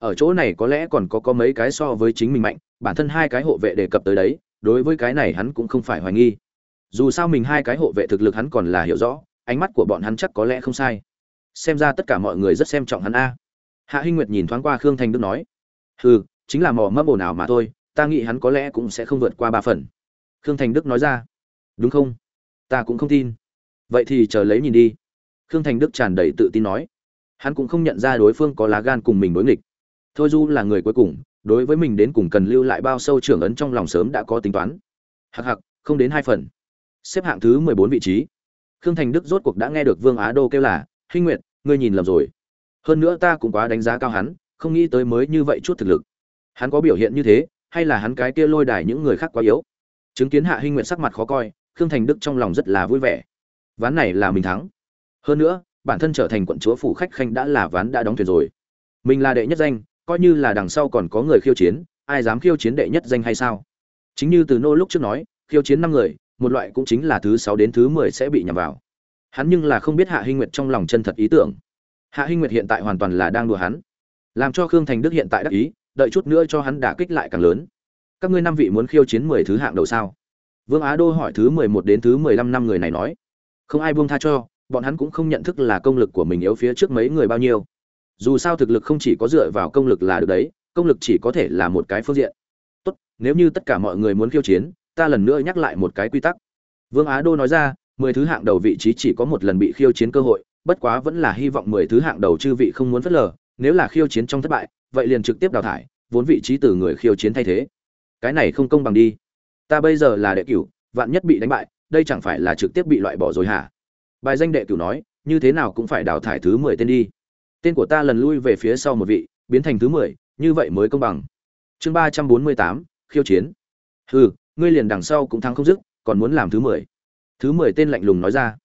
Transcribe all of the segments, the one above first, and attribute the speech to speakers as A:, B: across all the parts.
A: ở chỗ này có lẽ còn có có mấy cái so với chính mình mạnh, bản thân hai cái hộ vệ đề cập tới đấy, đối với cái này hắn cũng không phải hoài nghi. Dù sao mình hai cái hộ vệ thực lực hắn còn là hiểu rõ, ánh mắt của bọn hắn chắc có lẽ không sai. Xem ra tất cả mọi người rất xem trọng hắn a. Hạ hinh nguyệt nhìn thoáng qua khương thành đức nói, hừ, chính là mò mẫm ồn ào mà thôi, ta nghĩ hắn có lẽ cũng sẽ không vượt qua ba phần. Khương thành đức nói ra, đúng không? Ta cũng không tin. Vậy thì chờ lấy nhìn đi. Khương thành đức tràn đầy tự tin nói, hắn cũng không nhận ra đối phương có lá gan cùng mình đối nghịch thôi du là người cuối cùng, đối với mình đến cùng cần lưu lại bao sâu trưởng ấn trong lòng sớm đã có tính toán. Hặc hặc không đến hai phần. Xếp hạng thứ mười bốn vị trí. Khương thành đức rốt cuộc đã nghe được vương á đô kêu là, hinh nguyệt, ngươi nhìn lầm rồi. Hơn nữa ta cũng quá đánh giá cao hắn, không nghĩ tới mới như vậy chút thực lực. Hắn có biểu hiện như thế, hay là hắn cái kia lôi đài những người khác quá yếu? Chứng kiến hạ hinh nguyệt sắc mặt khó coi, khương thành đức trong lòng rất là vui vẻ. Ván này là mình thắng. Hơn nữa, bản thân trở thành quận chúa phủ khách khanh đã là ván đã đóng thuyền rồi. Mình là đệ nhất danh coi như là đằng sau còn có người khiêu chiến, ai dám khiêu chiến đệ nhất danh hay sao? Chính như từ nô lúc trước nói, khiêu chiến năm người, một loại cũng chính là thứ sáu đến thứ mười sẽ bị nhằm vào. Hắn nhưng là không biết hạ hinh nguyệt trong lòng chân thật ý tưởng. Hạ hinh nguyệt hiện tại hoàn toàn là đang đùa hắn. Làm cho khương thành đức hiện tại đắc ý, đợi chút nữa cho hắn đả kích lại càng lớn. Các ngươi năm vị muốn khiêu chiến mười thứ hạng đầu sao? Vương á đô hỏi thứ mười một đến thứ mười lăm năm người này nói. Không ai buông tha cho, bọn hắn cũng không nhận thức là công lực của mình yếu phía trước mấy người bao nhiêu dù sao thực lực không chỉ có dựa vào công lực là được đấy, công lực chỉ có thể là một cái phương diện. Tốt, nếu như tất cả mọi người muốn khiêu chiến, ta lần nữa nhắc lại một cái quy tắc. Vương á đô nói ra, mười thứ hạng đầu vị trí chỉ có một lần bị khiêu chiến cơ hội, bất quá vẫn là hy vọng mười thứ hạng đầu chư vị không muốn phớt lờ, nếu là khiêu chiến trong thất bại, vậy liền trực tiếp đào thải, vốn vị trí từ người khiêu chiến thay thế. Cái này không công bằng đi. Ta bây giờ là đệ cửu, vạn nhất bị đánh bại, đây chẳng phải là trực tiếp bị loại bỏ rồi hả? Bài danh đệ cửu nói, như thế nào cũng phải đào thải thứ mười tên đi tên của ta lần lui về phía sau một vị, biến thành thứ mười, như vậy mới công bằng. Chương ba trăm bốn mươi tám, khiêu chiến. Hừ, ngươi liền đằng sau cũng thắng không dứt, còn muốn làm thứ mười. Thứ mười tên lạnh lùng nói ra.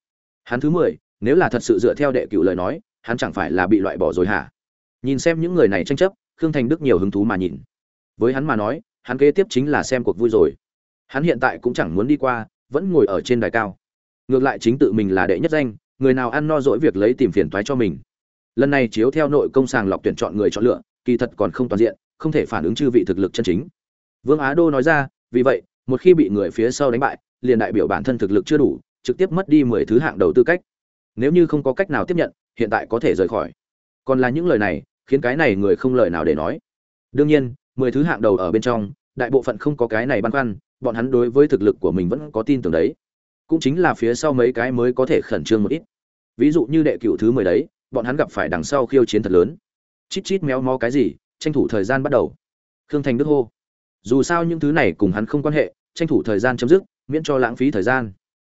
A: Hắn thứ mười, nếu là thật sự dựa theo đệ cựu lời nói, hắn chẳng phải là bị loại bỏ rồi hả? Nhìn xem những người này tranh chấp, khương thành đức nhiều hứng thú mà nhìn. Với hắn mà nói, hắn kế tiếp chính là xem cuộc vui rồi. Hắn hiện tại cũng chẳng muốn đi qua, vẫn ngồi ở trên đài cao. Ngược lại chính tự mình là đệ nhất danh, người nào ăn no dỗi việc lấy tìm phiền toái cho mình lần này chiếu theo nội công sàng lọc tuyển chọn người chọn lựa, kỳ thật còn không toàn diện, không thể phản ứng chư vị thực lực chân chính. Vương á đô nói ra, vì vậy, một khi bị người phía sau đánh bại, liền đại biểu bản thân thực lực chưa đủ, trực tiếp mất đi mười thứ hạng đầu tư cách. Nếu như không có cách nào tiếp nhận, hiện tại có thể rời khỏi. Còn là những lời này, khiến cái này người không lời nào để nói. Đương nhiên, mười thứ hạng đầu ở bên trong, đại bộ phận không có cái này băn khoăn, bọn hắn đối với thực lực của mình vẫn có tin tưởng đấy. Cũng chính là phía sau mấy cái mới có thể khẩn trương một ít. Ví dụ như đệ cựu thứ mười đấy bọn hắn gặp phải đằng sau khiêu chiến thật lớn. Chít chít méo mó cái gì, tranh thủ thời gian bắt đầu. Khương thành đức hô. Dù sao những thứ này cùng hắn không quan hệ, tranh thủ thời gian chấm dứt, miễn cho lãng phí thời gian.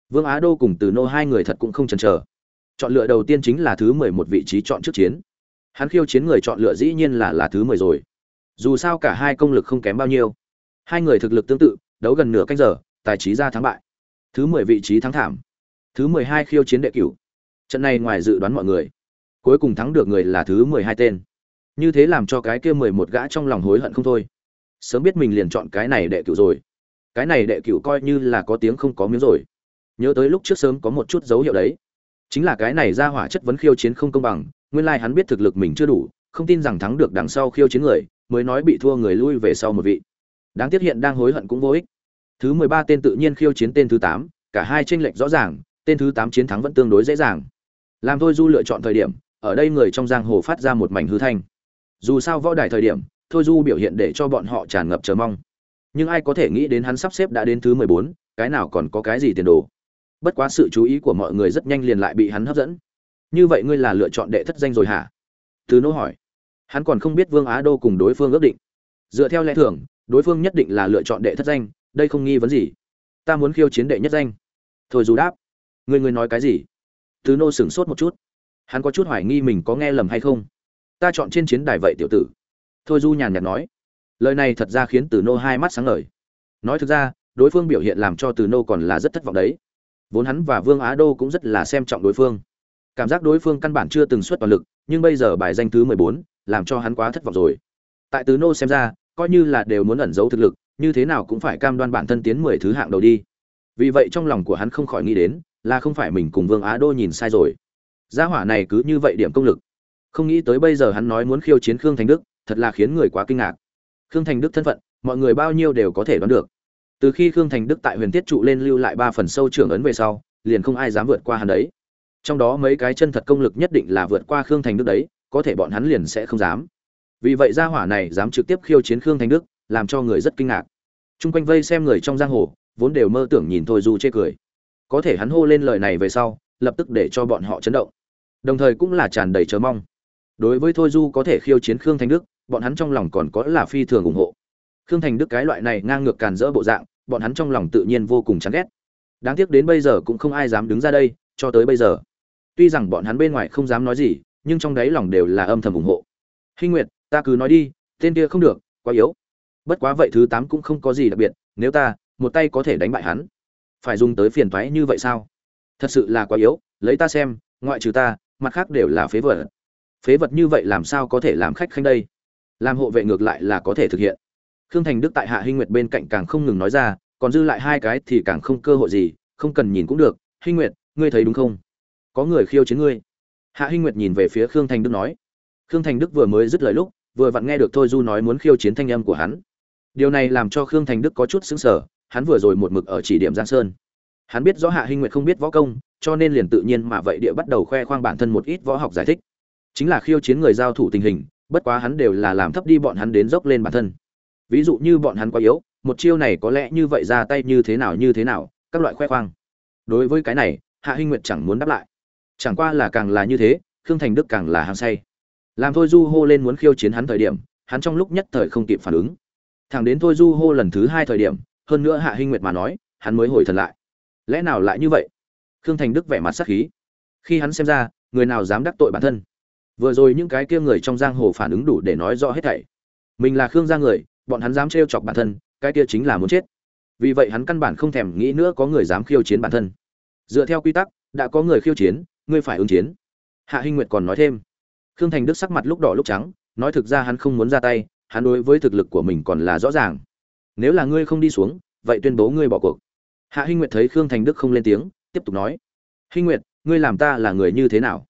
A: Vương á đô cùng từ nô hai người thật cũng không chần chờ. Chọn lựa đầu tiên chính là thứ mười một vị trí chọn trước chiến. Hắn khiêu chiến người chọn lựa dĩ nhiên là là thứ mười rồi. Dù sao cả hai công lực không kém bao nhiêu. Hai người thực lực tương tự, đấu gần nửa canh giờ, tài trí ra thắng bại. Thứ mười vị trí thắng thảm. Thứ mười hai khiêu chiến đệ cửu. Trận này ngoài dự đoán mọi người cuối cùng thắng được người là thứ mười hai tên. Như thế làm cho cái kia mười một gã trong lòng hối hận không thôi. Sớm biết mình liền chọn cái này đệ cửu rồi. Cái này đệ cửu coi như là có tiếng không có miếng rồi. Nhớ tới lúc trước sớm có một chút dấu hiệu đấy. Chính là cái này ra hỏa chất vấn khiêu chiến không công bằng, nguyên lai hắn biết thực lực mình chưa đủ, không tin rằng thắng được đằng sau khiêu chiến người, mới nói bị thua người lui về sau một vị. Đáng tiếc hiện đang hối hận cũng vô ích. Thứ mười ba tên tự nhiên khiêu chiến tên thứ tám, cả hai tranh lệch rõ ràng, tên thứ tám chiến thắng vẫn tương đối dễ dàng. Làm thôi du lựa chọn thời điểm ở đây người trong giang hồ phát ra một mảnh hư thanh. Dù sao võ đài thời điểm, thôi du biểu hiện để cho bọn họ tràn ngập chờ mong. Nhưng ai có thể nghĩ đến hắn sắp xếp đã đến thứ mười bốn, cái nào còn có cái gì tiền đồ? Bất quá sự chú ý của mọi người rất nhanh liền lại bị hắn hấp dẫn. Như vậy ngươi là lựa chọn đệ thất danh rồi hả? Từ nô hỏi. Hắn còn không biết vương á đô cùng đối phương ước định. Dựa theo lẽ thường, đối phương nhất định là lựa chọn đệ thất danh, đây không nghi vấn gì. Ta muốn khiêu chiến đệ nhất danh. Thôi dù đáp. Người người nói cái gì? Từ nô sửng sốt một chút hắn có chút hoài nghi mình có nghe lầm hay không. Ta chọn trên chiến đài vậy, tiểu tử. Thôi du nhàn nhạt nói. Lời này thật ra khiến từ nô hai mắt sáng ngời. Nói thực ra, đối phương biểu hiện làm cho từ nô còn là rất thất vọng đấy. Vốn hắn và vương á đô cũng rất là xem trọng đối phương. Cảm giác đối phương căn bản chưa từng xuất toàn lực, nhưng bây giờ bài danh thứ mười bốn làm cho hắn quá thất vọng rồi. Tại từ nô xem ra, coi như là đều muốn ẩn giấu thực lực, như thế nào cũng phải cam đoan bản thân tiến mười thứ hạng đầu đi. Vì vậy trong lòng của hắn không khỏi nghĩ đến, là không phải mình cùng vương á đô nhìn sai rồi gia hỏa này cứ như vậy điểm công lực. Không nghĩ tới bây giờ hắn nói muốn khiêu chiến khương thành đức, thật là khiến người quá kinh ngạc. Khương thành đức thân phận, mọi người bao nhiêu đều có thể đoán được. Từ khi khương thành đức tại huyền thiết trụ lên lưu lại ba phần sâu trưởng ấn về sau, liền không ai dám vượt qua hắn đấy. Trong đó mấy cái chân thật công lực nhất định là vượt qua khương thành đức đấy, có thể bọn hắn liền sẽ không dám. Vì vậy gia hỏa này dám trực tiếp khiêu chiến khương thành đức, làm cho người rất kinh ngạc. Chung quanh vây xem người trong giang hồ, vốn đều mơ tưởng nhìn thôi du chê cười. Có thể hắn hô lên lời này về sau, lập tức để cho bọn họ chấn động đồng thời cũng là tràn đầy chờ mong. Đối với thôi du có thể khiêu chiến khương thành đức, bọn hắn trong lòng còn có là phi thường ủng hộ. Khương thành đức cái loại này ngang ngược càn rỡ bộ dạng, bọn hắn trong lòng tự nhiên vô cùng chán ghét. Đáng tiếc đến bây giờ cũng không ai dám đứng ra đây, cho tới bây giờ. Tuy rằng bọn hắn bên ngoài không dám nói gì, nhưng trong đáy lòng đều là âm thầm ủng hộ. Hinh nguyệt, ta cứ nói đi, tên kia không được, quá yếu. Bất quá vậy thứ tám cũng không có gì đặc biệt, nếu ta, một tay có thể đánh bại hắn. Phải dùng tới phiền toái như vậy sao? Thật sự là quá yếu, lấy ta xem, ngoại trừ ta mặt khác đều là phế vật. Phế vật như vậy làm sao có thể làm khách khanh đây? Làm hộ vệ ngược lại là có thể thực hiện. Khương thành đức tại hạ hinh nguyệt bên cạnh càng không ngừng nói ra, còn dư lại hai cái thì càng không cơ hội gì, không cần nhìn cũng được. Hinh nguyệt, ngươi thấy đúng không? Có người khiêu chiến ngươi. Hạ hinh nguyệt nhìn về phía khương thành đức nói. Khương thành đức vừa mới dứt lời lúc, vừa vặn nghe được thôi du nói muốn khiêu chiến thanh âm của hắn. Điều này làm cho khương thành đức có chút xứng sở hắn vừa rồi một mực ở chỉ điểm giang sơn hắn biết rõ hạ hinh nguyệt không biết võ công, cho nên liền tự nhiên mà vậy địa bắt đầu khoe khoang bản thân một ít võ học giải thích. Chính là khiêu chiến người giao thủ tình hình, bất quá hắn đều là làm thấp đi bọn hắn đến dốc lên bản thân. Ví dụ như bọn hắn quá yếu, một chiêu này có lẽ như vậy ra tay như thế nào như thế nào, các loại khoe khoang. Đối với cái này, hạ hinh nguyệt chẳng muốn đáp lại. Chẳng qua là càng là như thế, khương thành đức càng là hăng say. Làm thôi du hô lên muốn khiêu chiến hắn thời điểm, hắn trong lúc nhất thời không kịp phản ứng. Thẳng đến thôi du hô lần thứ hai thời điểm, hơn nữa hạ hinh nguyệt mà nói, hắn mới hồi thần lại lẽ nào lại như vậy? Khương thành đức vẻ mặt sắc khí. Khi hắn xem ra, người nào dám đắc tội bản thân? Vừa rồi những cái kia người trong giang hồ phản ứng đủ để nói rõ hết thảy. Mình là khương gia người, bọn hắn dám trêu chọc bản thân, cái kia chính là muốn chết. Vì vậy hắn căn bản không thèm nghĩ nữa có người dám khiêu chiến bản thân. Dựa theo quy tắc, đã có người khiêu chiến, ngươi phải ứng chiến. Hạ hinh nguyệt còn nói thêm. Khương thành đức sắc mặt lúc đỏ lúc trắng, nói thực ra hắn không muốn ra tay, hắn đối với thực lực của mình còn là rõ ràng. Nếu là ngươi không đi xuống, vậy tuyên bố ngươi bỏ cuộc hạ hinh nguyệt thấy khương thành đức không lên tiếng, tiếp tục nói, hinh nguyệt, ngươi làm ta là người như thế nào?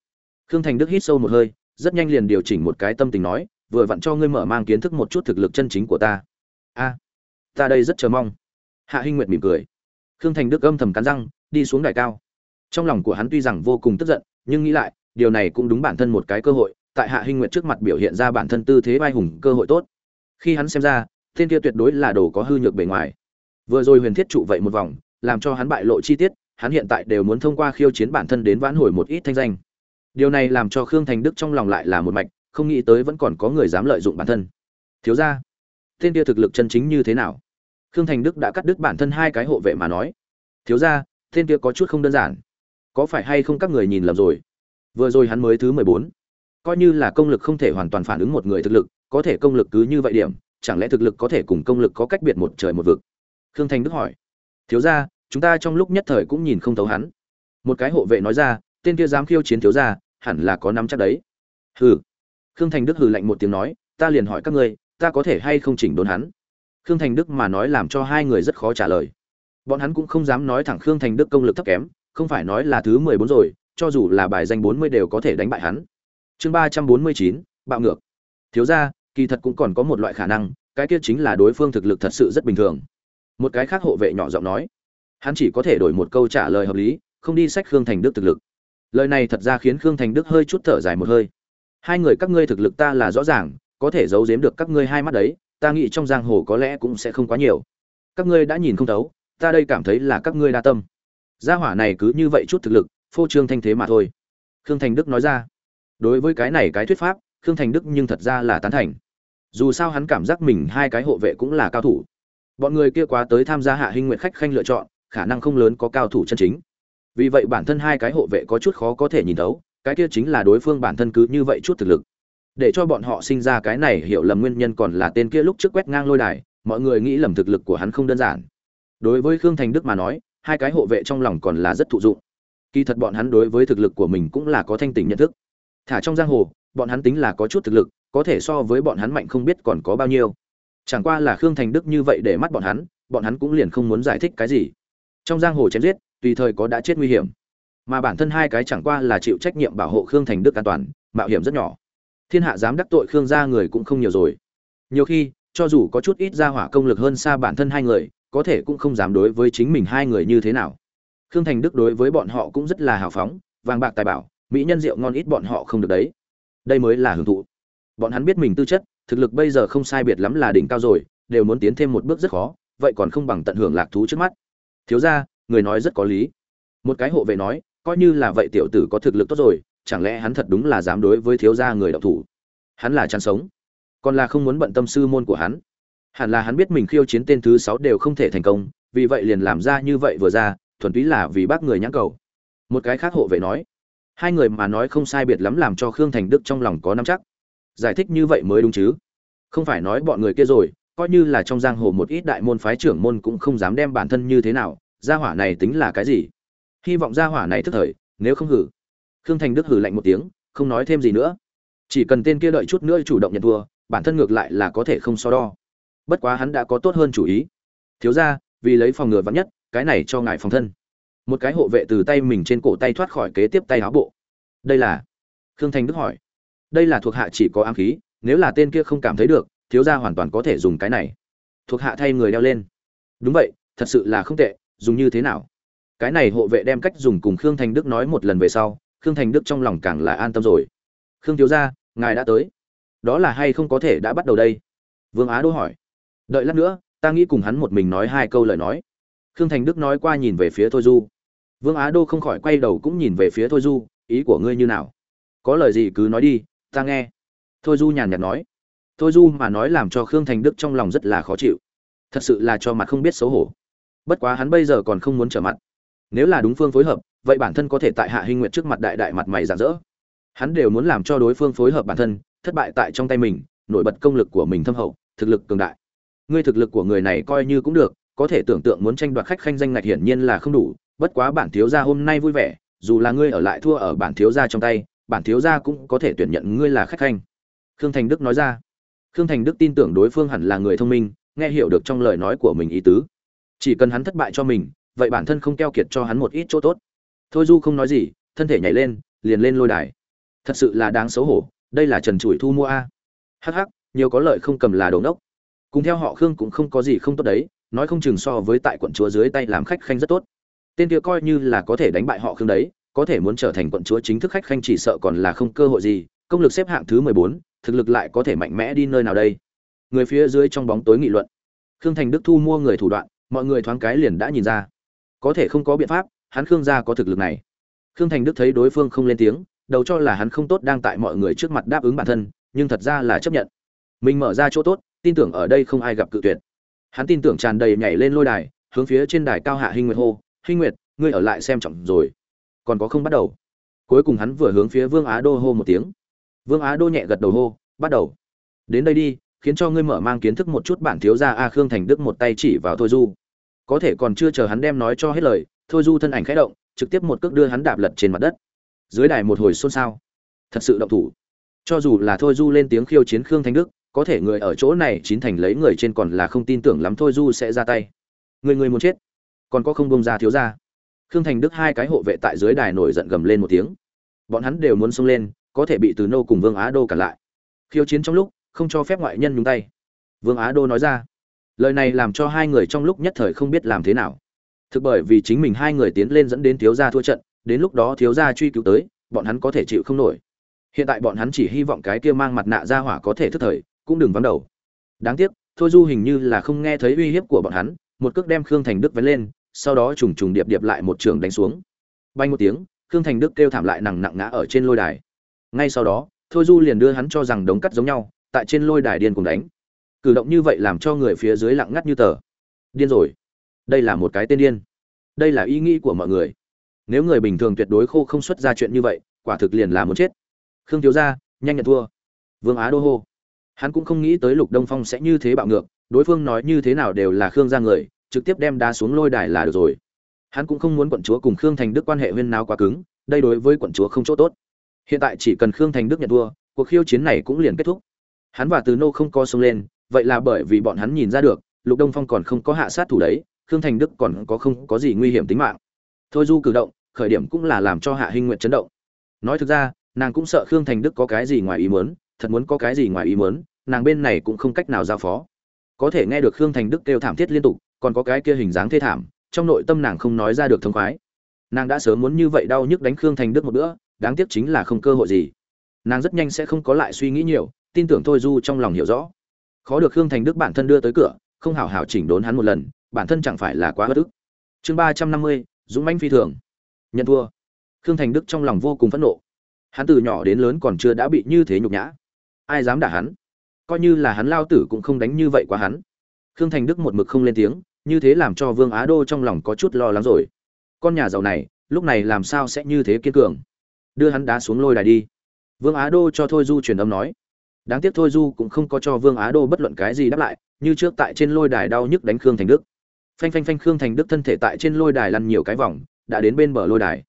A: Khương thành đức hít sâu một hơi, rất nhanh liền điều chỉnh một cái tâm tình nói, vừa vặn cho ngươi mở mang kiến thức một chút thực lực chân chính của ta. A, ta đây rất chờ mong. Hạ hinh nguyệt mỉm cười. Khương thành đức âm thầm cắn răng, đi xuống đài cao. Trong lòng của hắn tuy rằng vô cùng tức giận, nhưng nghĩ lại, điều này cũng đúng bản thân một cái cơ hội, tại hạ hinh nguyệt trước mặt biểu hiện ra bản thân tư thế vai hùng cơ hội tốt. Khi hắn xem ra tên kia tuyệt đối là đồ có hư nhược bề ngoài. Vừa rồi huyền thiết trụ vậy một vòng làm cho hắn bại lộ chi tiết, hắn hiện tại đều muốn thông qua khiêu chiến bản thân đến vãn hồi một ít thanh danh. Điều này làm cho khương thành đức trong lòng lại là một mạch, không nghĩ tới vẫn còn có người dám lợi dụng bản thân. Thiếu ra tên kia thực lực chân chính như thế nào? Khương thành đức đã cắt đứt bản thân hai cái hộ vệ mà nói. Thiếu ra tên kia có chút không đơn giản. Có phải hay không các người nhìn lầm rồi? Vừa rồi hắn mới thứ mười bốn. Coi như là công lực không thể hoàn toàn phản ứng một người thực lực, có thể công lực cứ như vậy điểm, chẳng lẽ thực lực có thể cùng công lực có cách biệt một trời một vực? Khương thành đức hỏi. Thiếu ra chúng ta trong lúc nhất thời cũng nhìn không thấu hắn. Một cái hộ vệ nói ra, tên kia dám khiêu chiến thiếu ra hẳn là có nắm chắc đấy. Hừ. Khương thành đức hừ lạnh một tiếng nói, ta liền hỏi các ngươi, ta có thể hay không chỉnh đốn hắn? Khương thành đức mà nói làm cho hai người rất khó trả lời. Bọn hắn cũng không dám nói thẳng khương thành đức công lực thấp kém, không phải nói là thứ mười bốn rồi, cho dù là bài danh bốn mươi đều có thể đánh bại hắn. Chương ba trăm bốn mươi chín, bạo ngược. Thiếu ra kỳ thật cũng còn có một loại khả năng, cái kia chính là đối phương thực lực thật sự rất bình thường. Một cái khác hộ vệ nhỏ giọng nói hắn chỉ có thể đổi một câu trả lời hợp lý, không đi sách khương thành đức thực lực. Lời này thật ra khiến khương thành đức hơi chút thở dài một hơi. Hai người các ngươi thực lực ta là rõ ràng, có thể giấu giếm được các ngươi hai mắt đấy, ta nghĩ trong giang hồ có lẽ cũng sẽ không quá nhiều. Các ngươi đã nhìn không thấu, ta đây cảm thấy là các ngươi đa tâm. Gia hỏa này cứ như vậy chút thực lực, phô trương thanh thế mà thôi. Khương thành đức nói ra. Đối với cái này cái thuyết pháp, khương thành đức nhưng thật ra là tán thành. Dù sao hắn cảm giác mình hai cái hộ vệ cũng là cao thủ. Bọn người kia quá tới tham gia hạ hình nguyện khách khanh lựa chọn khả năng không lớn có cao thủ chân chính. Vì vậy bản thân hai cái hộ vệ có chút khó có thể nhìn thấu, cái kia chính là đối phương bản thân cứ như vậy chút thực lực. Để cho bọn họ sinh ra cái này hiểu lầm nguyên nhân còn là tên kia lúc trước quét ngang lôi đài, mọi người nghĩ lầm thực lực của hắn không đơn giản. Đối với khương thành đức mà nói, hai cái hộ vệ trong lòng còn là rất thụ dụng. Kỳ thật bọn hắn đối với thực lực của mình cũng là có thanh tỉnh nhận thức. Thả trong giang hồ, bọn hắn tính là có chút thực lực, có thể so với bọn hắn mạnh không biết còn có bao nhiêu. Chẳng qua là khương thành đức như vậy để mắt bọn hắn bọn hắn cũng liền không muốn giải thích cái gì trong giang hồ chém giết, tùy thời có đã chết nguy hiểm. Mà bản thân hai cái chẳng qua là chịu trách nhiệm bảo hộ khương thành đức an toàn, mạo hiểm rất nhỏ. Thiên hạ dám đắc tội khương gia người cũng không nhiều rồi. Nhiều khi, cho dù có chút ít ra hỏa công lực hơn xa bản thân hai người, có thể cũng không dám đối với chính mình hai người như thế nào. Khương thành đức đối với bọn họ cũng rất là hào phóng, vàng bạc tài bảo, mỹ nhân rượu ngon ít bọn họ không được đấy. Đây mới là hưởng thụ. Bọn hắn biết mình tư chất, thực lực bây giờ không sai biệt lắm là đỉnh cao rồi, đều muốn tiến thêm một bước rất khó, vậy còn không bằng tận hưởng lạc thú trước mắt thiếu ra người nói rất có lý. Một cái hộ vệ nói, coi như là vậy tiểu tử có thực lực tốt rồi, chẳng lẽ hắn thật đúng là dám đối với thiếu gia người đọc thủ? Hắn là chăn sống, còn là không muốn bận tâm sư môn của hắn. Hẳn là hắn biết mình khiêu chiến tên thứ sáu đều không thể thành công, vì vậy liền làm ra như vậy vừa ra, thuần túy là vì bác người nhãn cầu. Một cái khác hộ vệ nói, hai người mà nói không sai biệt lắm làm cho khương thành đức trong lòng có nắm chắc. Giải thích như vậy mới đúng chứ? Không phải nói bọn người kia rồi coi như là trong giang hồ một ít đại môn phái trưởng môn cũng không dám đem bản thân như thế nào, gia hỏa này tính là cái gì? Hy vọng gia hỏa này thức thời, nếu không hử. Khương thành đức hử lạnh một tiếng, không nói thêm gì nữa. Chỉ cần tên kia đợi chút nữa chủ động nhận thua, bản thân ngược lại là có thể không so đo. Bất quá hắn đã có tốt hơn chủ ý. Thiếu ra vì lấy phòng ngừa vắn nhất, cái này cho ngài phòng thân. Một cái hộ vệ từ tay mình trên cổ tay thoát khỏi kế tiếp tay áo bộ. Đây là? Khương thành đức hỏi. Đây là thuộc hạ chỉ có ám khí, nếu là tên kia không cảm thấy được thiếu gia hoàn toàn có thể dùng cái này. Thuộc hạ thay người đeo lên. Đúng vậy, thật sự là không tệ, dùng như thế nào? Cái này hộ vệ đem cách dùng cùng khương thành đức nói một lần về sau, khương thành đức trong lòng càng là an tâm rồi. Khương thiếu gia, ngài đã tới. Đó là hay không có thể đã bắt đầu đây? Vương á đô hỏi. Đợi lát nữa, ta nghĩ cùng hắn một mình nói hai câu lời nói. Khương thành đức nói qua nhìn về phía thôi du. Vương á đô không khỏi quay đầu cũng nhìn về phía thôi du, ý của ngươi như nào? Có lời gì cứ nói đi, ta nghe. Thôi du nhàn nhạt nói thôi du mà nói làm cho khương thành đức trong lòng rất là khó chịu. Thật sự là cho mặt không biết xấu hổ. Bất quá hắn bây giờ còn không muốn trở mặt. Nếu là đúng phương phối hợp, vậy bản thân có thể tại hạ hình nguyện trước mặt đại đại mặt mày rạng rỡ. Hắn đều muốn làm cho đối phương phối hợp bản thân, thất bại tại trong tay mình, nổi bật công lực của mình thâm hậu, thực lực cường đại. Ngươi thực lực của người này coi như cũng được, có thể tưởng tượng muốn tranh đoạt khách khanh danh ngạch hiển nhiên là không đủ, bất quá bản thiếu gia hôm nay vui vẻ, dù là ngươi ở lại thua ở bản thiếu gia trong tay, bản thiếu gia cũng có thể tuyển nhận ngươi là khách khanh. Khương thành đức nói ra khương thành đức tin tưởng đối phương hẳn là người thông minh, nghe hiểu được trong lời nói của mình ý tứ. Chỉ cần hắn thất bại cho mình, vậy bản thân không keo kiệt cho hắn một ít chỗ tốt. Thôi du không nói gì, thân thể nhảy lên, liền lên lôi đài. Thật sự là đáng xấu hổ, đây là trần trụi thu mua a. Hh nhiều có lợi không cầm là đồn đốc cùng theo họ khương cũng không có gì không tốt đấy, nói không chừng so với tại quận chúa dưới tay làm khách khanh rất tốt. Tên kia coi như là có thể đánh bại họ khương đấy, có thể muốn trở thành quận chúa chính thức khách khanh chỉ sợ còn là không cơ hội gì. Công lực xếp hạng thứ mười bốn thực lực lại có thể mạnh mẽ đi nơi nào đây? Người phía dưới trong bóng tối nghị luận. Khương thành đức thu mua người thủ đoạn, mọi người thoáng cái liền đã nhìn ra. Có thể không có biện pháp, hắn khương gia có thực lực này. Khương thành đức thấy đối phương không lên tiếng, đầu cho là hắn không tốt đang tại mọi người trước mặt đáp ứng bản thân, nhưng thật ra là chấp nhận. Mình mở ra chỗ tốt, tin tưởng ở đây không ai gặp cự tuyệt. Hắn tin tưởng tràn đầy nhảy lên lôi đài, hướng phía trên đài cao hạ hinh nguyệt hô, hinh nguyệt, ngươi ở lại xem trọng rồi. Còn có không bắt đầu. Cuối cùng hắn vừa hướng phía vương á đô hô một tiếng vương á đô nhẹ gật đầu hô, bắt đầu. Đến đây đi, khiến cho ngươi mở mang kiến thức một chút bản thiếu gia a khương thành đức một tay chỉ vào thôi du. Có thể còn chưa chờ hắn đem nói cho hết lời, thôi du thân ảnh khẽ động, trực tiếp một cước đưa hắn đạp lật trên mặt đất. Dưới đài một hồi xôn xao. Thật sự động thủ. Cho dù là thôi du lên tiếng khiêu chiến khương Thành đức, có thể người ở chỗ này chín thành lấy người trên còn là không tin tưởng lắm thôi du sẽ ra tay. Người người muốn chết. Còn có không buông ra thiếu gia. khương thành đức hai cái hộ vệ tại dưới đài nổi giận gầm lên một tiếng. Bọn hắn đều muốn xông lên có thể bị từ nô cùng vương á đô cản lại. Khiêu chiến trong lúc, không cho phép ngoại nhân nhúng tay. Vương á đô nói ra, lời này làm cho hai người trong lúc nhất thời không biết làm thế nào. Thực bởi vì chính mình hai người tiến lên dẫn đến thiếu gia thua trận, đến lúc đó thiếu gia truy cứu tới, bọn hắn có thể chịu không nổi. Hiện tại bọn hắn chỉ hy vọng cái kia mang mặt nạ ra hỏa có thể thức thời, cũng đừng vắng đầu. Đáng tiếc, thôi du hình như là không nghe thấy uy hiếp của bọn hắn, một cước đem khương thành đức vén lên, sau đó trùng trùng điệp điệp lại một trường đánh xuống. Bay một tiếng, khương thành đức kêu thảm lại nặng nặng ngã ở trên lôi đài ngay sau đó, thôi du liền đưa hắn cho rằng đống cắt giống nhau, tại trên lôi đài điên cùng đánh. Cử động như vậy làm cho người phía dưới lặng ngắt như tờ. Điên rồi. Đây là một cái tên điên. Đây là ý nghĩ của mọi người. Nếu người bình thường tuyệt đối khô không xuất ra chuyện như vậy, quả thực liền là muốn chết. Khương thiếu gia, nhanh nhận thua. Vương á đô hô. Hắn cũng không nghĩ tới lục đông phong sẽ như thế bạo ngược, đối phương nói như thế nào đều là khương ra người, trực tiếp đem đá xuống lôi đài là được rồi. Hắn cũng không muốn quận chúa cùng khương thành đức quan hệ huyên nào quá cứng, đây đối với quận chúa không chỗ tốt hiện tại chỉ cần khương thành đức nhận thua, cuộc khiêu chiến này cũng liền kết thúc. Hắn và từ nô không co sông lên, vậy là bởi vì bọn hắn nhìn ra được, lục đông phong còn không có hạ sát thủ đấy, khương thành đức còn có không có gì nguy hiểm tính mạng. Thôi du cử động, khởi điểm cũng là làm cho hạ hinh nguyện chấn động. Nói thực ra, nàng cũng sợ khương thành đức có cái gì ngoài ý muốn, thật muốn có cái gì ngoài ý muốn, nàng bên này cũng không cách nào giao phó. Có thể nghe được khương thành đức kêu thảm thiết liên tục, còn có cái kia hình dáng thê thảm, trong nội tâm nàng không nói ra được thông khoái. Nàng đã sớm muốn như vậy đau nhức đánh khương thành đức một bữa đáng tiếc chính là không cơ hội gì. Nàng rất nhanh sẽ không có lại suy nghĩ nhiều, tin tưởng thôi du trong lòng hiểu rõ. Khó được khương thành đức bản thân đưa tới cửa, không hảo hảo chỉnh đốn hắn một lần, bản thân chẳng phải là quá bất ức. Chương ba trăm năm mươi, dũng manh phi thường. Nhận thua. Khương thành đức trong lòng vô cùng phẫn nộ. Hắn từ nhỏ đến lớn còn chưa đã bị như thế nhục nhã. Ai dám đả hắn? Coi như là hắn lao tử cũng không đánh như vậy quá hắn. Khương thành đức một mực không lên tiếng, như thế làm cho vương á đô trong lòng có chút lo lắng rồi. Con nhà giàu này, lúc này làm sao sẽ như thế kiên cường? Đưa hắn đá xuống lôi đài đi. Vương á đô cho thôi du truyền âm nói. Đáng tiếc thôi du cũng không có cho vương á đô bất luận cái gì đáp lại, như trước tại trên lôi đài đau nhức đánh khương thành đức. Phanh phanh phanh khương thành đức thân thể tại trên lôi đài lăn nhiều cái vòng, đã đến bên bờ lôi đài.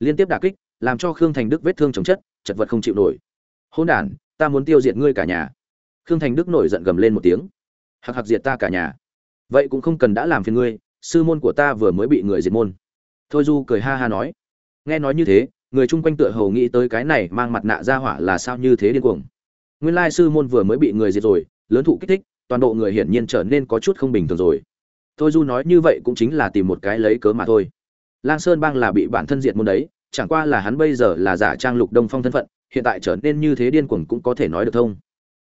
A: Liên tiếp đả kích, làm cho khương thành đức vết thương chồng chất, chật vật không chịu nổi. Hôn đ ta muốn tiêu diệt ngươi cả nhà. Khương thành đức nổi giận gầm lên một tiếng. Hặc hặc diệt ta cả nhà. Vậy cũng không cần đã làm phiền ngươi, sư môn của ta vừa mới bị người diệt môn. Thôi du cười ha ha nói. Nghe nói như thế người chung quanh tựa hồ nghĩ tới cái này mang mặt nạ ra hỏa là sao như thế điên cuồng. Nguyên lai sư môn vừa mới bị người diệt rồi, lớn thụ kích thích, toàn bộ người hiển nhiên trở nên có chút không bình thường rồi. Thôi du nói như vậy cũng chính là tìm một cái lấy cớ mà thôi. Lang sơn bang là bị bản thân diệt môn đấy, chẳng qua là hắn bây giờ là giả trang lục đông phong thân phận, hiện tại trở nên như thế điên cuồng cũng có thể nói được thông.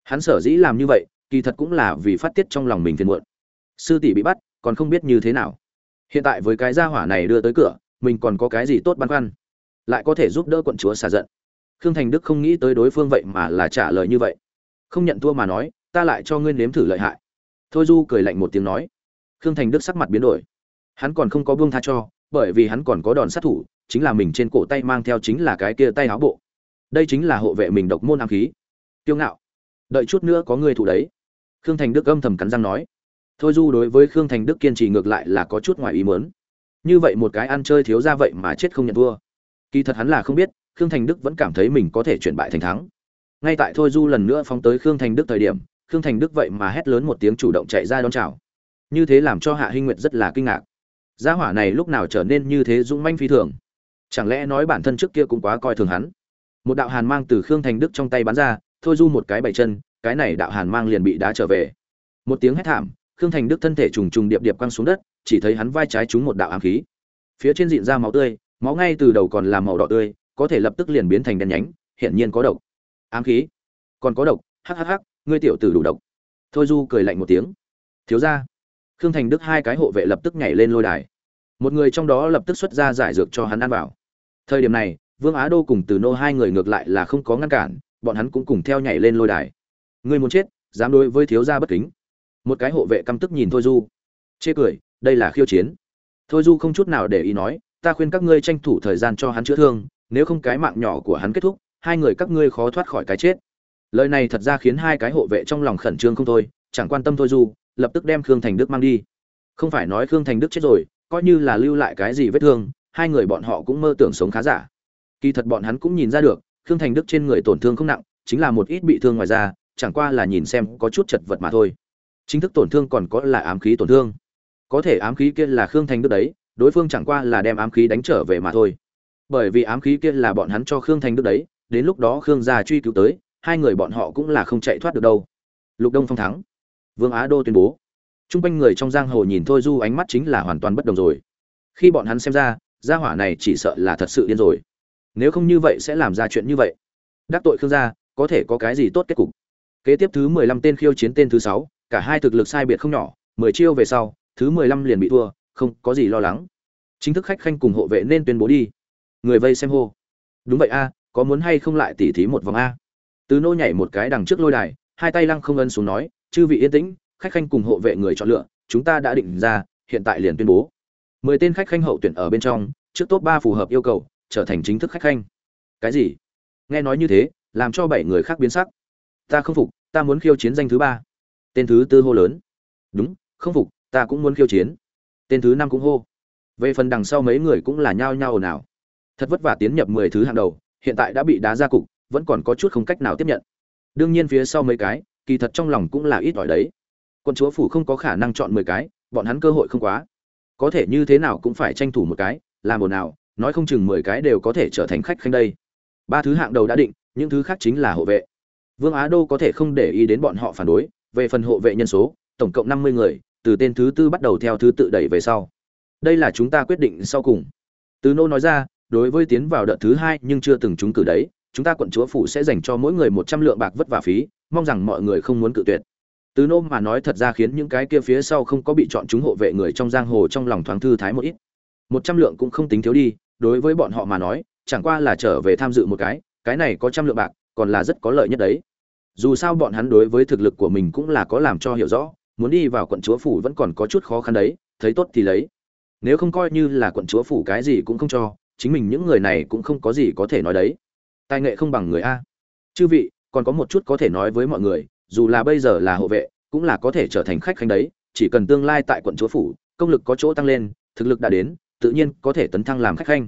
A: Hắn sở dĩ làm như vậy, kỳ thật cũng là vì phát tiết trong lòng mình phiền muộn. Sư tỷ bị bắt, còn không biết như thế nào. Hiện tại với cái gia hỏa này đưa tới cửa, mình còn có cái gì tốt băn khoăn? Lại có thể giúp đỡ quận chúa xả giận. Khương thành đức không nghĩ tới đối phương vậy mà là trả lời như vậy. Không nhận thua mà nói, ta lại cho ngươi nếm thử lợi hại. Thôi du cười lạnh một tiếng nói. Khương thành đức sắc mặt biến đổi. Hắn còn không có buông tha cho, bởi vì hắn còn có đòn sát thủ, chính là mình trên cổ tay mang theo chính là cái kia tay áo bộ. Đây chính là hộ vệ mình độc môn ám khí. Kiêu ngạo. Đợi chút nữa có người thủ đấy. Khương thành đức âm thầm cắn răng nói. Thôi du đối với khương thành đức kiên trì ngược lại là có chút ngoài ý muốn. Như vậy một cái ăn chơi thiếu ra vậy mà chết không nhận thua kỳ thật hắn là không biết, khương thành đức vẫn cảm thấy mình có thể chuyển bại thành thắng. Ngay tại thôi du lần nữa phóng tới khương thành đức thời điểm, khương thành đức vậy mà hét lớn một tiếng chủ động chạy ra đón chào. Như thế làm cho hạ hinh nguyệt rất là kinh ngạc. Gia hỏa này lúc nào trở nên như thế dũng manh phi thường? Chẳng lẽ nói bản thân trước kia cũng quá coi thường hắn? Một đạo hàn mang từ khương thành đức trong tay bắn ra, thôi du một cái bảy chân, cái này đạo hàn mang liền bị đá trở về. Một tiếng hét thảm, khương thành đức thân thể trùng trùng điệp điệp quăng xuống đất, chỉ thấy hắn vai trái trúng một đạo ám khí. Phía trên rịn ra máu tươi máu ngay từ đầu còn là màu đỏ tươi, có thể lập tức liền biến thành đen nhánh, hiển nhiên có độc. Ám khí. Còn có độc. Hhh ngươi tiểu tử đủ độc. Thôi du cười lạnh một tiếng. Thiếu ra khương thành đức hai cái hộ vệ lập tức nhảy lên lôi đài. Một người trong đó lập tức xuất ra giải dược cho hắn ăn vào. Thời điểm này, vương á đô cùng từ nô hai người ngược lại là không có ngăn cản, bọn hắn cũng cùng theo nhảy lên lôi đài. Ngươi muốn chết, dám đối với thiếu gia bất kính. Một cái hộ vệ căm tức nhìn thôi du. Chê cười, đây là khiêu chiến. Thôi du không chút nào để ý nói ta khuyên các ngươi tranh thủ thời gian cho hắn chữa thương, nếu không cái mạng nhỏ của hắn kết thúc, hai người các ngươi khó thoát khỏi cái chết. Lời này thật ra khiến hai cái hộ vệ trong lòng khẩn trương không thôi, chẳng quan tâm thôi du lập tức đem khương thành đức mang đi. Không phải nói khương thành đức chết rồi, coi như là lưu lại cái gì vết thương, hai người bọn họ cũng mơ tưởng sống khá giả. Kỳ thật bọn hắn cũng nhìn ra được, khương thành đức trên người tổn thương không nặng, chính là một ít bị thương ngoài ra chẳng qua là nhìn xem có chút chật vật mà thôi. Chính thức tổn thương còn có là ám khí tổn thương. Có thể ám khí kia là khương thành đức đấy đối phương chẳng qua là đem ám khí đánh trở về mà thôi. Bởi vì ám khí kia là bọn hắn cho khương thành đức đấy, đến lúc đó khương gia truy cứu tới, hai người bọn họ cũng là không chạy thoát được đâu. Lục đông phong thắng. Vương á đô tuyên bố. T r u n g quanh người trong giang hồ nhìn thôi du ánh mắt chính là hoàn toàn bất đồng rồi. Khi bọn hắn xem ra, gia hỏa này chỉ sợ là thật sự điên rồi. Nếu không như vậy sẽ làm ra chuyện như vậy. Đắc tội khương gia, có thể có cái gì tốt kết cục? Kế tiếp thứ mười lăm tên khiêu chiến tên thứ sáu, cả hai thực lực sai biệt không nhỏ, mười chiêu về sau, thứ mười lăm liền bị thua không có gì lo lắng. Chính thức khách khanh cùng hộ vệ nên tuyên bố đi. Người vây xem hô. Đúng vậy a, có muốn hay không lại tỉ thí một vòng a? Từ nô nhảy một cái đằng trước lôi đài, hai tay lăng không ân xuống nói, chư vị yên tĩnh, khách khanh cùng hộ vệ người chọn lựa, chúng ta đã định ra, hiện tại liền tuyên bố. Mười tên khách khanh hậu tuyển ở bên trong, trước top ba phù hợp yêu cầu, trở thành chính thức khách khanh. Cái gì? Nghe nói như thế, làm cho bảy người khác biến sắc. Ta không phục, ta muốn khiêu chiến danh thứ ba. Tên thứ tư hô lớn. Đúng, không phục, ta cũng muốn khiêu chiến tên thứ năm cũng hô. Về phần đằng sau mấy người cũng là nhao nhao ồn ào. Thật vất vả tiến nhập mười thứ hàng đầu, hiện tại đã bị đá ra cục, vẫn còn có chút không cách nào tiếp nhận. Đương nhiên phía sau mấy cái, kỳ thật trong lòng cũng là ít ỏi đấy. Quân chúa phủ không có khả năng chọn mười cái, bọn hắn cơ hội không quá. Có thể như thế nào cũng phải tranh thủ một cái, làm ồn nào nói không chừng mười cái đều có thể trở thành khách khanh đây. Ba thứ hạng đầu đã định, những thứ khác chính là hộ vệ. Vương á đô có thể không để ý đến bọn họ phản đối, về phần hộ vệ nhân số, tổng cộng năm mươi người từ tên thứ tư bắt đầu theo thứ tự đẩy về sau. Đây là chúng ta quyết định sau cùng. Từ nô nói ra, đối với tiến vào đợt thứ hai nhưng chưa từng trúng cử đấy, chúng ta quận chúa phủ sẽ dành cho mỗi người một trăm lượng bạc vất vả phí, mong rằng mọi người không muốn cự tuyệt. Từ nô mà nói thật ra khiến những cái kia phía sau không có bị chọn chúng hộ vệ người trong giang hồ trong lòng thoáng thư thái một ít. Một trăm lượng cũng không tính thiếu đi, đối với bọn họ mà nói, chẳng qua là trở về tham dự một cái cái này có trăm lượng bạc, còn là rất có lợi nhất đấy. Dù sao bọn hắn đối với thực lực của mình cũng là có làm cho hiểu rõ muốn đi vào quận chúa phủ vẫn còn có chút khó khăn đấy, thấy tốt thì lấy. Nếu không coi như là quận chúa phủ cái gì cũng không cho, chính mình những người này cũng không có gì có thể nói đấy. Tài nghệ không bằng người a. Chư vị, còn có một chút có thể nói với mọi người, dù là bây giờ là hộ vệ, cũng là có thể trở thành khách khanh đấy, chỉ cần tương lai tại quận chúa phủ, công lực có chỗ tăng lên, thực lực đã đến, tự nhiên có thể tấn thăng làm khách khanh.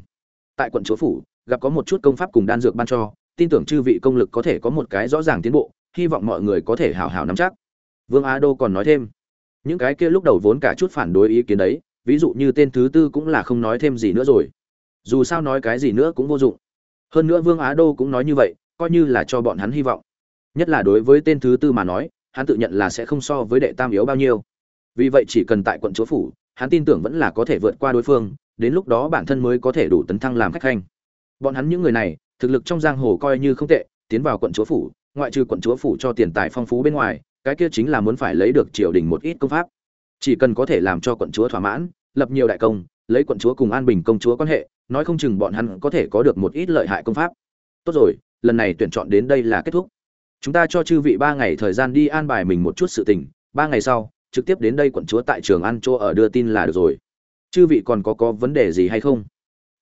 A: Tại quận chúa phủ, gặp có một chút công pháp cùng đan dược ban cho, tin tưởng chư vị công lực có thể có một cái rõ ràng tiến bộ, hy vọng mọi người có thể hào hào nắm chắc vương á đô còn nói thêm. Những cái kia lúc đầu vốn cả chút phản đối ý kiến đấy, ví dụ như tên thứ tư cũng là không nói thêm gì nữa rồi. Dù sao nói cái gì nữa cũng vô dụng. Hơn nữa vương á đô cũng nói như vậy, coi như là cho bọn hắn hy vọng. Nhất là đối với tên thứ tư mà nói, hắn tự nhận là sẽ không so với đệ tam yếu bao nhiêu. Vì vậy chỉ cần tại quận chúa phủ, hắn tin tưởng vẫn là có thể vượt qua đối phương, đến lúc đó bản thân mới có thể đủ tấn thăng làm khách hành. bọn hắn những người này, thực lực trong giang hồ coi như không tệ, tiến vào quận chúa phủ, ngoại trừ quận chúa phủ cho tiền tài phong phú bên ngoài cái kia chính là muốn phải lấy được triều đình một ít công pháp. Chỉ cần có thể làm cho quận chúa thỏa mãn, lập nhiều đại công, lấy quận chúa cùng an bình công chúa quan hệ, nói không chừng bọn hắn có thể có được một ít lợi hại công pháp. Tốt rồi, lần này tuyển chọn đến đây là kết thúc. Chúng ta cho chư vị ba ngày thời gian đi an bài mình một chút sự tình, ba ngày sau, trực tiếp đến đây quận chúa tại trường ăn chỗ ở đưa tin là được rồi. Chư vị còn có có vấn đề gì hay không?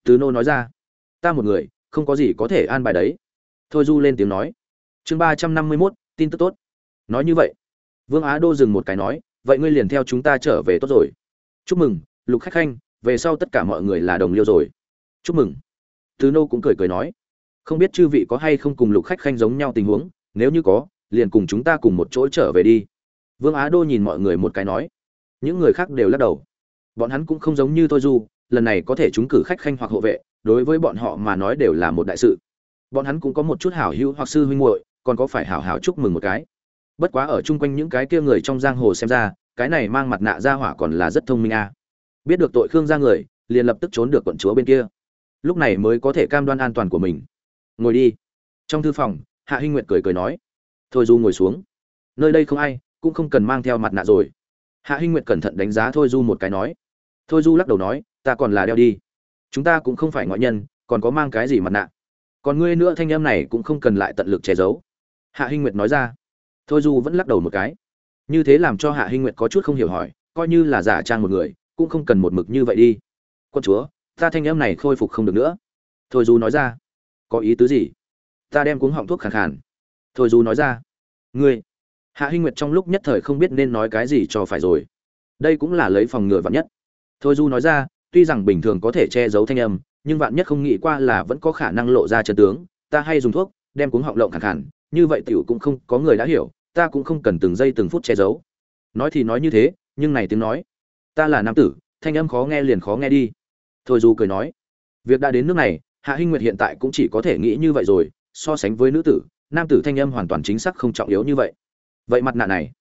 A: Từ nô nói ra. Ta một người, không có gì có thể an bài đấy. Thôi du lên tiếng nói. Chương ba trăm năm mươi mốt, tin tức tốt nói như vậy. Vương á đô dừng một cái nói, vậy ngươi liền theo chúng ta trở về tốt rồi. Chúc mừng, lục khách khanh, về sau tất cả mọi người là đồng liêu rồi. Chúc mừng. Từ nô cũng cười cười nói, không biết chư vị có hay không cùng lục khách khanh giống nhau tình huống, nếu như có, liền cùng chúng ta cùng một chỗ trở về đi. Vương á đô nhìn mọi người một cái nói, những người khác đều lắc đầu. Bọn hắn cũng không giống như tôi du, lần này có thể chúng cử khách khanh hoặc hộ vệ, đối với bọn họ mà nói đều là một đại sự. Bọn hắn cũng có một chút hảo hữu hoặc sư huynh muội, còn có phải hảo hảo chúc mừng một cái bất quá ở chung quanh những cái kia người trong giang hồ xem ra, cái này mang mặt nạ ra hỏa còn là rất thông minh a. Biết được tội khương ra người, liền lập tức trốn được quận chúa bên kia. Lúc này mới có thể cam đoan an toàn của mình. Ngồi đi. Trong thư phòng, hạ hinh nguyệt cười cười nói. Thôi du ngồi xuống. Nơi đây không ai, cũng không cần mang theo mặt nạ rồi. Hạ hinh nguyệt cẩn thận đánh giá thôi du một cái nói. Thôi du lắc đầu nói, ta còn là đeo đi. Chúng ta cũng không phải ngoại nhân, còn có mang cái gì mặt nạ? Còn ngươi nữa thanh em này cũng không cần lại tận lực che giấu. Hạ hinh nguyệt nói ra thôi du vẫn lắc đầu một cái. Như thế làm cho hạ hinh nguyệt có chút không hiểu hỏi, coi như là giả trang một người, cũng không cần một mực như vậy đi. Quân chúa, ta thanh em này khôi phục không được nữa. Thôi du nói ra. Có ý tứ gì? Ta đem cuống họng thuốc khàn khàn. Thôi du nói ra. Ngươi. Hạ hinh nguyệt trong lúc nhất thời không biết nên nói cái gì cho phải rồi. Đây cũng là lấy phòng ngừa vạn nhất. Thôi du nói ra, tuy rằng bình thường có thể che giấu thanh âm, nhưng vạn nhất không nghĩ qua là vẫn có khả năng lộ ra chân tướng, ta hay dùng thuốc, đem cuống họng lộng khàn khàn như vậy tiểu cũng không có người đã hiểu, ta cũng không cần từng giây từng phút che giấu. Nói thì nói như thế, nhưng này tiếng nói, ta là nam tử, thanh âm khó nghe liền khó nghe đi. Thôi du cười nói, việc đã đến nước này, hạ hinh nguyệt hiện tại cũng chỉ có thể nghĩ như vậy rồi, so sánh với nữ tử, nam tử thanh âm hoàn toàn chính xác không trọng yếu như vậy. Vậy mặt nạ này,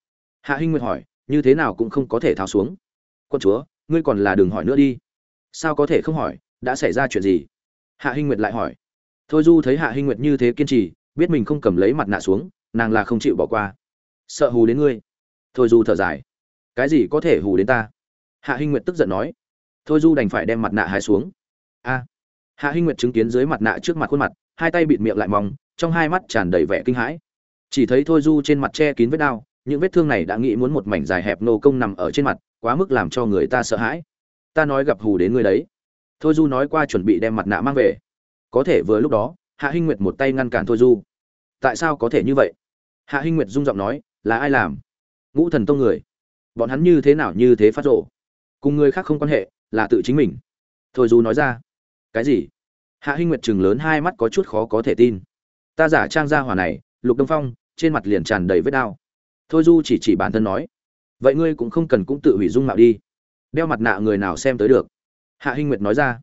A: hạ hinh nguyệt hỏi, như thế nào cũng không có thể tháo xuống. Quân chúa, ngươi còn là đừng hỏi nữa đi. Sao có thể không hỏi, đã xảy ra chuyện gì? Hạ hinh nguyệt lại hỏi. Thôi du thấy hạ hinh nguyệt như thế kiên trì biết mình không cầm lấy mặt nạ xuống, nàng là không chịu bỏ qua. Sợ hù đến ngươi. Thôi du thở dài. Cái gì có thể hù đến ta? Hạ hinh nguyệt tức giận nói. Thôi du đành phải đem mặt nạ hái xuống. A. Hạ hinh nguyệt chứng kiến dưới mặt nạ trước mặt khuôn mặt, hai tay bịt miệng lại mong, trong hai mắt tràn đầy vẻ kinh hãi. Chỉ thấy thôi du trên mặt che kín vết đau, những vết thương này đã nghĩ muốn một mảnh dài hẹp nô công nằm ở trên mặt, quá mức làm cho người ta sợ hãi. Ta nói gặp hù đến ngươi đấy. Thôi du nói qua chuẩn bị đem mặt nạ mang về. Có thể vừa lúc đó hạ hinh nguyệt một tay ngăn cản thôi du. Tại sao có thể như vậy? Hạ hinh nguyệt rung giọng nói, là ai làm? Ngũ thần tông người. Bọn hắn như thế nào như thế phát rộ? Cùng người khác không quan hệ, là tự chính mình. Thôi du nói ra. Cái gì? Hạ hinh nguyệt chừng lớn hai mắt có chút khó có thể tin. Ta giả trang ra hỏa này, lục đông phong, trên mặt liền tràn đầy vết đau. Thôi du chỉ chỉ bản thân nói. Vậy ngươi cũng không cần cũng tự hủy dung mạo đi. Đeo mặt nạ người nào xem tới được? Hạ hinh nguyệt nói ra.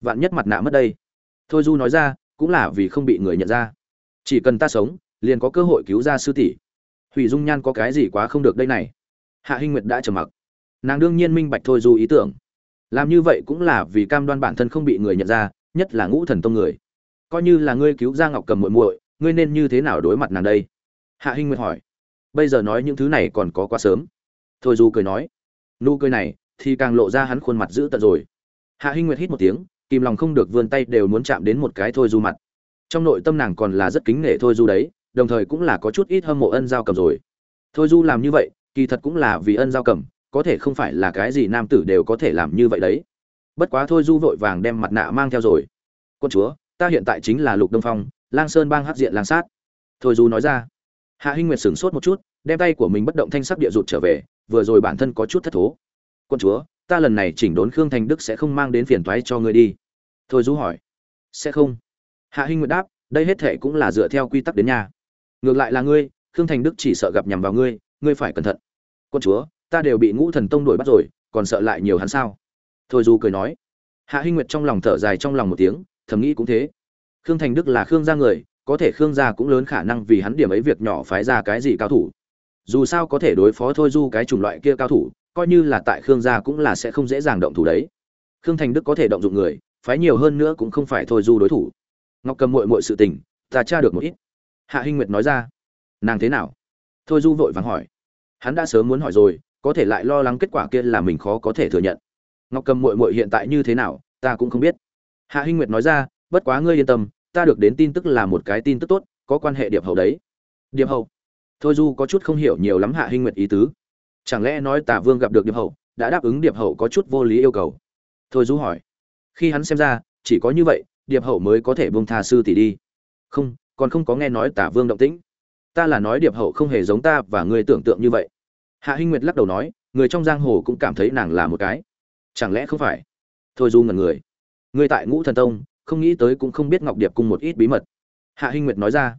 A: Vạn nhất mặt nạ mất đây. Thôi du nói ra cũng là vì không bị người nhận ra. Chỉ cần ta sống, liền có cơ hội cứu ra sư tỷ. Hủy dung nhan có cái gì quá không được đây này. Hạ hinh nguyệt đã trầm mặc. Nàng đương nhiên minh bạch thôi dù ý tưởng. Làm như vậy cũng là vì cam đoan bản thân không bị người nhận ra, nhất là ngũ thần tông người. Coi như là ngươi cứu ra ngọc cầm muội muội, ngươi nên như thế nào đối mặt nàng đây? Hạ hinh nguyệt hỏi. Bây giờ nói những thứ này còn có quá sớm. Thôi du cười nói. Nụ cười này thì càng lộ ra hắn khuôn mặt dữ tợn rồi. Hạ hinh nguyệt hít một tiếng kìm lòng không được vươn tay đều muốn chạm đến một cái thôi du mặt. Trong nội tâm nàng còn là rất kính nể thôi du đấy, đồng thời cũng là có chút ít hâm mộ ân giao cầm rồi. Thôi du làm như vậy, kỳ thật cũng là vì ân giao cầm, có thể không phải là cái gì nam tử đều có thể làm như vậy đấy. Bất quá thôi du vội vàng đem mặt nạ mang theo rồi. Quân chúa, ta hiện tại chính là lục đông phong, lang sơn bang hát diện lang sát. Thôi du nói ra. Hạ hinh nguyệt sửng sốt một chút, đem tay của mình bất động thanh sắc địa rụt trở về, vừa rồi bản thân có chút thất thố. Quân chúa, ta lần này chỉnh đốn khương thành đức sẽ không mang đến phiền toái cho ngươi đi thôi du hỏi. Sẽ không. Hạ hinh nguyệt đáp, đây hết thể cũng là dựa theo quy tắc đến nhà. Ngược lại là ngươi, khương thành đức chỉ sợ gặp nhằm vào ngươi ngươi phải cẩn thận. Quân chúa, ta đều bị ngũ thần tông đuổi bắt rồi, còn sợ lại nhiều hắn sao? Thôi du cười nói. Hạ hinh nguyệt trong lòng thở dài trong lòng một tiếng, thầm nghĩ cũng thế. Khương thành đức là khương gia người, có thể khương gia cũng lớn khả năng vì hắn điểm ấy việc nhỏ phái ra cái gì cao thủ. Dù sao có thể đối phó thôi du cái chủng loại kia cao thủ, coi như là tại khương gia cũng là sẽ không dễ dàng động thủ đấy. Khương thành đức có thể động dụng người phái nhiều hơn nữa cũng không phải thôi du đối thủ. Ngọc cầm mội mội sự tình, ta tra được một ít. Hạ hinh nguyệt nói ra. Nàng thế nào? Thôi du vội vàng hỏi. Hắn đã sớm muốn hỏi rồi, có thể lại lo lắng kết quả kia là mình khó có thể thừa nhận. Ngọc cầm mội mội hiện tại như thế nào, ta cũng không biết. Hạ hinh nguyệt nói ra, bất quá ngươi yên tâm, ta được đến tin tức là một cái tin tức tốt, có quan hệ điệp hậu đấy. Điệp hậu thôi du có chút không hiểu nhiều lắm hạ hinh nguyệt ý tứ. Chẳng lẽ nói tả vương gặp được điệp hậu đã đáp ứng điệp hậu có chút vô lý yêu cầu? Thôi du hỏi khi hắn xem ra, chỉ có như vậy, điệp hậu mới có thể buông tha sư tỷ đi. Không, còn không có nghe nói tả vương động tĩnh. Ta là nói điệp hậu không hề giống ta và ngươi tưởng tượng như vậy. Hạ hinh nguyệt lắc đầu nói, người trong giang hồ cũng cảm thấy nàng là một cái. Chẳng lẽ không phải? Thôi du ngẩn người. Người tại ngũ thần tông, không nghĩ tới cũng không biết ngọc điệp cung một ít bí mật. Hạ hinh nguyệt nói ra.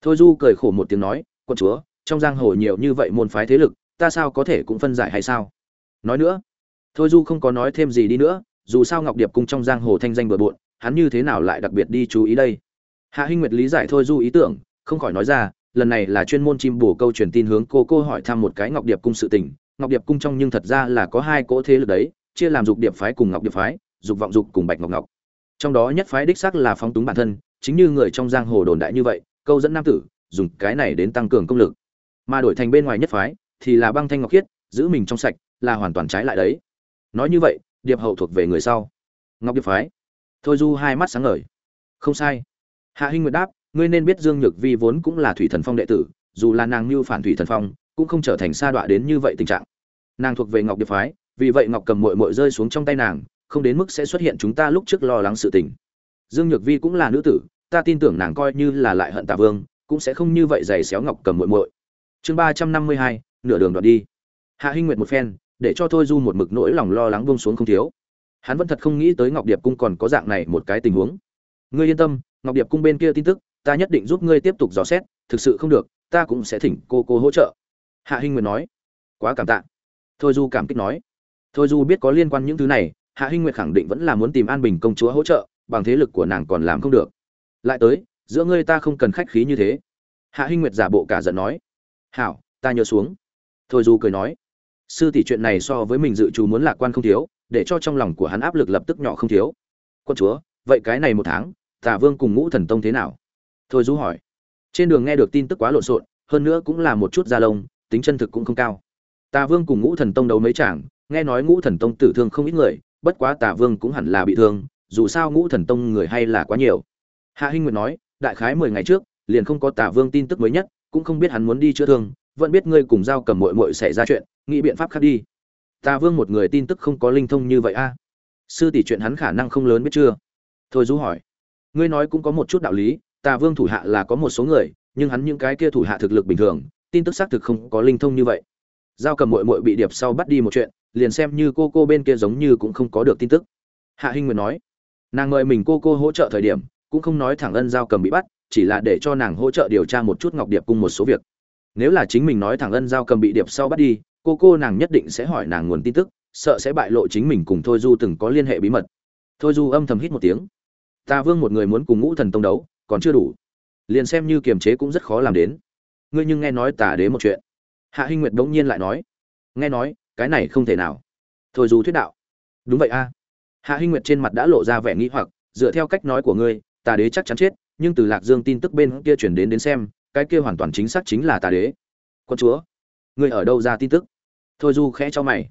A: Thôi du cười khổ một tiếng nói quân chúa, trong giang hồ nhiều như vậy môn phái thế lực, ta sao có thể cũng phân giải hay sao? Nói nữa. Thôi du không có nói thêm gì đi nữa dù sao ngọc điệp cung trong giang hồ thanh danh bừa bộn, hắn như thế nào lại đặc biệt đi chú ý đây? Hạ hinh nguyệt lý giải thôi du ý tưởng, không khỏi nói ra, lần này là chuyên môn chim bổ câu truyền tin hướng cô cô hỏi thăm một cái ngọc điệp cung sự tình. Ngọc điệp cung trong nhưng thật ra là có hai cỗ thế lực đấy, chia làm dục điệp phái cùng ngọc điệp phái, dục vọng dục cùng bạch ngọc ngọc. Trong đó nhất phái đích xác là phóng túng bản thân, chính như người trong giang hồ đồn đại như vậy, câu dẫn nam tử, dùng cái này đến tăng cường công lực. Mà đổi thành bên ngoài nhất phái, thì là băng thanh ngọc khiết, giữ mình trong sạch, là hoàn toàn trái lại đấy. Nói như vậy điệp hậu thuộc về người sau. Ngọc điệp phái. Thôi du hai mắt sáng ngời. Không sai. Hạ hinh nguyệt đáp, ngươi nên biết dương nhược vi vốn cũng là thủy thần phong đệ tử, dù là nàng mưu phản thủy thần phong, cũng không trở thành sa đọa đến như vậy tình trạng. Nàng thuộc về ngọc điệp phái, vì vậy ngọc cầm mội mội rơi xuống trong tay nàng, không đến mức sẽ xuất hiện chúng ta lúc trước lo lắng sự tình. Dương nhược vi cũng là nữ tử, ta tin tưởng nàng coi như là lại hận tạ vương, cũng sẽ không như vậy giày xéo ngọc cầm mội mội chương ba trăm năm mươi hai, nửa đường đoạn đi. Hạ hinh nguyệt một phen để cho thôi du một mực nỗi lòng lo lắng buông xuống không thiếu. Hắn vẫn thật không nghĩ tới ngọc điệp cung còn có dạng này một cái tình huống. Ngươi yên tâm, ngọc điệp cung bên kia tin tức, ta nhất định giúp ngươi tiếp tục dò xét, thực sự không được, ta cũng sẽ thỉnh cô cô hỗ trợ. Hạ hinh nguyệt nói. Quá cảm tạ. Thôi du cảm kích nói. Thôi du biết có liên quan những thứ này, hạ hinh nguyệt khẳng định vẫn là muốn tìm an bình công chúa hỗ trợ, bằng thế lực của nàng còn làm không được. Lại tới, giữa ngươi ta không cần khách khí như thế. Hạ hinh nguyệt giả bộ cả giận nói. Hảo, ta nhớ xuống. Thôi du cười nói sư tỷ chuyện này so với mình dự trù muốn lạc quan không thiếu, để cho trong lòng của hắn áp lực lập tức nhỏ không thiếu. Quân chúa, vậy cái này một tháng, tả vương cùng ngũ thần tông thế nào? Thôi du hỏi. Trên đường nghe được tin tức quá lộn xộn, hơn nữa cũng là một chút da lông, tính chân thực cũng không cao. Tà vương cùng ngũ thần tông đấu mấy chàng, nghe nói ngũ thần tông tử thương không ít người, bất quá tà vương cũng hẳn là bị thương, dù sao ngũ thần tông người hay là quá nhiều. Hạ hinh nguyệt nói, đại khái mười ngày trước, liền không có tà vương tin tức mới nhất, cũng không biết hắn muốn đi chữa thương vẫn biết ngươi cùng giao cầm muội muội xảy ra chuyện, nghĩ biện pháp khác đi. Ta vương một người tin tức không có linh thông như vậy a. Sư tỷ chuyện hắn khả năng không lớn biết chưa? Thôi du hỏi. Ngươi nói cũng có một chút đạo lý, Ta vương thủ hạ là có một số người, nhưng hắn những cái kia thủ hạ thực lực bình thường, tin tức xác thực không có linh thông như vậy. Giao cầm muội muội bị điệp sau bắt đi một chuyện, liền xem như cô cô bên kia giống như cũng không có được tin tức. Hạ hinh nguyệt nói. Nàng mời mình cô cô hỗ trợ thời điểm, cũng không nói thẳng ân giao cầm bị bắt, chỉ là để cho nàng hỗ trợ điều tra một chút ngọc điệp cùng một số việc nếu là chính mình nói thẳng ân giao cầm bị điệp sau bắt đi, cô cô nàng nhất định sẽ hỏi nàng nguồn tin tức, sợ sẽ bại lộ chính mình cùng thôi du từng có liên hệ bí mật. Thôi du âm thầm hít một tiếng. Ta vương một người muốn cùng ngũ thần tông đấu, còn chưa đủ. Liền xem như kiềm chế cũng rất khó làm đến. Ngươi nhưng nghe nói tà đế một chuyện. Hạ hinh nguyệt bỗng nhiên lại nói. Nghe nói, cái này không thể nào. Thôi du thuyết đạo. Đúng vậy a. Hạ hinh nguyệt trên mặt đã lộ ra vẻ nghĩ hoặc, dựa theo cách nói của ngươi, tà đế chắc chắn chết, nhưng từ lạc dương tin tức bên kia chuyển đến đến xem cái kia hoàn toàn chính xác chính là tà đế. Con chúa, ngươi ở đâu ra tin tức? Thôi du khẽ cho mày.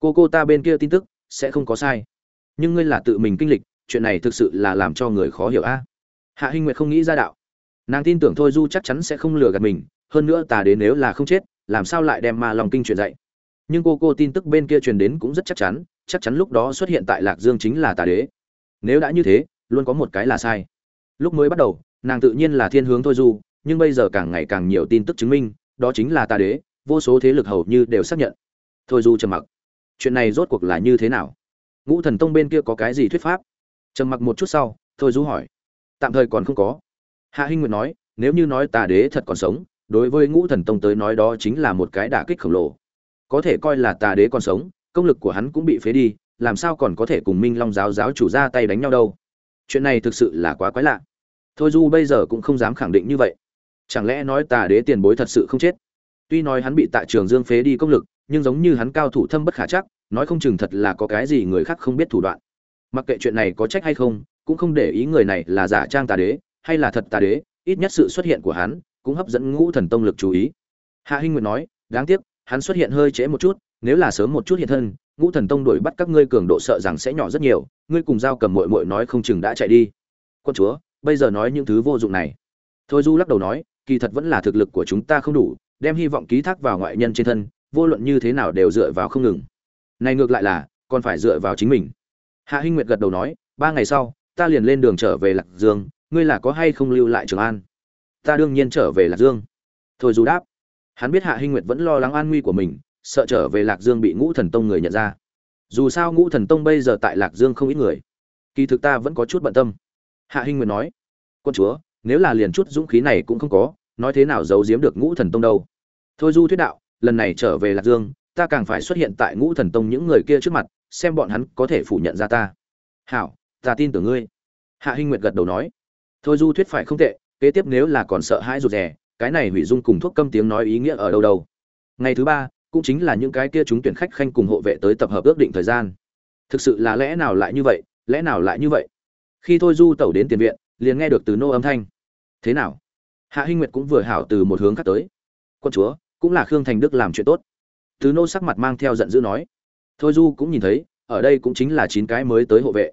A: Cô cô ta bên kia tin tức sẽ không có sai. Nhưng ngươi là tự mình kinh lịch, chuyện này thực sự là làm cho người khó hiểu a. Hạ hinh nguyệt không nghĩ ra đạo. Nàng tin tưởng thôi du chắc chắn sẽ không lừa gạt mình, hơn nữa tà đế nếu là không chết, làm sao lại đem ma lòng kinh truyền dạy? Nhưng cô cô tin tức bên kia truyền đến cũng rất chắc chắn chắc chắn lúc đó xuất hiện tại lạc dương chính là tà đế. Nếu đã như thế, luôn có một cái là sai. Lúc mới bắt đầu, nàng tự nhiên là thiên hướng thôi du nhưng bây giờ càng ngày càng nhiều tin tức chứng minh, đó chính là ta đế, vô số thế lực hầu như đều xác nhận. Thôi du trầm mặc. Chuyện này rốt cuộc là như thế nào? Ngũ thần tông bên kia có cái gì thuyết pháp? Trầm mặc một chút sau, thôi du hỏi. Tạm thời còn không có. Hạ hinh nguyệt nói, nếu như nói tà đế thật còn sống, đối với ngũ thần tông tới nói đó chính là một cái đả kích khổng lồ. Có thể coi là tà đế còn sống, công lực của hắn cũng bị phế đi, làm sao còn có thể cùng minh long giáo giáo chủ ra tay đánh nhau đâu? Chuyện này thực sự là quá quái lạ. Thôi du bây giờ cũng không dám khẳng định như vậy chẳng lẽ nói tà đế tiền bối thật sự không chết? Tuy nói hắn bị tạ trường dương phế đi công lực, nhưng giống như hắn cao thủ thâm bất khả chắc, nói không chừng thật là có cái gì người khác không biết thủ đoạn. Mặc kệ chuyện này có trách hay không, cũng không để ý người này là giả trang tà đế, hay là thật tà đế, ít nhất sự xuất hiện của hắn cũng hấp dẫn ngũ thần tông lực chú ý. Hạ hinh nguyệt nói, đáng tiếc, hắn xuất hiện hơi trễ một chút, nếu là sớm một chút hiện thân, ngũ thần tông đuổi bắt các ngươi cường độ sợ rằng sẽ nhỏ rất nhiều, ngươi cùng giao cầm mội mội nói không chừng đã chạy đi. Con chúa, bây giờ nói những thứ vô dụng này. Thôi du lắc đầu nói kỳ thật vẫn là thực lực của chúng ta không đủ, đem hy vọng ký thác vào ngoại nhân trên thân, vô luận như thế nào đều dựa vào không ngừng. Này ngược lại là, còn phải dựa vào chính mình. Hạ hinh nguyệt gật đầu nói, ba ngày sau, ta liền lên đường trở về lạc dương, ngươi là có hay không lưu lại trường an? Ta đương nhiên trở về lạc dương. Thôi dù đáp. Hắn biết hạ hinh nguyệt vẫn lo lắng an nguy của mình, sợ trở về lạc dương bị ngũ thần tông người nhận ra. Dù sao ngũ thần tông bây giờ tại lạc dương không ít người. Kỳ thực ta vẫn có chút bận tâm. Hạ hinh nguyệt nói, quân chúa nếu là liền chút dũng khí này cũng không có, nói thế nào giấu giếm được ngũ thần tông đâu? Thôi du thuyết đạo, lần này trở về lạc dương, ta càng phải xuất hiện tại ngũ thần tông những người kia trước mặt, xem bọn hắn có thể phủ nhận ra ta. Hảo, ta tin tưởng ngươi. Hạ hinh nguyệt gật đầu nói. Thôi du thuyết phải không tệ, kế tiếp nếu là còn sợ hãi rụt rè, cái này hủy dung cùng thuốc câm tiếng nói ý nghĩa ở đâu đâu. Ngày thứ ba, cũng chính là những cái kia chúng tuyển khách khanh cùng hộ vệ tới tập hợp ước định thời gian. Thực sự là lẽ nào lại như vậy, lẽ nào lại như vậy? Khi thôi du tẩu đến tiền viện liền nghe được từ nô âm thanh. Thế nào? Hạ hinh nguyệt cũng vừa hảo từ một hướng khác tới. Quân chúa, cũng là khương thành đức làm chuyện tốt. Từ nô sắc mặt mang theo giận dữ nói. Thôi du cũng nhìn thấy, ở đây cũng chính là chín cái mới tới hộ vệ.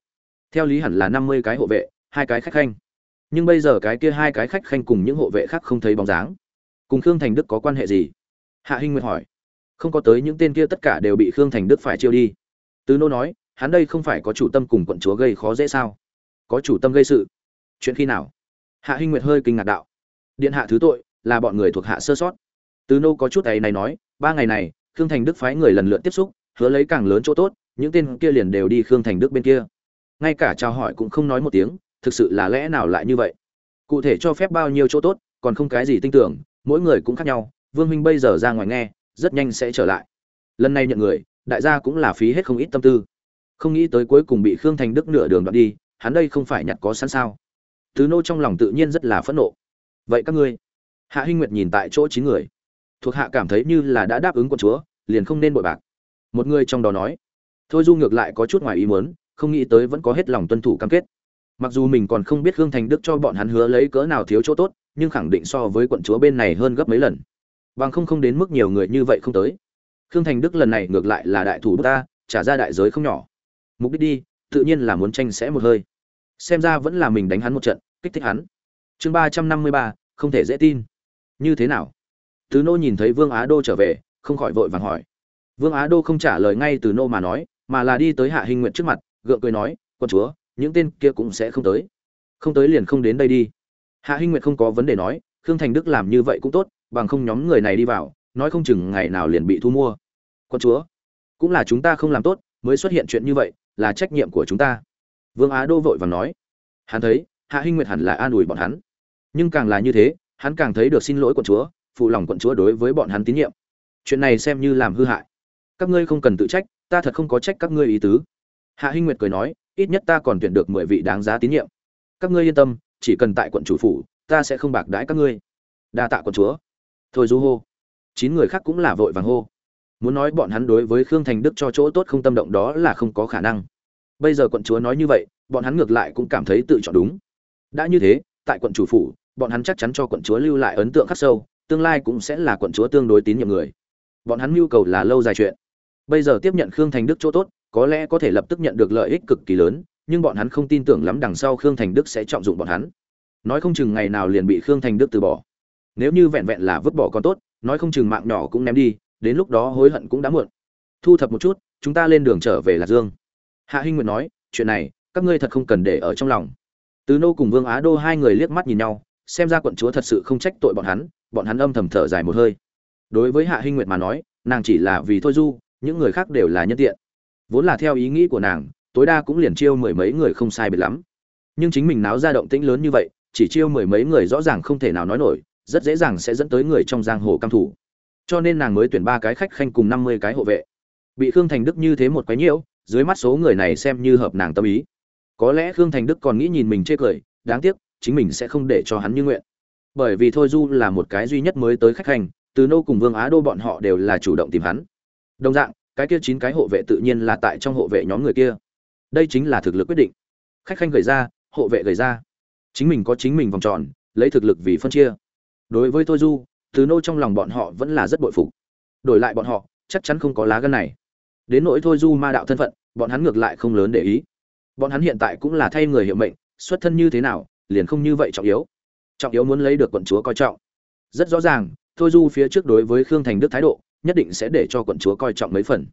A: Theo lý hẳn là năm mươi cái hộ vệ, hai cái khách khanh. Nhưng bây giờ cái kia hai cái khách khanh cùng những hộ vệ khác không thấy bóng dáng. Cùng khương thành đức có quan hệ gì? Hạ hinh nguyệt hỏi. Không có tới những tên kia tất cả đều bị khương thành đức phải chiêu đi. Tứ nô nói, hắn đây không phải có chủ tâm cùng quận chúa gây khó dễ sao? Có chủ tâm gây sự chuyện khi nào? Hạ hinh nguyệt hơi kinh ngạc đạo. Điện hạ thứ tội là bọn người thuộc hạ sơ sót. Từ nô có chút ấy này nói, ba ngày này, khương thành đức phái người lần lượt tiếp xúc, hứa lấy càng lớn chỗ tốt, những tên kia liền đều đi khương thành đức bên kia. Ngay cả chào hỏi cũng không nói một tiếng, thực sự là lẽ nào lại như vậy? Cụ thể cho phép bao nhiêu chỗ tốt, còn không cái gì tin tưởng, mỗi người cũng khác nhau, vương minh bây giờ ra ngoài nghe, rất nhanh sẽ trở lại. Lần này nhận người, đại gia cũng là phí hết không ít tâm tư. Không nghĩ tới cuối cùng bị khương thành đức nửa đường đoạn đi, hắn đây không phải nhặt có sẵn sao? Tứ nô trong lòng tự nhiên rất là phẫn nộ. Vậy các ngươi, hạ hinh nguyệt nhìn tại chỗ chín người, thuộc hạ cảm thấy như là đã đáp ứng quân chúa, liền không nên bội bạc. Một người trong đó nói, thôi du ngược lại có chút ngoài ý muốn, không nghĩ tới vẫn có hết lòng tuân thủ cam kết. Mặc dù mình còn không biết hương thành đức cho bọn hắn hứa lấy cỡ nào thiếu chỗ tốt, nhưng khẳng định so với quận chúa bên này hơn gấp mấy lần. Bằng không không đến mức nhiều người như vậy không tới. Khương thành đức lần này ngược lại là đại thủ ta, trả ra đại giới không nhỏ. Mục đích đi, tự nhiên là muốn tranh sẽ một hơi. Xem ra vẫn là mình đánh hắn một trận kích thích hắn. Chương ba trăm năm mươi ba, không thể dễ tin. Như thế nào? Từ nô nhìn thấy vương á đô trở về, không khỏi vội vàng hỏi. Vương á đô không trả lời ngay từ nô mà nói, mà là đi tới hạ hình nguyện trước mặt, gượng cười nói, quân chúa, những tên kia cũng sẽ không tới. Không tới liền không đến đây đi. Hạ hinh nguyệt không có vấn đề nói, khương thành đức làm như vậy cũng tốt, bằng không nhóm người này đi vào, nói không chừng ngày nào liền bị thu mua. Con chúa, cũng là chúng ta không làm tốt, mới xuất hiện chuyện như vậy, là trách nhiệm của chúng ta. Vương á đô vội vàng nói. Hắn thấy hạ hinh nguyệt hẳn là an ủi bọn hắn. Nhưng càng là như thế, hắn càng thấy được xin lỗi quận chúa, phụ lòng quận chúa đối với bọn hắn tín nhiệm. Chuyện này xem như làm hư hại. Các ngươi không cần tự trách, ta thật không có trách các ngươi ý tứ. Hạ hinh nguyệt cười nói, ít nhất ta còn tuyển được mười vị đáng giá tín nhiệm. Các ngươi yên tâm, chỉ cần tại quận chủ phủ, ta sẽ không bạc đãi các ngươi. Đa tạ quận chúa. Thôi du hô. Chín người khác cũng là vội vàng hô. Muốn nói bọn hắn đối với khương thành đức cho chỗ tốt không tâm động đó là không có khả năng. Bây giờ quận chúa nói như vậy, bọn hắn ngược lại cũng cảm thấy tự chọn đúng đã như thế, tại quận chủ phủ, bọn hắn chắc chắn cho quận chúa lưu lại ấn tượng khắc sâu, tương lai cũng sẽ là quận chúa tương đối tín nhiệm người. Bọn hắn mưu cầu là lâu dài chuyện. Bây giờ tiếp nhận khương thành đức chỗ tốt, có lẽ có thể lập tức nhận được lợi ích cực kỳ lớn, nhưng bọn hắn không tin tưởng lắm đằng sau khương thành đức sẽ trọng dụng bọn hắn. Nói không chừng ngày nào liền bị khương thành đức từ bỏ. Nếu như vẹn vẹn là vứt bỏ con tốt, nói không chừng mạng nhỏ cũng ném đi, đến lúc đó hối hận cũng đã muộn. Thu thập một chút, chúng ta lên đường trở về lạc dương. Hạ hinh nguyệt nói, chuyện này, các ngươi thật không cần để ở trong lòng. Từ nô cùng vương á đô hai người liếc mắt nhìn nhau, xem ra quận chúa thật sự không trách tội bọn hắn bọn hắn âm thầm thở dài một hơi. Đối với hạ hinh nguyệt mà nói, nàng chỉ là vì thôi du, những người khác đều là nhân tiện. Vốn là theo ý nghĩ của nàng, tối đa cũng liền chiêu mười mấy người không sai biệt lắm. Nhưng chính mình náo ra động tĩnh lớn như vậy, chỉ chiêu mười mấy người rõ ràng không thể nào nói nổi, rất dễ dàng sẽ dẫn tới người trong giang hồ cam thủ cho nên nàng mới tuyển ba cái khách khanh cùng năm mươi cái hộ vệ. Bị khương thành đức như thế một quái nhiễu, dưới mắt số người này xem như hợp nàng tâm ý có lẽ khương thành đức còn nghĩ nhìn mình chê cười, đáng tiếc, chính mình sẽ không để cho hắn như nguyện. Bởi vì thôi du là một cái duy nhất mới tới khách hành, từ nô cùng vương á đô bọn họ đều là chủ động tìm hắn. Đồng dạng, cái kia chín cái hộ vệ tự nhiên là tại trong hộ vệ nhóm người kia. Đây chính là thực lực quyết định. Khách khanh gầy ra, hộ vệ gầy ra. Chính mình có chính mình vòng tròn, lấy thực lực vì phân chia. Đối với thôi du, từ nô trong lòng bọn họ vẫn là rất bội phục. Đổi lại bọn họ, chắc chắn không có lá gân này. Đến nỗi thôi du ma đạo thân phận, bọn hắn ngược lại không lớn để ý bọn hắn hiện tại cũng là thay người hiệu mệnh, xuất thân như thế nào, liền không như vậy trọng yếu. Trọng yếu muốn lấy được quận chúa coi trọng. Rất rõ ràng, thôi du phía trước đối với khương thành đức thái độ, nhất định sẽ để cho quận chúa coi trọng mấy phần.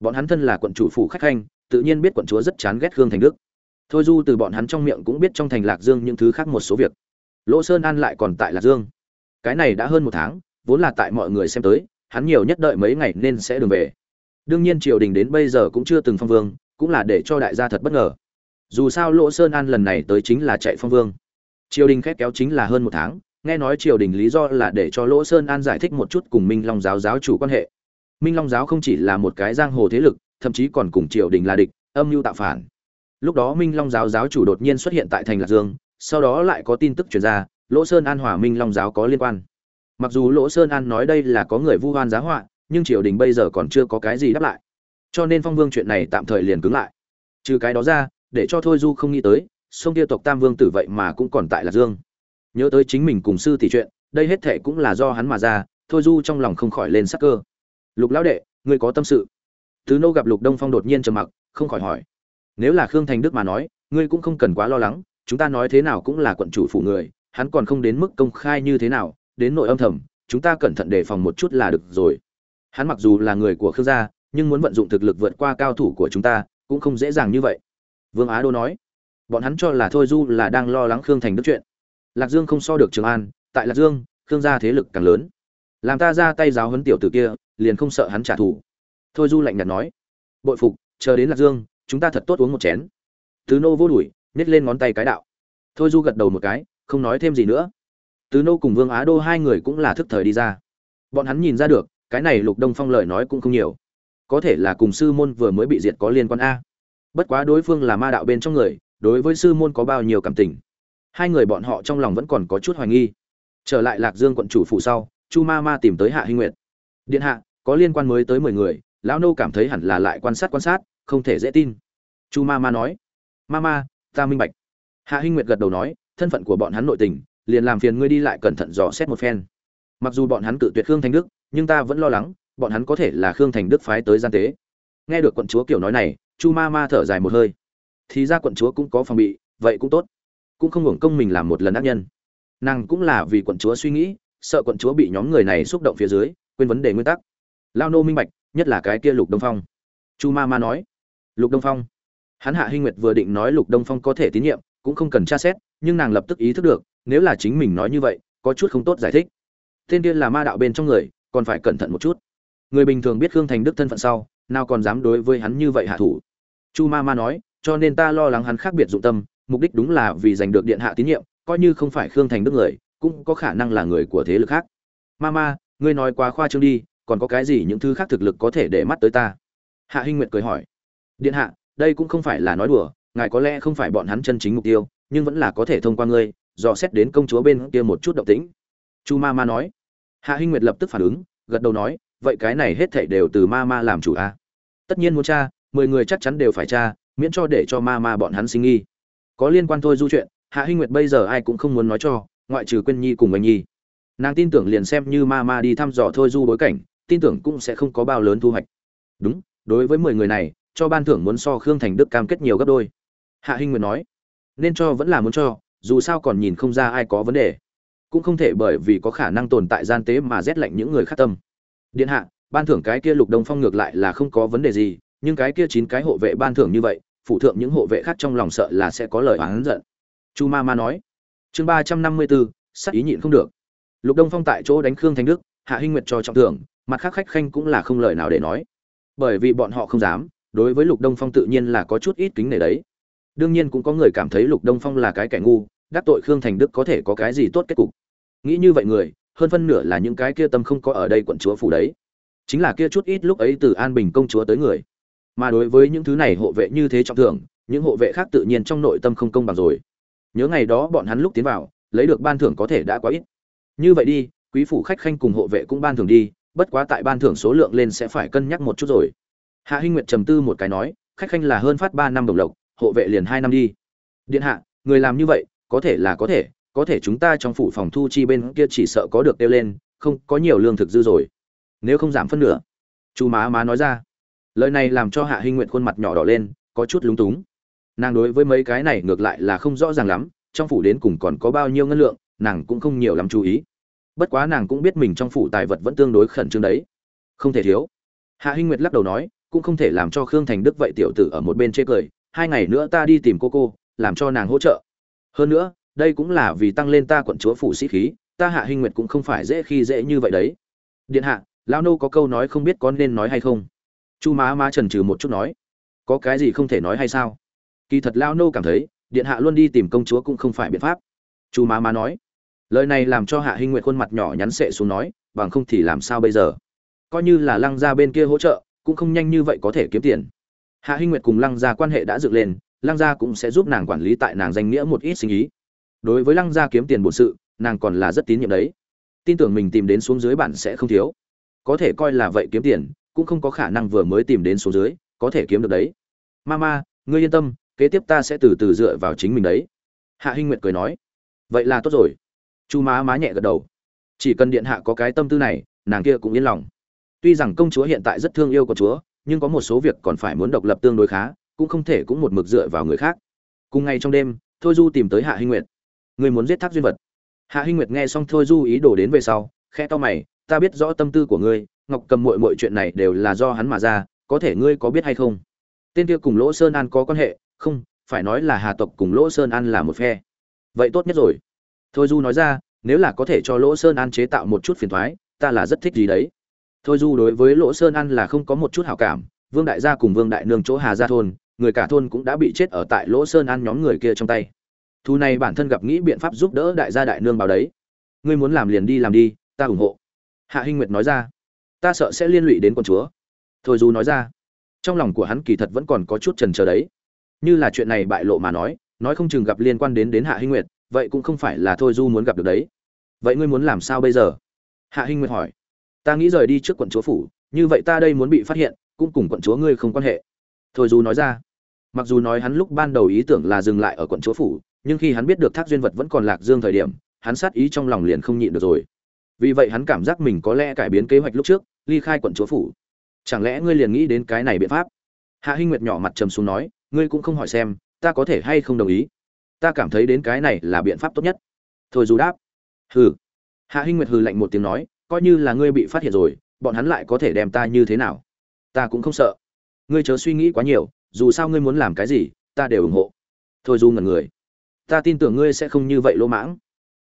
A: Bọn hắn thân là quận chủ phủ khách khanh, tự nhiên biết quận chúa rất chán ghét khương thành đức. Thôi du từ bọn hắn trong miệng cũng biết trong thành lạc dương những thứ khác một số việc. Lỗ sơn an lại còn tại lạc dương. Cái này đã hơn một tháng, vốn là tại mọi người xem tới, hắn nhiều nhất đợi mấy ngày nên sẽ đường về. Đương nhiên triều đình đến bây giờ cũng chưa từng phong vương, cũng là để cho đại gia thật bất ngờ dù sao lỗ sơn an lần này tới chính là chạy phong vương. Triều đình khét kéo chính là hơn một tháng, nghe nói triều đình lý do là để cho lỗ sơn an giải thích một chút cùng minh long giáo giáo chủ quan hệ. Minh long giáo không chỉ là một cái giang hồ thế lực, thậm chí còn cùng triều đình là địch, âm mưu tạo phản. Lúc đó minh long giáo giáo chủ đột nhiên xuất hiện tại thành lạc dương, sau đó lại có tin tức truyền ra, lỗ sơn an hòa minh long giáo có liên quan. Mặc dù lỗ sơn an nói đây là có người vu hoan giá họa, nhưng triều đình bây giờ còn chưa có cái gì đáp lại. Cho nên phong vương chuyện này tạm thời liền cứng lại. Trừ cái đó ra để cho thôi du không nghĩ tới, sông kia tộc tam vương tử vậy mà cũng còn tại lạc dương. Nhớ tới chính mình cùng sư tỷ chuyện, đây hết thệ cũng là do hắn mà ra, thôi du trong lòng không khỏi lên sắc cơ. Lục lão đệ người có tâm sự. Thứ nô gặp lục đông phong đột nhiên trầm mặc, không khỏi hỏi. Nếu là khương thành đức mà nói, ngươi cũng không cần quá lo lắng, chúng ta nói thế nào cũng là quận chủ phụ người, hắn còn không đến mức công khai như thế nào, đến nội âm thầm, chúng ta cẩn thận đề phòng một chút là được rồi. Hắn mặc dù là người của khương gia, nhưng muốn vận dụng thực lực vượt qua cao thủ của chúng ta, cũng không dễ dàng như vậy vương á đô nói, bọn hắn cho là thôi du là đang lo lắng khương thành đức chuyện. Lạc dương không so được trường an, tại lạc dương, khương gia thế lực càng lớn. Làm ta ra tay giáo huấn tiểu tử kia, liền không sợ hắn trả thù. Thôi du lạnh nhạt nói, bội phục, chờ đến lạc dương, chúng ta thật tốt uống một chén. Tứ nô vô đuổi, nhét lên ngón tay cái đạo. Thôi du gật đầu một cái, không nói thêm gì nữa. Tứ nô cùng vương á đô hai người cũng là thức thời đi ra. Bọn hắn nhìn ra được, cái này lục đông phong lời nói cũng không nhiều. Có thể là cùng sư môn vừa mới bị diệt có liên quan a bất quá đối phương là ma đạo bên trong người, đối với sư môn có bao nhiêu cảm tình? Hai người bọn họ trong lòng vẫn còn có chút hoài nghi. Trở lại lạc dương quận chủ phụ sau, chu ma ma tìm tới hạ hinh nguyệt. Điện hạ, có liên quan mới tới mười người, lão nô cảm thấy hẳn là lại quan sát quan sát, không thể dễ tin. Chu ma ma nói. Ma ma, ta minh bạch. Hạ hinh nguyệt gật đầu nói, thân phận của bọn hắn nội tình, liền làm phiền ngươi đi lại cẩn thận dò xét một phen. Mặc dù bọn hắn cự tuyệt khương thành đức, nhưng ta vẫn lo lắng, bọn hắn có thể là khương thành đức phái tới gian tế. Nghe được quận chúa kiểu nói này chu ma ma thở dài một hơi. Thì ra quận chúa cũng có phòng bị, vậy cũng tốt. Cũng không hưởng công mình làm một lần ác nhân. Nàng cũng là vì quận chúa suy nghĩ, sợ quận chúa bị nhóm người này xúc động phía dưới, quên vấn đề nguyên tắc. Lao nô minh bạch, nhất là cái kia lục đông phong. Chu ma ma nói, lục đông phong. Hắn hạ hinh nguyệt vừa định nói lục đông phong có thể tín nhiệm, cũng không cần tra xét, nhưng nàng lập tức ý thức được, nếu là chính mình nói như vậy, có chút không tốt giải thích. Tên tiên là ma đạo bên trong người, còn phải cẩn thận một chút. Người bình thường biết khương thành đức thân phận sau nào còn dám đối với hắn như vậy hạ thủ. Chu ma ma nói, cho nên ta lo lắng hắn khác biệt dụng tâm, mục đích đúng là vì giành được điện hạ tín nhiệm, coi như không phải khương thành đức người, cũng có khả năng là người của thế lực khác. Ma ma, ngươi nói quá khoa trương đi, còn có cái gì những thứ khác thực lực có thể để mắt tới ta? Hạ hinh nguyệt cười hỏi. Điện hạ, đây cũng không phải là nói đùa, ngài có lẽ không phải bọn hắn chân chính mục tiêu, nhưng vẫn là có thể thông qua ngươi, dò xét đến công chúa bên kia một chút động tĩnh. Chu ma ma nói. Hạ hinh nguyệt lập tức phản ứng, gật đầu nói vậy cái này hết thảy đều từ ma ma làm chủ a à? tất nhiên muốn cha, mười người chắc chắn đều phải cha, miễn cho để cho ma ma bọn hắn sinh nghi. Có liên quan thôi du chuyện, hạ hinh nguyệt bây giờ ai cũng không muốn nói cho, ngoại trừ quyên nhi cùng anh nhi. Nàng tin tưởng liền xem như ma ma đi thăm dò thôi du bối cảnh, tin tưởng cũng sẽ không có bao lớn thu hoạch. Đúng, đối với mười người này, cho ban thưởng muốn so khương thành đức cam kết nhiều gấp đôi. Hạ hinh nguyệt nói, nên cho vẫn là muốn cho, dù sao còn nhìn không ra ai có vấn đề. Cũng không thể bởi vì có khả năng tồn tại gian tế mà rét lạnh những người khác tâm điện hạ, ban thưởng cái kia lục đông phong ngược lại là không có vấn đề gì, nhưng cái kia chín cái hộ vệ ban thưởng như vậy phụ thượng những hộ vệ khác trong lòng sợ là sẽ có lời oán giận. Chu ma ma nói. Chương ba trăm năm mươi bốn, sắc ý nhịn không được. Lục đông phong tại chỗ đánh khương thanh đức, hạ hinh nguyệt cho trọng thưởng, mặt khác khách khanh cũng là không lời nào để nói. Bởi vì bọn họ không dám, đối với lục đông phong tự nhiên là có chút ít kính nể đấy. Đương nhiên cũng có người cảm thấy lục đông phong là cái kẻ ngu, đắc tội khương thành đức có thể có cái gì tốt kết cục. Nghĩ như vậy người hơn phân nửa là những cái kia tâm không có ở đây quận chúa phủ đấy. Chính là kia chút ít lúc ấy từ an bình công chúa tới người. Mà đối với những thứ này hộ vệ như thế trọng thưởng, những hộ vệ khác tự nhiên trong nội tâm không công bằng rồi. Nhớ ngày đó bọn hắn lúc tiến vào, lấy được ban thưởng có thể đã quá ít. Như vậy đi, quý phủ khách khanh cùng hộ vệ cũng ban thưởng đi, bất quá tại ban thưởng số lượng lên sẽ phải cân nhắc một chút rồi. Hạ hinh nguyệt trầm tư một cái nói, khách khanh là hơn phát ba năm đồng lộc, hộ vệ liền hai năm đi. Điện hạ, người làm như vậy, có thể là có thể có thể chúng ta trong phủ phòng thu chi bên kia chỉ sợ có được đeo lên, không có nhiều lương thực dư rồi. Nếu không giảm phân nửa. Chu má má nói ra. Lời này làm cho hạ hinh nguyện khuôn mặt nhỏ đỏ lên, có chút lúng túng. Nàng đối với mấy cái này ngược lại là không rõ ràng lắm, trong phủ đến cùng còn có bao nhiêu ngân lượng, nàng cũng không nhiều lắm chú ý. Bất quá nàng cũng biết mình trong phủ tài vật vẫn tương đối khẩn trương đấy. Không thể thiếu. Hạ hinh nguyệt lắc đầu nói, cũng không thể làm cho khương thành đức vậy tiểu tử ở một bên chê cười, hai ngày nữa ta đi tìm cô cô, làm cho nàng hỗ trợ. Hơn nữa đây cũng là vì tăng lên ta quận chúa phủ sĩ khí, ta hạ hinh nguyệt cũng không phải dễ khi dễ như vậy đấy. Điện hạ, lão nô có câu nói không biết có nên nói hay không? Chu má má trần trừ một chút nói. Có cái gì không thể nói hay sao? Kỳ thật lão nô cảm thấy, điện hạ luôn đi tìm công chúa cũng không phải biện pháp. Chu má má nói. Lời này làm cho hạ hinh nguyệt khuôn mặt nhỏ nhắn sệ xuống nói, bằng không thì làm sao bây giờ? Coi như là lăng gia bên kia hỗ trợ, cũng không nhanh như vậy có thể kiếm tiền. Hạ hinh nguyệt cùng lăng gia quan hệ đã dựng lên, lăng gia cũng sẽ giúp nàng quản lý tại nàng danh nghĩa một ít sinh ý đối với lăng gia kiếm tiền bổn sự, nàng còn là rất tín nhiệm đấy. Tin tưởng mình tìm đến xuống dưới bạn sẽ không thiếu. Có thể coi là vậy kiếm tiền, cũng không có khả năng vừa mới tìm đến xuống dưới, có thể kiếm được đấy. Mama, ngươi yên tâm, kế tiếp ta sẽ từ từ dựa vào chính mình đấy. Hạ hinh nguyệt cười nói. Vậy là tốt rồi. Chu má má nhẹ gật đầu. Chỉ cần điện hạ có cái tâm tư này, nàng kia cũng yên lòng. Tuy rằng công chúa hiện tại rất thương yêu của chúa, nhưng có một số việc còn phải muốn độc lập tương đối khá, cũng không thể cũng một mực dựa vào người khác. Cùng ngày trong đêm, thôi du tìm tới hạ hinh nguyệt. Ngươi muốn giết thác duyên vật. Hạ hinh nguyệt nghe xong thôi du ý đồ đến về sau khe to mày, ta biết rõ tâm tư của ngươi, ngọc cầm mội mội chuyện này đều là do hắn mà ra, có thể ngươi có biết hay không? Tên kia cùng lỗ sơn an có quan hệ? Không, phải nói là hà tộc cùng lỗ sơn an là một phe. Vậy tốt nhất rồi. Thôi du nói ra, nếu là có thể cho lỗ sơn an chế tạo một chút phiền thoái, ta là rất thích gì đấy. Thôi du đối với lỗ sơn an là không có một chút hảo cảm, vương đại gia cùng vương đại nương chỗ hà gia thôn, người cả thôn cũng đã bị chết ở tại lỗ sơn an nhóm người kia trong tay thu này bản thân gặp nghĩ biện pháp giúp đỡ đại gia đại nương bảo đấy. Ngươi muốn làm liền đi làm đi, ta ủng hộ. Hạ hinh nguyệt nói ra. Ta sợ sẽ liên lụy đến con chúa. Thôi du nói ra. Trong lòng của hắn kỳ thật vẫn còn có chút trần trờ đấy. Như là chuyện này bại lộ mà nói nói không chừng gặp liên quan đến đến hạ hinh nguyệt, vậy cũng không phải là thôi du muốn gặp được đấy. Vậy ngươi muốn làm sao bây giờ? Hạ hinh nguyệt hỏi. Ta nghĩ rời đi trước quận chúa phủ, như vậy ta đây muốn bị phát hiện, cũng cùng quận chúa ngươi không quan hệ. Thôi du nói ra. Mặc dù nói hắn lúc ban đầu ý tưởng là dừng lại ở quận chúa phủ nhưng khi hắn biết được thác duyên vật vẫn còn lạc dương thời điểm, hắn sát ý trong lòng liền không nhịn được rồi. Vì vậy hắn cảm giác mình có lẽ cải biến kế hoạch lúc trước, ly khai quận chúa phủ. Chẳng lẽ ngươi liền nghĩ đến cái này biện pháp? Hạ hinh nguyệt nhỏ mặt trầm xuống nói, ngươi cũng không hỏi xem, ta có thể hay không đồng ý? Ta cảm thấy đến cái này là biện pháp tốt nhất. Thôi dù đáp. Hừ. Hạ hinh nguyệt hừ lạnh một tiếng nói, coi như là ngươi bị phát hiện rồi, bọn hắn lại có thể đem ta như thế nào? Ta cũng không sợ. Ngươi chớ suy nghĩ quá nhiều, dù sao ngươi muốn làm cái gì, ta đều ủng hộ. Thôi du ngẩn người ta tin tưởng ngươi sẽ không như vậy lỗ mãng.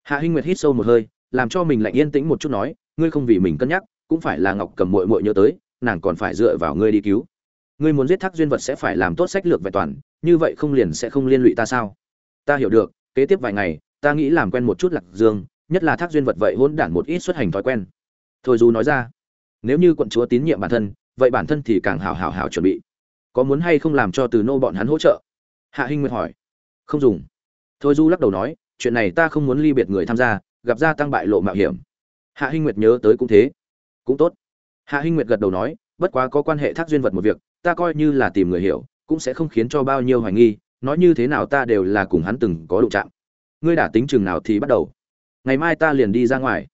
A: Hạ hinh nguyệt hít sâu một hơi, làm cho mình lạnh yên tĩnh một chút nói, ngươi không vì mình cân nhắc, cũng phải là ngọc cầm mội mội nhớ tới, nàng còn phải dựa vào ngươi đi cứu. Ngươi muốn giết thác duyên vật sẽ phải làm tốt sách lược vẹn toàn, như vậy không liền sẽ không liên lụy ta sao? Ta hiểu được, kế tiếp vài ngày, ta nghĩ làm quen một chút lạc dương, nhất là thác duyên vật vậy hỗn đản một ít xuất hành thói quen. Thôi dù nói ra, nếu như quận chúa tín nhiệm bản thân, vậy bản thân thì càng hào hảo hảo chuẩn bị. Có muốn hay không làm cho từ nô bọn hắn hỗ trợ? Hạ hinh nguyệt hỏi. Không dùng thôi du lắc đầu nói, chuyện này ta không muốn ly biệt người tham gia, gặp ra tăng bại lộ mạo hiểm. Hạ hinh nguyệt nhớ tới cũng thế. Cũng tốt. Hạ hinh nguyệt gật đầu nói, bất quá có quan hệ thác duyên vật một việc, ta coi như là tìm người hiểu, cũng sẽ không khiến cho bao nhiêu hoài nghi, nói như thế nào ta đều là cùng hắn từng có đụng chạm. Ngươi đã tính chừng nào thì bắt đầu. Ngày mai ta liền đi ra ngoài.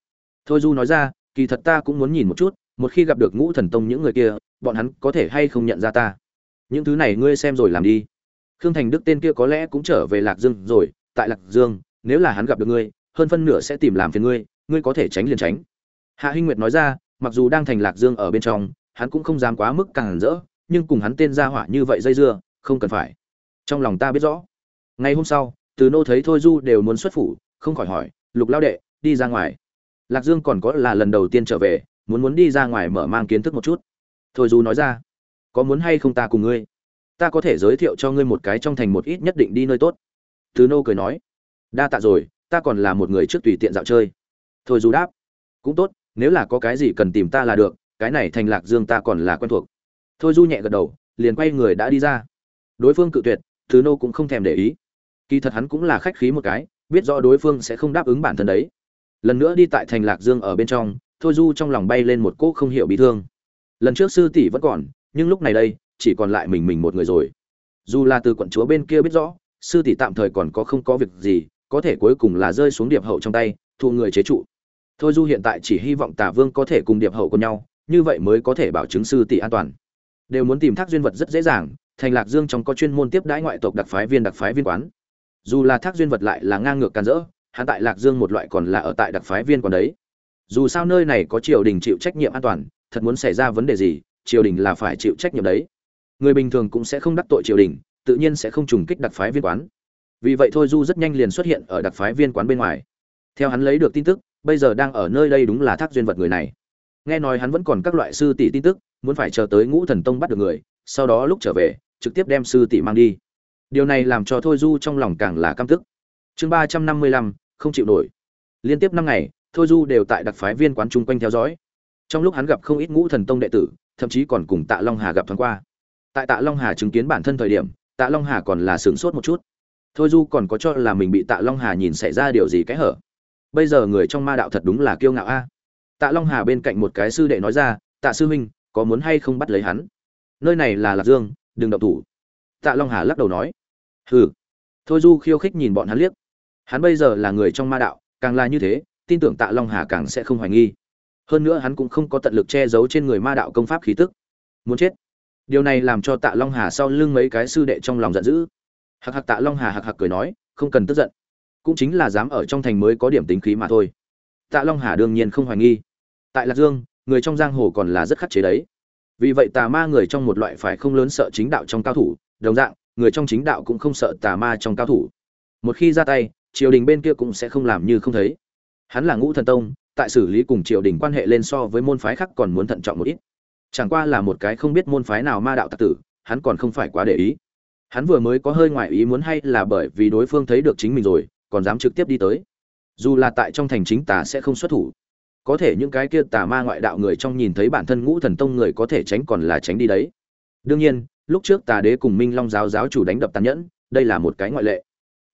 A: Thôi du nói ra, kỳ thật ta cũng muốn nhìn một chút, một khi gặp được ngũ thần tông những người kia, bọn hắn có thể hay không nhận ra ta. Những thứ này ngươi xem rồi làm đi khương thành đức tên kia có lẽ cũng trở về lạc dương rồi, tại lạc dương, nếu là hắn gặp được ngươi, hơn phân nửa sẽ tìm làm phiền ngươi ngươi có thể tránh liền tránh. Hạ hinh nguyệt nói ra, mặc dù đang thành lạc dương ở bên trong, hắn cũng không dám quá mức càng rỡ, nhưng cùng hắn tên ra hỏa như vậy dây dưa, không cần phải. Trong lòng ta biết rõ. Ngày hôm sau, từ nô thấy thôi du đều muốn xuất phủ, không khỏi hỏi, lục lao đệ, đi ra ngoài. Lạc dương còn có là lần đầu tiên trở về, muốn muốn đi ra ngoài mở mang kiến thức một chút. Thôi du nói ra, có muốn hay không ta cùng ngươi? Ta có thể giới thiệu cho ngươi một cái trong thành một ít nhất định đi nơi tốt. Thứ nô cười nói, đa tạ rồi, ta còn là một người trước tùy tiện dạo chơi. Thôi du đáp, cũng tốt, nếu là có cái gì cần tìm ta là được, cái này thành lạc dương ta còn là quen thuộc. Thôi du nhẹ gật đầu, liền quay người đã đi ra. Đối phương cự tuyệt, thứ nô cũng không thèm để ý. Kỳ thật hắn cũng là khách khí một cái, biết rõ đối phương sẽ không đáp ứng bản thân đấy. Lần nữa đi tại thành lạc dương ở bên trong, thôi du trong lòng bay lên một cỗ không hiểu bị thương. Lần trước sư tỷ vẫn còn, nhưng lúc này đây chỉ còn lại mình mình một người rồi. Dù là từ quận chúa bên kia biết rõ, sư tỷ tạm thời còn có không có việc gì, có thể cuối cùng là rơi xuống điệp hậu trong tay, thu người chế trụ. Thôi du hiện tại chỉ hy vọng tả vương có thể cùng điệp hậu cùng nhau, như vậy mới có thể bảo chứng sư tỷ an toàn. Đều muốn tìm thác duyên vật rất dễ dàng, thành lạc dương trong có chuyên môn tiếp đãi ngoại tộc đặc phái viên đặc phái viên quán. Dù là thác duyên vật lại là ngang ngược can dỡ hắn tại lạc dương một loại còn là ở tại đặc phái viên còn đấy. Dù sao nơi này có triều đình chịu trách nhiệm an toàn, thật muốn xảy ra vấn đề gì, triều đình là phải chịu trách nhiệm đấy người bình thường cũng sẽ không đắc tội triều đình, tự nhiên sẽ không trùng kích đặc phái viên quán. Vì vậy thôi du rất nhanh liền xuất hiện ở đặc phái viên quán bên ngoài. Theo hắn lấy được tin tức, bây giờ đang ở nơi đây đúng là thác duyên vật người này. Nghe nói hắn vẫn còn các loại sư tỷ tin tức, muốn phải chờ tới ngũ thần tông bắt được người, sau đó lúc trở về, trực tiếp đem sư tỷ mang đi. Điều này làm cho thôi du trong lòng càng là căm tức. Chương ba trăm năm mươi lăm, không chịu nổi. Liên tiếp năm ngày, thôi du đều tại đặc phái viên quán chung quanh theo dõi. Trong lúc hắn gặp không ít ngũ thần tông đệ tử, thậm chí còn cùng tạ long hà gặp thoáng qua tại tạ long hà chứng kiến bản thân thời điểm, tạ long hà còn là sửng sốt một chút. Thôi du còn có cho là mình bị tạ long hà nhìn xảy ra điều gì cái hở. Bây giờ người trong ma đạo thật đúng là kiêu ngạo a. Tạ long hà bên cạnh một cái sư đệ nói ra, tạ sư huynh, có muốn hay không bắt lấy hắn? Nơi này là lạc dương, đừng động thủ. Tạ long hà lắc đầu nói, hừ. Thôi du khiêu khích nhìn bọn hắn liếc. Hắn bây giờ là người trong ma đạo, càng là như thế, tin tưởng tạ long hà càng sẽ không hoài nghi. Hơn nữa hắn cũng không có tận lực che giấu trên người ma đạo công pháp khí tức. Muốn chết điều này làm cho tạ long hà sau lưng mấy cái sư đệ trong lòng giận dữ. Hạc hạc tạ long hà hạc hạc cười nói, không cần tức giận. Cũng chính là dám ở trong thành mới có điểm tính khí mà thôi. Tạ long hà đương nhiên không hoài nghi. Tại lạc dương, người trong giang hồ còn là rất khắc chế đấy. Vì vậy tà ma người trong một loại phải không lớn sợ chính đạo trong cao thủ, đồng dạng, người trong chính đạo cũng không sợ tà ma trong cao thủ. Một khi ra tay, triều đình bên kia cũng sẽ không làm như không thấy. Hắn là ngũ thần tông, tại xử lý cùng triều đình quan hệ lên so với môn phái khác còn muốn thận trọng một ít chẳng qua là một cái không biết môn phái nào ma đạo tặc tử, hắn còn không phải quá để ý. Hắn vừa mới có hơi ngoại ý muốn hay là bởi vì đối phương thấy được chính mình rồi, còn dám trực tiếp đi tới. Dù là tại trong thành chính tà sẽ không xuất thủ. Có thể những cái kia tà ma ngoại đạo người trong nhìn thấy bản thân ngũ thần tông người có thể tránh còn là tránh đi đấy. Đương nhiên, lúc trước tà đế cùng minh long giáo giáo chủ đánh đập tàn nhẫn, đây là một cái ngoại lệ.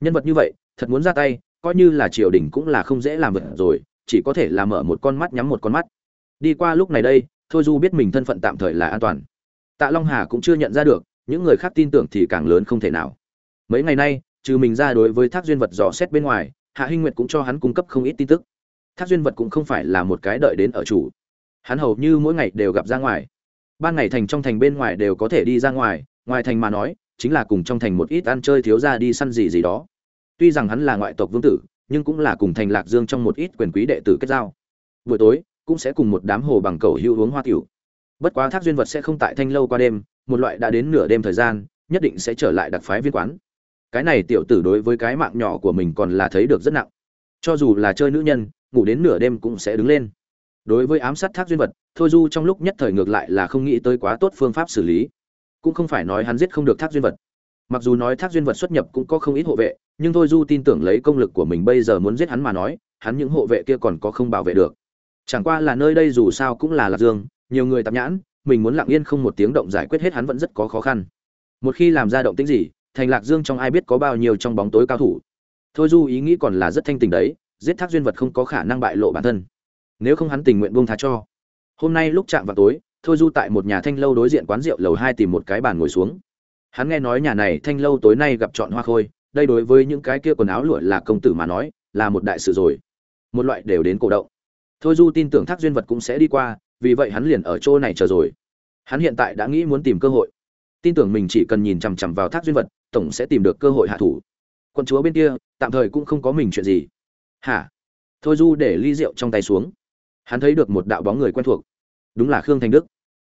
A: Nhân vật như vậy, thật muốn ra tay, coi như là triều đình cũng là không dễ làm vật rồi, chỉ có thể là mở một con mắt nhắm một con mắt. Đi qua lúc này đây thôi du biết mình thân phận tạm thời là an toàn. Tạ long hà cũng chưa nhận ra được, những người khác tin tưởng thì càng lớn không thể nào. Mấy ngày nay, trừ mình ra đối với thác duyên vật dò xét bên ngoài, hạ hinh nguyệt cũng cho hắn cung cấp không ít tin tức. Thác duyên vật cũng không phải là một cái đợi đến ở chủ. Hắn hầu như mỗi ngày đều gặp ra ngoài. Ban ngày thành trong thành bên ngoài đều có thể đi ra ngoài ngoài thành mà nói, chính là cùng trong thành một ít ăn chơi thiếu ra đi săn gì gì đó. Tuy rằng hắn là ngoại tộc vương tử, nhưng cũng là cùng thành lạc dương trong một ít quyền quý đệ tử kết giao. Buổi tối cũng sẽ cùng một đám hồ bằng cầu hưu uống hoa tiểu bất quá thác duyên vật sẽ không tại thanh lâu qua đêm, một loại đã đến nửa đêm thời gian, nhất định sẽ trở lại đặc phái viên quán. Cái này tiểu tử đối với cái mạng nhỏ của mình còn là thấy được rất nặng. Cho dù là chơi nữ nhân, ngủ đến nửa đêm cũng sẽ đứng lên. Đối với ám sát thác duyên vật, thôi du trong lúc nhất thời ngược lại là không nghĩ tới quá tốt phương pháp xử lý. Cũng không phải nói hắn giết không được thác duyên vật. Mặc dù nói thác duyên vật xuất nhập cũng có không ít hộ vệ, nhưng thôi du tin tưởng lấy công lực của mình bây giờ muốn giết hắn mà nói, hắn những hộ vệ kia còn có không bảo vệ được chẳng qua là nơi đây dù sao cũng là lạc dương, nhiều người tạp nhãn, mình muốn lặng yên không một tiếng động giải quyết hết hắn vẫn rất có khó khăn. Một khi làm ra động tĩnh gì, thành lạc dương trong ai biết có bao nhiêu trong bóng tối cao thủ. Thôi du ý nghĩ còn là rất thanh tình đấy, giết thác duyên vật không có khả năng bại lộ bản thân. Nếu không hắn tình nguyện buông tha cho. Hôm nay lúc chạm vào tối, thôi du tại một nhà thanh lâu đối diện quán rượu lầu hai tìm một cái bàn ngồi xuống. Hắn nghe nói nhà này thanh lâu tối nay gặp chọn hoa khôi, đây đối với những cái kia quần áo lụa là công tử mà nói, là một đại sự rồi. Một loại đều đến cổ động thôi du tin tưởng thác duyên vật cũng sẽ đi qua, vì vậy hắn liền ở chỗ này chờ rồi. Hắn hiện tại đã nghĩ muốn tìm cơ hội. Tin tưởng mình chỉ cần nhìn chằm chằm vào thác duyên vật, tổng sẽ tìm được cơ hội hạ thủ. Quân chúa bên kia, tạm thời cũng không có mình chuyện gì. Hả? Thôi du để ly rượu trong tay xuống. Hắn thấy được một đạo bóng người quen thuộc. Đúng là khương thành đức.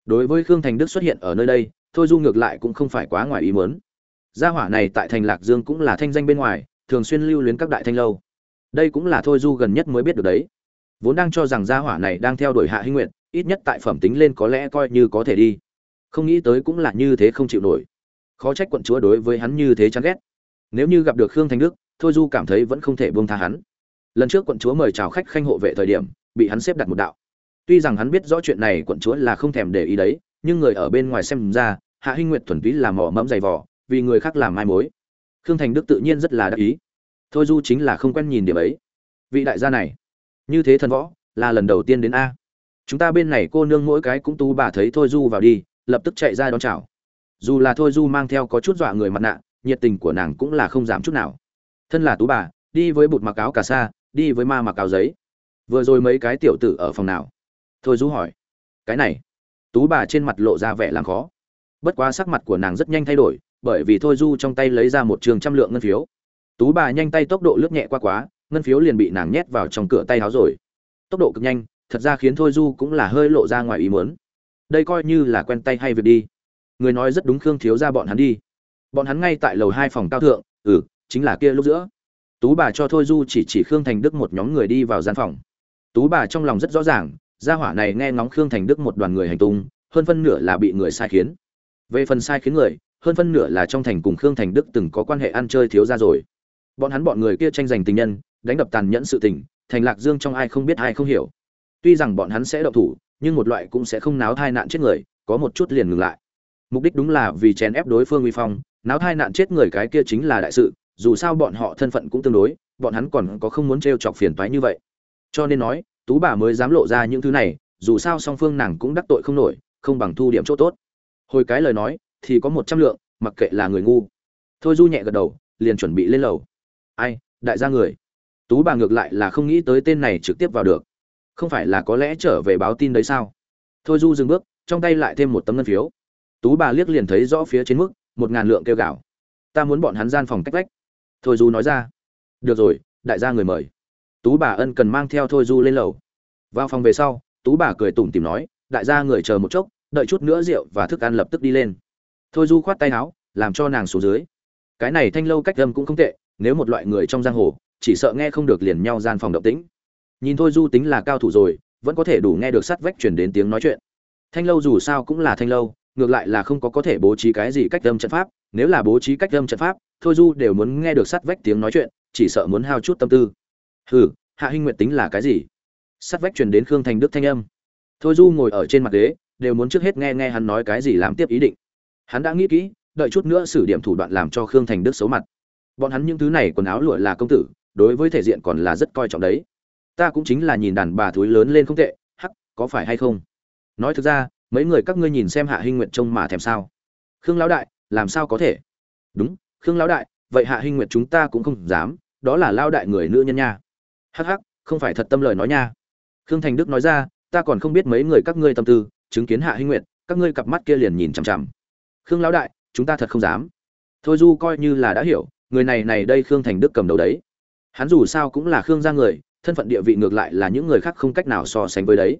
A: Đối với khương thành đức xuất hiện ở nơi đây, thôi du ngược lại cũng không phải quá ngoài ý mớn gia hỏa này tại thành lạc dương cũng là thanh danh bên ngoài, thường xuyên lưu luyến các đại thanh lâu. Đây cũng là thôi du gần nhất mới biết được đấy vốn đang cho rằng gia hỏa này đang theo đuổi hạ hinh nguyện ít nhất tại phẩm tính lên có lẽ coi như có thể đi. Không nghĩ tới cũng là như thế không chịu nổi. Khó trách quận chúa đối với hắn như thế chán ghét. Nếu như gặp được khương Thanh đức, thôi du cảm thấy vẫn không thể buông tha hắn. Lần trước quận chúa mời chào khách khanh hộ vệ thời điểm, bị hắn xếp đặt một đạo. Tuy rằng hắn biết rõ chuyện này quận chúa là không thèm để ý đấy, nhưng người ở bên ngoài xem ra, hạ hinh nguyệt thuần túy là mỏ mẫm dày vỏ vì người khác làm mai mối. Khương thành đức tự nhiên rất là đắc ý. Thôi du chính là không quen nhìn điểm ấy. Vị đại gia này như thế thần võ, là lần đầu tiên đến a. Chúng ta bên này cô nương mỗi cái cũng tú bà thấy thôi du vào đi, lập tức chạy ra đón chào. Dù là thôi du mang theo có chút dọa người mặt nạ, nhiệt tình của nàng cũng là không giảm chút nào. Thân là tú bà, đi với bụt mặc áo cà sa, đi với ma mặc áo giấy. Vừa rồi mấy cái tiểu tử ở phòng nào? Thôi du hỏi. Cái này. Tú bà trên mặt lộ ra vẻ làm khó. Bất quá sắc mặt của nàng rất nhanh thay đổi, bởi vì thôi du trong tay lấy ra một trường trăm lượng ngân phiếu. Tú bà nhanh tay tốc độ lướt nhẹ qua quá ngân phiếu liền bị nàng nhét vào trong cửa tay áo rồi. Tốc độ cực nhanh, thật ra khiến thôi du cũng là hơi lộ ra ngoài ý muốn. Đây coi như là quen tay hay việc đi. Người nói rất đúng khương thiếu ra bọn hắn đi. Bọn hắn ngay tại lầu hai phòng cao thượng ừ chính là kia lúc giữa. Tú bà cho thôi du chỉ chỉ khương thành đức một nhóm người đi vào gian phòng. Tú bà trong lòng rất rõ ràng, gia hỏa này nghe ngóng khương thành đức một đoàn người hành tung, hơn phân nửa là bị người sai khiến. Về phần sai khiến người, hơn phân nửa là trong thành cùng khương thành đức từng có quan hệ ăn chơi thiếu ra rồi. Bọn hắn bọn người kia tranh giành tình nhân đánh đập tàn nhẫn sự tình, thành lạc dương trong ai không biết ai không hiểu. Tuy rằng bọn hắn sẽ động thủ, nhưng một loại cũng sẽ không náo thai nạn chết người, có một chút liền ngừng lại. Mục đích đúng là vì chèn ép đối phương uy phong, náo thai nạn chết người cái kia chính là đại sự, dù sao bọn họ thân phận cũng tương đối, bọn hắn còn có không muốn trêu chọc phiền toái như vậy. Cho nên nói, tú bà mới dám lộ ra những thứ này, dù sao song phương nàng cũng đắc tội không nổi, không bằng thu điểm chỗ tốt. Hồi cái lời nói, thì có một trăm lượng, mặc kệ là người ngu. Thôi du nhẹ gật đầu, liền chuẩn bị lên lầu. Ai, đại gia người? Tú bà ngược lại là không nghĩ tới tên này trực tiếp vào được. Không phải là có lẽ trở về báo tin đấy sao? Thôi du dừng bước, trong tay lại thêm một tấm ngân phiếu. Tú bà liếc liền thấy rõ phía trên mức, một ngàn lượng kêu gạo. Ta muốn bọn hắn gian phòng cách vách. Thôi du nói ra. Được rồi, đại gia người mời. Tú bà ân cần mang theo thôi du lên lầu. Vào phòng về sau, tú bà cười tủm tìm nói, đại gia người chờ một chốc, đợi chút nữa rượu và thức ăn lập tức đi lên. Thôi du khoát tay áo, làm cho nàng xuống dưới. Cái này thanh lâu cách âm cũng không tệ, nếu một loại người trong giang hồ chỉ sợ nghe không được liền nhau gian phòng động tĩnh. Nhìn thôi, du tính là cao thủ rồi, vẫn có thể đủ nghe được sắt vách chuyển đến tiếng nói chuyện. Thanh lâu dù sao cũng là thanh lâu, ngược lại là không có có thể bố trí cái gì cách âm trận pháp. Nếu là bố trí cách âm trận pháp, thôi, du đều muốn nghe được sắt vách tiếng nói chuyện, chỉ sợ muốn hao chút tâm tư. Hừ, hạ hinh nguyện tính là cái gì? Sắt vách truyền đến khương thành đức thanh âm. Thôi, du ngồi ở trên mặt ghế, đều muốn trước hết nghe nghe hắn nói cái gì làm tiếp ý định. Hắn đã nghĩ kỹ, đợi chút nữa xử điểm thủ đoạn làm cho khương thành đức xấu mặt. Bọn hắn những thứ này quần áo lụa là công tử đối với thể diện còn là rất coi trọng đấy. Ta cũng chính là nhìn đàn bà thúi lớn lên không tệ, hắc, có phải hay không? Nói thực ra, mấy người các ngươi nhìn xem hạ hinh nguyệt trông mà thèm sao? Khương lão đại, làm sao có thể? Đúng, khương lão đại, vậy hạ hinh nguyệt chúng ta cũng không dám, đó là lao đại người nữ nhân nha. Hắc hắc, không phải thật tâm lời nói nha. Khương thành đức nói ra, ta còn không biết mấy người các ngươi tâm tư, chứng kiến hạ hinh nguyệt, các ngươi cặp mắt kia liền nhìn chằm chằm. Khương lão đại, chúng ta thật không dám. Thôi du coi như là đã hiểu, người này này đây khương thành đức cầm đầu đấy hắn dù sao cũng là khương gia người, thân phận địa vị ngược lại là những người khác không cách nào so sánh với đấy.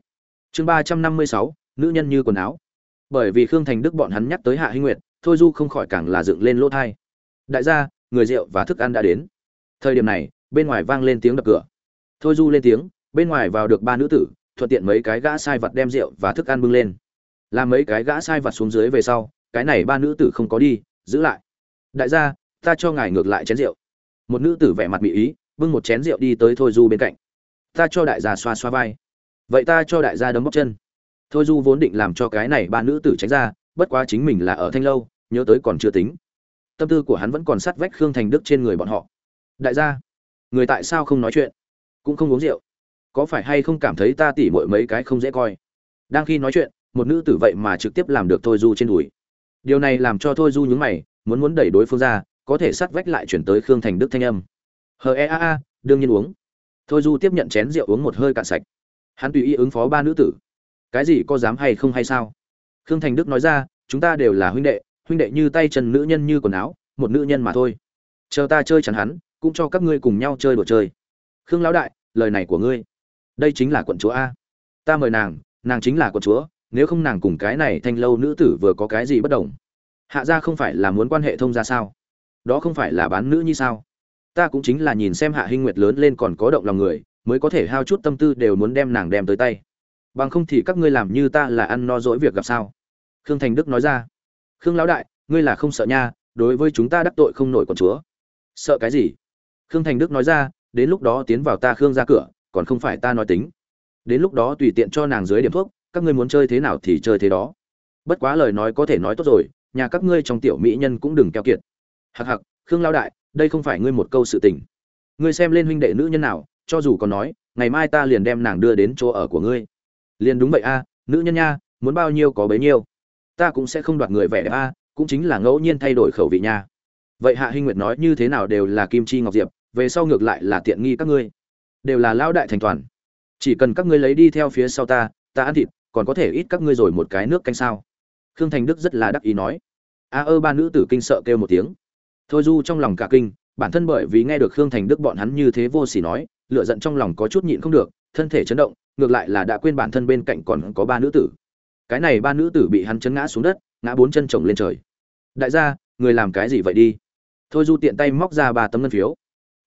A: Chương ba trăm năm mươi sáu, nữ nhân như quần áo. Bởi vì khương thành đức bọn hắn nhắc tới hạ hinh nguyệt, thôi du không khỏi càng là dựng lên lỗ thai. Đại gia, người rượu và thức ăn đã đến. Thời điểm này, bên ngoài vang lên tiếng đập cửa. Thôi du lên tiếng, bên ngoài vào được ba nữ tử, thuận tiện mấy cái gã sai vật đem rượu và thức ăn bưng lên. Làm mấy cái gã sai vật xuống dưới về sau, cái này ba nữ tử không có đi, giữ lại. Đại gia, ta cho ngài ngược lại chén rượu. Một nữ tử vẻ mặt bị ý bưng một chén rượu đi tới thôi du bên cạnh. Ta cho đại gia xoa xoa vai. Vậy ta cho đại gia đấm bóc chân. Thôi du vốn định làm cho cái này ba nữ tử tránh ra, bất quá chính mình là ở thanh lâu, nhớ tới còn chưa tính. Tâm tư của hắn vẫn còn sát vách khương thành đức trên người bọn họ. Đại gia, người tại sao không nói chuyện? Cũng không uống rượu. Có phải hay không cảm thấy ta tỉ mội mấy cái không dễ coi? Đang khi nói chuyện, một nữ tử vậy mà trực tiếp làm được thôi du trên đùi. Điều này làm cho thôi du nhúng mày, muốn muốn đẩy đối phương ra, có thể sát vách lại chuyển tới khương thành đức thanh âm hờ e a a, đương nhiên uống. Thôi du tiếp nhận chén rượu uống một hơi cạn sạch. Hắn tùy ý ứng phó ba nữ tử. Cái gì, có dám hay không hay sao? Khương thành đức nói ra, chúng ta đều là huynh đệ huynh đệ như tay chân nữ nhân như quần áo, một nữ nhân mà thôi. Chờ ta chơi chắn hắn, cũng cho các ngươi cùng nhau chơi đồ chơi. Khương lão đại, lời này của ngươi. Đây chính là quận chúa a. Ta mời nàng nàng chính là quận chúa, nếu không nàng cùng cái này thanh lâu nữ tử vừa có cái gì bất đồng. Hạ gia không phải là muốn quan hệ thông ra sao? Đó không phải là bán nữ như sao? Ta cũng chính là nhìn xem hạ hinh nguyệt lớn lên còn có động lòng người, mới có thể hao chút tâm tư đều muốn đem nàng đem tới tay. Bằng không thì các ngươi làm như ta là ăn no dỗi việc gặp sao? Khương thành đức nói ra. Khương lão đại, ngươi là không sợ nha, đối với chúng ta đắc tội không nổi con chúa. Sợ cái gì? Khương thành đức nói ra, đến lúc đó tiến vào ta khương ra cửa, còn không phải ta nói tính. Đến lúc đó tùy tiện cho nàng dưới điểm thuốc, các ngươi muốn chơi thế nào thì chơi thế đó. Bất quá lời nói có thể nói tốt rồi, nhà các ngươi trong tiểu mỹ nhân cũng đừng keo kiệt. Hặc hặc khương lao đại đây không phải ngươi một câu sự tình. Ngươi xem lên huynh đệ nữ nhân nào, cho dù còn nói, ngày mai ta liền đem nàng đưa đến chỗ ở của ngươi. Liền đúng vậy a, nữ nhân nha, muốn bao nhiêu có bấy nhiêu. Ta cũng sẽ không đoạt người vẻ đẹp a, cũng chính là ngẫu nhiên thay đổi khẩu vị nha. Vậy hạ hinh nguyệt nói như thế nào đều là kim chi ngọc diệp, về sau ngược lại là tiện nghi các ngươi. Đều là lão đại thành toàn. Chỉ cần các ngươi lấy đi theo phía sau ta ta ăn thịt, còn có thể ít các ngươi rồi một cái nước canh sao? Khương thành đức rất là đắc ý nói. A ơ ba nữ tử kinh sợ kêu một tiếng thôi du trong lòng cả kinh, bản thân bởi vì nghe được khương thành đức bọn hắn như thế vô s ỉ nói lựa giận trong lòng có chút nhịn không được, thân thể chấn động, ngược lại là đã quên bản thân bên cạnh còn có ba nữ tử. Cái này ba nữ tử bị hắn chấn ngã xuống đất, ngã bốn chân chồng lên trời. Đại gia, người làm cái gì vậy đi? Thôi du tiện tay móc ra ba tấm ngân phiếu.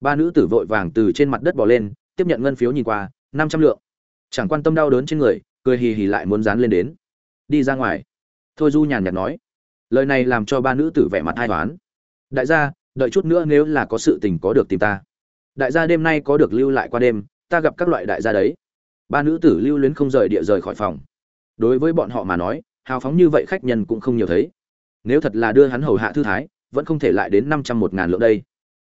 A: Ba nữ tử vội vàng từ trên mặt đất bỏ lên, tiếp nhận ngân phiếu nhìn qua, năm trăm lượng. Chẳng quan tâm đau đớn trên người, cười hì hì lại muốn dán lên đến. Đi ra ngoài. Thôi du nhàn nhạt nói. Lời này làm cho ba nữ tử vẻ mặt hai toán đại gia, đợi chút nữa nếu là có sự tình có được tìm ta. Đại gia đêm nay có được lưu lại qua đêm, ta gặp các loại đại gia đấy. Ba nữ tử lưu luyến không rời địa rời khỏi phòng. Đối với bọn họ mà nói, hào phóng như vậy khách nhân cũng không nhiều thấy. Nếu thật là đưa hắn hầu hạ thư thái, vẫn không thể lại đến năm trăm một ngàn lượng đây.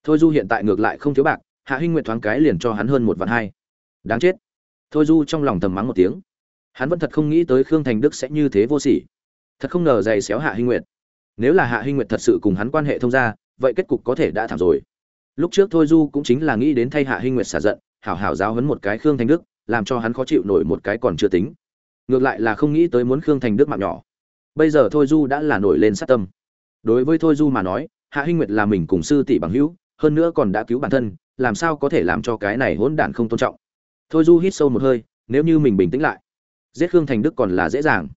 A: Thôi du hiện tại ngược lại không thiếu bạc, hạ hinh nguyện thoáng cái liền cho hắn hơn một vạn hai. Đáng chết. Thôi du trong lòng thầm mắng một tiếng. Hắn vẫn thật không nghĩ tới khương thành đức sẽ như thế vô sỉ. Thật không ngờ giày xéo hạ hinh nguyệt nếu là hạ hinh nguyệt thật sự cùng hắn quan hệ thông gia, vậy kết cục có thể đã thảm rồi. Lúc trước thôi du cũng chính là nghĩ đến thay hạ hinh nguyệt xả giận, hảo hảo giáo hấn một cái khương thành đức, làm cho hắn khó chịu nổi một cái còn chưa tính. Ngược lại là không nghĩ tới muốn khương thành đức mạng nhỏ. Bây giờ thôi du đã là nổi lên sát tâm. Đối với thôi du mà nói, hạ hinh nguyệt là mình cùng sư tỷ bằng hữu, hơn nữa còn đã cứu bản thân, làm sao có thể làm cho cái này hỗn đản không tôn trọng. Thôi du hít sâu một hơi, nếu như mình bình tĩnh lại, giết khương thành đức còn là dễ dàng.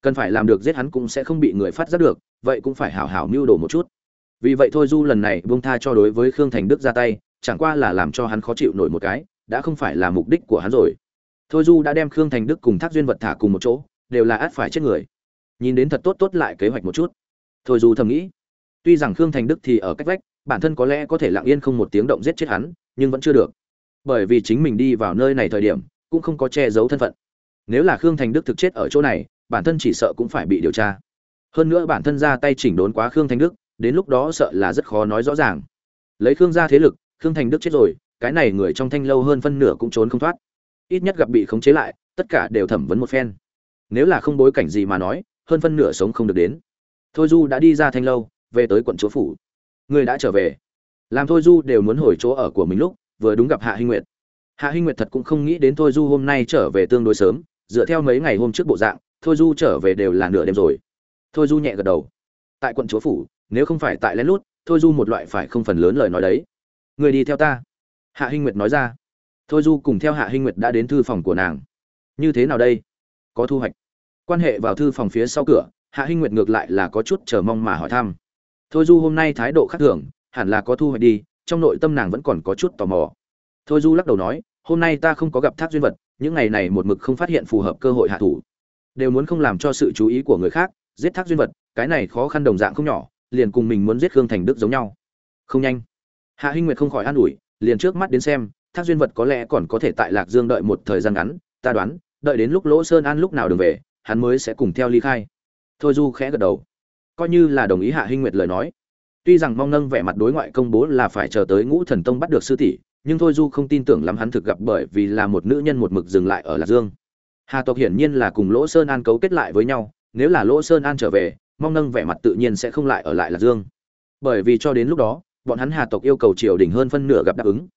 A: Cần phải làm được giết hắn cũng sẽ không bị người phát giác được vậy cũng phải hảo hảo mưu đồ một chút. Vì vậy thôi du lần này buông tha cho đối với khương thành đức ra tay, chẳng qua là làm cho hắn khó chịu nổi một cái, đã không phải là mục đích của hắn rồi. Thôi du đã đem khương thành đức cùng thác duyên vật thả cùng một chỗ, đều là át phải chết người. Nhìn đến thật tốt tốt lại kế hoạch một chút. Thôi du thầm nghĩ, tuy rằng khương thành đức thì ở cách vách, bản thân có lẽ có thể lặng yên không một tiếng động giết chết hắn, nhưng vẫn chưa được. Bởi vì chính mình đi vào nơi này thời điểm, cũng không có che giấu thân phận. Nếu là khương thành đức thực chết ở chỗ này, bản thân chỉ sợ cũng phải bị điều tra hơn nữa bản thân ra tay chỉnh đốn quá khương thành đức, đến lúc đó sợ là rất khó nói rõ ràng. Lấy khương ra thế lực, khương thành đức chết rồi, cái này người trong thanh lâu hơn phân nửa cũng trốn không thoát. Ít nhất gặp bị khống chế lại, tất cả đều thẩm vấn một phen. Nếu là không bối cảnh gì mà nói, hơn phân nửa sống không được đến. Thôi du đã đi ra thanh lâu, về tới quận chúa phủ. Người đã trở về. Làm thôi du đều muốn hồi chỗ ở của mình lúc, vừa đúng gặp hạ hinh nguyệt. Hạ hinh nguyệt thật cũng không nghĩ đến thôi du hôm nay trở về tương đối sớm, dựa theo mấy ngày hôm trước bộ dạng, thôi du trở về đều là nửa đêm rồi thôi du nhẹ gật đầu. Tại quận chúa phủ, nếu không phải tại lén lút, thôi du một loại phải không phần lớn lời nói đấy. Người đi theo ta. Hạ hinh nguyệt nói ra. Thôi du cùng theo hạ hinh nguyệt đã đến thư phòng của nàng. Như thế nào đây? Có thu hoạch. Quan hệ vào thư phòng phía sau cửa, hạ hinh nguyệt ngược lại là có chút chờ mong mà hỏi thăm. Thôi du hôm nay thái độ khác thường, hẳn là có thu hoạch đi, trong nội tâm nàng vẫn còn có chút tò mò. Thôi du lắc đầu nói, hôm nay ta không có gặp thác duyên vật, những ngày này một mực không phát hiện phù hợp cơ hội hạ thủ. Đều muốn không làm cho sự chú ý của người khác giết thác duyên vật, cái này khó khăn đồng dạng không nhỏ, liền cùng mình muốn giết khương thành đức giống nhau. Không nhanh. Hạ hinh nguyệt không khỏi an ủi, liền trước mắt đến xem, thác duyên vật có lẽ còn có thể tại lạc dương đợi một thời gian ngắn, ta đoán, đợi đến lúc lỗ sơn an lúc nào đường về, hắn mới sẽ cùng theo ly khai. Thôi du khẽ gật đầu. Coi như là đồng ý hạ hinh nguyệt lời nói. Tuy rằng mong nâng vẻ mặt đối ngoại công bố là phải chờ tới ngũ thần tông bắt được sư tỷ, nhưng thôi du không tin tưởng lắm hắn thực gặp bởi vì là một nữ nhân một mực dừng lại ở lạc dương. Hà tộc hiển nhiên là cùng lỗ sơn an cấu kết lại với nhau nếu là lỗ sơn an trở về, mong nâng vẻ mặt tự nhiên sẽ không lại ở lại lạc dương. Bởi vì cho đến lúc đó, bọn hắn hà tộc yêu cầu triều đình hơn phân nửa gặp đáp ứng.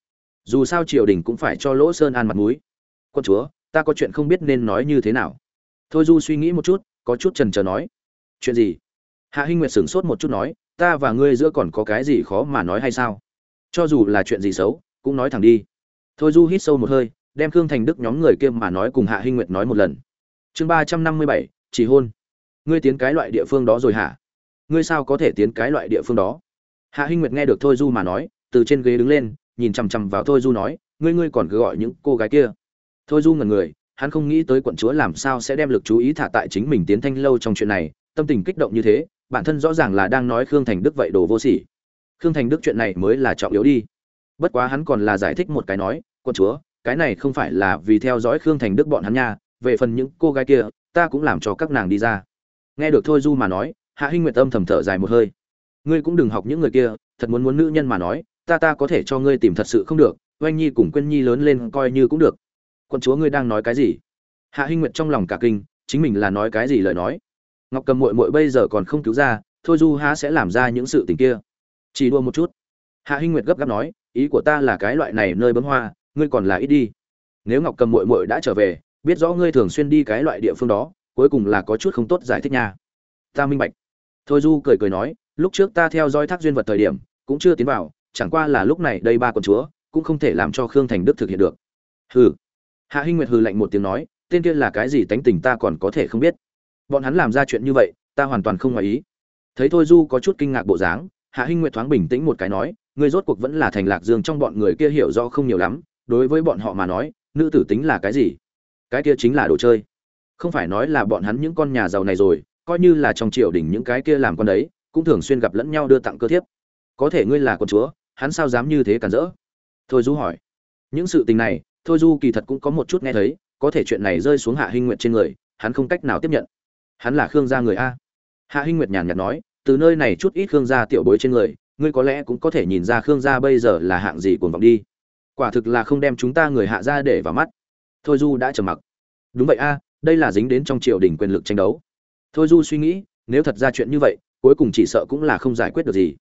A: Dù sao triều đình cũng phải cho lỗ sơn an mặt mũi. Quân chúa, ta có chuyện không biết nên nói như thế nào. Thôi du suy nghĩ một chút, có chút chần chờ nói. Chuyện gì? Hạ hinh nguyệt sửng sốt một chút nói, ta và ngươi giữa còn có cái gì khó mà nói hay sao? Cho dù là chuyện gì xấu, cũng nói thẳng đi. Thôi du hít sâu một hơi, đem khương thành đức nhóm người kia mà nói cùng hạ hinh nguyệt nói một lần. Chương ba trăm năm mươi bảy, chỉ hôn ngươi tiến cái loại địa phương đó rồi hả? Ngươi sao có thể tiến cái loại địa phương đó? Hạ hinh nguyệt nghe được thôi du mà nói, từ trên ghế đứng lên, nhìn chằm chằm vào thôi du nói, ngươi ngươi còn cứ gọi những cô gái kia. Thôi du ngần người, hắn không nghĩ tới quận chúa làm sao sẽ đem lực chú ý thả tại chính mình tiến thanh lâu trong chuyện này, tâm tình kích động như thế, bản thân rõ ràng là đang nói khương thành đức vậy đồ vô sỉ. Khương thành đức chuyện này mới là trọng yếu đi. Bất quá hắn còn là giải thích một cái nói, quận chúa, cái này không phải là vì theo dõi khương thành đức bọn hắn nha, về phần những cô gái kia, ta cũng làm cho các nàng đi ra nghe được thôi du mà nói, hạ hinh nguyệt âm thầm thở dài một hơi. Ngươi cũng đừng học những người kia, thật muốn muốn nữ nhân mà nói, ta ta có thể cho ngươi tìm thật sự không được, oanh nhi cùng quên nhi lớn lên coi như cũng được. Quân chúa ngươi đang nói cái gì? Hạ hinh nguyệt trong lòng cả kinh, chính mình là nói cái gì lời nói? Ngọc cầm mội mội bây giờ còn không cứu ra, thôi du há sẽ làm ra những sự tình kia? Chỉ đua một chút. Hạ hinh nguyệt gấp gáp nói, ý của ta là cái loại này nơi bấm hoa, ngươi còn là ít đi. Nếu ngọc cầm mội mội đã trở về, biết rõ ngươi thường xuyên đi cái loại địa phương đó cuối cùng là có chút không tốt giải thích nha. Ta minh bạch. Thôi du cười cười nói, lúc trước ta theo dõi thác duyên vật thời điểm, cũng chưa tiến vào, chẳng qua là lúc này đây ba con chúa, cũng không thể làm cho khương thành đức thực hiện được. Hừ. Hạ hinh nguyệt hừ lạnh một tiếng nói, tên kia là cái gì tánh tình ta còn có thể không biết. Bọn hắn làm ra chuyện như vậy, ta hoàn toàn không ngoài ý. Thấy thôi du có chút kinh ngạc bộ dáng, hạ hinh nguyệt thoáng bình tĩnh một cái nói người rốt cuộc vẫn là thành lạc dương trong bọn người kia hiểu rõ không nhiều lắm, đối với bọn họ mà nói, nữ tử tính là cái gì? Cái kia chính là đồ chơi không phải nói là bọn hắn những con nhà giàu này rồi, coi như là trong triều đình những cái kia làm con đấy, cũng thường xuyên gặp lẫn nhau đưa tặng cơ thiếp. Có thể ngươi là con chúa, hắn sao dám như thế cản rỡ? Thôi du hỏi. Những sự tình này, thôi du kỳ thật cũng có một chút nghe thấy, có thể chuyện này rơi xuống hạ hinh nguyệt trên người, hắn không cách nào tiếp nhận. Hắn là khương gia người a. Hạ hinh nguyệt nhàn nhạt nói, từ nơi này chút ít khương gia tiểu bối trên người, ngươi có lẽ cũng có thể nhìn ra khương gia bây giờ là hạng gì cuồng vọng đi. Quả thực là không đem chúng ta người hạ gia để vào mắt. Thôi du đã trầm mặc. Đúng vậy a đây là dính đến trong triều đình quyền lực tranh đấu. Thôi du suy nghĩ, nếu thật ra chuyện như vậy, cuối cùng chỉ sợ cũng là không giải quyết được gì.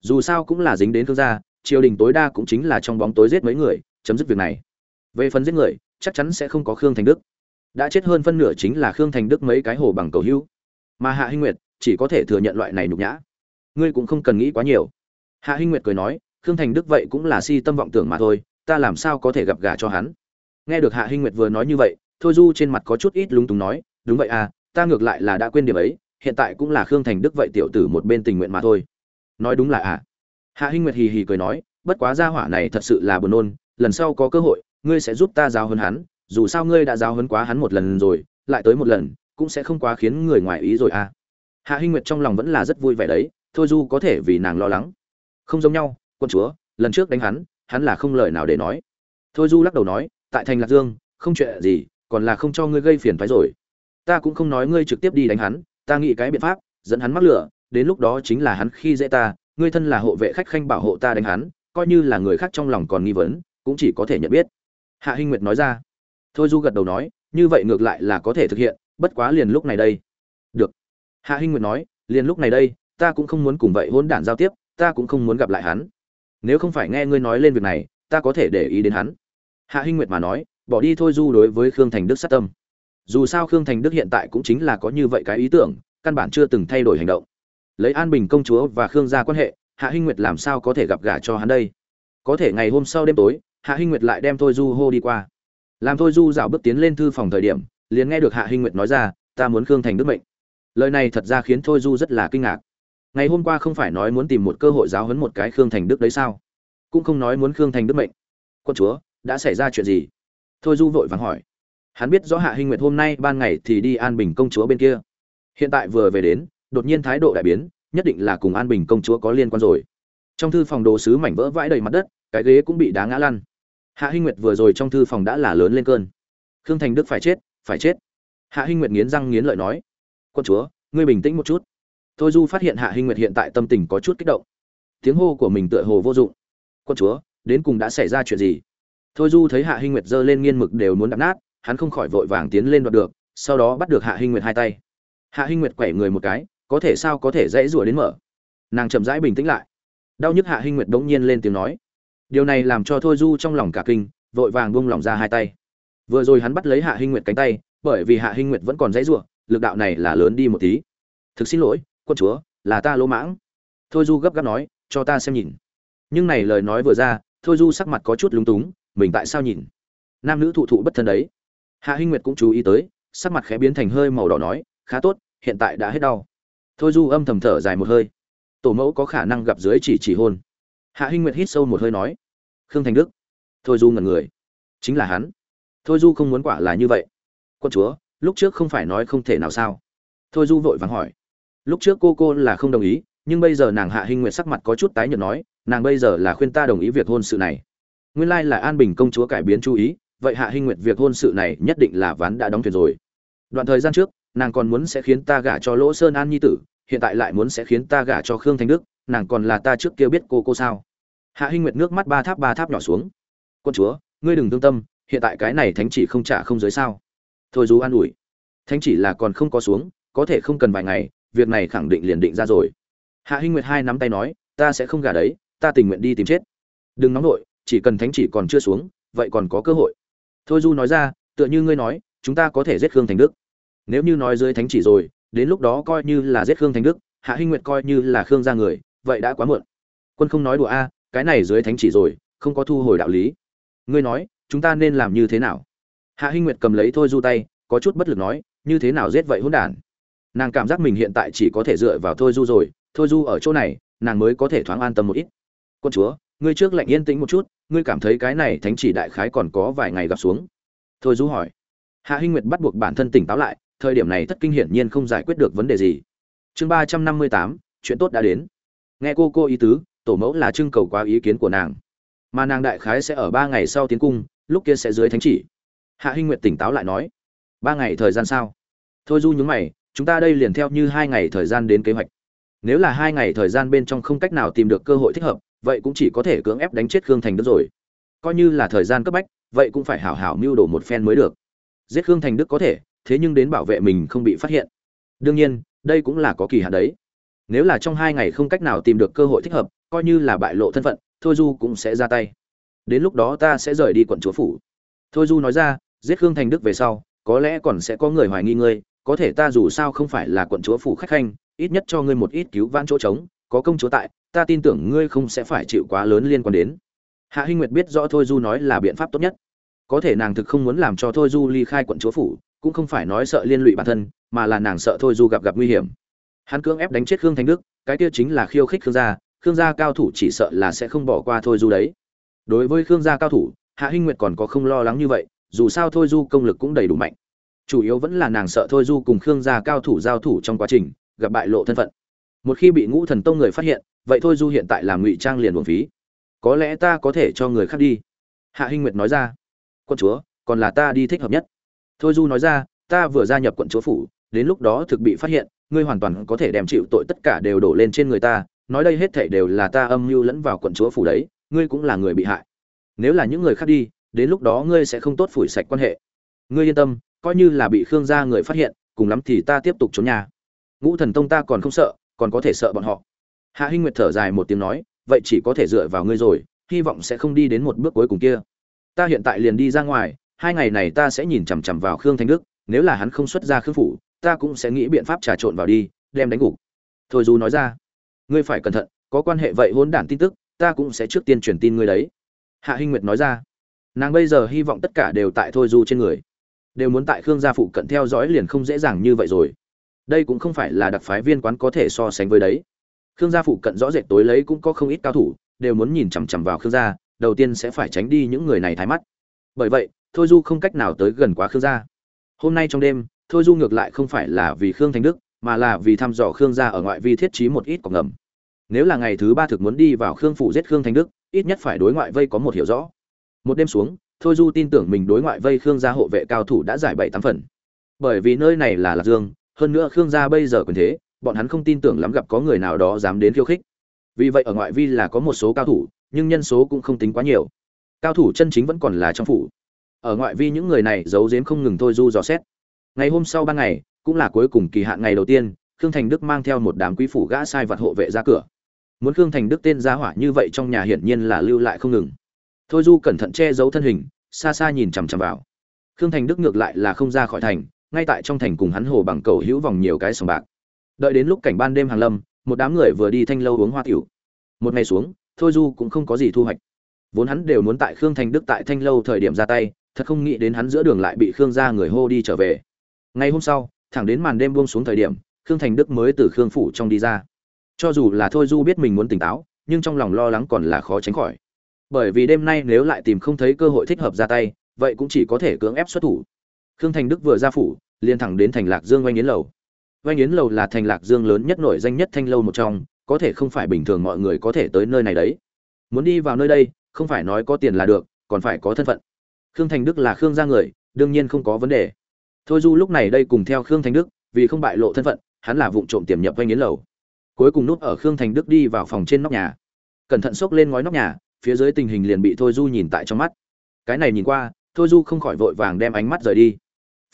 A: Dù sao cũng là dính đến thương gia, triều đình tối đa cũng chính là trong bóng tối giết mấy người, chấm dứt việc này. Về phần giết người, chắc chắn sẽ không có khương thành đức. Đã chết hơn phân nửa chính là khương thành đức mấy cái hồ bằng cầu hữu. Mà hạ hinh nguyệt, chỉ có thể thừa nhận loại này nhục nhã. Ngươi cũng không cần nghĩ quá nhiều. Hạ hinh nguyệt cười nói, khương thành đức vậy cũng là si tâm vọng tưởng mà thôi, ta làm sao có thể gặp gà cho hắn? Nghe được hạ hinh nguyệt vừa nói như vậy thôi du trên mặt có chút ít lúng túng nói, đúng vậy à ta ngược lại là đã quên điểm ấy, hiện tại cũng là khương thành đức vậy tiểu tử một bên tình nguyện mà thôi. Nói đúng là à. Hạ hinh nguyệt hì hì cười nói, bất quá gia hỏa này thật sự là buồn nôn, lần sau có cơ hội, ngươi sẽ giúp ta giáo hơn hắn, dù sao ngươi đã giáo hơn quá hắn một lần rồi, lại tới một lần, cũng sẽ không quá khiến người ngoài ý rồi à. Hạ hinh nguyệt trong lòng vẫn là rất vui vẻ đấy, thôi du có thể vì nàng lo lắng. Không giống nhau, quân chúa, lần trước đánh hắn hắn là không lời nào để nói. Thôi du lắc đầu nói, tại thành lạc dương, không chuyện gì còn là không cho ngươi gây phiền phái rồi. Ta cũng không nói ngươi trực tiếp đi đánh hắn, ta nghĩ cái biện pháp, dẫn hắn mắc lửa, đến lúc đó chính là hắn khi dễ ta, ngươi thân là hộ vệ khách khanh bảo hộ ta đánh hắn, coi như là người khác trong lòng còn nghi vấn, cũng chỉ có thể nhận biết. Hạ hinh nguyệt nói ra. Thôi du gật đầu nói, như vậy ngược lại là có thể thực hiện, bất quá liền lúc này đây. Được. Hạ hinh nguyệt nói, liền lúc này đây, ta cũng không muốn cùng vậy hỗn đản giao tiếp, ta cũng không muốn gặp lại hắn. Nếu không phải nghe ngươi nói lên việc này, ta có thể để ý đến hắn. Hạ hinh nguyệt mà nói bỏ đi thôi du đối với khương thành đức sát tâm. Dù sao khương thành đức hiện tại cũng chính là có như vậy cái ý tưởng, căn bản chưa từng thay đổi hành động. Lấy an bình công chúa và khương gia quan hệ, hạ hinh nguyệt làm sao có thể gặp gả cho hắn đây? Có thể ngày hôm sau đêm tối, hạ hinh nguyệt lại đem thôi du hô đi qua. Làm thôi du dạo bước tiến lên thư phòng thời điểm, liền nghe được hạ hinh nguyệt nói ra, ta muốn khương thành đức mệnh. Lời này thật ra khiến thôi du rất là kinh ngạc. Ngày hôm qua không phải nói muốn tìm một cơ hội giáo huấn một cái khương thành đức đấy sao? Cũng không nói muốn khương thành đức mệnh. Quân chúa, đã xảy ra chuyện gì? Thôi du vội vàng hỏi. Hắn biết rõ hạ hinh nguyệt hôm nay ban ngày thì đi an bình công chúa bên kia. Hiện tại vừa về đến, đột nhiên thái độ đại biến, nhất định là cùng an bình công chúa có liên quan rồi. Trong thư phòng đồ sứ mảnh vỡ vãi đầy mặt đất, cái ghế cũng bị đá ngã lăn. Hạ hinh nguyệt vừa rồi trong thư phòng đã là lớn lên cơn. Khương thành đức phải chết phải chết. Hạ hinh nguyệt nghiến răng nghiến lợi nói. Quân chúa, ngươi bình tĩnh một chút. Thôi du phát hiện hạ hinh nguyệt hiện tại tâm tình có chút kích động. Tiếng hô của mình tựa hồ vô dụng. Quân chúa, đến cùng đã xảy ra chuyện gì? Thôi du thấy hạ hinh nguyệt giơ lên nghiên mực đều muốn đập nát, hắn không khỏi vội vàng tiến lên đoạt được, sau đó bắt được hạ hinh nguyệt hai tay. Hạ hinh nguyệt quẩy người một cái, có thể sao có thể dãy rủa đến mở. Nàng chậm rãi bình tĩnh lại. Đau nhức hạ hinh nguyệt bỗng nhiên lên tiếng nói. Điều này làm cho thôi du trong lòng cả kinh, vội vàng buông lỏng ra hai tay. Vừa rồi hắn bắt lấy hạ hinh nguyệt cánh tay, bởi vì hạ hinh nguyệt vẫn còn dãy rủa, lực đạo này là lớn đi một tí. Thực xin lỗi, quân chúa, là ta lỗ mãng. Thôi du gấp gáp nói, cho ta xem nhìn. Nhưng này lời nói vừa ra, thôi du sắc mặt có chút lúng túng mình tại sao nhìn? Nam nữ thụ thụ bất thân đấy. Hạ hinh nguyệt cũng chú ý tới, sắc mặt khẽ biến thành hơi màu đỏ nói, khá tốt, hiện tại đã hết đau. Thôi du âm thầm thở dài một hơi. Tổ mẫu có khả năng gặp dưới chỉ chỉ hôn. Hạ hinh nguyệt hít sâu một hơi nói. Khương thành đức. Thôi du ngẩn người. Chính là hắn. Thôi du không muốn quả là như vậy. Quân chúa, lúc trước không phải nói không thể nào sao? Thôi du vội vàng hỏi. Lúc trước cô cô là không đồng ý, nhưng bây giờ nàng hạ hinh nguyệt sắc mặt có chút tái nhợt nói, nàng bây giờ là khuyên ta đồng ý việc hôn sự này nguyên lai là an bình công chúa cải biến chú ý, vậy hạ hinh nguyệt việc hôn sự này nhất định là ván đã đóng thuyền rồi. Đoạn thời gian trước, nàng còn muốn sẽ khiến ta gả cho lỗ sơn an nhi tử, hiện tại lại muốn sẽ khiến ta gả cho khương thanh đức, nàng còn là ta trước kia biết cô cô sao? Hạ hinh nguyệt nước mắt ba tháp ba tháp nhỏ xuống. Quân chúa, ngươi đừng thương tâm, hiện tại cái này thánh chỉ không trả không giới sao? Thôi dù an ủi. Thánh chỉ là còn không có xuống, có thể không cần vài ngày, việc này khẳng định liền định ra rồi. Hạ hinh nguyệt hai nắm tay nói, ta sẽ không gả đấy, ta tình nguyện đi tìm chết. Đừng nóng nổi chỉ cần thánh chỉ còn chưa xuống, vậy còn có cơ hội. Thôi du nói ra, tựa như ngươi nói, chúng ta có thể giết khương thành đức. Nếu như nói dưới thánh chỉ rồi, đến lúc đó coi như là giết khương thành đức, hạ hinh nguyệt coi như là khương ra người, vậy đã quá muộn. Quân không nói đùa a, cái này dưới thánh chỉ rồi, không có thu hồi đạo lý. Ngươi nói, chúng ta nên làm như thế nào? Hạ hinh nguyệt cầm lấy thôi du tay, có chút bất lực nói, như thế nào giết vậy hỗn đản? Nàng cảm giác mình hiện tại chỉ có thể dựa vào thôi du rồi, thôi du ở chỗ này, nàng mới có thể thoáng an tâm một ít. Quân chúa ngươi trước lệnh yên tĩnh một chút, ngươi cảm thấy cái này thánh chỉ đại khái còn có vài ngày gặp xuống. Thôi du hỏi. Hạ hinh nguyệt bắt buộc bản thân tỉnh táo lại, thời điểm này thất kinh hiển nhiên không giải quyết được vấn đề gì. Chương ba trăm năm mươi tám, chuyện tốt đã đến. Nghe cô cô ý tứ, tổ mẫu là trưng cầu quá ý kiến của nàng. Mà nàng đại khái sẽ ở ba ngày sau tiến cung, lúc kia sẽ dưới thánh chỉ. Hạ hinh nguyệt tỉnh táo lại nói. Ba ngày thời gian sao? Thôi du nhúng mày, chúng ta đây liền theo như hai ngày thời gian đến kế hoạch. Nếu là hai ngày thời gian bên trong không cách nào tìm được cơ hội thích hợp vậy cũng chỉ có thể cưỡng ép đánh chết khương thành đức rồi. Coi như là thời gian cấp bách, vậy cũng phải hảo hảo mưu đồ một phen mới được. Giết khương thành đức có thể, thế nhưng đến bảo vệ mình không bị phát hiện. Đương nhiên, đây cũng là có kỳ hạn đấy. Nếu là trong hai ngày không cách nào tìm được cơ hội thích hợp, coi như là bại lộ thân phận, thôi du cũng sẽ ra tay. Đến lúc đó ta sẽ rời đi quận chúa phủ. Thôi du nói ra, giết khương thành đức về sau, có lẽ còn sẽ có người hoài nghi ngươi, có thể ta dù sao không phải là quận chúa phủ khách khanh, ít nhất cho ngươi một ít cứu vãn chỗ trống, có công chúa tại ta tin tưởng ngươi không sẽ phải chịu quá lớn liên quan đến. Hạ hinh nguyệt biết rõ thôi du nói là biện pháp tốt nhất. Có thể nàng thực không muốn làm cho thôi du ly khai quận chúa phủ, cũng không phải nói sợ liên lụy bản thân, mà là nàng sợ thôi du gặp gặp nguy hiểm. Hắn cưỡng ép đánh chết khương Thanh đức, cái kia chính là khiêu khích khương gia khương gia cao thủ chỉ sợ là sẽ không bỏ qua thôi du đấy. Đối với khương gia cao thủ, hạ hinh nguyệt còn có không lo lắng như vậy, dù sao thôi du công lực cũng đầy đủ mạnh. Chủ yếu vẫn là nàng sợ thôi du cùng khương gia cao thủ giao thủ trong quá trình, gặp bại lộ thân phận. Một khi bị ngũ thần tông người phát hiện vậy thôi du hiện tại làm ngụy trang liền buồn phí. Có lẽ ta có thể cho người khác đi. Hạ hinh nguyệt nói ra. Quân chúa, còn là ta đi thích hợp nhất. Thôi du nói ra, ta vừa gia nhập quận chúa phủ, đến lúc đó thực bị phát hiện, ngươi hoàn toàn có thể đem chịu tội tất cả đều đổ lên trên người ta, nói đây hết thảy đều là ta âm mưu lẫn vào quận chúa phủ đấy, ngươi cũng là người bị hại. Nếu là những người khác đi, đến lúc đó ngươi sẽ không tốt phủi sạch quan hệ. Ngươi yên tâm, coi như là bị khương gia người phát hiện, cùng lắm thì ta tiếp tục trốn nhà. Ngũ thần tông ta còn không sợ, còn có thể sợ bọn họ hạ hinh nguyệt thở dài một tiếng nói, vậy chỉ có thể dựa vào ngươi rồi, hy vọng sẽ không đi đến một bước cuối cùng kia. Ta hiện tại liền đi ra ngoài, hai ngày này ta sẽ nhìn chằm chằm vào khương thanh đức, nếu là hắn không xuất ra khương phủ, ta cũng sẽ nghĩ biện pháp trà trộn vào đi, đem đánh gục. Thôi dù nói ra, ngươi phải cẩn thận, có quan hệ vậy hỗn đản tin tức, ta cũng sẽ trước tiên truyền tin ngươi đấy. Hạ hinh nguyệt nói ra, nàng bây giờ hy vọng tất cả đều tại thôi du trên người. Đều muốn tại khương gia phụ cận theo dõi liền không dễ dàng như vậy rồi. Đây cũng không phải là đặc phái viên quán có thể so sánh với đấy khương gia phụ cận rõ rệt tối lấy cũng có không ít cao thủ, đều muốn nhìn chằm chằm vào khương gia, đầu tiên sẽ phải tránh đi những người này thái mắt. Bởi vậy, thôi du không cách nào tới gần quá khương gia. Hôm nay trong đêm, thôi du ngược lại không phải là vì khương Thanh đức, mà là vì thăm dò khương gia ở ngoại vi thiết trí một ít cọc ngầm. Nếu là ngày thứ ba thực muốn đi vào khương phủ giết khương Thanh đức, ít nhất phải đối ngoại vây có một hiểu rõ. Một đêm xuống, thôi du tin tưởng mình đối ngoại vây khương gia hộ vệ cao thủ đã giải bảy tám phần. Bởi vì nơi này là lạc dương, hơn nữa khương gia bây giờ quyền thế bọn hắn không tin tưởng lắm gặp có người nào đó dám đến khiêu khích. Vì vậy ở ngoại vi là có một số cao thủ, nhưng nhân số cũng không tính quá nhiều. Cao thủ chân chính vẫn còn là trong phủ. Ở ngoại vi những người này giấu giếm không ngừng thôi du dò xét. Ngày hôm sau ban ngày, cũng là cuối cùng kỳ hạn ngày đầu tiên, khương thành đức mang theo một đám quý phủ gã sai vật hộ vệ ra cửa. Muốn khương thành đức tên gia hỏa như vậy trong nhà hiển nhiên là lưu lại không ngừng. Thôi du cẩn thận che giấu thân hình, xa xa nhìn chằm chằm vào. Khương thành đức ngược lại là không ra khỏi thành, ngay tại trong thành cùng hắn hồ bằng cầu hữu vòng nhiều cái sòng bạc đợi đến lúc cảnh ban đêm hàng lâm, một đám người vừa đi thanh lâu uống hoa tiểu. Một ngày xuống, thôi du cũng không có gì thu hoạch. Vốn hắn đều muốn tại khương thành đức tại thanh lâu thời điểm ra tay, thật không nghĩ đến hắn giữa đường lại bị khương gia người hô đi trở về. Ngày hôm sau, thẳng đến màn đêm buông xuống thời điểm, khương thành đức mới từ khương phủ trong đi ra. Cho dù là thôi du biết mình muốn tỉnh táo, nhưng trong lòng lo lắng còn là khó tránh khỏi. Bởi vì đêm nay nếu lại tìm không thấy cơ hội thích hợp ra tay, vậy cũng chỉ có thể cưỡng ép xuất thủ. Khương thành đức vừa ra phủ, liền thẳng đến thành lạc dương oanh yến lầu oanh yến lầu là thành lạc dương lớn nhất nổi danh nhất thanh lâu một trong, có thể không phải bình thường mọi người có thể tới nơi này đấy. Muốn đi vào nơi đây, không phải nói có tiền là được, còn phải có thân phận. Khương thành đức là khương gia người, đương nhiên không có vấn đề. Thôi du lúc này đây cùng theo khương thành đức, vì không bại lộ thân phận, hắn là vụ trộm tiềm nhập oanh yến lầu. Cuối cùng núp ở khương thành đức đi vào phòng trên nóc nhà. Cẩn thận xốc lên ngói nóc nhà, phía dưới tình hình liền bị thôi du nhìn tại trong mắt. Cái này nhìn qua, thôi du không khỏi vội vàng đem ánh mắt rời đi.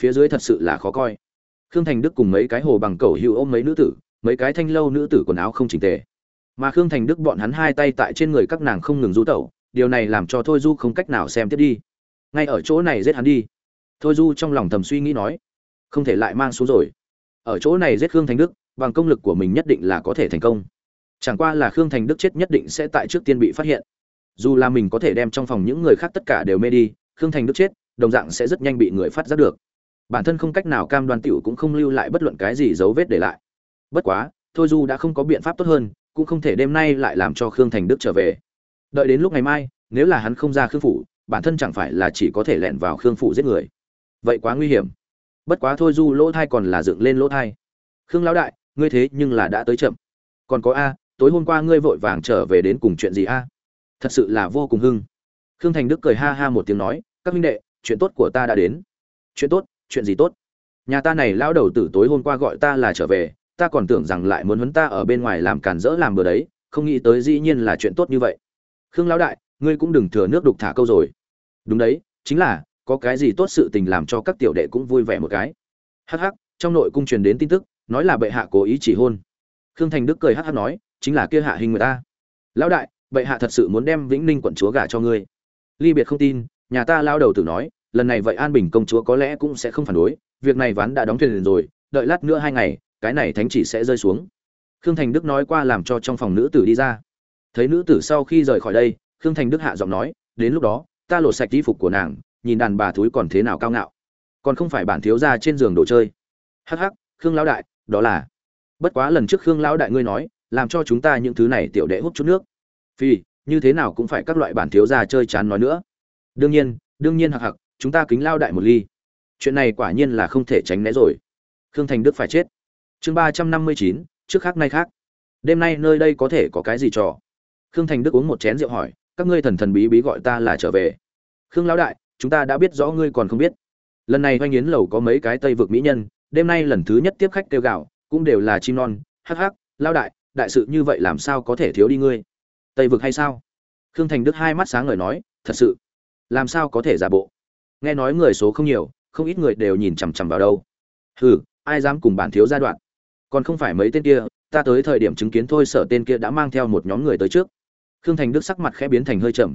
A: Phía dưới thật sự là khó coi khương thành đức cùng mấy cái hồ bằng cầu hữu ôm mấy nữ tử, mấy cái thanh lâu nữ tử quần áo không chỉnh tề. Mà khương thành đức bọn hắn hai tay tại trên người các nàng không ngừng rú tẩu, điều này làm cho thôi du không cách nào xem tiếp đi. Ngay ở chỗ này giết hắn đi. Thôi du trong lòng thầm suy nghĩ nói, không thể lại mang xuống rồi. Ở chỗ này giết khương thành đức, bằng công lực của mình nhất định là có thể thành công. Chẳng qua là khương thành đức chết nhất định sẽ tại trước tiên bị phát hiện. Dù là mình có thể đem trong phòng những người khác tất cả đều mê đi, khương thành đức chết, đồng dạng sẽ rất nhanh bị người phát giác được bản thân không cách nào cam đoan tiểu cũng không lưu lại bất luận cái gì dấu vết để lại. Bất quá, thôi du đã không có biện pháp tốt hơn, cũng không thể đêm nay lại làm cho khương thành đức trở về. Đợi đến lúc ngày mai, nếu là hắn không ra khương phủ, bản thân chẳng phải là chỉ có thể lẻn vào khương phủ giết người. Vậy quá nguy hiểm. Bất quá thôi du lỗ thai còn là dựng lên lỗ thai. Khương lão đại, ngươi thế nhưng là đã tới chậm. Còn có a, tối hôm qua ngươi vội vàng trở về đến cùng chuyện gì a? Thật sự là vô cùng hưng. Khương thành đức cười ha ha một tiếng nói, các minh đệ, chuyện tốt của ta đã đến. Chuyện tốt? Chuyện gì tốt? Nhà ta này lão đầu tử tối hôm qua gọi ta là trở về, ta còn tưởng rằng lại muốn huấn ta ở bên ngoài làm cản rỡ làm bừa đấy, không nghĩ tới dĩ nhiên là chuyện tốt như vậy. Khương lão đại, ngươi cũng đừng thừa nước đục thả câu rồi. Đúng đấy, chính là, có cái gì tốt sự tình làm cho các tiểu đệ cũng vui vẻ một cái. Hắc hắc, trong nội cung truyền đến tin tức, nói là bệ hạ cố ý chỉ hôn. Khương thành đức cười hắc hắc nói, chính là kia hạ hình người ta. Lão đại, bệ hạ thật sự muốn đem vĩnh ninh quận chúa gả cho ngươi. Ly biệt không tin, nhà ta lao đầu tử nói lần này vậy an bình công chúa có lẽ cũng sẽ không phản đối, việc này ván đã đóng thuyền rồi, đợi lát nữa hai ngày, cái này thánh chỉ sẽ rơi xuống. Khương thành đức nói qua làm cho trong phòng nữ tử đi ra. Thấy nữ tử sau khi rời khỏi đây, khương thành đức hạ giọng nói, đến lúc đó, ta lột sạch y phục của nàng, nhìn đàn bà thúi còn thế nào cao ngạo. Còn không phải bản thiếu ra trên giường đồ chơi. Hắc hắc, khương lão đại, đó là bất quá lần trước khương lão đại ngươi nói, làm cho chúng ta những thứ này tiểu đệ hút chút nước. Phi như thế nào cũng phải các loại bản thiếu gia chơi chán nói nữa. Đương nhiên đương nhiên hạc hạc chúng ta kính lao đại một ly. Chuyện này quả nhiên là không thể tránh né rồi. Khương thành đức phải chết. Chương ba trăm năm mươi chín, trước khác nay khác. Đêm nay nơi đây có thể có cái gì trò? Khương thành đức uống một chén rượu hỏi, các ngươi thần thần bí bí gọi ta là trở về. Khương lão đại, chúng ta đã biết rõ ngươi còn không biết. Lần này oanh yến lầu có mấy cái tây vực mỹ nhân, đêm nay lần thứ nhất tiếp khách kêu gạo, cũng đều là chim non. Hắc hắc lao đại đại sự như vậy làm sao có thể thiếu đi ngươi? Tây vực hay sao? Khương thành đức hai mắt sáng ngời nói, thật sự. Làm sao có thể giả bộ? Nghe nói người số không nhiều, không ít người đều nhìn chằm chằm vào đâu. Hừ, ai dám cùng bản thiếu gia đoạn? Còn không phải mấy tên kia, ta tới thời điểm chứng kiến thôi sở tên kia đã mang theo một nhóm người tới trước. Khương thành đức sắc mặt khẽ biến thành hơi chậm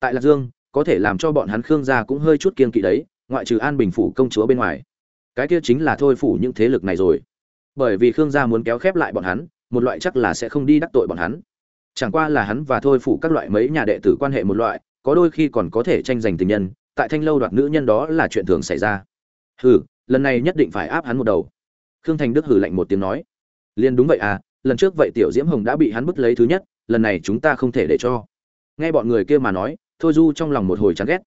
A: tại lạc dương, có thể làm cho bọn hắn khương gia cũng hơi chút kiên kỵ đấy, ngoại trừ an bình phủ công chúa bên ngoài. Cái kia chính là thôi phủ những thế lực này rồi. Bởi vì khương gia muốn kéo khép lại bọn hắn, một loại chắc là sẽ không đi đắc tội bọn hắn. Chẳng qua là hắn và thôi phủ các loại mấy nhà đệ tử quan hệ một loại, có đôi khi còn có thể tranh giành tình nhân tại thanh lâu đoạt nữ nhân đó là chuyện thường xảy ra. Hừ, lần này nhất định phải áp hắn một đầu. Khương thành đức hử lạnh một tiếng nói. Liền đúng vậy à lần trước vậy tiểu diễm hồng đã bị hắn bứt lấy thứ nhất, lần này chúng ta không thể để cho. Nghe bọn người kia mà nói, thôi du trong lòng một hồi chán ghét.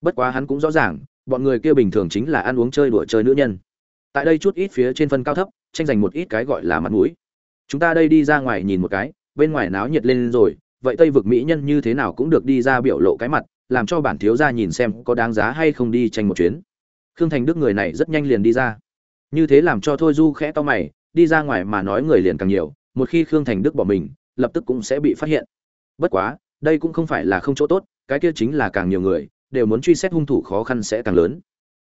A: Bất quá hắn cũng rõ ràng, bọn người kia bình thường chính là ăn uống chơi đùa chơi nữ nhân. Tại đây chút ít phía trên phân cao thấp, tranh giành một ít cái gọi là mặt mũi. Chúng ta đây đi ra ngoài nhìn một cái, bên ngoài náo nhiệt lên rồi, vậy tây vực mỹ nhân như thế nào cũng được đi ra biểu lộ cái mặt làm cho bản thiếu gia nhìn xem có đáng giá hay không đi tranh một chuyến. Khương thành đức người này rất nhanh liền đi ra. Như thế làm cho thôi du khẽ to mày, đi ra ngoài mà nói người liền càng nhiều, một khi khương thành đức bỏ mình, lập tức cũng sẽ bị phát hiện. Bất quá, đây cũng không phải là không chỗ tốt, cái kia chính là càng nhiều người, đều muốn truy xét hung thủ khó khăn sẽ càng lớn.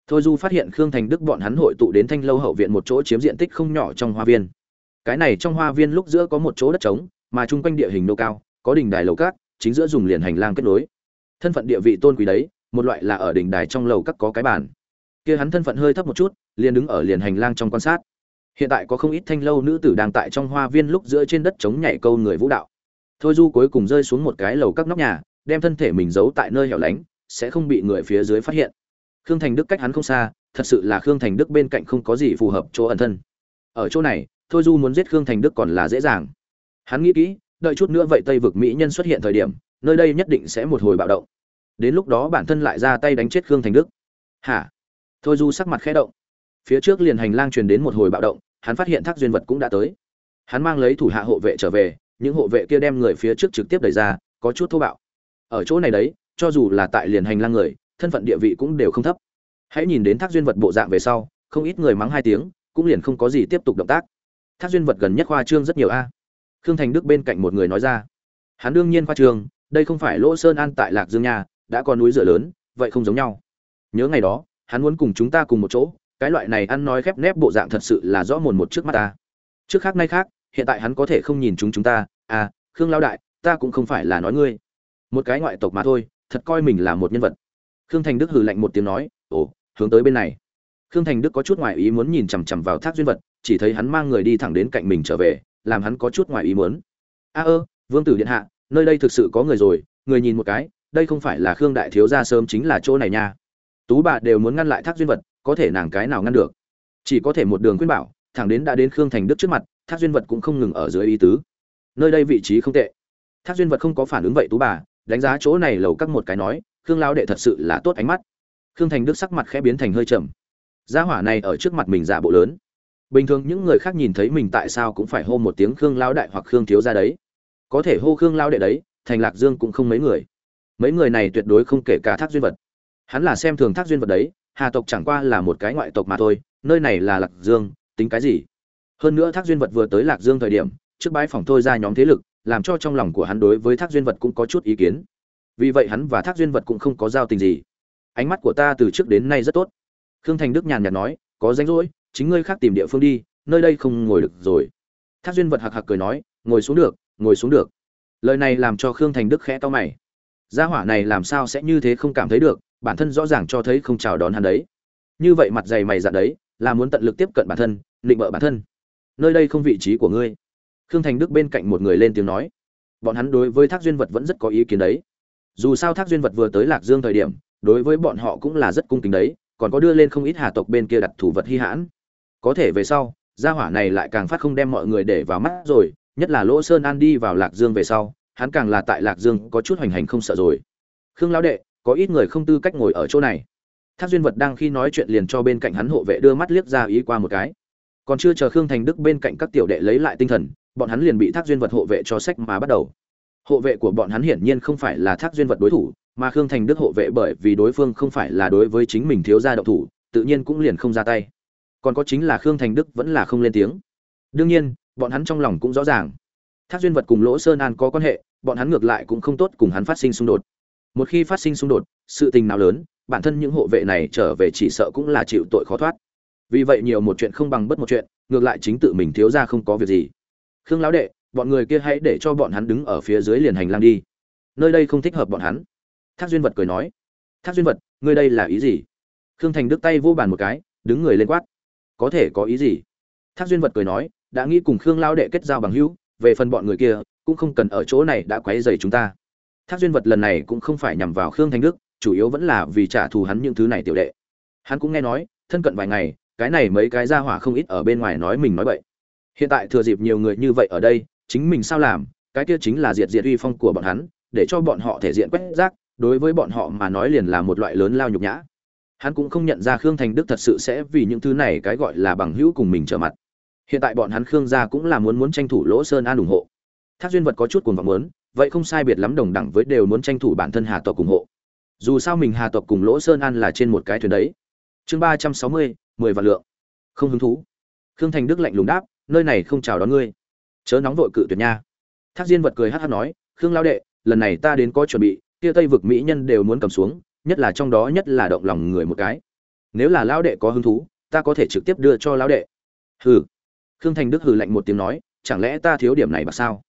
A: Thôi du phát hiện khương thành đức bọn hắn hội tụ đến thanh lâu hậu viện một chỗ chiếm diện tích không nhỏ trong hoa viên. Cái này trong hoa viên lúc giữa có một chỗ đất trống, mà chung quanh địa hình nô cao, có đỉnh đài lầu cát, chính giữa dùng liền hành lang kết nối thân phận địa vị tôn quý đấy, một loại là ở đỉnh đài trong lầu các có cái bàn. Kia hắn thân phận hơi thấp một chút, liền đứng ở liền hành lang trong quan sát. Hiện tại có không ít thanh lâu nữ tử đang tại trong hoa viên lúc giữa trên đất trống nhảy câu người vũ đạo. Thôi du cuối cùng rơi xuống một cái lầu các nóc nhà, đem thân thể mình giấu tại nơi hẻo lánh, sẽ không bị người phía dưới phát hiện. Khương thành đức cách hắn không xa, thật sự là khương thành đức bên cạnh không có gì phù hợp chỗ ẩn thân. Ở chỗ này, thôi du muốn giết khương thành đức còn là dễ dàng. Hắn nghĩ kỹ, đợi chút nữa vậy tây vực mỹ nhân xuất hiện thời điểm nơi đây nhất định sẽ một hồi bạo động. Đến lúc đó bản thân lại ra tay đánh chết khương thành đức. Hả? Thôi du sắc mặt khẽ động. Phía trước liền hành lang truyền đến một hồi bạo động, hắn phát hiện thác duyên vật cũng đã tới. Hắn mang lấy thủ hạ hộ vệ trở về, những hộ vệ kia đem người phía trước trực tiếp đẩy ra, có chút thô bạo. Ở chỗ này đấy, cho dù là tại liền hành lang người, thân phận địa vị cũng đều không thấp. Hãy nhìn đến thác duyên vật bộ dạng về sau, không ít người mắng hai tiếng, cũng liền không có gì tiếp tục động tác. Thác duyên vật gần nhất khoa trương rất nhiều a. Khương thành đức bên cạnh một người nói ra. Hắn đương nhiên khoa trương đây không phải lỗ sơn an tại lạc dương nha, đã có núi rửa lớn, vậy không giống nhau. Nhớ ngày đó, hắn muốn cùng chúng ta cùng một chỗ, cái loại này ăn nói khép nép bộ dạng thật sự là rõ mồn một trước mắt ta. Trước khác nay khác, hiện tại hắn có thể không nhìn chúng chúng ta à khương lao đại, ta cũng không phải là nói ngươi. Một cái ngoại tộc mà thôi, thật coi mình là một nhân vật. Khương thành đức hừ lạnh một tiếng nói, ồ, hướng tới bên này. Khương thành đức có chút ngoại ý muốn nhìn chằm chằm vào thác duyên vật, chỉ thấy hắn mang người đi thẳng đến cạnh mình trở về, làm hắn có chút ngoại ý muốn. A ơ, vương tử điện hạ nơi đây thực sự có người rồi, người nhìn một cái, đây không phải là khương đại thiếu gia sớm chính là chỗ này nha. Tú bà đều muốn ngăn lại thác duyên vật, có thể nàng cái nào ngăn được? Chỉ có thể một đường khuyên bảo, thẳng đến đã đến khương thành đức trước mặt, thác duyên vật cũng không ngừng ở dưới ý tứ. Nơi đây vị trí không tệ. Thác duyên vật không có phản ứng vậy tú bà, đánh giá chỗ này lầu các một cái nói, khương lao đệ thật sự là tốt ánh mắt. Khương thành đức sắc mặt khẽ biến thành hơi trầm. Gia hỏa này ở trước mặt mình giả bộ lớn. Bình thường những người khác nhìn thấy mình tại sao cũng phải hô một tiếng khương lao đại hoặc khương thiếu ra đấy có thể hô khương lao đệ đấy, thành lạc dương cũng không mấy người. Mấy người này tuyệt đối không kể cả thác duyên vật. Hắn là xem thường thác duyên vật đấy, hà tộc chẳng qua là một cái ngoại tộc mà thôi, nơi này là lạc dương, tính cái gì? Hơn nữa thác duyên vật vừa tới lạc dương thời điểm, trước bãi phòng thôi ra nhóm thế lực, làm cho trong lòng của hắn đối với thác duyên vật cũng có chút ý kiến. Vì vậy hắn và thác duyên vật cũng không có giao tình gì. Ánh mắt của ta từ trước đến nay rất tốt. Khương thành đức nhàn nhạt nói, có danh rỗi, chính ngươi khác tìm địa phương đi, nơi đây không ngồi được rồi. Thác duyên vật hạc hạc cười nói, ngồi xuống được ngồi xuống được. Lời này làm cho khương thành đức khẽ to mày. Gia hỏa này làm sao sẽ như thế không cảm thấy được, bản thân rõ ràng cho thấy không chào đón hắn đấy. Như vậy mặt dày mày dạn đấy, là muốn tận lực tiếp cận bản thân định bợ bản thân. Nơi đây không vị trí của ngươi. Khương thành đức bên cạnh một người lên tiếng nói. Bọn hắn đối với thác duyên vật vẫn rất có ý kiến đấy. Dù sao thác duyên vật vừa tới lạc dương thời điểm, đối với bọn họ cũng là rất cung kính đấy, còn có đưa lên không ít hà tộc bên kia đặt thủ vật hy hãn. Có thể về sau, gia hỏa này lại càng phát không đem mọi người để vào mắt rồi nhất là lỗ sơn an đi vào lạc dương về sau, hắn càng là tại lạc dương có chút hoành hành không sợ rồi. Khương lão đệ, có ít người không tư cách ngồi ở chỗ này. Thác duyên vật đang khi nói chuyện liền cho bên cạnh hắn hộ vệ đưa mắt liếc ra ý qua một cái. Còn chưa chờ khương thành đức bên cạnh các tiểu đệ lấy lại tinh thần, bọn hắn liền bị thác duyên vật hộ vệ cho sách mà bắt đầu. Hộ vệ của bọn hắn hiển nhiên không phải là thác duyên vật đối thủ, mà khương thành đức hộ vệ bởi vì đối phương không phải là đối với chính mình thiếu gia đậu thủ, tự nhiên cũng liền không ra tay. Còn có chính là khương thành đức vẫn là không lên tiếng. Đương nhiên bọn hắn trong lòng cũng rõ ràng. Thác duyên vật cùng lỗ sơn an có quan hệ, bọn hắn ngược lại cũng không tốt cùng hắn phát sinh xung đột. Một khi phát sinh xung đột, sự tình nào lớn, bản thân những hộ vệ này trở về chỉ sợ cũng là chịu tội khó thoát. Vì vậy nhiều một chuyện không bằng bất một chuyện, ngược lại chính tự mình thiếu ra không có việc gì. Khương lão đệ, bọn người kia hãy để cho bọn hắn đứng ở phía dưới liền hành lang đi. Nơi đây không thích hợp bọn hắn. Thác duyên vật cười nói. Thác duyên vật, ngươi đây là ý gì? Khương thành đức tay vô bàn một cái, đứng người lên quát. Có thể có ý gì? Thác duyên vật cười nói đã nghĩ cùng khương lao đệ kết giao bằng hữu, về phần bọn người kia, cũng không cần ở chỗ này đã quấy dày chúng ta. Thác duyên vật lần này cũng không phải nhằm vào khương Thanh đức, chủ yếu vẫn là vì trả thù hắn những thứ này tiểu đệ. Hắn cũng nghe nói, thân cận vài ngày, cái này mấy cái ra hỏa không ít ở bên ngoài nói mình nói vậy hiện tại thừa dịp nhiều người như vậy ở đây, chính mình sao làm, cái kia chính là diệt diệt uy phong của bọn hắn, để cho bọn họ thể diện quét rác, đối với bọn họ mà nói liền là một loại lớn lao nhục nhã. Hắn cũng không nhận ra khương thành đức thật sự sẽ vì những thứ này cái gọi là bằng hữu cùng mình trở mặt hiện tại bọn hắn khương gia cũng là muốn muốn tranh thủ lỗ sơn an ủng hộ. Thác duyên vật có chút cuồng vọng muốn, vậy không sai biệt lắm đồng đẳng với đều muốn tranh thủ bản thân hà tộc ủng hộ. Dù sao mình hà tộc cùng lỗ sơn an là trên một cái thuyền đấy. Chương ba trăm sáu mươi, mười vạn lượng. Không hứng thú. Khương thành đức lạnh lùng đáp, nơi này không chào đón ngươi. Chớ nóng vội cự tuyệt nha. Thác diên vật cười hát hát nói, khương lao đệ, lần này ta đến có chuẩn bị, kia tây vực mỹ nhân đều muốn cầm xuống, nhất là trong đó nhất là động lòng người một cái. Nếu là lao đệ có hứng thú, ta có thể trực tiếp đưa cho lao đệ. Hừ khương thành đức hừ lạnh một tiếng nói, chẳng lẽ ta thiếu điểm này bạc sao?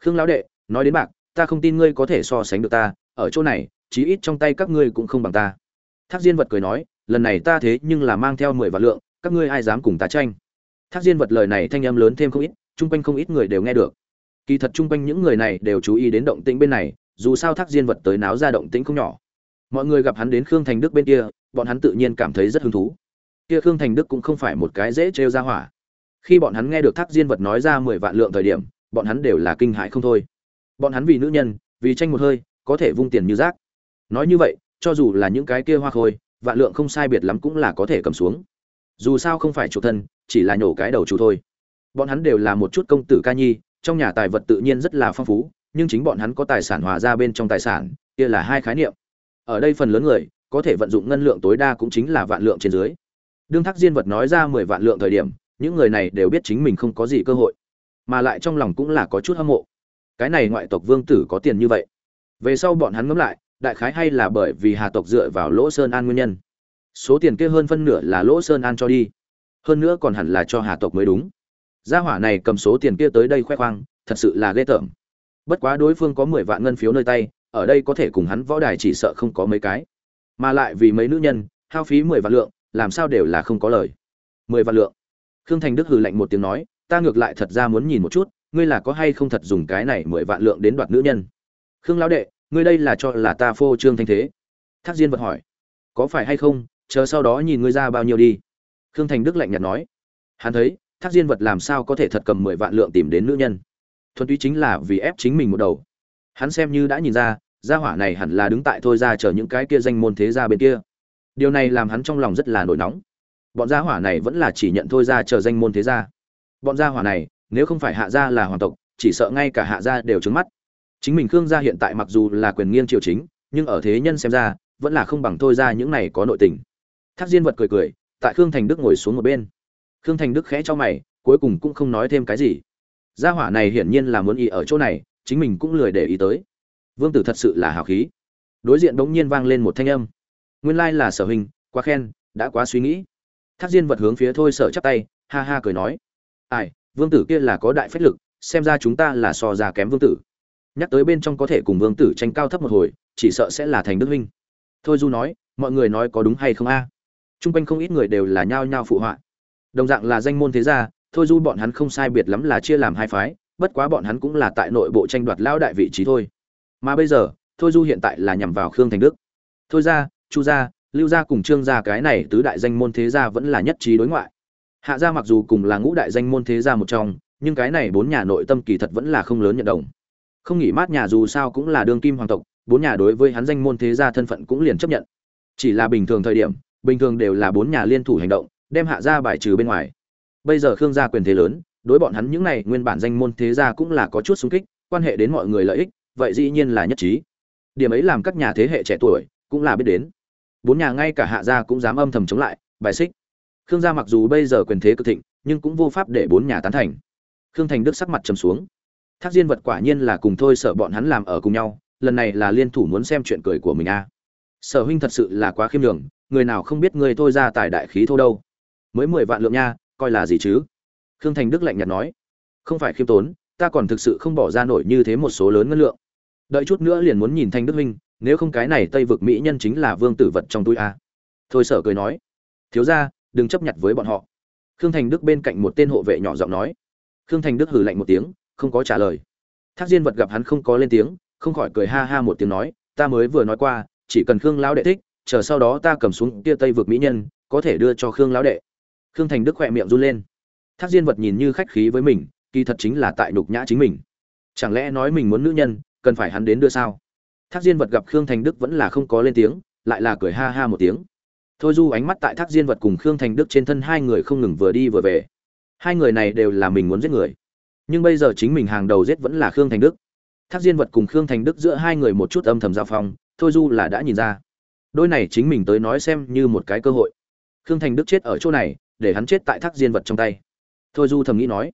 A: Khương lão đệ, nói đến bạc, ta không tin ngươi có thể so sánh được ta, ở chỗ này, chí ít trong tay các ngươi cũng không bằng ta. Thác diên vật cười nói, lần này ta thế nhưng là mang theo mười vạn lượng, các ngươi ai dám cùng ta tranh? Thác diên vật lời này thanh âm lớn thêm không ít, chung quanh không ít người đều nghe được. Kỳ thật chung quanh những người này đều chú ý đến động tĩnh bên này, dù sao thác diên vật tới náo ra động tĩnh không nhỏ. Mọi người gặp hắn đến khương thành đức bên kia, bọn hắn tự nhiên cảm thấy rất hứng thú. Kia khương thành đức cũng không phải một cái dễ trêu ra hỏa khi bọn hắn nghe được thác diên vật nói ra mười vạn lượng thời điểm, bọn hắn đều là kinh hãi không thôi. Bọn hắn vì nữ nhân, vì tranh một hơi, có thể vung tiền như rác. Nói như vậy, cho dù là những cái kia hoa khôi, vạn lượng không sai biệt lắm cũng là có thể cầm xuống. Dù sao không phải chủ thân, chỉ là nhổ cái đầu chủ thôi. Bọn hắn đều là một chút công tử ca nhi, trong nhà tài vật tự nhiên rất là phong phú, nhưng chính bọn hắn có tài sản hòa ra bên trong tài sản, kia là hai khái niệm. Ở đây phần lớn người, có thể vận dụng ngân lượng tối đa cũng chính là vạn lượng trên dưới. Đương thác diên vật nói ra mười vạn lượng thời điểm những người này đều biết chính mình không có gì cơ hội, mà lại trong lòng cũng là có chút hâm mộ. Cái này ngoại tộc vương tử có tiền như vậy. Về sau bọn hắn ngẫm lại, đại khái hay là bởi vì hà tộc dựa vào lỗ sơn an nguyên nhân. Số tiền kia hơn phân nửa là lỗ sơn an cho đi, hơn nữa còn hẳn là cho hà tộc mới đúng. Gia hỏa này cầm số tiền kia tới đây khoe khoang, thật sự là ghê tởm. Bất quá đối phương có mười vạn ngân phiếu nơi tay, ở đây có thể cùng hắn võ đài chỉ sợ không có mấy cái. Mà lại vì mấy nữ nhân, hao phí mười vạn lượng, làm sao đều là không có lời. Mười vạn lượng khương thành đức hừ lạnh một tiếng nói, ta ngược lại thật ra muốn nhìn một chút, ngươi là có hay không thật dùng cái này mười vạn lượng đến đoạt nữ nhân? Khương lão đệ, ngươi đây là cho là ta phô trương thanh thế? Thác diên vật hỏi. Có phải hay không, chờ sau đó nhìn ngươi ra bao nhiêu đi. Khương thành đức lạnh nhạt nói. Hắn thấy, thác diên vật làm sao có thể thật cầm mười vạn lượng tìm đến nữ nhân? Thuần túy chính là vì ép chính mình một đầu. Hắn xem như đã nhìn ra, gia hỏa này hẳn là đứng tại thôi ra chờ những cái kia danh môn thế gia bên kia. Điều này làm hắn trong lòng rất là nổi nóng bọn gia hỏa này vẫn là chỉ nhận thôi ra chờ danh môn thế gia. Bọn gia hỏa này, nếu không phải hạ gia là hoàng tộc, chỉ sợ ngay cả hạ gia đều trứng mắt. Chính mình khương gia hiện tại mặc dù là quyền nghiêng triều chính, nhưng ở thế nhân xem ra, vẫn là không bằng thôi ra những này có nội tình. Thác diên vật cười cười, tại khương thành đức ngồi xuống một bên. Khương thành đức khẽ cho mày, cuối cùng cũng không nói thêm cái gì. Gia hỏa này hiển nhiên là muốn ý ở chỗ này, chính mình cũng lười để ý tới. Vương tử thật sự là hào khí. Đối diện bỗng nhiên vang lên một thanh âm. Nguyên lai là sở hình, quá khen, đã quá suy nghĩ thác diên vật hướng phía thôi sở chắp tay, ha ha cười nói. Ai, vương tử kia là có đại phách lực, xem ra chúng ta là so ra kém vương tử. Nhắc tới bên trong có thể cùng vương tử tranh cao thấp một hồi, chỉ sợ sẽ là thành đức huynh. Thôi du nói, mọi người nói có đúng hay không a? À? t r u n g quanh không ít người đều là nhao nhao phụ họa. Đồng dạng là danh môn thế gia, thôi du bọn hắn không sai biệt lắm là chia làm hai phái, bất quá bọn hắn cũng là tại nội bộ tranh đoạt lao đại vị trí thôi. Mà bây giờ, thôi du hiện tại là nhằm vào khương thành đức. Thôi ra chu gia lưu gia cùng trương gia cái này tứ đại danh môn thế gia vẫn là nhất trí đối ngoại. Hạ gia mặc dù cùng là ngũ đại danh môn thế gia một trong, nhưng cái này bốn nhà nội tâm kỳ thật vẫn là không lớn nhận đồng. Không nghỉ mát nhà dù sao cũng là đương kim hoàng tộc, bốn nhà đối với hắn danh môn thế gia thân phận cũng liền chấp nhận. Chỉ là bình thường thời điểm, bình thường đều là bốn nhà liên thủ hành động, đem hạ gia bài trừ bên ngoài. Bây giờ khương gia quyền thế lớn, đối bọn hắn những này nguyên bản danh môn thế gia cũng là có chút xung kích, quan hệ đến mọi người lợi ích, vậy dĩ nhiên là nhất trí. Điểm ấy làm các nhà thế hệ trẻ tuổi cũng là biết đến bốn nhà ngay cả hạ gia cũng dám âm thầm chống lại, bài xích. Khương gia mặc dù bây giờ quyền thế cực thịnh, nhưng cũng vô pháp để bốn nhà tán thành. Khương thành đức sắc mặt trầm xuống. Thác diên vật quả nhiên là cùng thôi sợ bọn hắn làm ở cùng nhau, lần này là liên thủ muốn xem chuyện cười của mình a à. sở huynh thật sự là quá khiêm đường người nào không biết người thôi ra tài đại khí thô đâu. Mới mười vạn lượng nha, coi là gì chứ? Khương thành đức lạnh nhạt nói. Không phải khiêm tốn, ta còn thực sự không bỏ ra nổi như thế một số lớn ngân lượng. Đợi chút nữa liền muốn nhìn thanh đức huynh nếu không cái này tây vực mỹ nhân chính là vương tử vật trong túi a. Thôi sở cười nói, thiếu ra đừng chấp nhận với bọn họ. Khương thành đức bên cạnh một tên hộ vệ nhỏ giọng nói. Khương thành đức hừ lạnh một tiếng, không có trả lời. Thác diên vật gặp hắn không có lên tiếng, không khỏi cười ha ha một tiếng nói, ta mới vừa nói qua, chỉ cần khương lão đệ thích, chờ sau đó ta cầm xuống kia tây vực mỹ nhân, có thể đưa cho khương lão đệ. Khương thành đức khỏe miệng run lên. Thác diên vật nhìn như khách khí với mình, kỳ thật chính là tại nhục nhã chính mình. Chẳng lẽ nói mình muốn nữ nhân, cần phải hắn đến đưa sao? Thác diên vật gặp khương thành đức vẫn là không có lên tiếng, lại là cười ha ha một tiếng. Thôi du ánh mắt tại thác diên vật cùng khương thành đức trên thân hai người không ngừng vừa đi vừa về. Hai người này đều là mình muốn giết người. Nhưng bây giờ chính mình hàng đầu giết vẫn là khương thành đức. Thác diên vật cùng khương thành đức giữa hai người một chút âm thầm giao phong, thôi du là đã nhìn ra. Đôi này chính mình tới nói xem như một cái cơ hội. Khương thành đức chết ở chỗ này, để hắn chết tại thác diên vật trong tay. Thôi du thầm nghĩ nói,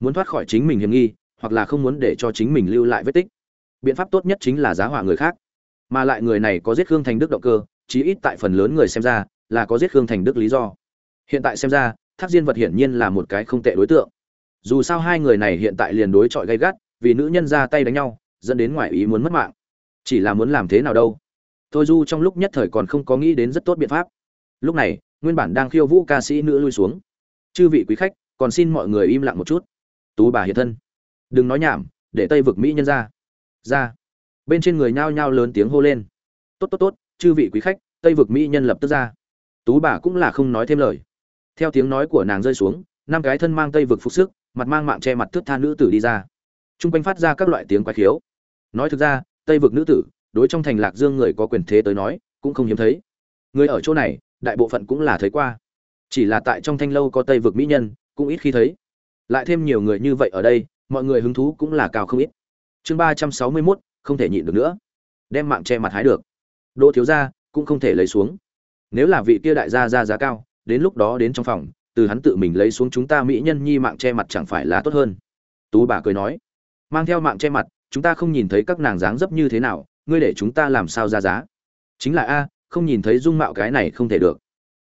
A: muốn thoát khỏi chính mình hiểm nghi, hoặc là không muốn để cho chính mình lưu lại vết tích biện pháp tốt nhất chính là giá hỏa người khác. Mà lại người này có giết khương thành đức động cơ, chí ít tại phần lớn người xem ra là có giết khương thành đức lý do. Hiện tại xem ra, thác diên vật hiển nhiên là một cái không tệ đối tượng. Dù sao hai người này hiện tại liền đối chọi gay gắt, vì nữ nhân ra tay đánh nhau, dẫn đến ngoại ý muốn mất mạng. Chỉ là muốn làm thế nào đâu. Thôi du trong lúc nhất thời còn không có nghĩ đến rất tốt biện pháp. Lúc này, nguyên bản đang khiêu vũ ca sĩ nữ lui xuống. Chư vị quý khách, còn xin mọi người im lặng một chút. Tú bà hiện thân. Đừng nói nhảm, để tây vực mỹ nhân ra ra. Bên trên người nhao nhao lớn tiếng hô lên. Tốt tốt tốt, chư vị quý khách, tây vực mỹ nhân lập tức ra. Tú bà cũng là không nói thêm lời. Theo tiếng nói của nàng rơi xuống, năm cái thân mang tây vực phục sức, mặt mang mạng che mặt thước tha nữ tử đi ra. T r u n g quanh phát ra các loại tiếng quái khiếu. Nói thực ra, tây vực nữ tử, đối trong thành lạc dương người có quyền thế tới nói, cũng không hiếm thấy. Người ở chỗ này, đại bộ phận cũng là thấy qua. Chỉ là tại trong thanh lâu có tây vực mỹ nhân, cũng ít khi thấy. Lại thêm nhiều người như vậy ở đây, mọi người hứng thú cũng là cao không ít chương ba trăm sáu mươi mốt, không thể nhịn được nữa. Đem mạng che mặt hái được. Đỗ thiếu gia cũng không thể lấy xuống. Nếu là vị kia đại gia ra giá cao, đến lúc đó đến trong phòng, từ hắn tự mình lấy xuống chúng ta mỹ nhân nhi mạng che mặt chẳng phải là tốt hơn. Tú bà cười nói, mang theo mạng che mặt, chúng ta không nhìn thấy các nàng dáng dấp như thế nào, ngươi để chúng ta làm sao ra giá? Chính là a, không nhìn thấy dung mạo cái này không thể được.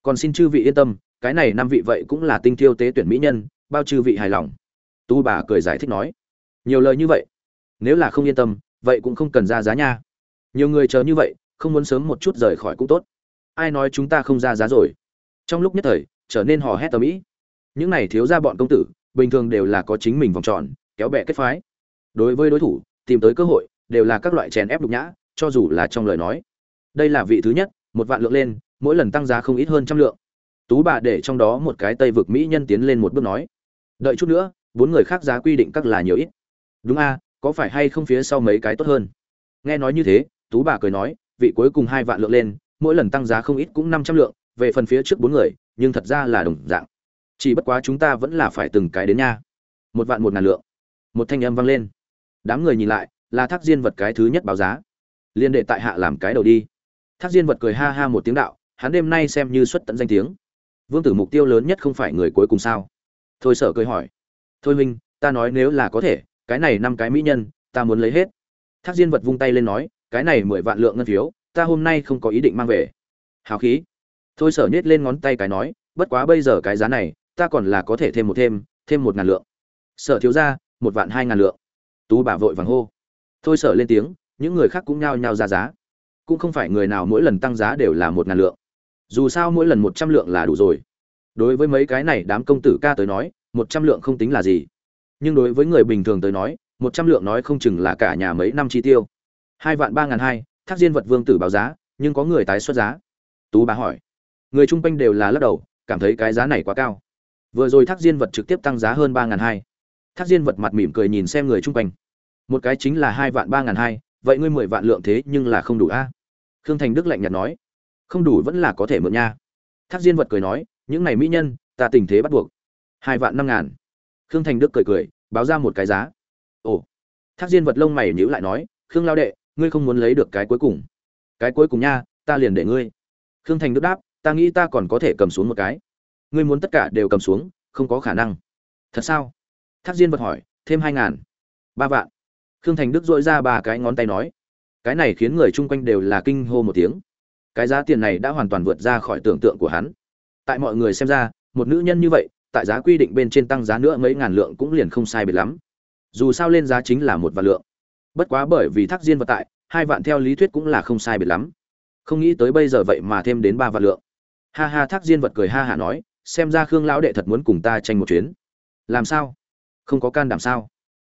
A: Còn xin chư vị yên tâm, cái này năm vị vậy cũng là tinh thiêu tế tuyển mỹ nhân, bao chư vị hài lòng. Tú bà cười giải thích nói, nhiều lời như vậy nếu là không yên tâm, vậy cũng không cần ra giá nha. Nhiều người chờ như vậy, không muốn sớm một chút rời khỏi cũng tốt. Ai nói chúng ta không ra giá rồi? Trong lúc nhất thời, trở nên hò hét tầm ĩ. Những này thiếu ra bọn công tử, bình thường đều là có chính mình vòng tròn, kéo bè kết phái. Đối với đối thủ, tìm tới cơ hội, đều là các loại chèn ép đục nhã, cho dù là trong lời nói. Đây là vị thứ nhất, một vạn lượng lên, mỗi lần tăng giá không ít hơn trăm lượng. Tú bà để trong đó một cái tây vực mỹ nhân tiến lên một bước nói. Đợi chút nữa, bốn người khác giá quy định các là nhiều ít. Đúng a có phải hay không phía sau mấy cái tốt hơn? Nghe nói như thế, tú bà cười nói, vị cuối cùng hai vạn lượng lên, mỗi lần tăng giá không ít cũng năm trăm lượng, về phần phía trước bốn người, nhưng thật ra là đồng dạng. Chỉ bất quá chúng ta vẫn là phải từng cái đến nha. Một vạn một ngàn lượng. Một thanh âm vang lên. Đám người nhìn lại, là thác diên vật cái thứ nhất báo giá. Liên đệ tại hạ làm cái đầu đi. Thác diên vật cười ha ha một tiếng đạo, hắn đêm nay xem như xuất tận danh tiếng. Vương tử mục tiêu lớn nhất không phải người cuối cùng sao? Thôi sở cười hỏi. Thôi huynh, ta nói nếu là có thể cái này năm cái mỹ nhân, ta muốn lấy hết. Thác diên vật vung tay lên nói, cái này mười vạn lượng ngân phiếu, ta hôm nay không có ý định mang về. Hào khí. Thôi sở nhét lên ngón tay cái nói, bất quá bây giờ cái giá này, ta còn là có thể thêm một thêm thêm một ngàn lượng. Sở thiếu ra một vạn hai ngàn lượng. Tú bà vội vàng hô. Thôi sở lên tiếng, những người khác cũng nhao nhao ra giá. Cũng không phải người nào mỗi lần tăng giá đều là một ngàn lượng. Dù sao mỗi lần một trăm lượng là đủ rồi. Đối với mấy cái này đám công tử ca tới nói, một trăm lượng không tính là gì nhưng đối với người bình thường tới nói, một trăm lượng nói không chừng là cả nhà mấy năm chi tiêu. Hai vạn ba ngàn hai, thác diên vật vương tử báo giá, nhưng có người tái xuất giá. Tú bà hỏi. Người chung quanh đều là lắc đầu, cảm thấy cái giá này quá cao. Vừa rồi thác diên vật trực tiếp tăng giá hơn ba ngàn hai. Thác diên vật mặt mỉm cười nhìn xem người chung quanh. Một cái chính là hai vạn ba ngàn hai, vậy ngươi mười vạn lượng thế nhưng là không đủ a? Khương thành đức lạnh nhạt nói. Không đủ vẫn là có thể mượn nha. Thác diên vật cười nói, những này mỹ nhân, ta tình thế bắt buộc. Hai vạn năm ngàn khương thành đức cười cười, báo ra một cái giá. Ồ. Thác diên vật lông mày nhíu lại nói, khương lao đệ, ngươi không muốn lấy được cái cuối cùng. Cái cuối cùng nha, ta liền để ngươi. Khương thành đức đáp, ta nghĩ ta còn có thể cầm xuống một cái. Ngươi muốn tất cả đều cầm xuống, không có khả năng. Thật sao? Thác diên vật hỏi, thêm hai ngàn, ba vạn. Khương thành đức dội ra ba cái ngón tay nói, cái này khiến người chung quanh đều là kinh hô một tiếng. Cái giá tiền này đã hoàn toàn vượt ra khỏi tưởng tượng của hắn. Tại mọi người xem ra, một nữ nhân như vậy tại giá quy định bên trên tăng giá nữa mấy ngàn lượng cũng liền không sai biệt lắm. Dù sao lên giá chính là một vạn lượng. Bất quá bởi vì thác diên vật tại, hai vạn theo lý thuyết cũng là không sai biệt lắm. Không nghĩ tới bây giờ vậy mà thêm đến ba vạn lượng. Ha ha, thác diên vật cười ha hả nói, xem ra khương lão đệ thật muốn cùng ta tranh một chuyến. Làm sao? Không có can đảm sao?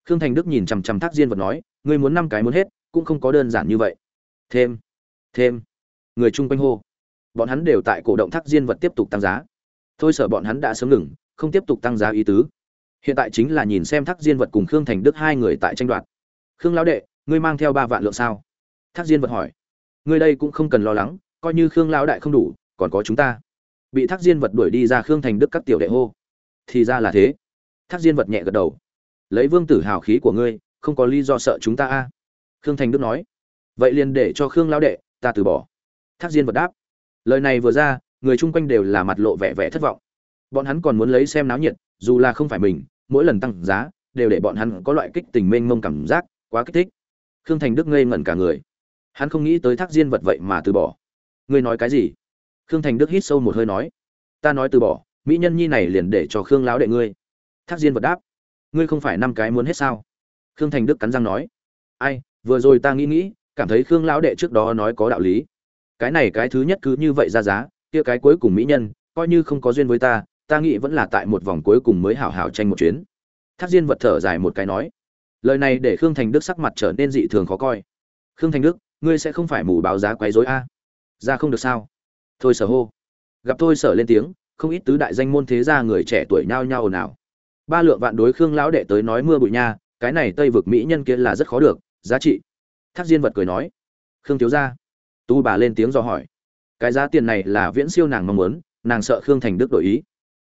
A: Khương thành đức nhìn chằm chằm thác diên vật nói, ngươi muốn năm cái muốn hết, cũng không có đơn giản như vậy. Thêm thêm. Người chung quanh hô. Bọn hắn đều tại cổ động thác diên vật tiếp tục tăng giá. Thôi sợ bọn hắn đã sớm ngừng không tiếp tục tăng giá ý tứ. Hiện tại chính là nhìn xem thác diên vật cùng khương thành đức hai người tại tranh đoạt. Khương lão đệ, ngươi mang theo ba vạn lượng sao? Thác diên vật hỏi. Ngươi đây cũng không cần lo lắng, coi như khương lão đại không đủ, còn có chúng ta. Bị thác diên vật đuổi đi ra khương thành đức các tiểu đệ hô. Thì ra là thế. Thác diên vật nhẹ gật đầu. Lấy vương tử hào khí của ngươi, không có lý do sợ chúng ta a. Khương thành đức nói. Vậy liền để cho khương lão đệ, ta từ bỏ. Thác diên vật đáp. Lời này vừa ra, người chung quanh đều là mặt lộ vẻ vẻ thất vọng bọn hắn còn muốn lấy xem náo nhiệt, dù là không phải mình, mỗi lần tăng giá, đều để bọn hắn có loại kích tình mênh mông cảm giác, quá kích thích. Khương thành đức ngây ngẩn cả người. Hắn không nghĩ tới thác diên vật vậy mà từ bỏ. Ngươi nói cái gì? Khương thành đức hít sâu một hơi nói. Ta nói từ bỏ, mỹ nhân nhi này liền để cho khương lão đệ ngươi. Thác diên vật đáp. Ngươi không phải năm cái muốn hết sao? Khương thành đức cắn răng nói. Ai, vừa rồi ta nghĩ nghĩ, cảm thấy khương lão đệ trước đó nói có đạo lý. Cái này cái thứ nhất cứ như vậy ra giá, kia cái cuối cùng mỹ nhân, coi như không có duyên với ta ta nghĩ vẫn là tại một vòng cuối cùng mới hảo hảo tranh một chuyến. Thác diên vật thở dài một cái nói, lời này để khương thành đức sắc mặt trở nên dị thường khó coi. Khương thành đức, ngươi sẽ không phải mù báo giá quấy rối a? Ra không được sao? Thôi sở hô. Gặp thôi sở lên tiếng, không ít tứ đại danh môn thế gia người trẻ tuổi nhao nhao ồn ào. Ba lượng vạn đối khương lão đệ tới nói mưa bụi nha, cái này tây vực mỹ nhân kia là rất khó được, giá trị. Thác diên vật cười nói, khương thiếu gia. Tu bà lên tiếng do hỏi, cái giá tiền này là viễn siêu nàng mong muốn, nàng sợ khương thành đức đổi ý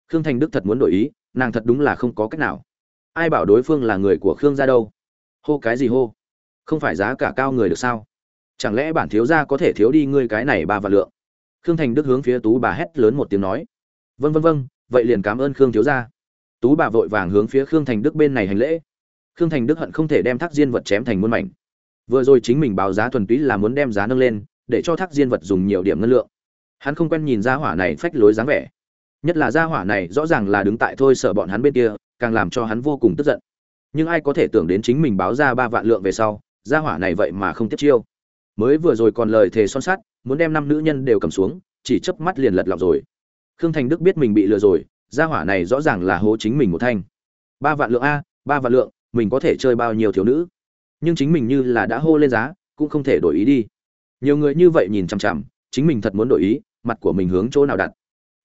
A: khương thành đức thật muốn đổi ý, nàng thật đúng là không có cách nào. Ai bảo đối phương là người của khương gia đâu? Hô cái gì hô? Không phải giá cả cao người được sao? Chẳng lẽ bản thiếu gia có thể thiếu đi ngươi cái này ba vạn lượng? Khương thành đức hướng phía tú bà hét lớn một tiếng nói. Vâng vâng vâng vậy liền cảm ơn khương thiếu gia. Tú bà vội vàng hướng phía khương thành đức bên này hành lễ. Khương thành đức hận không thể đem thác diên vật chém thành muôn mảnh. Vừa rồi chính mình báo giá thuần túy là muốn đem giá nâng lên, để cho thác diên vật dùng nhiều điểm ngân lượng. Hắn không quen nhìn ra hỏa này phách lối dáng vẻ nhất là gia hỏa này rõ ràng là đứng tại thôi sợ bọn hắn bên kia, càng làm cho hắn vô cùng tức giận. Nhưng ai có thể tưởng đến chính mình báo ra ba vạn lượng về sau, gia hỏa này vậy mà không tiếp chiêu. Mới vừa rồi còn lời thề son sắt, muốn đem năm nữ nhân đều cầm xuống, chỉ chớp mắt liền lật lọc rồi. Khương thành đức biết mình bị lừa rồi, gia hỏa này rõ ràng là hố chính mình một thanh. Ba vạn lượng a, ba vạn lượng, mình có thể chơi bao nhiêu thiếu nữ? Nhưng chính mình như là đã hô lên giá, cũng không thể đổi ý đi. Nhiều người như vậy nhìn chằm chằm, chính mình thật muốn đổi ý, mặt của mình hướng chỗ nào đặt?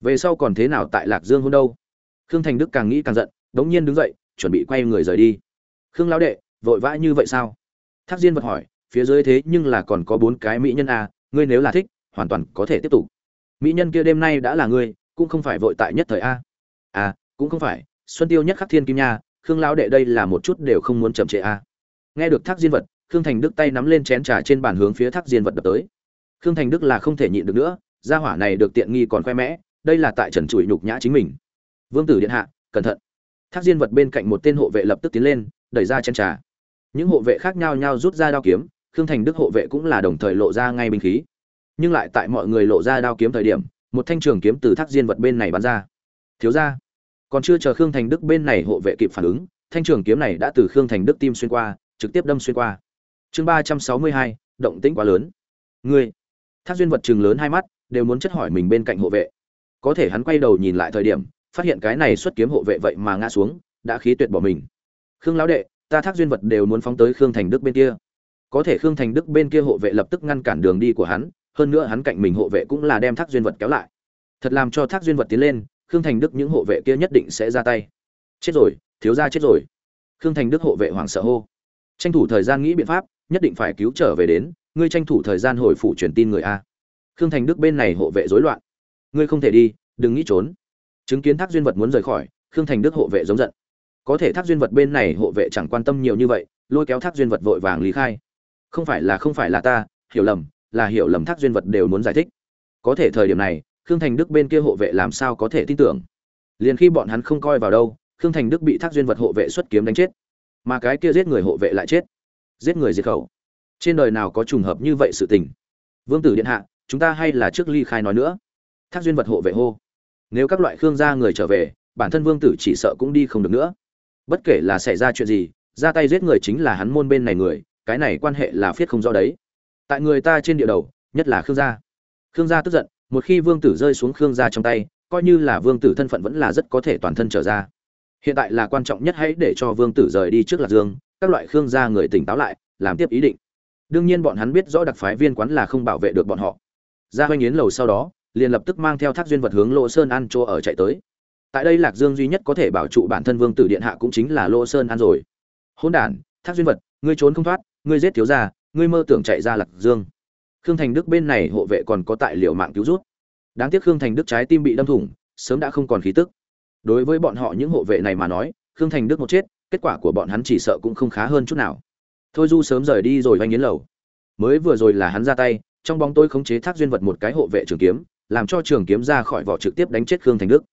A: Về sau còn thế nào tại lạc dương hôn đâu? Khương thành đức càng nghĩ càng giận đống nhiên đứng dậy chuẩn bị quay người rời đi. Khương lão đệ vội vã như vậy sao? Thác diên vật hỏi phía dưới thế nhưng là còn có bốn cái mỹ nhân à, ngươi nếu là thích hoàn toàn có thể tiếp tục. Mỹ nhân kia đêm nay đã là ngươi cũng không phải vội tại nhất thời a. À cũng không phải xuân tiêu nhất khắc thiên kim nha khương lão đệ đây là một chút đều không muốn chậm trễ a. Nghe được thác diên vật khương thành đức tay nắm lên chén trà trên bàn hướng phía thác diên vật đập tới. Khương thành đức là không thể nhịn được nữa gia hỏa này được tiện nghi còn khoe mẽ đây là tại trần trụi nhục nhã chính mình. Vương tử điện hạ, cẩn thận. Thác diên vật bên cạnh một tên hộ vệ lập tức tiến lên, đẩy ra chân trà. Những hộ vệ khác nhau nhau rút ra đao kiếm, khương thành đức hộ vệ cũng là đồng thời lộ ra ngay binh khí. Nhưng lại tại mọi người lộ ra đao kiếm thời điểm, một thanh trường kiếm từ thác diên vật bên này bắn ra. Thiếu ra còn chưa chờ khương thành đức bên này hộ vệ kịp phản ứng, thanh trường kiếm này đã từ khương thành đức tim xuyên qua, trực tiếp đâm xuyên qua. Chương ba trăm sáu mươi hai, động tĩnh quá lớn. Ngươi. Thác duyên vật chừng lớn hai mắt, đều muốn chất hỏi mình bên cạnh hộ vệ có thể hắn quay đầu nhìn lại thời điểm, phát hiện cái này xuất kiếm hộ vệ vậy mà ngã xuống, đã khí tuyệt bỏ mình. Khương lão đệ, ta thác duyên vật đều muốn phóng tới khương thành đức bên kia. Có thể khương thành đức bên kia hộ vệ lập tức ngăn cản đường đi của hắn, hơn nữa hắn cạnh mình hộ vệ cũng là đem thác duyên vật kéo lại. Thật làm cho thác duyên vật tiến lên, khương thành đức những hộ vệ kia nhất định sẽ ra tay. Chết rồi, thiếu ra chết rồi. Khương thành đức hộ vệ hoảng sợ hô. Tranh thủ thời gian nghĩ biện pháp, nhất định phải cứu trở về đến. Ngươi tranh thủ thời gian hồi phủ truyền tin người a. Khương thành đức bên này hộ vệ rối loạn ngươi không thể đi, đừng nghĩ trốn. Chứng kiến thác duyên vật muốn rời khỏi, khương thành đức hộ vệ giống giận. Có thể thác duyên vật bên này hộ vệ chẳng quan tâm nhiều như vậy, lôi kéo thác duyên vật vội vàng lý khai. Không phải là không phải là ta, hiểu lầm, là hiểu lầm thác duyên vật đều muốn giải thích. Có thể thời điểm này, khương thành đức bên kia hộ vệ làm sao có thể tin tưởng? Liền khi bọn hắn không coi vào đâu, khương thành đức bị thác duyên vật hộ vệ xuất kiếm đánh chết. Mà cái kia giết người hộ vệ lại chết. Giết người diệt khẩu. Trên đời nào có trùng hợp như vậy sự tình? Vương tử điện hạ, chúng ta hay là trước ly khai nói nữa thác duyên vật hộ vệ hô. Nếu các loại khương gia người trở về, bản thân vương tử chỉ sợ cũng đi không được nữa. Bất kể là xảy ra chuyện gì, ra tay giết người chính là hắn môn bên này người, cái này quan hệ là phiết không rõ đấy. Tại người ta trên địa đầu, nhất là khương gia. Khương gia tức giận, một khi vương tử rơi xuống khương gia trong tay, coi như là vương tử thân phận vẫn là rất có thể toàn thân trở ra. Hiện tại là quan trọng nhất hãy để cho vương tử rời đi trước lạc dương, các loại khương gia người tỉnh táo lại, làm tiếp ý định. Đương nhiên bọn hắn biết rõ đặc phái viên quán là không bảo vệ được bọn họ. Ra hoanh yến lầu sau đó liền lập tức mang theo thác duyên vật hướng lỗ sơn an chỗ ở chạy tới. Tại đây lạc dương duy nhất có thể bảo trụ bản thân vương tử điện hạ cũng chính là lỗ sơn an rồi. Hôn đản, thác duyên vật, ngươi trốn không thoát, ngươi giết thiếu gia, ngươi mơ tưởng chạy ra lạc dương. Khương thành đức bên này hộ vệ còn có tại liệu mạng cứu rút. Đáng tiếc khương thành đức trái tim bị đâm thủng, sớm đã không còn khí tức. Đối với bọn họ những hộ vệ này mà nói, khương thành đức một chết, kết quả của bọn hắn chỉ sợ cũng không khá hơn chút nào. Thôi du sớm rời đi rồi vanh yến lầu. Mới vừa rồi là hắn ra tay, trong bóng tôi khống chế thác duyên vật một cái hộ vệ trường kiếm làm cho trường kiếm ra khỏi vỏ trực tiếp đánh chết khương thành đức.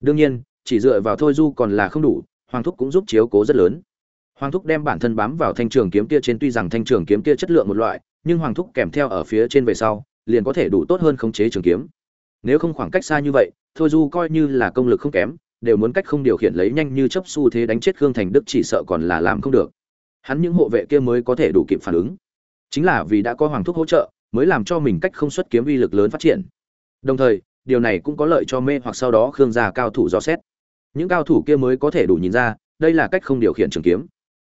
A: Đương nhiên, chỉ dựa vào thôi du còn là không đủ, hoàng thúc cũng giúp chiếu cố rất lớn. Hoàng thúc đem bản thân bám vào thanh trường kiếm kia trên, tuy rằng thanh trường kiếm kia chất lượng một loại, nhưng hoàng thúc kèm theo ở phía trên về sau, liền có thể đủ tốt hơn khống chế trường kiếm. Nếu không khoảng cách xa như vậy, thôi du coi như là công lực không kém, đều muốn cách không điều khiển lấy nhanh như chấp xu thế đánh chết khương thành đức chỉ sợ còn là làm không được. Hắn những hộ vệ kia mới có thể đủ kịp phản ứng. Chính là vì đã có hoàng thúc hỗ trợ, mới làm cho mình cách không xuất kiếm uy lực lớn phát triển đồng thời, điều này cũng có lợi cho mê hoặc sau đó khương gia cao thủ dò xét. Những cao thủ kia mới có thể đủ nhìn ra, đây là cách không điều khiển trường kiếm.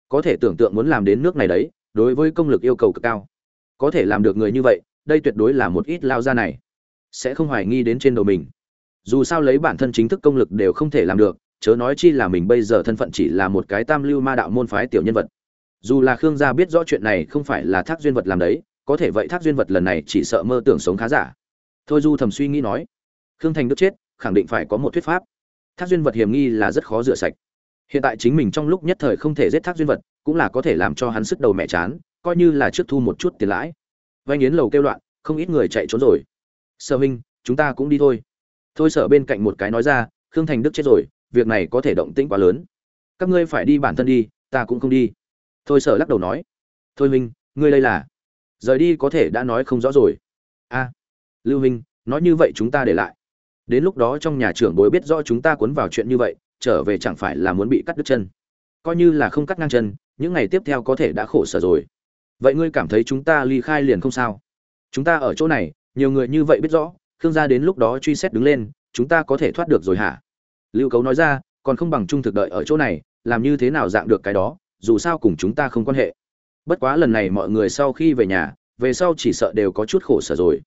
A: Có thể tưởng tượng muốn làm đến nước này đấy, đối với công lực yêu cầu cực cao. Có thể làm được người như vậy, đây tuyệt đối là một ít lao ra này. Sẽ không hoài nghi đến trên đầu mình. Dù sao lấy bản thân chính thức công lực đều không thể làm được, chớ nói chi là mình bây giờ thân phận chỉ là một cái tam lưu ma đạo môn phái tiểu nhân vật. Dù là khương gia biết rõ chuyện này không phải là thác duyên vật làm đấy, có thể vậy thác duyên vật lần này chỉ sợ mơ tưởng sống khá giả thôi du thầm suy nghĩ nói, khương thành đức chết, khẳng định phải có một thuyết pháp. Thác duyên vật hiểm nghi là rất khó rửa sạch. Hiện tại chính mình trong lúc nhất thời không thể giết thác duyên vật, cũng là có thể làm cho hắn sức đầu mẹ chán, coi như là trước thu một chút tiền lãi. Vay nghiến lầu kêu loạn, không ít người chạy trốn rồi. Sở huynh, chúng ta cũng đi thôi. Thôi sở bên cạnh một cái nói ra, khương thành đức chết rồi, việc này có thể động tĩnh quá lớn. Các ngươi phải đi bản thân đi, ta cũng không đi. Thôi sở lắc đầu nói, thôi huynh, ngươi đây là, rời đi có thể đã nói không rõ rồi. A lưu huynh, nói như vậy chúng ta để lại. Đến lúc đó trong nhà trưởng bối biết rõ chúng ta cuốn vào chuyện như vậy, trở về chẳng phải là muốn bị cắt đứt chân. Coi như là không cắt ngang chân, những ngày tiếp theo có thể đã khổ sở rồi. Vậy ngươi cảm thấy chúng ta ly khai liền không sao? Chúng ta ở chỗ này, nhiều người như vậy biết rõ, khương gia đến lúc đó truy xét đứng lên, chúng ta có thể thoát được rồi hả? Lưu cấu nói ra, còn không bằng trung thực đợi ở chỗ này, làm như thế nào dạng được cái đó, dù sao cùng chúng ta không quan hệ. Bất quá lần này mọi người sau khi về nhà, về sau chỉ sợ đều có chút khổ sở rồi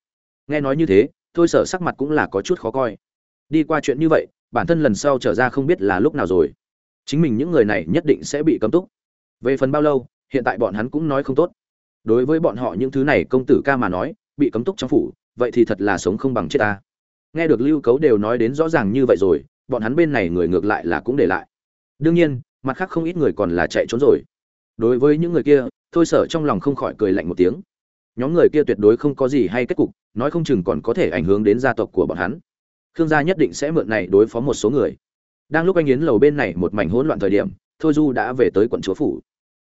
A: nghe nói như thế, thôi sở sắc mặt cũng là có chút khó coi. Đi qua chuyện như vậy, bản thân lần sau trở ra không biết là lúc nào rồi. Chính mình những người này nhất định sẽ bị cấm túc. Về phần bao lâu, hiện tại bọn hắn cũng nói không tốt. Đối với bọn họ những thứ này công tử ca mà nói, bị cấm túc trong phủ, vậy thì thật là sống không bằng chết ta. Nghe được lưu cấu đều nói đến rõ ràng như vậy rồi, bọn hắn bên này người ngược lại là cũng để lại. Đương nhiên, mặt khác không ít người còn là chạy trốn rồi. Đối với những người kia, thôi sở trong lòng không khỏi cười lạnh một tiếng nhóm người kia tuyệt đối không có gì hay kết cục, nói không chừng còn có thể ảnh hưởng đến gia tộc của bọn hắn. Khương gia nhất định sẽ mượn này đối phó một số người. Đang lúc anh yến lầu bên này một mảnh hỗn loạn thời điểm, thôi du đã về tới quận chúa phủ.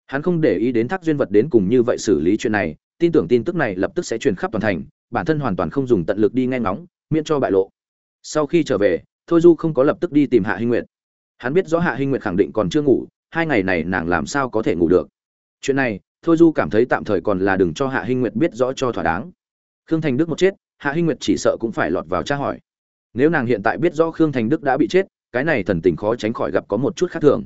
A: Hắn không để ý đến thác duyên vật đến cùng như vậy xử lý chuyện này, tin tưởng tin tức này lập tức sẽ truyền khắp toàn thành, bản thân hoàn toàn không dùng tận lực đi nghe ngóng, miễn cho bại lộ. Sau khi trở về, thôi du không có lập tức đi tìm hạ hinh nguyệt. Hắn biết rõ hạ hinh nguyệt khẳng định còn chưa ngủ, hai ngày này nàng làm sao có thể ngủ được. Chuyện này thôi du cảm thấy tạm thời còn là đừng cho hạ hinh nguyệt biết rõ cho thỏa đáng. Khương thành đức một chết, hạ hinh nguyệt chỉ sợ cũng phải lọt vào tra hỏi. Nếu nàng hiện tại biết rõ khương thành đức đã bị chết, cái này thần tình khó tránh khỏi gặp có một chút khác thường.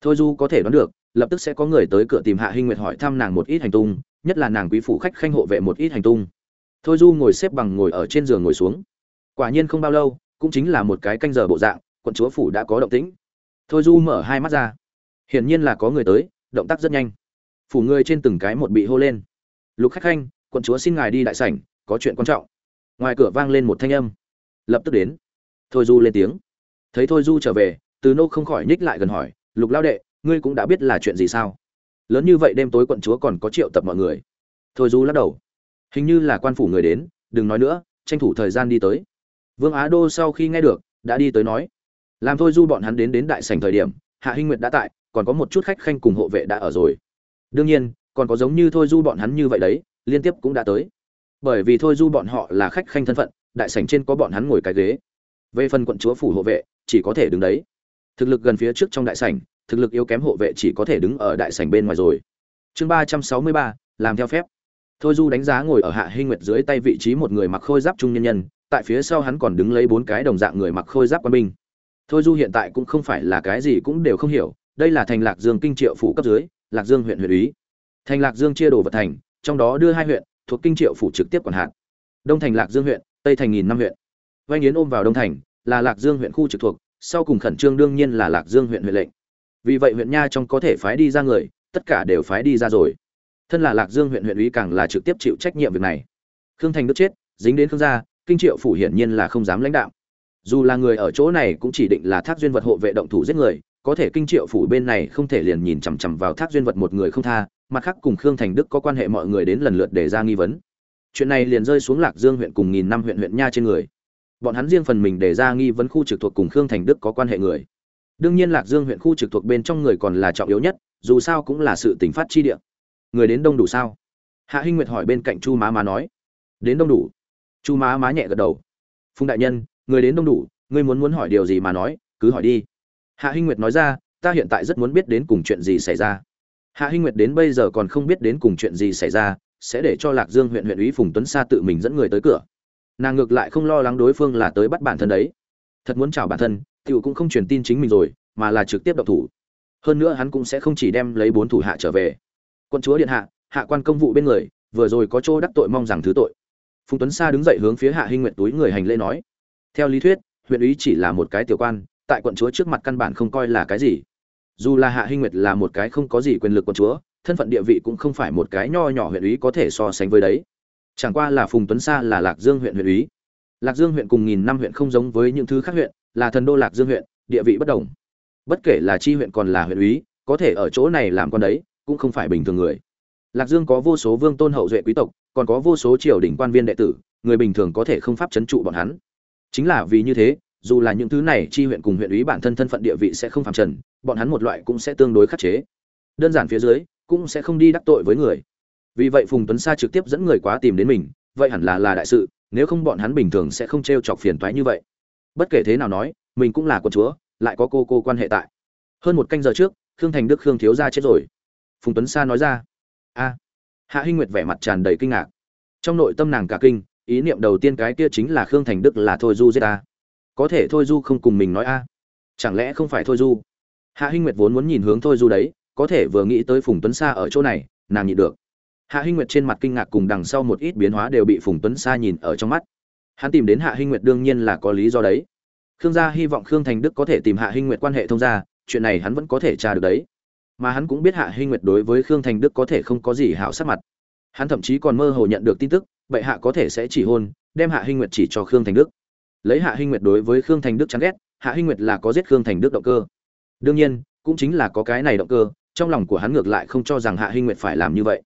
A: Thôi du có thể đoán được, lập tức sẽ có người tới cửa tìm hạ hinh nguyệt hỏi thăm nàng một ít hành tung, nhất là nàng quý phủ khách khanh hộ vệ một ít hành tung. Thôi du ngồi xếp bằng ngồi ở trên giường ngồi xuống. Quả nhiên không bao lâu, cũng chính là một cái canh giờ bộ dạng, quận chúa phủ đã có động tĩnh. Thôi du mở hai mắt ra. Hiển nhiên là có người tới, động tác rất nhanh phủ người trên từng cái một bị hô lên. Lục khách khanh, quận chúa xin ngài đi đại sảnh, có chuyện quan trọng. Ngoài cửa vang lên một thanh âm. Lập tức đến. Thôi du lên tiếng. Thấy thôi du trở về, từ nô không khỏi nhích lại gần hỏi, lục lao đệ, ngươi cũng đã biết là chuyện gì sao? Lớn như vậy đêm tối quận chúa còn có triệu tập mọi người. Thôi du lắc đầu. Hình như là quan phủ người đến, đừng nói nữa, tranh thủ thời gian đi tới. Vương á đô sau khi nghe được, đã đi tới nói, làm thôi du bọn hắn đến đến đại sảnh thời điểm, hạ hinh nguyệt đã tại, còn có một chút khách khanh cùng hộ vệ đã ở rồi đương nhiên, còn có giống như thôi du bọn hắn như vậy đấy, liên tiếp cũng đã tới. Bởi vì thôi du bọn họ là khách khanh thân phận, đại sảnh trên có bọn hắn ngồi cái ghế. Về phần quận chúa phủ hộ vệ, chỉ có thể đứng đấy. Thực lực gần phía trước trong đại sảnh, thực lực yếu kém hộ vệ chỉ có thể đứng ở đại sảnh bên ngoài rồi. Chương ba trăm sáu mươi ba, làm theo phép. Thôi du đánh giá ngồi ở hạ hinh nguyệt dưới tay vị trí một người mặc khôi giáp trung nhân nhân, tại phía sau hắn còn đứng lấy bốn cái đồng dạng người mặc khôi giáp quân binh. Thôi du hiện tại cũng không phải là cái gì cũng đều không hiểu, đây là thành lạc dương kinh triệu phủ cấp dưới lạc dương huyện huyện úy. Thành lạc dương chia đồ vật thành, trong đó đưa hai huyện, thuộc kinh triệu phủ trực tiếp quản hạt. Đông thành lạc dương huyện, tây thành nghìn năm huyện. Vanh yến ôm vào đông thành, là lạc dương huyện khu trực thuộc, sau cùng khẩn trương đương nhiên là lạc dương huyện huyện lệnh. Vì vậy huyện nha trong có thể phái đi ra người, tất cả đều phái đi ra rồi. Thân là lạc dương huyện huyện ủy càng là trực tiếp chịu trách nhiệm việc này. Khương thành đức chết, dính đến khương gia, kinh triệu phủ hiển nhiên là không dám lãnh đạo. Dù là người ở chỗ này cũng chỉ định là thác duyên vật hộ vệ động thủ giết người có thể kinh triệu phủ bên này không thể liền nhìn chằm chằm vào thác duyên vật một người không tha, mặt khác cùng khương thành đức có quan hệ mọi người đến lần lượt để ra nghi vấn. Chuyện này liền rơi xuống lạc dương huyện cùng nghìn năm huyện huyện nha trên người. Bọn hắn riêng phần mình để ra nghi vấn khu trực thuộc cùng khương thành đức có quan hệ người. Đương nhiên lạc dương huyện khu trực thuộc bên trong người còn là trọng yếu nhất, dù sao cũng là sự tỉnh phát chi địa. Người đến đông đủ sao? Hạ hinh nguyệt hỏi bên cạnh chu má má nói. Đến đông đủ. Chu má má nhẹ gật đầu. Phùng đại nhân, người đến đông đủ, ngươi muốn muốn hỏi điều gì mà nói, cứ hỏi đi hạ hinh nguyệt nói ra, ta hiện tại rất muốn biết đến cùng chuyện gì xảy ra. Hạ hinh nguyệt đến bây giờ còn không biết đến cùng chuyện gì xảy ra, sẽ để cho lạc dương huyện huyện ủy phùng tuấn sa tự mình dẫn người tới cửa. Nàng ngược lại không lo lắng đối phương là tới bắt bản thân đấy. Thật muốn chào bản thân, tiểu cũng không truyền tin chính mình rồi, mà là trực tiếp động thủ. Hơn nữa hắn cũng sẽ không chỉ đem lấy bốn thủ hạ trở về. Quân chúa điện hạ hạ quan công vụ bên người, vừa rồi có chỗ đắc tội mong rằng thứ tội. Phùng tuấn sa đứng dậy hướng phía hạ hinh Nguyệt túi người hành lễ nói. Theo lý thuyết, huyện ủy chỉ là một cái tiểu quan tại quận chúa trước mặt căn bản không coi là cái gì. Dù là hạ hinh nguyệt là một cái không có gì quyền lực quận chúa, thân phận địa vị cũng không phải một cái nho nhỏ huyện ủy có thể so sánh với đấy. Chẳng qua là phùng tuấn sa là lạc dương huyện huyện ủy. Lạc dương huyện cùng nghìn năm huyện không giống với những thứ khác huyện, là thần đô lạc dương huyện, địa vị bất đồng. Bất kể là chi huyện còn là huyện ủy, có thể ở chỗ này làm con đấy, cũng không phải bình thường người. Lạc dương có vô số vương tôn hậu duệ quý tộc, còn có vô số triều đình quan viên đệ tử, người bình thường có thể không pháp chấn trụ bọn hắn. Chính là vì như thế dù là những thứ này chi huyện cùng huyện ủy bản thân thân phận địa vị sẽ không phạm trần, bọn hắn một loại cũng sẽ tương đối khắc chế. Đơn giản phía dưới, cũng sẽ không đi đắc tội với người. Vì vậy phùng tuấn sa trực tiếp dẫn người quá tìm đến mình, vậy hẳn là là đại sự, nếu không bọn hắn bình thường sẽ không t r e o chọc phiền toái như vậy. Bất kể thế nào nói, mình cũng là con chúa, lại có cô cô quan hệ tại. Hơn một canh giờ trước, khương thành đức khương thiếu ra chết rồi. Phùng tuấn sa nói ra. A. Hạ hinh nguyệt vẻ mặt tràn đầy kinh ngạc. Trong nội tâm nàng cả kinh, ý niệm đầu tiên cái kia chính là khương thành đức là thôi du giết ta có thể thôi du không cùng mình nói a? Chẳng lẽ không phải thôi du? Hạ hinh nguyệt vốn muốn nhìn hướng thôi du đấy, có thể vừa nghĩ tới phùng tuấn sa ở chỗ này, nàng nhịn được. Hạ hinh nguyệt trên mặt kinh ngạc cùng đằng sau một ít biến hóa đều bị phùng tuấn sa nhìn ở trong mắt. Hắn tìm đến hạ hinh nguyệt đương nhiên là có lý do đấy. Khương gia hy vọng khương thành đức có thể tìm hạ hinh nguyệt quan hệ thông gia, chuyện này hắn vẫn có thể tra được đấy. Mà hắn cũng biết hạ hinh nguyệt đối với khương thành đức có thể không có gì hảo sắc mặt. Hắn thậm chí còn mơ hồ nhận được tin tức, bệ hạ có thể sẽ chỉ hôn, đem hạ hinh nguyệt chỉ cho khương thành đức lấy hạ hinh nguyệt đối với khương thành đức chán ghét, hạ hinh nguyệt là có giết khương thành đức động cơ. Đương nhiên, cũng chính là có cái này động cơ, trong lòng của hắn ngược lại không cho rằng hạ hinh nguyệt phải làm như vậy.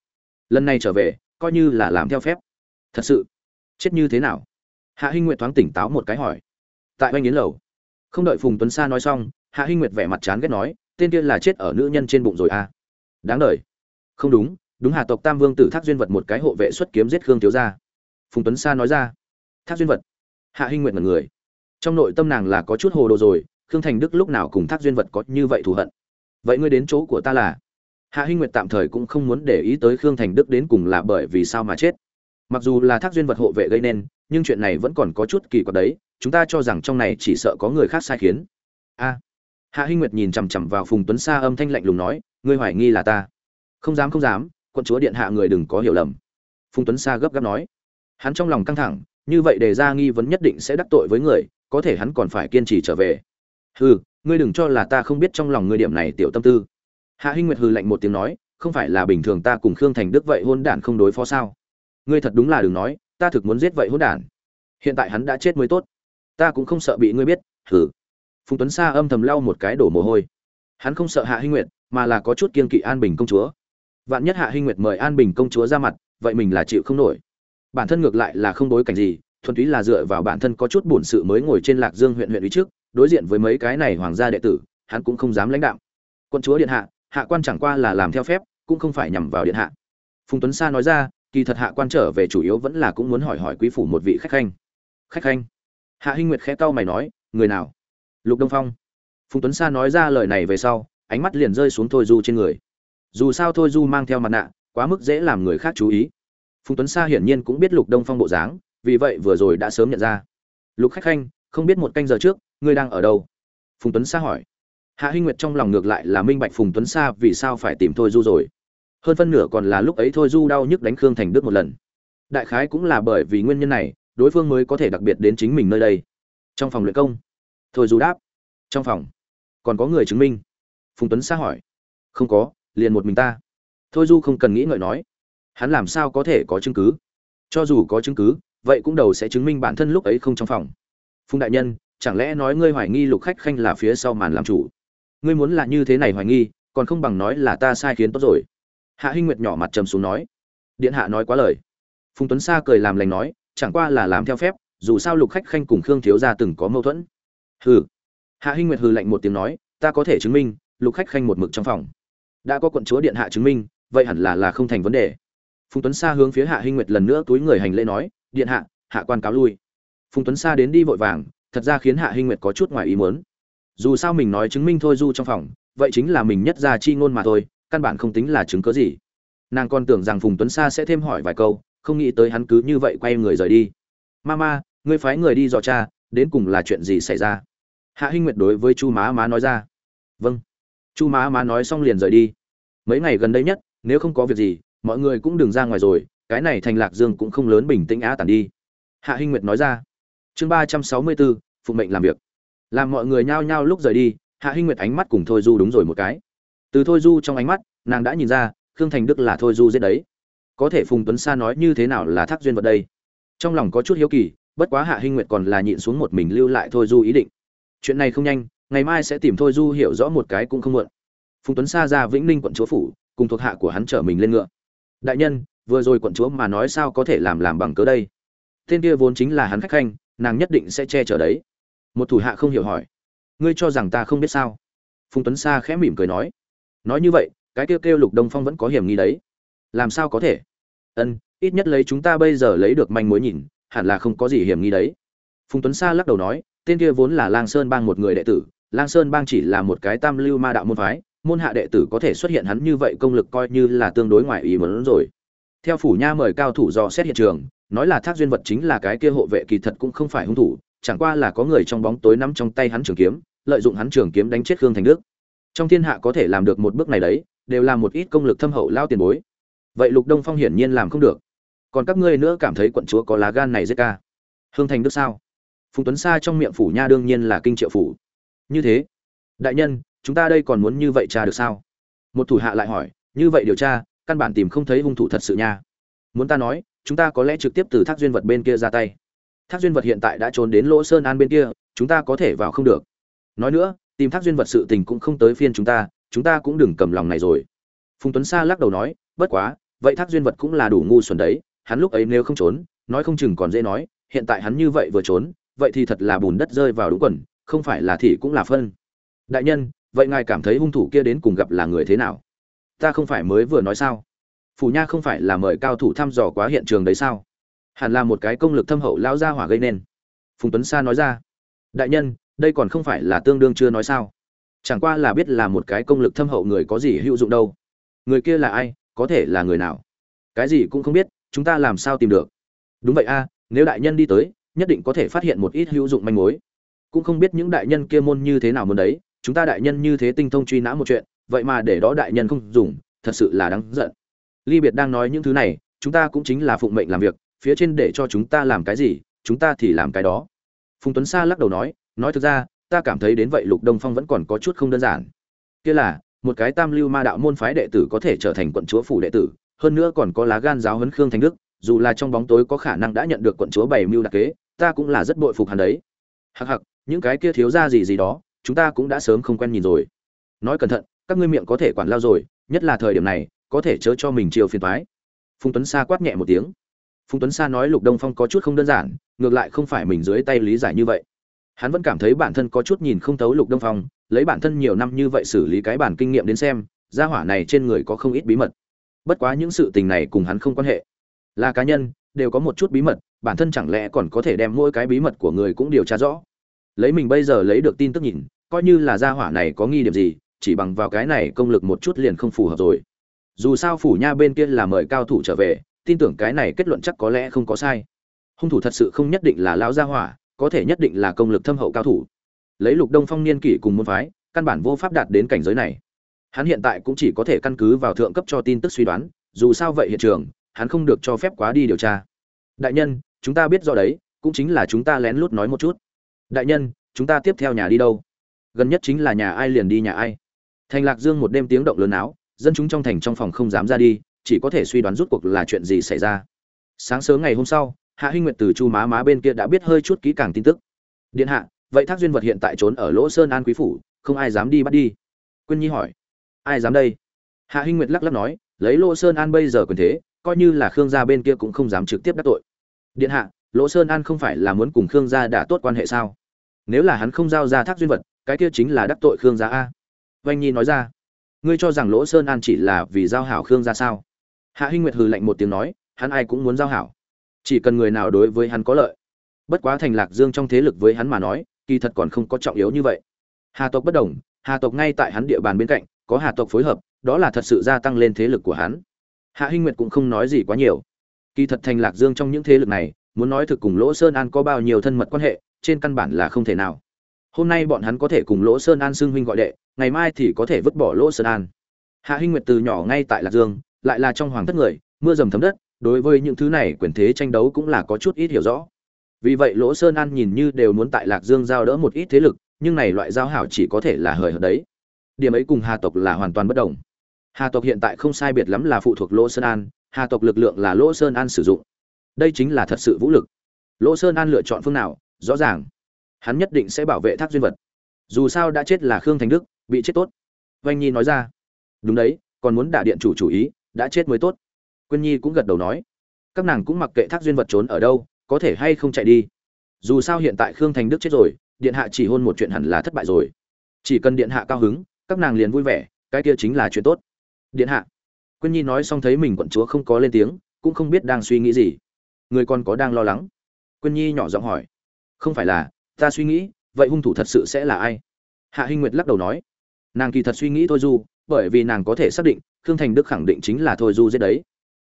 A: Lần này trở về, coi như là làm theo phép. Thật sự, chết như thế nào? Hạ hinh nguyệt thoáng tỉnh táo một cái hỏi. Tại oanh yến lầu. Không đợi phùng tuấn sa nói xong, hạ hinh nguyệt vẻ mặt chán ghét nói, tên kia là chết ở nữ nhân trên bụng rồi à? Đáng đ không đúng đúng hà tộc tam vương tử thác duyên vật một cái hộ vệ xuất kiếm giết khương thiếu gia. Phùng tuấn sa nói ra. Thác duyên vật hạ hinh nguyệt mật người. Trong nội tâm nàng là có chút hồ đồ rồi, khương thành đức lúc nào cùng thác duyên vật có như vậy thù hận? Vậy ngươi đến chỗ của ta là? Hạ hinh nguyệt tạm thời cũng không muốn để ý tới khương thành đức đến cùng là bởi vì sao mà chết. Mặc dù là thác duyên vật hộ vệ gây nên, nhưng chuyện này vẫn còn có chút kỳ quặc đấy, chúng ta cho rằng trong này chỉ sợ có người khác sai khiến. A. Hạ hinh nguyệt nhìn chằm chằm vào phùng tuấn sa âm thanh lạnh lùng nói, ngươi hoài nghi là ta? Không dám không dám, quận chúa điện hạ người đừng có hiểu lầm. Phùng tuấn sa gấp gáp nói. Hắn trong lòng căng thẳng như vậy đề ra nghi vấn nhất định sẽ đắc tội với người, có thể hắn còn phải kiên trì trở về. Hừ, ngươi đừng cho là ta không biết trong lòng ngươi điểm này, tiểu tâm tư. Hạ hinh nguyệt hừ lạnh một tiếng nói, không phải là bình thường ta cùng khương thành đức vậy hôn đản không đối phó sao? Ngươi thật đúng là đừng nói, ta thực muốn giết vậy hôn đản. Hiện tại hắn đã chết mới tốt. Ta cũng không sợ bị ngươi biết, hừ. Phùng tuấn sa âm thầm lau một cái đổ mồ hôi. Hắn không sợ hạ hinh nguyệt, mà là có chút kiên kỵ an bình công chúa. Vạn nhất hạ hinh nguyệt mời an bình công chúa ra mặt, vậy mình là chịu không nổi bản thân ngược lại là không đối cảnh gì, thuần túy là dựa vào bản thân có chút bổn sự mới ngồi trên lạc dương huyện huyện ý trước, đối diện với mấy cái này hoàng gia đệ tử, hắn cũng không dám lãnh đạo quân chúa điện hạ hạ quan chẳng qua là làm theo phép, cũng không phải nhằm vào điện hạ. Phùng tuấn sa nói ra, kỳ thật hạ quan trở về chủ yếu vẫn là cũng muốn hỏi hỏi quý phủ một vị khách khanh. Khách khanh? Hạ hinh nguyệt khẽ cau mày nói, người nào? Lục đông phong. Phùng tuấn sa nói ra lời này về sau, ánh mắt liền rơi xuống thôi du trên người. Dù sao thôi du mang theo mặt nạ, quá mức dễ làm người khác chú ý phùng tuấn sa hiển nhiên cũng biết lục đông phong bộ dáng, vì vậy vừa rồi đã sớm nhận ra. Lục khách khanh, không biết một canh giờ trước, ngươi đang ở đâu? Phùng tuấn sa hỏi. Hạ hinh nguyệt trong lòng ngược lại là minh bạch phùng tuấn sa vì sao phải tìm thôi du rồi. Hơn phân nửa còn là lúc ấy thôi du đau nhức đánh khương thành đức một lần. Đại khái cũng là bởi vì nguyên nhân này, đối phương mới có thể đặc biệt đến chính mình nơi đây. Trong phòng luyện công, thôi du đáp. Trong phòng, còn có người chứng minh. Phùng tuấn sa hỏi. Không có, liền một mình ta. Thôi du không cần nghĩ ngợi nói hắn làm sao có thể có chứng cứ? Cho dù có chứng cứ, vậy cũng đầu sẽ chứng minh bản thân lúc ấy không trong phòng. Phùng đại nhân, chẳng lẽ nói ngươi hoài nghi lục khách khanh là phía sau màn làm chủ? Ngươi muốn là như thế này hoài nghi, còn không bằng nói là ta sai khiến tốt rồi. Hạ hinh nguyệt nhỏ mặt trầm xuống nói. Điện hạ nói quá lời. Phùng tuấn sa cười làm lành nói, chẳng qua là làm theo phép, dù sao lục khách khanh cùng khương thiếu gia từng có mâu thuẫn. Hừ. Hạ hinh nguyệt hừ lạnh một tiếng nói, ta có thể chứng minh, lục khách khanh một mực trong phòng. Đã có quận chúa điện hạ chứng minh, vậy hẳn là là không thành vấn đề phùng tuấn sa hướng phía hạ hinh nguyệt lần nữa túi người hành lễ nói, điện hạ hạ quan cáo lui. Phùng tuấn sa đến đi vội vàng, thật ra khiến hạ hinh nguyệt có chút ngoài ý muốn. Dù sao mình nói chứng minh thôi du trong phòng, vậy chính là mình nhất ra chi ngôn mà thôi, căn bản không tính là chứng cớ gì. Nàng còn tưởng rằng phùng tuấn sa sẽ thêm hỏi vài câu, không nghĩ tới hắn cứ như vậy quay người rời đi. Mama, ngươi phái người đi dò cha đến cùng là chuyện gì xảy ra? Hạ hinh nguyệt đối với chu má má nói ra. Vâng. Chu má má nói xong liền rời đi. Mấy ngày gần đây nhất, nếu không có việc gì mọi người cũng đừng ra ngoài rồi, cái này thành lạc dương cũng không lớn bình tĩnh á tản đi. Hạ hinh nguyệt nói ra. Chương ba trăm sáu mươi bốn, phụ mệnh làm việc. Làm mọi người nhao nhao lúc rời đi, hạ hinh nguyệt ánh mắt cùng thôi du đúng rồi một cái. Từ thôi du trong ánh mắt, nàng đã nhìn ra, khương thành đức là thôi du giết đấy. Có thể phùng tuấn sa nói như thế nào là thác duyên vật đây? Trong lòng có chút hiếu kỳ, bất quá hạ hinh nguyệt còn là nhịn xuống một mình lưu lại thôi du ý định. Chuyện này không nhanh, ngày mai sẽ tìm thôi du hiểu rõ một cái cũng không muộn. Phùng tuấn sa ra vĩnh ninh quận chúa phủ, cùng thuộc hạ của hắn chở mình lên ngựa đại nhân, vừa rồi quận chúa mà nói sao có thể làm làm bằng cớ đây? Tên kia vốn chính là hắn khách khanh, nàng nhất định sẽ che chở đấy. Một thủ hạ không hiểu hỏi. Ngươi cho rằng ta không biết sao? Phùng tuấn sa khẽ mỉm cười nói. Nói như vậy, cái kêu kêu lục đông phong vẫn có hiểm nghi đấy. Làm sao có thể? Ân, ít nhất lấy chúng ta bây giờ lấy được manh mối nhìn, hẳn là không có gì hiểm nghi đấy. Phùng tuấn sa lắc đầu nói, tên kia vốn là lang sơn bang một người đệ tử, lang sơn bang chỉ là một cái tam lưu ma đạo môn phái môn hạ đệ tử có thể xuất hiện hắn như vậy công lực coi như là tương đối ngoài ý muốn rồi. Theo phủ nha mời cao thủ dò xét hiện trường, nói là thác duyên vật chính là cái kia hộ vệ kỳ thật cũng không phải hung thủ, chẳng qua là có người trong bóng tối nắm trong tay hắn trường kiếm, lợi dụng hắn trường kiếm đánh chết khương thành đức. Trong thiên hạ có thể làm được một bước này đấy, đều là một ít công lực thâm hậu lao tiền bối. Vậy lục đông phong hiển nhiên làm không được. Còn các ngươi nữa cảm thấy quận chúa có lá gan này dễ ca. Hương thành đức sao? Phùng tuấn sa trong miệng phủ nha đương nhiên là kinh triệu phủ. Như thế, đại nhân chúng ta đây còn muốn như vậy tra được sao? Một thủ hạ lại hỏi, như vậy điều tra, căn bản tìm không thấy hung thủ thật sự nha. Muốn ta nói, chúng ta có lẽ trực tiếp từ thác duyên vật bên kia ra tay. Thác duyên vật hiện tại đã trốn đến lỗ sơn an bên kia, chúng ta có thể vào không được. Nói nữa, tìm thác duyên vật sự tình cũng không tới phiên chúng ta chúng ta cũng đừng cầm lòng này rồi. Phùng tuấn sa lắc đầu nói, bất quá, vậy thác duyên vật cũng là đủ ngu xuẩn đấy, hắn lúc ấy nếu không trốn, nói không chừng còn dễ nói, hiện tại hắn như vậy vừa trốn, vậy thì thật là bùn đất rơi vào đúng quần, không phải là thị cũng là phân. Đại nhân vậy ngài cảm thấy hung thủ kia đến cùng gặp là người thế nào? Ta không phải mới vừa nói sao? Phủ nha không phải là mời cao thủ thăm dò quá hiện trường đấy sao? Hẳn là một cái công lực thâm hậu lão gia hỏa gây nên. Phùng tuấn sa nói ra. Đại nhân, đây còn không phải là tương đương chưa nói sao? Chẳng qua là biết là một cái công lực thâm hậu người có gì hữu dụng đâu. Người kia là ai, có thể là người nào? Cái gì cũng không biết, chúng ta làm sao tìm được? Đúng vậy a, nếu đại nhân đi tới, nhất định có thể phát hiện một ít hữu dụng manh mối. Cũng không biết những đại nhân kia môn như thế nào muốn đấy chúng ta đại nhân như thế tinh thông truy nã một chuyện, vậy mà để đó đại nhân không dùng, thật sự là đáng giận. Ly biệt đang nói những thứ này, chúng ta cũng chính là phụng mệnh làm việc, phía trên để cho chúng ta làm cái gì, chúng ta thì làm cái đó. Phùng tuấn sa lắc đầu nói nói thực ra, ta cảm thấy đến vậy lục đông phong vẫn còn có chút không đơn giản. Kia là, một cái tam lưu ma đạo môn phái đệ tử có thể trở thành quận chúa phủ đệ tử, hơn nữa còn có lá gan giáo huấn khương thành đức, dù là trong bóng tối có khả năng đã nhận được quận chúa bảy mưu đặc kế, ta cũng là rất bội phục hắn đấy. Hặc hặc những cái kia thiếu ra gì gì đó chúng ta cũng đã sớm không quen nhìn rồi. Nói cẩn thận, các ngươi miệng có thể quản lao rồi, nhất là thời điểm này, có thể chớ cho mình chiều phiền thoái phùng tuấn sa quát nhẹ một tiếng. Phùng tuấn sa nói lục đông phong có chút không đơn giản, ngược lại không phải mình dưới tay lý giải như vậy. Hắn vẫn cảm thấy bản thân có chút nhìn không thấu lục đông phong, lấy bản thân nhiều năm như vậy xử lý cái bản kinh nghiệm đến xem, gia hỏa này trên người có không ít bí mật. Bất quá những sự tình này cùng hắn không quan hệ. Là cá nhân, đều có một chút bí mật, bản thân chẳng lẽ còn có thể đem mỗi cái bí mật của người cũng điều tra rõ? Lấy mình bây giờ lấy được tin tức nhìn, coi như là gia hỏa này có nghi điểm gì, chỉ bằng vào cái này công lực một chút liền không phù hợp rồi. Dù sao phủ nha bên kia là mời cao thủ trở về, tin tưởng cái này kết luận chắc có lẽ không có sai. Hung thủ thật sự không nhất định là lão gia hỏa, có thể nhất định là công lực thâm hậu cao thủ. Lấy lục đông phong niên kỷ cùng môn phái, căn bản vô pháp đạt đến cảnh giới này. Hắn hiện tại cũng chỉ có thể căn cứ vào thượng cấp cho tin tức suy đoán, dù sao vậy hiện trường, hắn không được cho phép quá đi điều tra. Đại nhân, chúng ta biết rõ đấy, cũng chính là chúng ta lén lút nói một chút đại nhân, chúng ta tiếp theo nhà đi đâu? Gần nhất chính là nhà ai liền đi nhà ai. Thành lạc dương một đêm tiếng động lớn áo, dân chúng trong thành trong phòng không dám ra đi, chỉ có thể suy đoán rút cuộc là chuyện gì xảy ra. Sáng sớm ngày hôm sau, hạ hinh nguyệt từ chu má má bên kia đã biết hơi chút kỹ càng tin tức. Điện hạ, vậy thác duyên vật hiện tại trốn ở lỗ sơn an quý phủ, không ai dám đi bắt đi. Quyên nhi hỏi. Ai dám đây? Hạ hinh nguyệt lắc lắc nói, lấy lỗ sơn an bây giờ quyền thế, coi như là khương gia bên kia cũng không dám trực tiếp đắc tội. Điện hạ, lỗ sơn an không phải là muốn cùng khương gia đã tốt quan hệ sao? Nếu là hắn không giao ra thác duyên vật, cái kia chính là đắc tội khương gia a. Oanh nhi nói ra, ngươi cho rằng lỗ sơn an chỉ là vì giao hảo khương gia sao? Hạ hinh nguyệt hừ lạnh một tiếng nói, hắn ai cũng muốn giao hảo. Chỉ cần người nào đối với hắn có lợi. Bất quá thành lạc dương trong thế lực với hắn mà nói, kỳ thật còn không có trọng yếu như vậy. Hà tộc bất đồng, hà tộc ngay tại hắn địa bàn bên cạnh, có hà tộc phối hợp, đó là thật sự gia tăng lên thế lực của hắn. Hạ hinh nguyệt cũng không nói gì quá nhiều. Kỳ thật thành lạc dương trong những thế lực này, muốn nói thực cùng lỗ sơn an có bao nhiêu thân mật quan hệ trên căn bản là không thể nào. Hôm nay bọn hắn có thể cùng lỗ sơn an xưng huynh gọi đệ, ngày mai thì có thể vứt bỏ lỗ sơn an. Hạ hinh nguyệt từ nhỏ ngay tại lạc dương, lại là trong hoàng thất người, mưa dầm thấm đất, đối với những thứ này quyền thế tranh đấu cũng là có chút ít hiểu rõ. Vì vậy lỗ sơn an nhìn như đều muốn tại lạc dương giao đỡ một ít thế lực, nhưng này loại giao hảo chỉ có thể là hời hợt đấy. Điểm ấy cùng hà tộc là hoàn toàn bất đồng. Hà tộc hiện tại không sai biệt lắm là phụ thuộc lỗ sơn an, hà tộc lực lượng là lỗ sơn an sử dụng. Đây chính là thật sự vũ lực. Lỗ sơn an lựa chọn phương nào rõ ràng. Hắn nhất định sẽ bảo vệ thác duyên vật. Dù sao đã chết là khương thành đức, bị chết tốt. Vanh nhi nói ra. Đúng đấy, còn muốn đả điện chủ chủ ý, đã chết mới tốt. Quyên nhi cũng gật đầu nói. Các nàng cũng mặc kệ thác duyên vật trốn ở đâu, có thể hay không chạy đi. Dù sao hiện tại khương thành đức chết rồi, điện hạ chỉ hôn một chuyện hẳn là thất bại rồi. Chỉ cần điện hạ cao hứng, các nàng liền vui vẻ, cái kia chính là chuyện tốt. Điện hạ. Quyên nhi nói xong thấy mình quận chúa không có lên tiếng, cũng không biết đang suy nghĩ gì. Người còn có đang lo lắng? Quyên nhi nhỏ giọng hỏi không phải là, ta suy nghĩ, vậy hung thủ thật sự sẽ là ai? Hạ hinh nguyệt lắc đầu nói. Nàng kỳ thật suy nghĩ thôi du, bởi vì nàng có thể xác định, khương thành đức khẳng định chính là thôi du giết đấy.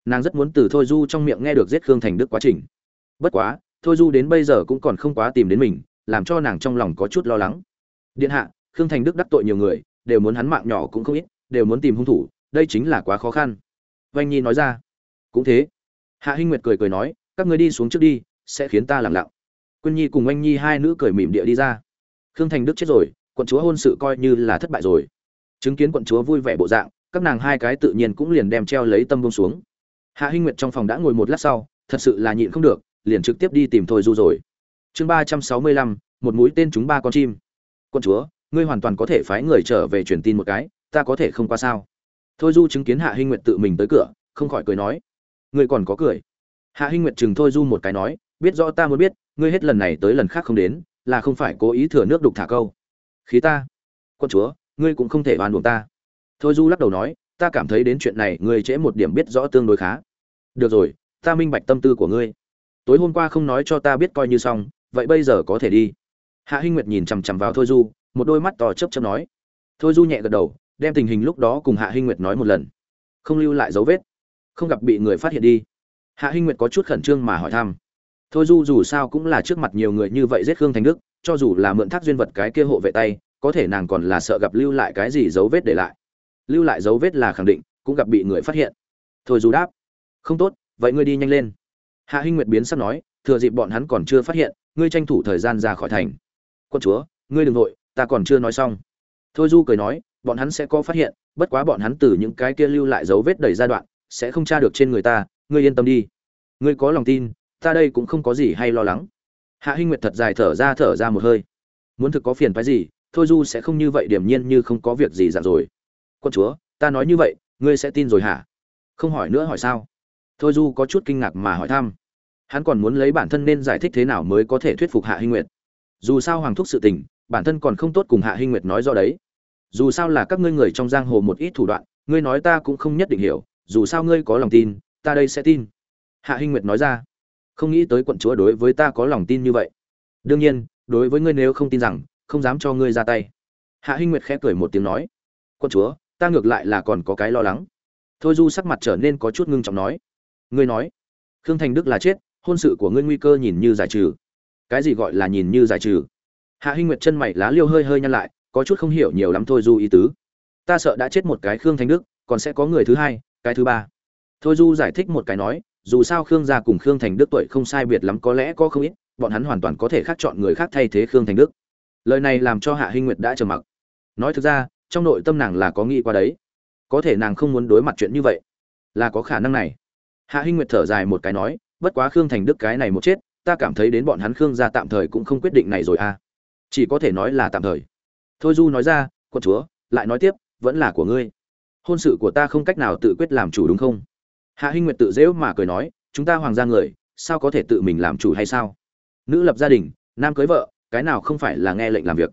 A: Nàng rất muốn từ thôi du trong miệng nghe được giết khương thành đức quá trình. Bất quá, thôi du đến bây giờ cũng còn không quá tìm đến mình, làm cho nàng trong lòng có chút lo lắng. Điện hạ, khương thành đức đắc tội nhiều người, đều muốn hắn mạng nhỏ cũng không ít, đều muốn tìm hung thủ, đây chính là quá khó khăn. Vanh nhi nói ra. Cũng thế. Hạ hinh nguyệt cười cười nói, các người đi xuống trước đi, sẽ khiến ta lặng lặng quyên nhi cùng anh nhi hai nữ cười mỉm địa đi ra. Khương thành đức chết rồi, quận chúa hôn sự coi như là thất bại rồi. Chứng kiến quận chúa vui vẻ bộ dạng, các nàng hai cái tự nhiên cũng liền đem treo lấy tâm bông xuống. Hạ hinh nguyệt trong phòng đã ngồi một lát sau, thật sự là nhịn không được, liền trực tiếp đi tìm thôi du rồi. Chương ba trăm sáu mươi lăm, một mũi tên chúng ba con chim. Quân chúa, ngươi hoàn toàn có thể phái người trở về truyền tin một cái, ta có thể không qua sao? Thôi du chứng kiến hạ hinh nguyệt tự mình tới cửa, không khỏi cười nói. Ngươi còn có cười. Hạ hinh nguyệt chừng thôi du một cái nói, biết rõ ta muốn biết ngươi hết lần này tới lần khác không đến, là không phải cố ý thừa nước đục thả câu. Khí ta. Quân chúa, ngươi cũng không thể oan buộc ta. Thôi du lắc đầu nói, ta cảm thấy đến chuyện này, ngươi trễ một điểm biết rõ tương đối khá. Được rồi, ta minh bạch tâm tư của ngươi. Tối hôm qua không nói cho ta biết coi như xong, vậy bây giờ có thể đi. Hạ hinh nguyệt nhìn chằm chằm vào thôi du, một đôi mắt to chớp chớp nói. Thôi du nhẹ gật đầu, đem tình hình lúc đó cùng hạ hinh nguyệt nói một lần. Không lưu lại dấu vết. Không gặp bị người phát hiện đi. Hạ hinh nguyệt có chút khẩn trương mà hỏi thăm thôi du dù sao cũng là trước mặt nhiều người như vậy giết khương thành đức, cho dù là mượn thác duyên vật cái kia hộ vệ tay, có thể nàng còn là sợ gặp lưu lại cái gì dấu vết để lại. Lưu lại dấu vết là khẳng định, cũng gặp bị người phát hiện. Thôi du đáp, không tốt, vậy ngươi đi nhanh lên. Hạ hinh nguyệt biến sắp nói, thừa dịp bọn hắn còn chưa phát hiện, ngươi tranh thủ thời gian ra khỏi thành. Quân chúa, ngươi đừng nội ta còn chưa nói xong. Thôi du cười nói, bọn hắn sẽ có phát hiện, bất quá bọn hắn từ những cái kia lưu lại dấu vết đầy giai đoạn, sẽ không tra được trên người ta, ngươi yên tâm đi. Ngươi có lòng tin ta đây cũng không có gì hay lo lắng. Hạ hinh nguyệt thật dài thở ra thở ra một hơi. Muốn thực có phiền phái gì, thôi du sẽ không như vậy, điềm nhiên như không có việc gì dạng rồi. Quân chúa, ta nói như vậy, ngươi sẽ tin rồi hả? Không hỏi nữa hỏi sao? Thôi du có chút kinh ngạc mà hỏi thăm. Hắn còn muốn lấy bản thân nên giải thích thế nào mới có thể thuyết phục hạ hinh nguyệt. Dù sao hoàng thúc sự tình, bản thân còn không tốt cùng hạ hinh nguyệt nói do đấy. Dù sao là các ngươi người trong giang hồ một ít thủ đoạn, ngươi nói ta cũng không nhất định hiểu, dù sao ngươi có lòng tin, ta đây sẽ tin. Hạ hinh nguyệt nói ra không nghĩ tới quận chúa đối với ta có lòng tin như vậy. Đương nhiên, đối với ngươi nếu không tin rằng, không dám cho ngươi ra tay. Hạ hinh nguyệt khẽ cười một tiếng nói, quận chúa, ta ngược lại là còn có cái lo lắng. Thôi du sắc mặt trở nên có chút ngưng trọng nói, ngươi nói, khương thành đức là chết, hôn sự của ngươi nguy cơ nhìn như giải trừ. Cái gì gọi là nhìn như giải trừ? Hạ hinh nguyệt chân mày lá liêu hơi hơi nhăn lại, có chút không hiểu nhiều lắm thôi du ý tứ. Ta sợ đã chết một cái khương thành đức, còn sẽ có người thứ hai, cái thứ ba. Thôi du giải thích một cái nói dù sao khương gia cùng khương thành đức tuổi không sai biệt lắm, có lẽ có không ít, bọn hắn hoàn toàn có thể khác chọn người khác thay thế khương thành đức. Lời này làm cho hạ hinh nguyệt đã trầm mặc. Nói thực ra, trong nội tâm nàng là có nghĩ qua đấy. Có thể nàng không muốn đối mặt chuyện như vậy. Là có khả năng này. Hạ hinh nguyệt thở dài một cái nói, bất quá khương thành đức cái này một chết, ta cảm thấy đến bọn hắn khương gia tạm thời cũng không quyết định này rồi à. Chỉ có thể nói là tạm thời. Thôi du nói ra quân chúa, lại nói tiếp, vẫn là của ngươi. Hôn sự của ta không cách nào tự quyết làm chủ đúng không? Hạ hinh nguyệt tự dễu mà cười nói, chúng ta hoàng gia người, sao có thể tự mình làm chủ hay sao? Nữ lập gia đình, nam cưới vợ, cái nào không phải là nghe lệnh làm việc?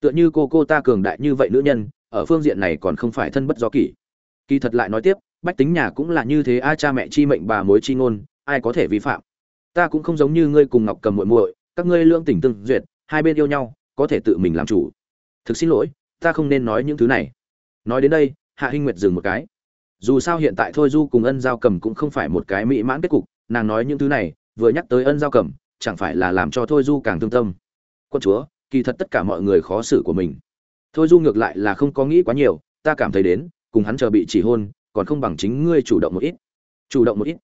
A: Tựa như cô cô ta cường đại như vậy nữ nhân, ở phương diện này còn không phải thân bất do kỷ. Kỳ thật lại nói tiếp, bách tính nhà cũng là như thế ai cha mẹ chi mệnh, bà mối chi ngôn, ai có thể vi phạm? Ta cũng không giống như ngươi cùng ngọc cầm muội muội, các ngươi lương tình tương duyệt, hai bên yêu nhau, có thể tự mình làm chủ. Thực xin lỗi, ta không nên nói những thứ này. Nói đến đây, hạ hinh nguyệt dừng một cái dù sao hiện tại thôi du cùng ân giao cầm cũng không phải một cái mỹ mãn kết cục, nàng nói những thứ này, vừa nhắc tới ân giao cầm, chẳng phải là làm cho thôi du càng thương tâm. Quân chúa, kỳ thật tất cả mọi người khó xử của mình. Thôi du ngược lại là không có nghĩ quá nhiều, ta cảm thấy đến, cùng hắn chờ bị chỉ hôn, còn không bằng chính ngươi chủ động một ít. Chủ động một ít.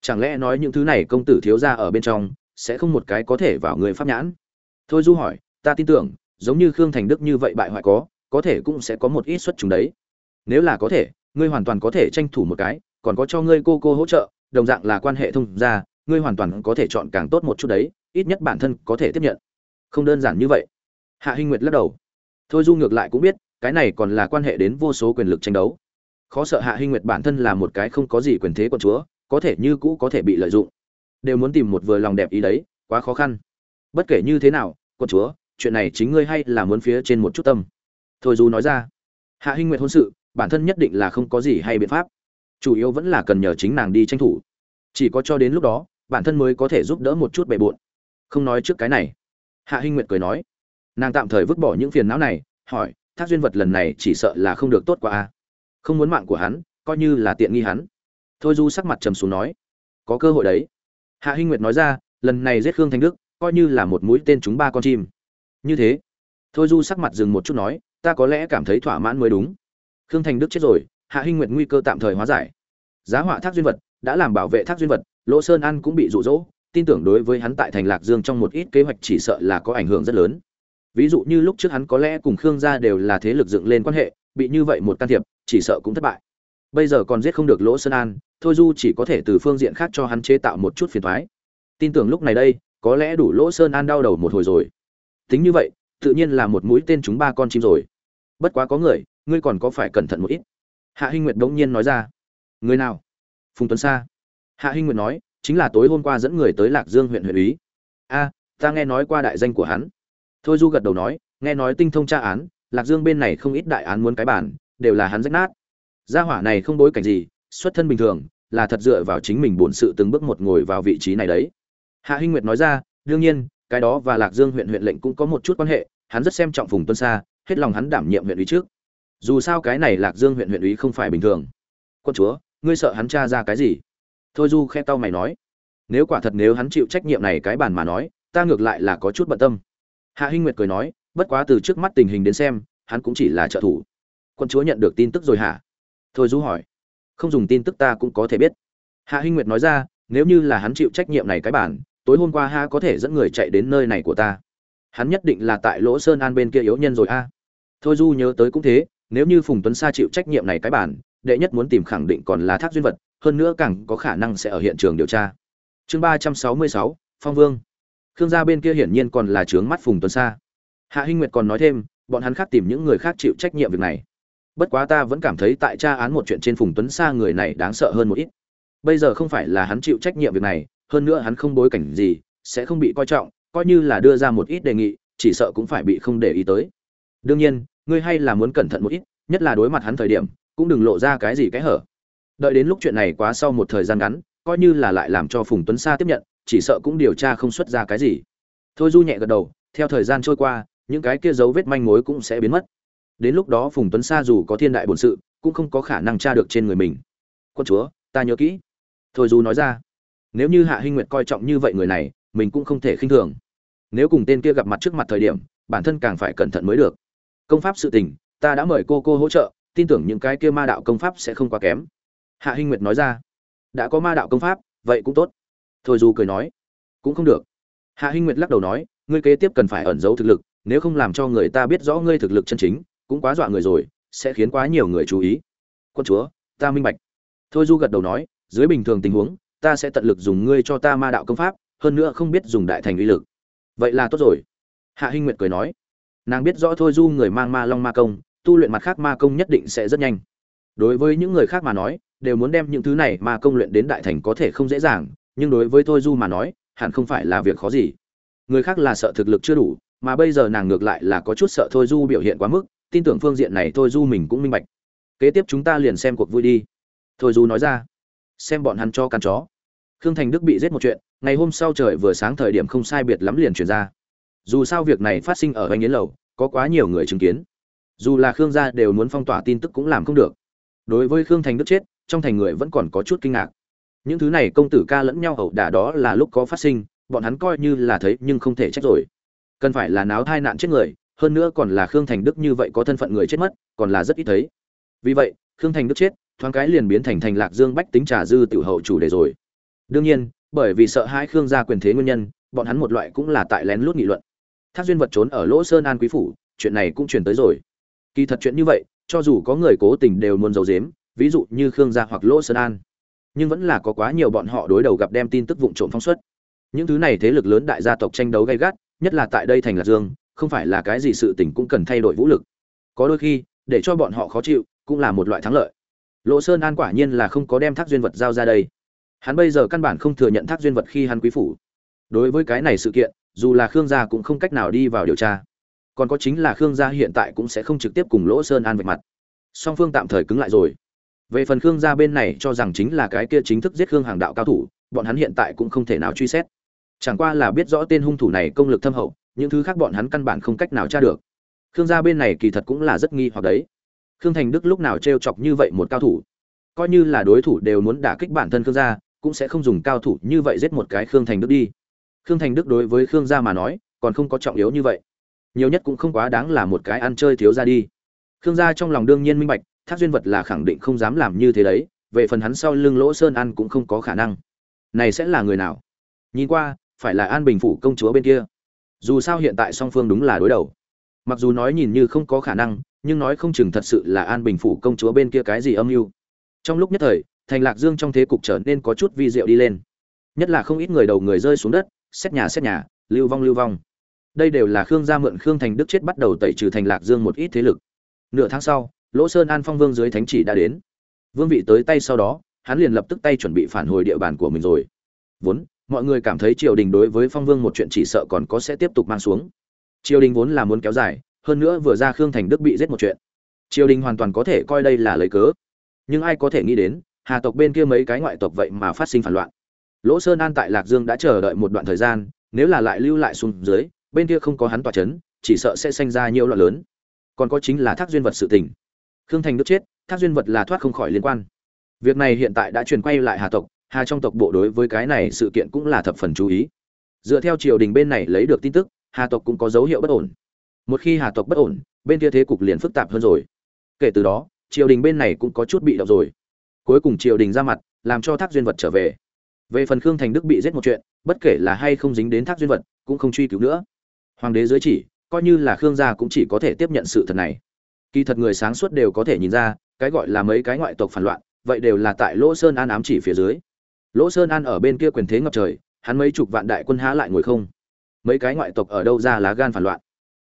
A: Chẳng lẽ nói những thứ này công tử thiếu ra ở bên trong, sẽ không một cái có thể vào người pháp nhãn? Thôi du hỏi, ta tin tưởng, giống như khương thành đức như vậy bại hoại có có thể cũng sẽ có một ít xuất chúng đấy. Nếu là có thể ngươi hoàn toàn có thể tranh thủ một cái, còn có cho ngươi cô cô hỗ trợ, đồng dạng là quan hệ thông ra ngươi hoàn toàn có thể chọn càng tốt một chút đấy, ít nhất bản thân có thể tiếp nhận. Không đơn giản như vậy. Hạ hinh nguyệt lắc đầu. Thôi du ngược lại cũng biết, cái này còn là quan hệ đến vô số quyền lực tranh đấu. Khó sợ hạ hinh nguyệt bản thân là một cái không có gì quyền thế của chúa, có thể như cũ có thể bị lợi dụng. Đều muốn tìm một vừa lòng đẹp ý đấy, quá khó khăn. Bất kể như thế nào quân chúa, chuyện này chính ngươi hay là muốn phía trên một chút tâm. Thôi du nói ra. Hạ hinh nguyệt hôn sự bản thân nhất định là không có gì hay biện pháp. Chủ yếu vẫn là cần nhờ chính nàng đi tranh thủ. Chỉ có cho đến lúc đó, bản thân mới có thể giúp đỡ một chút bề bộn. Không nói trước cái này. Hạ hinh nguyệt cười nói. Nàng tạm thời vứt bỏ những phiền não này, hỏi, thác duyên vật lần này chỉ sợ là không được tốt qua a à? không muốn mạng của hắn, coi như là tiện nghi hắn. Thôi du sắc mặt trầm xuống nói. Có cơ hội đấy. Hạ hinh nguyệt nói ra, lần này giết khương thanh đức, coi như là một mũi tên chúng ba con chim. Như thế. Thôi du sắc mặt dừng một chút nói, ta có lẽ cảm thấy thỏa mãn mới đúng khương thành đức chết rồi, hạ hinh nguyệt nguy cơ tạm thời hóa giải. Giá họa thác duyên vật, đã làm bảo vệ thác duyên vật, lỗ sơn ăn cũng bị rụ rỗ tin tưởng đối với hắn tại thành lạc dương trong một ít kế hoạch chỉ sợ là có ảnh hưởng rất lớn. Ví dụ như lúc trước hắn có lẽ cùng khương gia đều là thế lực dựng lên quan hệ, bị như vậy một can thiệp, chỉ sợ cũng thất bại. Bây giờ còn giết không được lỗ sơn an, thôi du chỉ có thể từ phương diện khác cho hắn chế tạo một chút phiền thoái tin tưởng lúc này đây, có lẽ đủ lỗ sơn an đau đầu một hồi rồi. Tính như vậy, tự nhiên là một mũi tên chúng ba con chim rồi bất quá có người, ngươi còn có phải cẩn thận một ít. Hạ hinh nguyệt đ ỗ n g nhiên nói ra. Người nào? Phùng tuấn sa. Hạ hinh nguyệt nói, chính là tối hôm qua dẫn người tới lạc dương huyện huyện úy a, ta nghe nói qua đại danh của hắn. Thôi du gật đầu nói, nghe nói tinh thông tra án, lạc dương bên này không ít đại án muốn cái bản, đều là hắn rách nát. Gia hỏa này không bối cảnh gì, xuất thân bình thường, là thật dựa vào chính mình bổn sự từng bước một ngồi vào vị trí này đấy. Hạ hinh nguyệt nói ra, đương nhiên, cái đó và lạc dương huyện huyện lệnh cũng có một chút quan hệ, hắn rất xem trọng phùng tuân sa hết lòng hắn đảm nhiệm huyện ủy trước. Dù sao cái này lạc dương huyện huyện ủy không phải bình thường. Quân chúa, ngươi sợ hắn tra ra cái gì? Thôi du khe tao mày nói. Nếu quả thật nếu hắn chịu trách nhiệm này cái bàn mà nói, ta ngược lại là có chút bận tâm. Hạ hinh nguyệt cười nói, bất quá từ trước mắt tình hình đến xem, hắn cũng chỉ là trợ thủ. Quân chúa nhận được tin tức rồi hả? Thôi du hỏi. Không dùng tin tức ta cũng có thể biết. Hạ hinh nguyệt nói ra, nếu như là hắn chịu trách nhiệm này cái bản tối hôm qua ha có thể dẫn người chạy đến nơi này của ta. Hắn nhất định là tại lỗ sơn an bên kia yếu nhân rồi a thôi du nhớ tới cũng thế, nếu như phùng tuấn sa chịu trách nhiệm này cái bản, đệ nhất muốn tìm khẳng định còn là thác duyên vật, hơn nữa càng có khả năng sẽ ở hiện trường điều tra. Chương ba trăm sáu mươi sáu, phong vương. Khương gia bên kia hiển nhiên còn là trướng mắt phùng tuấn sa. Hạ hinh nguyệt còn nói thêm, bọn hắn khác tìm những người khác chịu trách nhiệm việc này. Bất quá ta vẫn cảm thấy tại tra án một chuyện trên phùng tuấn sa người này đáng sợ hơn một ít. Bây giờ không phải là hắn chịu trách nhiệm việc này, hơn nữa hắn không bối cảnh gì, sẽ không bị coi trọng, coi như là đưa ra một ít đề nghị, chỉ sợ cũng phải bị không để ý tới đương nhiên, ngươi hay là muốn cẩn thận một ít, nhất là đối mặt hắn thời điểm, cũng đừng lộ ra cái gì cái hở. Đợi đến lúc chuyện này quá sau một thời gian ngắn, coi như là lại làm cho phùng tuấn sa tiếp nhận, chỉ sợ cũng điều tra không xuất ra cái gì. Thôi du nhẹ gật đầu, theo thời gian trôi qua, những cái kia dấu vết manh mối cũng sẽ biến mất. Đến lúc đó phùng tuấn sa dù có thiên đại bổn sự, cũng không có khả năng tra được trên người mình. Quân chúa, ta nhớ kỹ. Thôi du nói ra. Nếu như hạ hinh nguyệt coi trọng như vậy người này, mình cũng không thể khinh thường. Nếu cùng tên kia gặp mặt trước mặt thời điểm, bản thân càng phải cẩn thận mới được công pháp sự tình, ta đã mời cô cô hỗ trợ, tin tưởng những cái kia ma đạo công pháp sẽ không quá kém. Hạ hinh nguyệt nói ra. Đã có ma đạo công pháp, vậy cũng tốt. Thôi dù cười nói. Cũng không được. Hạ hinh nguyệt lắc đầu nói, ngươi kế tiếp cần phải ẩn giấu thực lực, nếu không làm cho người ta biết rõ ngươi thực lực chân chính, cũng quá dọa người rồi, sẽ khiến quá nhiều người chú ý. Quân chúa, ta minh bạch. Thôi du gật đầu nói, dưới bình thường tình huống, ta sẽ tận lực dùng ngươi cho ta ma đạo công pháp, hơn nữa không biết dùng đại thành uy lực. Vậy là tốt rồi. Hạ hinh nguyệt cười nói nàng biết rõ thôi du người mang ma long ma công, tu luyện mặt khác ma công nhất định sẽ rất nhanh. Đối với những người khác mà nói, đều muốn đem những thứ này ma công luyện đến đại thành có thể không dễ dàng, nhưng đối với thôi du mà nói, hẳn không phải là việc khó gì. Người khác là sợ thực lực chưa đủ, mà bây giờ nàng ngược lại là có chút sợ thôi du biểu hiện quá mức, tin tưởng phương diện này thôi du mình cũng minh bạch. Kế tiếp chúng ta liền xem cuộc vui đi. Thôi du nói ra. Xem bọn hắn cho căn chó. Khương thành đức bị giết một chuyện, ngày hôm sau trời vừa sáng thời điểm không sai biệt lắm liền chuyển ra dù sao việc này phát sinh ở anh yến lầu, có quá nhiều người chứng kiến. Dù là khương gia đều muốn phong tỏa tin tức cũng làm không được. Đối với khương thành đức chết, trong thành người vẫn còn có chút kinh ngạc. Những thứ này công tử ca lẫn nhau ẩu đả đó là lúc có phát sinh, bọn hắn coi như là thấy nhưng không thể trách rồi. Cần phải là náo thai nạn chết người, hơn nữa còn là khương thành đức như vậy có thân phận người chết mất, còn là rất ít thấy. Vì vậy, khương thành đức chết, thoáng cái liền biến thành thành lạc dương bách tính trà dư tiểu hậu chủ đề rồi. Đương nhiên, bởi vì sợ hãi khương gia quyền thế nguyên nhân, bọn hắn một loại cũng là tại lén lút nghị luận thác duyên vật trốn ở lỗ sơn an quý phủ, chuyện này cũng truyền tới rồi. Kỳ thật chuyện như vậy, cho dù có người cố tình đều muốn giấu giếm, ví dụ như khương gia hoặc lỗ sơn an. Nhưng vẫn là có quá nhiều bọn họ đối đầu gặp đem tin tức vụn trộm phong suất những thứ này thế lực lớn đại gia tộc tranh đấu gay gắt, nhất là tại đây thành lạc dương, không phải là cái gì sự tình cũng cần thay đổi vũ lực. Có đôi khi, để cho bọn họ khó chịu, cũng là một loại thắng lợi. Lỗ sơn an quả nhiên là không có đem thác duyên vật giao ra đây. Hắn bây giờ căn bản không thừa nhận thác duyên vật khi hắn quý phủ. Đối với cái này sự kiện dù là khương gia cũng không cách nào đi vào điều tra. Còn có chính là khương gia hiện tại cũng sẽ không trực tiếp cùng lỗ sơn an vạch mặt. Song phương tạm thời cứng lại rồi. Về phần khương gia bên này cho rằng chính là cái kia chính thức giết khương hàng đạo cao thủ, bọn hắn hiện tại cũng không thể nào truy xét. Chẳng qua là biết rõ tên hung thủ này công lực thâm hậu, những thứ khác bọn hắn căn bản không cách nào tra được. Khương gia bên này kỳ thật cũng là rất nghi hoặc đấy. Khương thành đức lúc nào t r e o chọc như vậy một cao thủ? Coi như là đối thủ đều muốn đả kích bản thân khương gia, cũng sẽ không dùng cao thủ như vậy giết một cái khương thành đức đi khương thành đức đối với khương gia mà nói, còn không có trọng yếu như vậy. Nhiều nhất cũng không quá đáng là một cái ăn chơi thiếu ra đi. Khương gia trong lòng đương nhiên minh bạch, thác duyên vật là khẳng định không dám làm như thế đấy, về phần hắn sau lưng lỗ sơn ăn cũng không có khả năng. Này sẽ là người nào? Nhìn qua, phải là an bình phủ công chúa bên kia. Dù sao hiện tại song phương đúng là đối đầu. Mặc dù nói nhìn như không có khả năng, nhưng nói không chừng thật sự là an bình phủ công chúa bên kia cái gì âm mưu. Trong lúc nhất thời, thành lạc dương trong thế cục trở nên có chút vi diệu đi lên. Nhất là không ít người đầu người rơi xuống đất xét nhà xét nhà, lưu vong lưu vong. Đây đều là khương gia mượn khương thành đức chết bắt đầu tẩy trừ thành lạc dương một ít thế lực. Nửa tháng sau, lỗ sơn an phong vương dưới thánh chỉ đã đến. Vương vị tới tay sau đó, hắn liền lập tức tay chuẩn bị phản hồi địa bàn của mình rồi. Vốn, mọi người cảm thấy triều đình đối với phong vương một chuyện chỉ sợ còn có sẽ tiếp tục mang xuống. Triều đình vốn là muốn kéo dài, hơn nữa vừa ra khương thành đức bị giết một chuyện. Triều đình hoàn toàn có thể coi đây là lấy cớ. Nhưng ai có thể nghĩ đến, hà tộc bên kia mấy cái ngoại tộc vậy mà phát sinh phản loạn lỗ sơn an tại lạc dương đã chờ đợi một đoạn thời gian, nếu là lại lưu lại xuống dưới, bên kia không có hắn tỏa chấn, chỉ sợ sẽ sinh ra nhiều loạn lớn. Còn có chính là thác duyên vật sự tình. Khương thành đức chết, thác duyên vật là thoát không khỏi liên quan. Việc này hiện tại đã truyền quay lại hà tộc, hà trong tộc bộ đối với cái này sự kiện cũng là thập phần chú ý. Dựa theo triều đình bên này lấy được tin tức, hà tộc cũng có dấu hiệu bất ổn. Một khi hà tộc bất ổn, bên kia thế cục liền phức tạp hơn rồi. Kể từ đó, triều đình bên này cũng có chút bị động rồi. Cuối cùng triều đình ra mặt, làm cho thác duyên vật trở về về phần khương thành đức bị giết một chuyện, bất kể là hay không dính đến thác duyên vật, cũng không truy cứu nữa. Hoàng đế dưới chỉ, coi như là khương gia cũng chỉ có thể tiếp nhận sự thật này. Kỳ thật người sáng suốt đều có thể nhìn ra, cái gọi là mấy cái ngoại tộc phản loạn, vậy đều là tại lỗ sơn an ám chỉ phía dưới. Lỗ sơn an ở bên kia quyền thế ngập trời, hắn mấy chục vạn đại quân há lại ngồi không? Mấy cái ngoại tộc ở đâu ra lá gan phản loạn?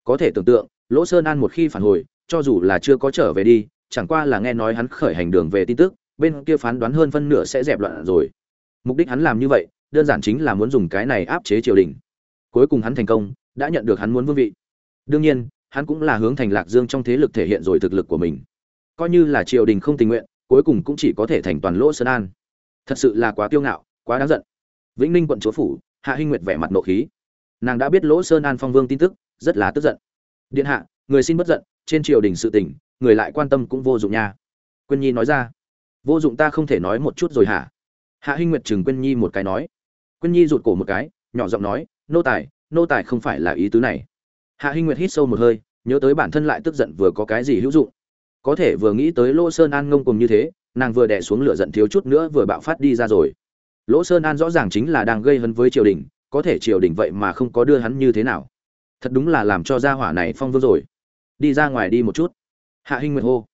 A: Có thể tưởng tượng, lỗ sơn an một khi phản hồi, cho dù là chưa có trở về đi, chẳng qua là nghe nói hắn khởi hành đường về tin tức, bên kia phán đoán hơn phân nửa sẽ dẹp loạn rồi mục đích hắn làm như vậy, đơn giản chính là muốn dùng cái này áp chế triều đình. Cuối cùng hắn thành công, đã nhận được hắn muốn vương vị. Đương nhiên, hắn cũng là hướng thành lạc dương trong thế lực thể hiện rồi thực lực của mình. Coi như là triều đình không tình nguyện, cuối cùng cũng chỉ có thể thành toàn lỗ sơn an. Thật sự là quá kiêu ngạo, quá đáng giận. Vĩnh ninh quận chúa phủ, hạ hinh nguyệt vẻ mặt nộ khí. Nàng đã biết lỗ sơn an phong vương tin tức, rất là tức giận. Điện hạ, người xin bất giận, trên triều đình sự tình, người lại quan tâm cũng vô dụng nha. Quyên nhi nói ra. Vô dụng ta không thể nói một chút rồi hả? Hạ hinh nguyệt chừng quyên nhi một cái nói. Quyên nhi rụt cổ một cái, nhỏ giọng nói, nô tài nô tài không phải là ý tứ này. Hạ hinh nguyệt hít sâu một hơi, nhớ tới bản thân lại tức giận vừa có cái gì hữu dụng. Có thể vừa nghĩ tới lỗ sơn an ngông cùng như thế, nàng vừa đè xuống lửa giận thiếu chút nữa vừa bạo phát đi ra rồi. Lỗ sơn an rõ ràng chính là đang gây hấn với triều đình, có thể triều đình vậy mà không có đưa hắn như thế nào. Thật đúng là làm cho gia hỏa này phong vương rồi. Đi ra ngoài đi một chút. Hạ hinh nguyệt hô.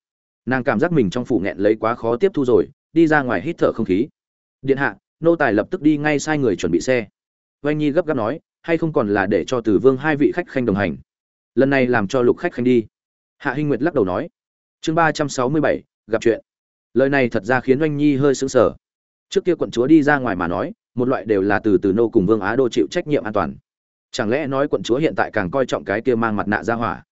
A: Nàng cảm giác mình trong phủ nghẹn lấy quá khó tiếp thu rồi, đi ra ngoài hít thở không khí điện hạ, nô tài lập tức đi ngay sai người chuẩn bị xe. Oanh nhi gấp gáp nói, hay không còn là để cho từ vương hai vị khách khanh đồng hành. Lần này làm cho lục khách khanh đi. Hạ hinh nguyệt lắc đầu nói. Chương ba trăm sáu mươi bảy, gặp chuyện. Lời này thật ra khiến oanh nhi hơi sững sờ. Trước kia quận chúa đi ra ngoài mà nói, một loại đều là từ từ nô cùng vương á đô chịu trách nhiệm an toàn. Chẳng lẽ nói quận chúa hiện tại càng coi trọng cái kia mang mặt nạ ra hỏa?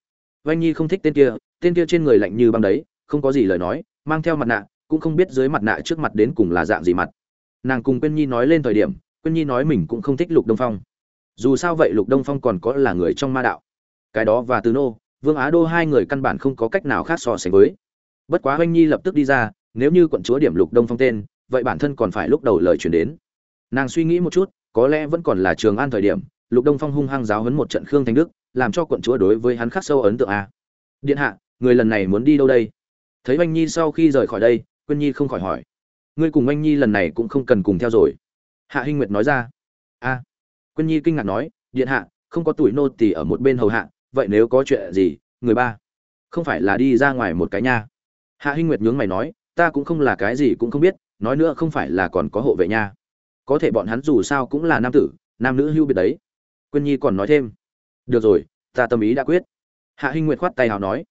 A: Oanh nhi không thích tên kia tên kia trên người lạnh như băng đấy, không có gì lời nói, mang theo mặt nạ, cũng không biết dưới mặt nạ trước mặt đến cùng là dạng gì mặt nàng cùng quyên nhi nói lên thời điểm, quyên nhi nói mình cũng không thích lục đông phong. Dù sao vậy lục đông phong còn có là người trong ma đạo. Cái đó và từ nô, vương á đô hai người căn bản không có cách nào khác so sánh với. Bất quá oanh nhi lập tức đi ra, nếu như quận chúa điểm lục đông phong tên, vậy bản thân còn phải lúc đầu lời chuyển đến. Nàng suy nghĩ một chút, có lẽ vẫn còn là trường an thời điểm, lục đông phong hung hăng giáo hấn một trận khương thanh đức, làm cho quận chúa đối với hắn khắc sâu ấn tượng a. Điện hạ, người lần này muốn đi đâu đây? Thấy oanh nhi sau khi rời khỏi đây, quyên nhi không khỏi hỏi ngươi cùng Anh nhi lần này cũng không cần cùng theo rồi. Hạ hinh nguyệt nói ra. A. Quân nhi kinh ngạc nói, điện hạ, không có tuổi nô tỳ ở một bên hầu hạ, vậy nếu có chuyện gì, người ba, không phải là đi ra ngoài một cái nha. Hạ hinh nguyệt nhướng mày nói, ta cũng không là cái gì cũng không biết, nói nữa không phải là còn có hộ vệ nha. Có thể bọn hắn dù sao cũng là nam tử, nam nữ hưu biệt đấy. Quân nhi còn nói thêm. Được rồi, ta tâm ý đã quyết. Hạ hinh nguyệt khoát tay hào nói.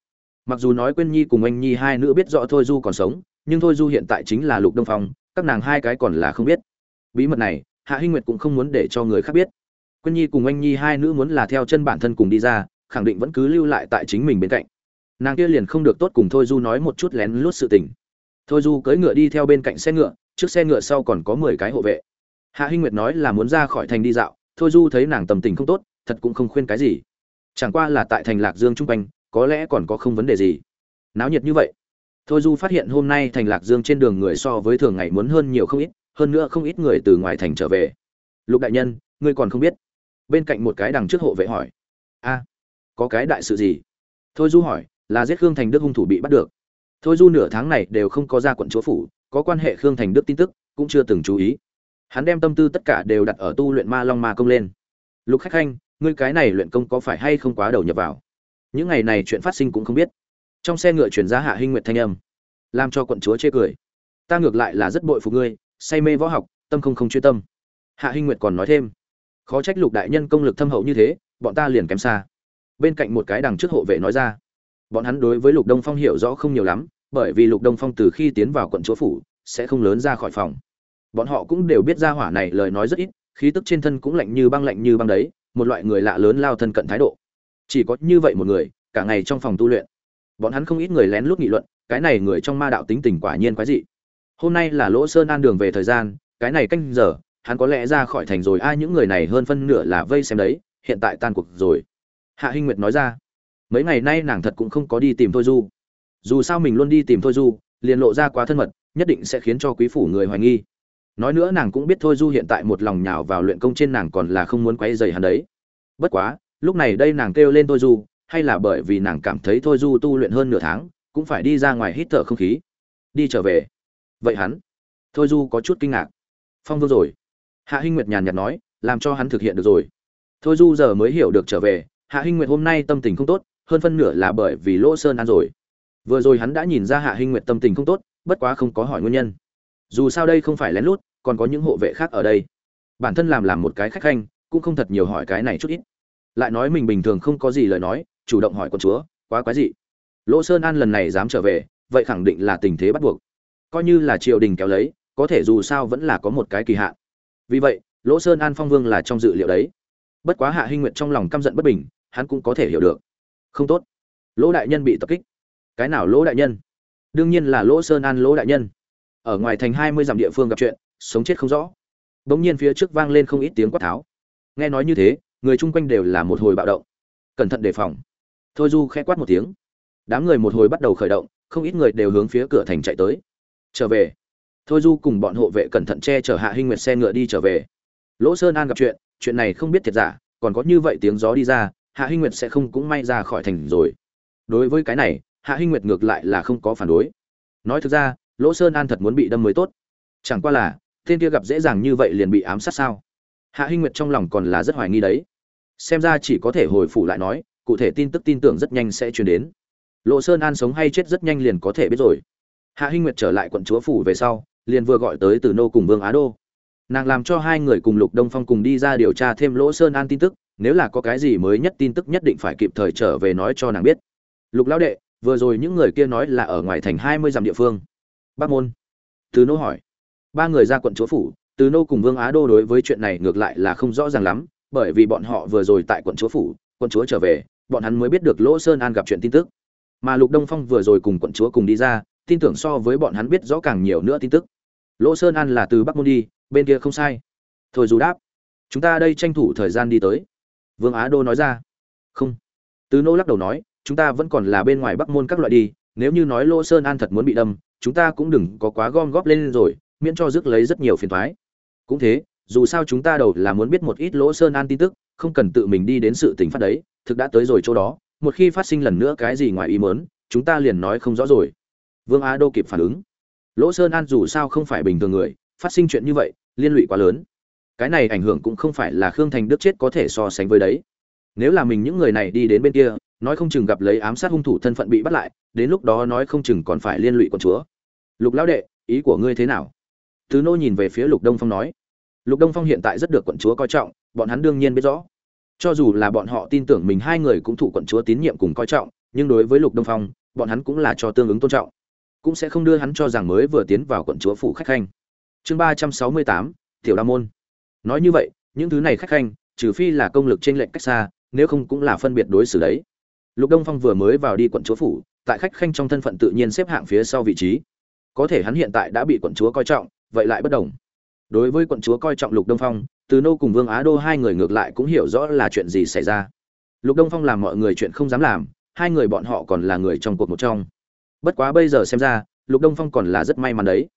A: Mặc dù nói quyên nhi cùng anh nhi hai nữ biết rõ thôi du còn sống nhưng thôi du hiện tại chính là lục đông phong, các nàng hai cái còn là không biết. Bí mật này, hạ hinh nguyệt cũng không muốn để cho người khác biết. Quyên nhi cùng anh nhi hai nữ muốn là theo chân bản thân cùng đi ra, khẳng định vẫn cứ lưu lại tại chính mình bên cạnh. Nàng kia liền không được tốt cùng thôi du nói một chút lén lút sự tình. Thôi du cưỡi ngựa đi theo bên cạnh xe ngựa, trước xe ngựa sau còn có mười cái hộ vệ. Hạ hinh nguyệt nói là muốn ra khỏi thành đi dạo, thôi du thấy nàng tầm tình không tốt, thật cũng không khuyên cái gì. Chẳng qua là tại thành lạc dương trung quanh, có lẽ còn có không vấn đề gì. Náo nhiệt như vậy thôi du phát hiện hôm nay thành lạc dương trên đường người so với thường ngày muốn hơn nhiều không ít, hơn nữa không ít người từ ngoài thành trở về. Lục đại nhân, ngươi còn không biết. Bên cạnh một cái đằng trước hộ vệ hỏi. A, có cái đại sự gì? Thôi du hỏi, là giết khương thành đức hung thủ bị bắt được. Thôi du nửa tháng này đều không có ra quận chúa phủ, có quan hệ khương thành đức tin tức, cũng chưa từng chú ý. Hắn đem tâm tư tất cả đều đặt ở tu luyện ma long ma công lên. Lục khách khanh, ngươi cái này luyện công có phải hay không quá đầu nhập vào? Những ngày này chuyện phát sinh cũng không biết trong xe ngựa chuyển ra hạ hinh nguyệt thanh âm. Làm cho quận chúa chê cười. Ta ngược lại là rất bội phục ngươi, say mê võ học, tâm không không chuyên tâm. Hạ hinh nguyệt còn nói thêm. Khó trách lục đại nhân công lực thâm hậu như thế, bọn ta liền kém xa. Bên cạnh một cái đằng trước hộ vệ nói ra. Bọn hắn đối với lục đông phong hiểu rõ không nhiều lắm, bởi vì lục đông phong từ khi tiến vào quận chúa phủ, sẽ không lớn ra khỏi phòng. Bọn họ cũng đều biết ra hỏa này lời nói rất ít, khí tức trên thân cũng lạnh như băng lạnh như băng đấy, một loại người lạ lớn lao thân cận thái độ. Chỉ có như vậy một người, cả ngày trong phòng tu luyện bọn hắn không ít người lén lút nghị luận, cái này người trong ma đạo tính tình quả nhiên quái dị. Hôm nay là lỗ sơn an đường về thời gian, cái này canh giờ, hắn có lẽ ra khỏi thành rồi, ai những người này hơn phân nửa là vây xem đấy, hiện tại tan cuộc rồi. Hạ hinh nguyệt nói ra, mấy ngày nay nàng thật cũng không có đi tìm thôi du. Dù sao mình luôn đi tìm thôi du, liền lộ ra quá thân mật, nhất định sẽ khiến cho quý phủ người hoài nghi. Nói nữa nàng cũng biết thôi du hiện tại một lòng nhào vào luyện công trên nàng còn là không muốn quay dày hắn đấy. Bất quá, lúc này đây nàng kêu lên thôi du hay là bởi vì nàng cảm thấy thôi du tu luyện hơn nửa tháng, cũng phải đi ra ngoài hít thở không khí. Đi trở về. Vậy hắn? Thôi du có chút kinh ngạc. Phong vương rồi. Hạ hinh nguyệt nhàn nhạt nói, làm cho hắn thực hiện được rồi. Thôi du giờ mới hiểu được trở về, hạ hinh nguyệt hôm nay tâm tình không tốt, hơn phân nửa là bởi vì lỗ sơn ăn rồi. Vừa rồi hắn đã nhìn ra hạ hinh nguyệt tâm tình không tốt, bất quá không có hỏi nguyên nhân. Dù sao đây không phải lén lút, còn có những hộ vệ khác ở đây. Bản thân làm làm một cái khách khanh, cũng không thật nhiều hỏi cái này chút ít. Lại nói mình bình thường không có gì lời nói chủ động hỏi quân chúa, quá quái dị. Lỗ sơn an lần này dám trở về, vậy khẳng định là tình thế bắt buộc. Coi như là triều đình kéo lấy, có thể dù sao vẫn là có một cái kỳ hạn. Vì vậy, lỗ sơn an phong vương là trong dự liệu đấy. Bất quá hạ hinh nguyện trong lòng căm giận bất bình, hắn cũng có thể hiểu được. Không tốt. Lỗ đại nhân bị tập kích. Cái nào lỗ đại nhân? Đương nhiên là lỗ sơn an lỗ đại nhân. Ở ngoài thành hai mươi dặm địa phương gặp chuyện, sống chết không rõ. Bỗng nhiên phía trước vang lên không ít tiếng quát tháo. Nghe nói như thế, người chung quanh đều là một hồi bạo động. Cẩn thận đề phòng thôi du khẽ quát một tiếng. Đám người một hồi bắt đầu khởi động, không ít người đều hướng phía cửa thành chạy tới. Trở về. Thôi du cùng bọn hộ vệ cẩn thận che chở hạ hinh nguyệt xe ngựa đi trở về. Lỗ sơn an gặp chuyện chuyện này không biết thiệt giả, còn có như vậy tiếng gió đi ra, hạ hinh nguyệt sẽ không cũng may ra khỏi thành rồi. Đối với cái này, hạ hinh nguyệt ngược lại là không có phản đối. Nói thực ra, lỗ sơn an thật muốn bị đâm mới tốt. Chẳng qua là, tên kia gặp dễ dàng như vậy liền bị ám sát sao? Hạ hinh nguyệt trong lòng còn là rất hoài nghi đấy. Xem ra chỉ có thể hồi phủ lại nói cụ thể tin tức tin tưởng rất nhanh sẽ truyền đến. Lộ sơn an sống hay chết rất nhanh liền có thể biết rồi. Hạ hinh nguyệt trở lại quận chúa phủ về sau, liền vừa gọi tới từ nô cùng vương á đô. Nàng làm cho hai người cùng lục đông phong cùng đi ra điều tra thêm lỗ sơn an tin tức, nếu là có cái gì mới nhất tin tức nhất định phải kịp thời trở về nói cho nàng biết. Lục lão đệ, vừa rồi những người kia nói là ở ngoài thành hai mươi dặm địa phương. Bắc môn. Từ nô hỏi. Ba người ra quận chúa phủ, từ nô cùng vương á đô đối với chuyện này ngược lại là không rõ ràng lắm, bởi vì bọn họ vừa rồi tại quận chúa phủ, quận chúa trở về bọn hắn mới biết được lỗ sơn an gặp chuyện tin tức. Mà lục đông phong vừa rồi cùng quận chúa cùng đi ra, tin tưởng so với bọn hắn biết rõ càng nhiều nữa tin tức. Lỗ sơn an là từ bắc môn đi, bên kia không sai. Thôi dù đáp, chúng ta đây tranh thủ thời gian đi tới. Vương á đô nói ra. Không. Từ nô lắc đầu nói, chúng ta vẫn còn là bên ngoài bắc môn các loại đi, nếu như nói lỗ sơn an thật muốn bị đâm, chúng ta cũng đừng có quá gom góp lên rồi, miễn cho rước lấy rất nhiều phiền toái. cũng thế, dù sao chúng ta đầu là muốn biết một ít lỗ sơn an tin tức không cần tự mình đi đến sự tình phát đấy, thực đã tới rồi chỗ đó, một khi phát sinh lần nữa cái gì ngoài ý mớn chúng ta liền nói không rõ rồi. Vương á đô kịp phản ứng. Lỗ sơn an dù sao không phải bình thường người, phát sinh chuyện như vậy, liên lụy quá lớn. Cái này ảnh hưởng cũng không phải là khương thành đức chết có thể so sánh với đấy. Nếu là mình những người này đi đến bên kia, nói không chừng gặp lấy ám sát hung thủ thân phận bị bắt lại, đến lúc đó nói không chừng còn phải liên lụy con chúa. Lục lão đệ, ý của ngươi thế nào? Tứ nô nhìn về phía lục đông phong nói lục đông phong hiện tại rất được quận chúa coi trọng, bọn hắn đương nhiên biết rõ. Cho dù là bọn họ tin tưởng mình hai người cũng thụ quận chúa tín nhiệm cùng coi trọng, nhưng đối với lục đông phong, bọn hắn cũng là cho tương ứng tôn trọng. Cũng sẽ không đưa hắn cho rằng mới vừa tiến vào quận chúa phủ khách khanh. Chương ba trăm sáu mươi tám, tiểu đa môn. Nói như vậy, những thứ này khách khanh, trừ phi là công lực trên lệnh cách xa, nếu không cũng là phân biệt đối xử đấy. Lục đông phong vừa mới vào đi quận chúa phủ, tại khách khanh trong thân phận tự nhiên xếp hạng phía sau vị trí. Có thể hắn hiện tại đã bị quận chúa coi trọng, vậy lại bất đồng đối với quận chúa coi trọng lục đông phong, từ nô cùng vương á đô hai người ngược lại cũng hiểu rõ là chuyện gì xảy ra. Lục đông phong làm mọi người chuyện không dám làm, hai người bọn họ còn là người trong cuộc một trong. Bất quá bây giờ xem ra, lục đông phong còn là rất may mắn đấy.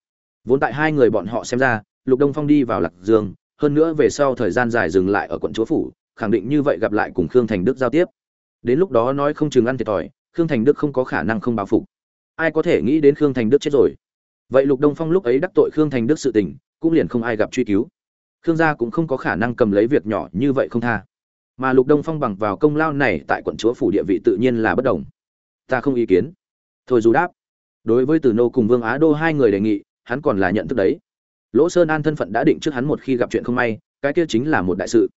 A: Vốn tại hai người bọn họ xem ra, lục đông phong đi vào lạc dương, hơn nữa về sau thời gian dài dừng lại ở quận chúa phủ, khẳng định như vậy gặp lại cùng khương thành đức giao tiếp. Đến lúc đó nói không chừng ăn thiệt thòi, khương thành đức không có khả năng không báo phục. Ai có thể nghĩ đến khương thành đức chết rồi? Vậy lục đông phong lúc ấy đắc tội khương thành đức sự tình cũng liền không ai gặp truy cứu. Khương gia cũng không có khả năng cầm lấy việc nhỏ như vậy không tha. Mà lục đông phong bằng vào công lao này tại quận chúa phủ địa vị tự nhiên là bất đồng. Ta không ý kiến. Thôi dù đáp. Đối với từ nô cùng vương á đô hai người đề nghị, hắn còn là nhận thức đấy. Lỗ sơn an thân phận đã định trước hắn một khi gặp chuyện không may, cái kia chính là một đại sự.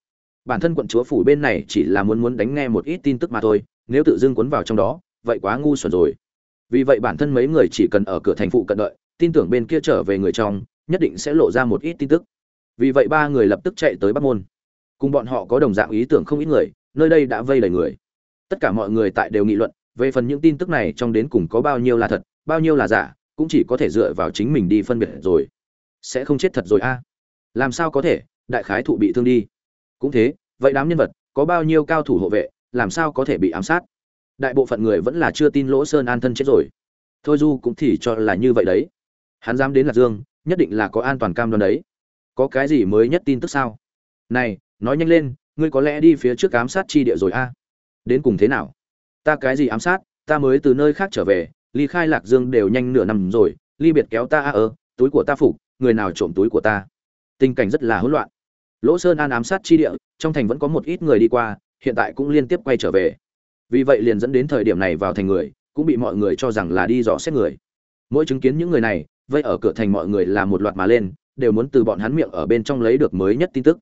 A: Bản thân quận chúa phủ bên này chỉ là muốn muốn đánh nghe một ít tin tức mà thôi, nếu tự dưng cuốn vào trong đó, vậy quá ngu xuẩn rồi. Vì vậy bản thân mấy người chỉ cần ở cửa thành phụ cận đợi, tin tưởng bên kia trở về người trong nhất định sẽ lộ ra một ít tin tức. Vì vậy ba người lập tức chạy tới bắc môn. Cùng bọn họ có đồng dạng ý tưởng không ít người, nơi đây đã vây đầy người. Tất cả mọi người tại đều nghị luận, về phần những tin tức này trong đến cùng có bao nhiêu là thật, bao nhiêu là giả, cũng chỉ có thể dựa vào chính mình đi phân biệt rồi. Sẽ không chết thật rồi a. À? Làm sao có thể? Đại khái thụ bị thương đi. Cũng thế, vậy đám nhân vật, có bao nhiêu cao thủ hộ vệ, làm sao có thể bị ám sát? Đại bộ phận người vẫn là chưa tin lỗ sơn an thân chết rồi. Thôi du cũng thì cho là như vậy đấy. Hắn dám đến lạc dương nhất định là có an toàn cam đoan đấy. Có cái gì mới nhất tin tức sao? Này, nói nhanh lên, ngươi có lẽ đi phía trước ám sát chi địa rồi a. Đến cùng thế nào? Ta cái gì ám sát? Ta mới từ nơi khác trở về, ly khai lạc dương đều nhanh nửa năm rồi, ly biệt kéo ta a ơ, túi của ta phục, người nào trộm túi của ta? Tình cảnh rất là hỗn loạn. Lỗ sơn an ám sát chi địa, trong thành vẫn có một ít người đi qua, hiện tại cũng liên tiếp quay trở về. Vì vậy liền dẫn đến thời điểm này vào thành người, cũng bị mọi người cho rằng là đi dò xét người. Mỗi chứng kiến những người này vây ở cửa thành mọi người là một loạt mà lên, đều muốn từ bọn hắn miệng ở bên trong lấy được mới nhất tin tức.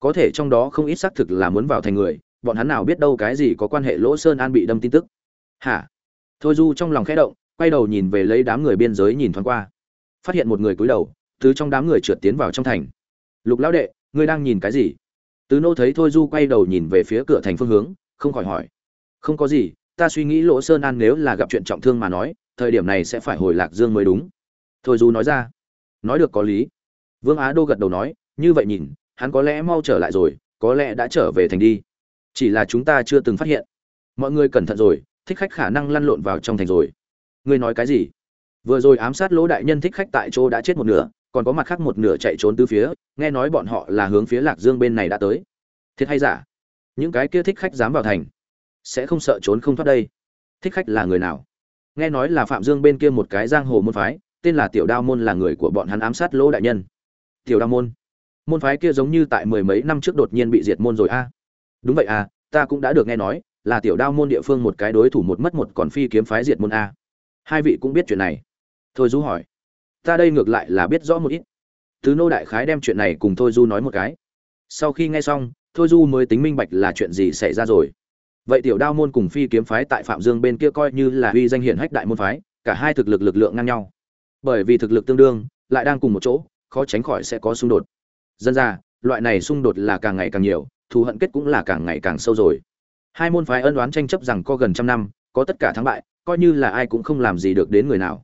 A: Có thể trong đó không ít xác thực là muốn vào thành người, bọn hắn nào biết đâu cái gì có quan hệ lỗ sơn an bị đâm tin tức. Hả? Thôi du trong lòng khẽ động, quay đầu nhìn về lấy đám người biên giới nhìn thoáng qua. Phát hiện một người cúi đầu, từ trong đám người trượt tiến vào trong thành. Lục lão đệ, ngươi đang nhìn cái gì? Tứ nô thấy thôi du quay đầu nhìn về phía cửa thành phương hướng, không khỏi hỏi. Không có gì, ta suy nghĩ lỗ sơn an nếu là gặp chuyện trọng thương mà nói, thời điểm này sẽ phải hồi lạc dương mới đúng thôi du nói ra. Nói được có lý. Vương á đô gật đầu nói, như vậy nhìn, hắn có lẽ mau trở lại rồi, có lẽ đã trở về thành đi. Chỉ là chúng ta chưa từng phát hiện. Mọi người cẩn thận rồi, thích khách khả năng lăn lộn vào trong thành rồi. Ngươi nói cái gì? Vừa rồi ám sát lỗ đại nhân thích khách tại chỗ đã chết một nửa, còn có mặt khác một nửa chạy trốn từ phía, nghe nói bọn họ là hướng phía lạc dương bên này đã tới. Thiệt hay giả? Những cái kia thích khách dám vào thành, sẽ không sợ trốn không thoát đây. Thích khách là người nào? Nghe nói là phạm dương bên kia một cái giang hồ môn phái tên là tiểu đao môn là người của bọn hắn ám sát lỗ đại nhân. Tiểu đao môn? Môn phái kia giống như tại mười mấy năm trước đột nhiên bị diệt môn rồi a. Đúng vậy à ta cũng đã được nghe nói, là tiểu đao môn địa phương một cái đối thủ một mất một còn phi kiếm phái diệt môn a. Hai vị cũng biết chuyện này. Thôi du hỏi. Ta đây ngược lại là biết rõ một ít. Thứ nô đại khái đem chuyện này cùng thôi du nói một cái. Sau khi nghe xong, thôi du mới tính minh bạch là chuyện gì xảy ra rồi. Vậy tiểu đao môn cùng phi kiếm phái tại phạm dương bên kia coi như là uy danh hiển hách đại môn phái, cả hai thực lực lực lượng ngang nhau bởi vì thực lực tương đương, lại đang cùng một chỗ, khó tránh khỏi sẽ có xung đột. Dân ra, loại này xung đột là càng ngày càng nhiều, thù hận kết cũng là càng ngày càng sâu rồi. Hai môn phái ân oán tranh chấp rằng có gần trăm năm, có tất cả thắng bại, coi như là ai cũng không làm gì được đến người nào.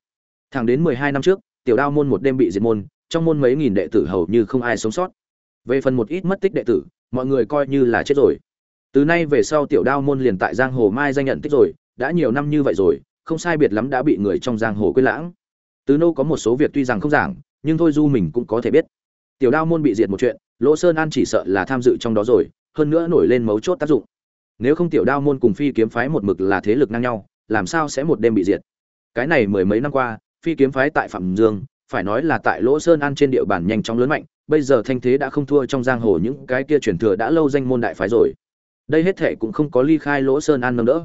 A: Thẳng đến mười hai năm trước, tiểu đao môn một đêm bị diệt môn, trong môn mấy nghìn đệ tử hầu như không ai sống sót. Về phần một ít mất tích đệ tử, mọi người coi như là chết rồi. Từ nay về sau tiểu đao môn liền tại giang hồ mai danh nhận tích rồi, đã nhiều năm như vậy rồi, không sai biệt lắm đã bị người trong giang hồ quên lãng từ nô có một số việc tuy rằng không giảng, nhưng thôi du mình cũng có thể biết. Tiểu đao môn bị diệt một chuyện, lỗ sơn an chỉ sợ là tham dự trong đó rồi, hơn nữa nổi lên mấu chốt tác dụng. Nếu không tiểu đao môn cùng phi kiếm phái một mực là thế lực ngang nhau, làm sao sẽ một đêm bị diệt? Cái này mười mấy năm qua, phi kiếm phái tại phạm dương, phải nói là tại lỗ sơn an trên địa bàn nhanh chóng lớn mạnh, bây giờ thanh thế đã không thua trong giang hồ những cái kia truyền thừa đã lâu danh môn đại phái rồi. Đây hết thể cũng không có ly khai lỗ sơn an nâng đỡ.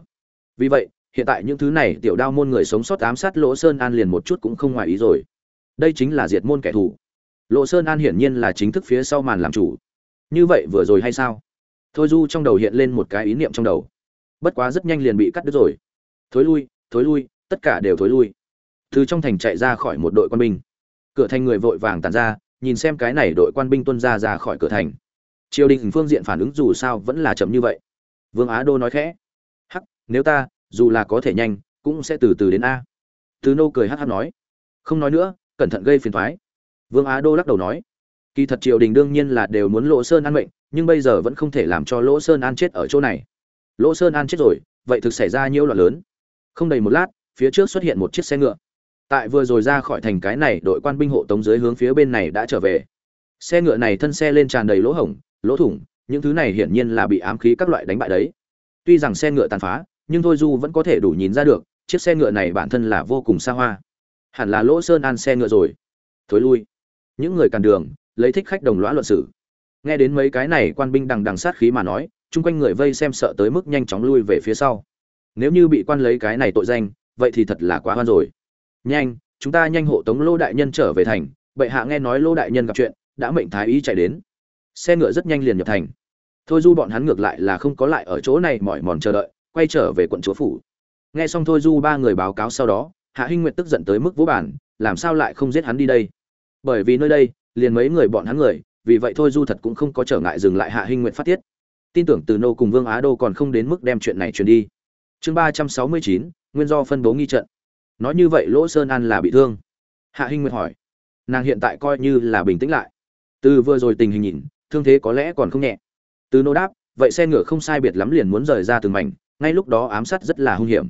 A: Vì vậy hiện tại những thứ này tiểu đao môn người sống sót ám sát lỗ sơn an liền một chút cũng không ngoài ý rồi. Đây chính là diệt môn kẻ thù. Lỗ sơn an hiển nhiên là chính thức phía sau màn làm chủ. Như vậy vừa rồi hay sao? Thôi du trong đầu hiện lên một cái ý niệm trong đầu. Bất quá rất nhanh liền bị cắt đứt rồi. Thối lui thối lui, tất cả đều thối lui. Từ trong thành chạy ra khỏi một đội quân binh. Cửa thành người vội vàng tàn ra, nhìn xem cái này đội quan binh tuân ra ra khỏi cửa thành. Triều đình phương diện phản ứng dù sao vẫn là chậm như vậy. Vương á đô nói khẽ. Hắc, nếu ta dù là có thể nhanh, cũng sẽ từ từ đến a. Từ nô cười hát hát nói, không nói nữa, cẩn thận gây phiền thoái. Vương á đô lắc đầu nói, kỳ thật triều đình đương nhiên là đều muốn lỗ sơn an mệnh, nhưng bây giờ vẫn không thể làm cho lỗ sơn an chết ở chỗ này. Lỗ sơn an chết rồi, vậy thực xảy ra nhiễu loạn lớn. Không đầy một lát, phía trước xuất hiện một chiếc xe ngựa. Tại vừa rồi ra khỏi thành cái này, đội quan binh hộ tống dưới hướng phía bên này đã trở về. Xe ngựa này thân xe lên tràn đầy lỗ hổng, lỗ thủng, những thứ này hiển nhiên là bị ám khí các loại đánh bại đấy. Tuy rằng xe ngựa tàn phá nhưng thôi du vẫn có thể đủ nhìn ra được, chiếc xe ngựa này bản thân là vô cùng xa hoa. Hẳn là lỗ sơn an xe ngựa rồi. Thối lui. Những người cản đường, lấy thích khách đồng lõa luận sử nghe đến mấy cái này, quan binh đằng đằng sát khí mà nói, chung quanh người vây xem sợ tới mức nhanh chóng lui về phía sau. Nếu như bị quan lấy cái này tội danh, vậy thì thật là quá hoan rồi. Nhanh, chúng ta nhanh hộ tống lô đại nhân trở về thành. Bệ hạ nghe nói lô đại nhân gặp chuyện, đã mệnh thái y chạy đến. Xe ngựa rất nhanh liền nhập thành. Thôi du bọn hắn ngược lại là không có lại ở chỗ này mỏi mòn chờ đợi quay trở về quận chúa phủ. Nghe xong thôi du ba người báo cáo sau đó, hạ hinh nguyệt tức giận tới mức vũ bản làm sao lại không giết hắn đi đây? Bởi vì nơi đây, liền mấy người bọn hắn người, vì vậy thôi du thật cũng không có trở ngại dừng lại hạ hinh nguyệt phát tiết. Tin tưởng từ nô cùng vương á đô còn không đến mức đem chuyện này truyền đi. Chương ba trăm sáu mươi chín, nguyên do phân bố nghi trận. Nói như vậy lỗ sơn an là bị thương. Hạ hinh nguyệt hỏi. Nàng hiện tại coi như là bình tĩnh lại. Từ vừa rồi tình hình nhìn, thương thế có lẽ còn không nhẹ. Từ nô đáp, vậy xe ngựa không sai biệt lắm liền muốn rời ra từng mảnh ngay lúc đó ám sát rất là hung hiểm.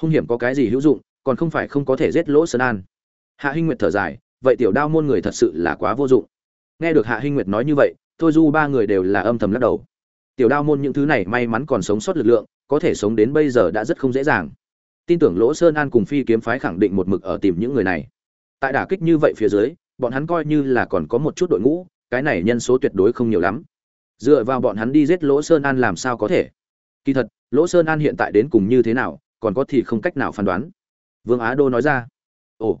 A: Hung hiểm có cái gì hữu dụng, còn không phải không có thể giết lỗ sơn an. Hạ hinh nguyệt thở dài, vậy tiểu đao môn người thật sự là quá vô dụng. Nghe được hạ hinh nguyệt nói như vậy, thôi du ba người đều là âm thầm lắc đầu. Tiểu đao môn những thứ này may mắn còn sống sót lực lượng, có thể sống đến bây giờ đã rất không dễ dàng. Tin tưởng lỗ sơn an cùng phi kiếm phái khẳng định một mực ở tìm những người này. Tại đả kích như vậy phía dưới, bọn hắn coi như là còn có một chút đội ngũ, cái này nhân số tuyệt đối không nhiều lắm. Dựa vào bọn hắn đi giết lỗ sơn an làm sao có thể? Kỳ thật, lỗ sơn an hiện tại đến cùng như thế nào, còn có thì không cách nào phán đoán. Vương á đô nói ra. Ồ,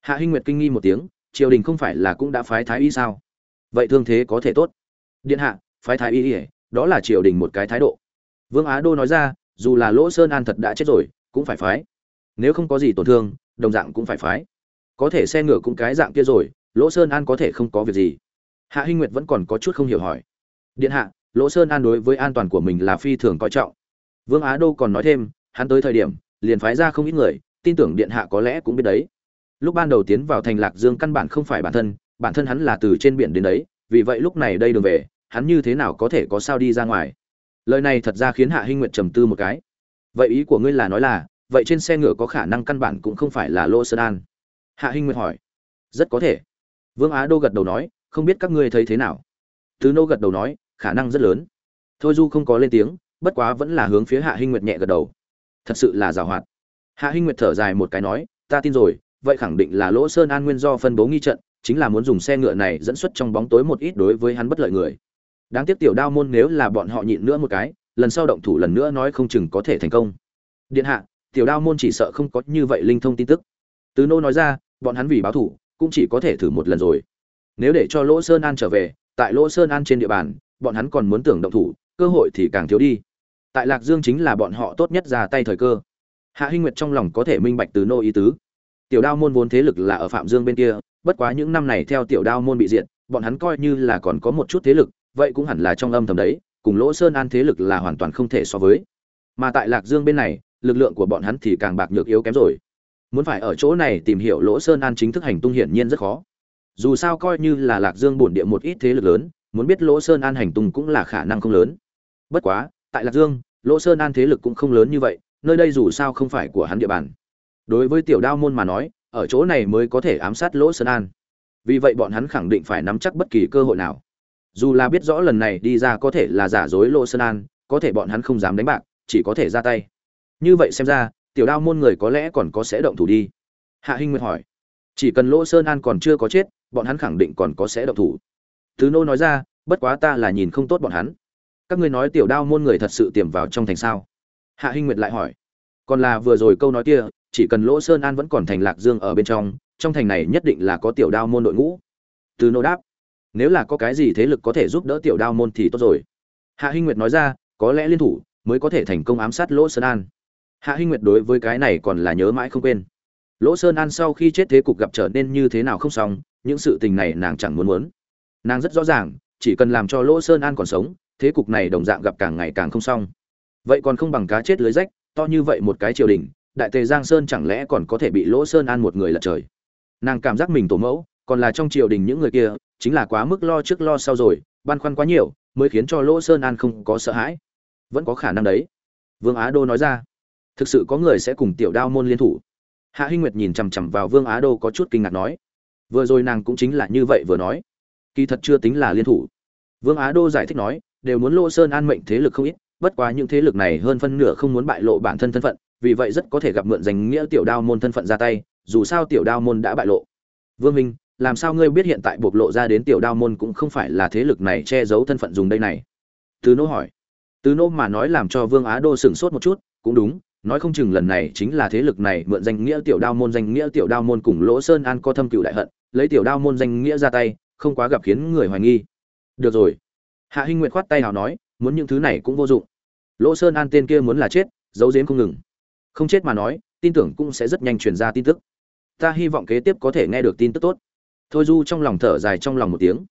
A: hạ hinh nguyệt kinh nghi một tiếng, triều đình không phải là cũng đã phái thái y sao? Vậy thương thế có thể tốt. Điện hạ, phái thái y ỉa đó là triều đình một cái thái độ. Vương á đô nói ra, dù là lỗ sơn an thật đã chết rồi, cũng phải phái. Nếu không có gì tổn thương, đồng dạng cũng phải phái. Có thể xe ngựa cũng cái dạng kia rồi, lỗ sơn an có thể không có việc gì. Hạ hinh nguyệt vẫn còn có chút không hiểu hỏi. Điện hạ lỗ sơn an đối với an toàn của mình là phi thường coi trọng. Vương á đô còn nói thêm, hắn tới thời điểm, liền phái ra không ít người, tin tưởng điện hạ có lẽ cũng biết đấy. Lúc ban đầu tiến vào thành lạc dương căn bản không phải bản thân bản thân hắn là từ trên biển đến đấy, vì vậy lúc này đây đường về, hắn như thế nào có thể có sao đi ra ngoài? Lời này thật ra khiến hạ hinh nguyệt trầm tư một cái. Vậy ý của ngươi là nói là, vậy trên xe ngựa có khả năng căn bản cũng không phải là lô sơn an? Hạ hinh nguyệt hỏi. Rất có thể. Vương á đô gật đầu nói, không biết các ngươi thấy thế nào. Tứ nô gật đầu nói khả năng rất lớn. Thôi du không có lên tiếng, bất quá vẫn là hướng phía hạ hinh nguyệt nhẹ gật đầu. Thật sự là giàu hoạt. Hạ hinh nguyệt thở dài một cái nói, ta tin rồi, vậy khẳng định là lỗ sơn an nguyên do phân bố nghi trận, chính là muốn dùng xe ngựa này dẫn xuất trong bóng tối một ít đối với hắn bất lợi người. Đáng tiếc tiểu đao môn nếu là bọn họ nhịn nữa một cái, lần sau động thủ lần nữa nói không chừng có thể thành công. Điện hạ, tiểu đao môn chỉ sợ không có như vậy linh thông tin tức. Tứ nô nói ra, bọn hắn vì báo thủ, cũng chỉ có thể thử một lần rồi. Nếu để cho lỗ sơn an trở về, tại lỗ sơn an trên địa bàn bọn hắn còn muốn tưởng động thủ, cơ hội thì càng thiếu đi. Tại lạc dương chính là bọn họ tốt nhất ra tay thời cơ. Hạ hinh nguyệt trong lòng có thể minh bạch từ nô ý tứ. Tiểu đao môn vốn thế lực là ở phạm dương bên kia, bất quá những năm này theo tiểu đao môn bị diệt, bọn hắn coi như là còn có một chút thế lực, vậy cũng hẳn là trong âm thầm đấy, cùng lỗ sơn an thế lực là hoàn toàn không thể so với. Mà tại lạc dương bên này, lực lượng của bọn hắn thì càng bạc nhược yếu kém rồi. Muốn phải ở chỗ này tìm hiểu lỗ sơn an chính thức hành tung hiển nhiên rất khó. Dù sao coi như là lạc dương bổn địa một ít thế lực lớn muốn biết lỗ sơn an hành tung cũng là khả năng không lớn. Bất quá, tại lạc dương, lỗ sơn an thế lực cũng không lớn như vậy, nơi đây dù sao không phải của hắn địa bàn. Đối với tiểu đao môn mà nói, ở chỗ này mới có thể ám sát lỗ sơn an. Vì vậy bọn hắn khẳng định phải nắm chắc bất kỳ cơ hội nào. Dù là biết rõ lần này đi ra có thể là giả dối lỗ sơn an, có thể bọn hắn không dám đánh bạc, chỉ có thể ra tay. Như vậy xem ra, tiểu đao môn người có lẽ còn có sẽ động thủ đi. Hạ hinh nguyệt hỏi, chỉ cần lỗ sơn an còn chưa có chết, bọn hắn khẳng định còn có sẽ động thủ tứ nô nói ra, bất quá ta là nhìn không tốt bọn hắn. Các ngươi nói tiểu đao môn người thật sự tiềm vào trong thành sao? Hạ hinh nguyệt lại hỏi. Còn là vừa rồi câu nói kia, chỉ cần lỗ sơn an vẫn còn thành lạc dương ở bên trong trong thành này nhất định là có tiểu đao môn đội ngũ. Thứ nô đáp. Nếu là có cái gì thế lực có thể giúp đỡ tiểu đao môn thì tốt rồi. Hạ hinh nguyệt nói ra, có lẽ liên thủ mới có thể thành công ám sát lỗ sơn an. Hạ hinh nguyệt đối với cái này còn là nhớ mãi không quên. Lỗ sơn an sau khi chết thế cục gặp trở nên như thế nào không xong, những sự tình này nàng chẳng muốn muốn nàng rất rõ ràng, chỉ cần làm cho lỗ sơn an còn sống, thế cục này đồng dạng gặp càng ngày càng không xong. Vậy còn không bằng cá chết lưới rách, to như vậy một cái triều đình, đại tề giang sơn chẳng lẽ còn có thể bị lỗ sơn an một người lật trời? Nàng cảm giác mình tổ mẫu, còn là trong triều đình những người kia, chính là quá mức lo trước lo sau rồi, băn khoăn quá nhiều, mới khiến cho lỗ sơn an không có sợ hãi. Vẫn có khả năng đấy. Vương á đô nói ra. Thực sự có người sẽ cùng tiểu đao môn liên thủ. Hạ hinh nguyệt nhìn chằm chằm vào vương á đô có chút kinh ngạc nói. Vừa rồi nàng cũng chính là như vậy vừa nói kỳ thật chưa tính là liên thủ. Vương á đô giải thích nói, đều muốn lỗ sơn an mệnh thế lực không ít, bất quá những thế lực này hơn phân nửa không muốn bại lộ bản thân thân phận, vì vậy rất có thể gặp mượn danh nghĩa tiểu đao môn thân phận ra tay, dù sao tiểu đao môn đã bại lộ. Vương minh, làm sao ngươi biết hiện tại bộc lộ ra đến tiểu đao môn cũng không phải là thế lực này che giấu thân phận dùng đây này? Từ nô hỏi. Từ nô mà nói làm cho vương á đô sửng sốt một chút, cũng đúng, nói không chừng lần này chính là thế lực này mượn danh nghĩa tiểu đao môn danh nghĩa tiểu đao môn cùng lỗ sơn an có thâm cựu đại hận, lấy tiểu đao môn danh nghĩa ra tay không quá gặp khiến người hoài nghi. Được rồi. Hạ hinh nguyệt khoát tay nào nói, muốn những thứ này cũng vô dụng. Lỗ sơn an tên kia muốn là chết, giấu giếm không ngừng. Không chết mà nói, tin tưởng cũng sẽ rất nhanh truyền ra tin tức. Ta hy vọng kế tiếp có thể nghe được tin tức tốt. Thôi du trong lòng thở dài trong lòng một tiếng.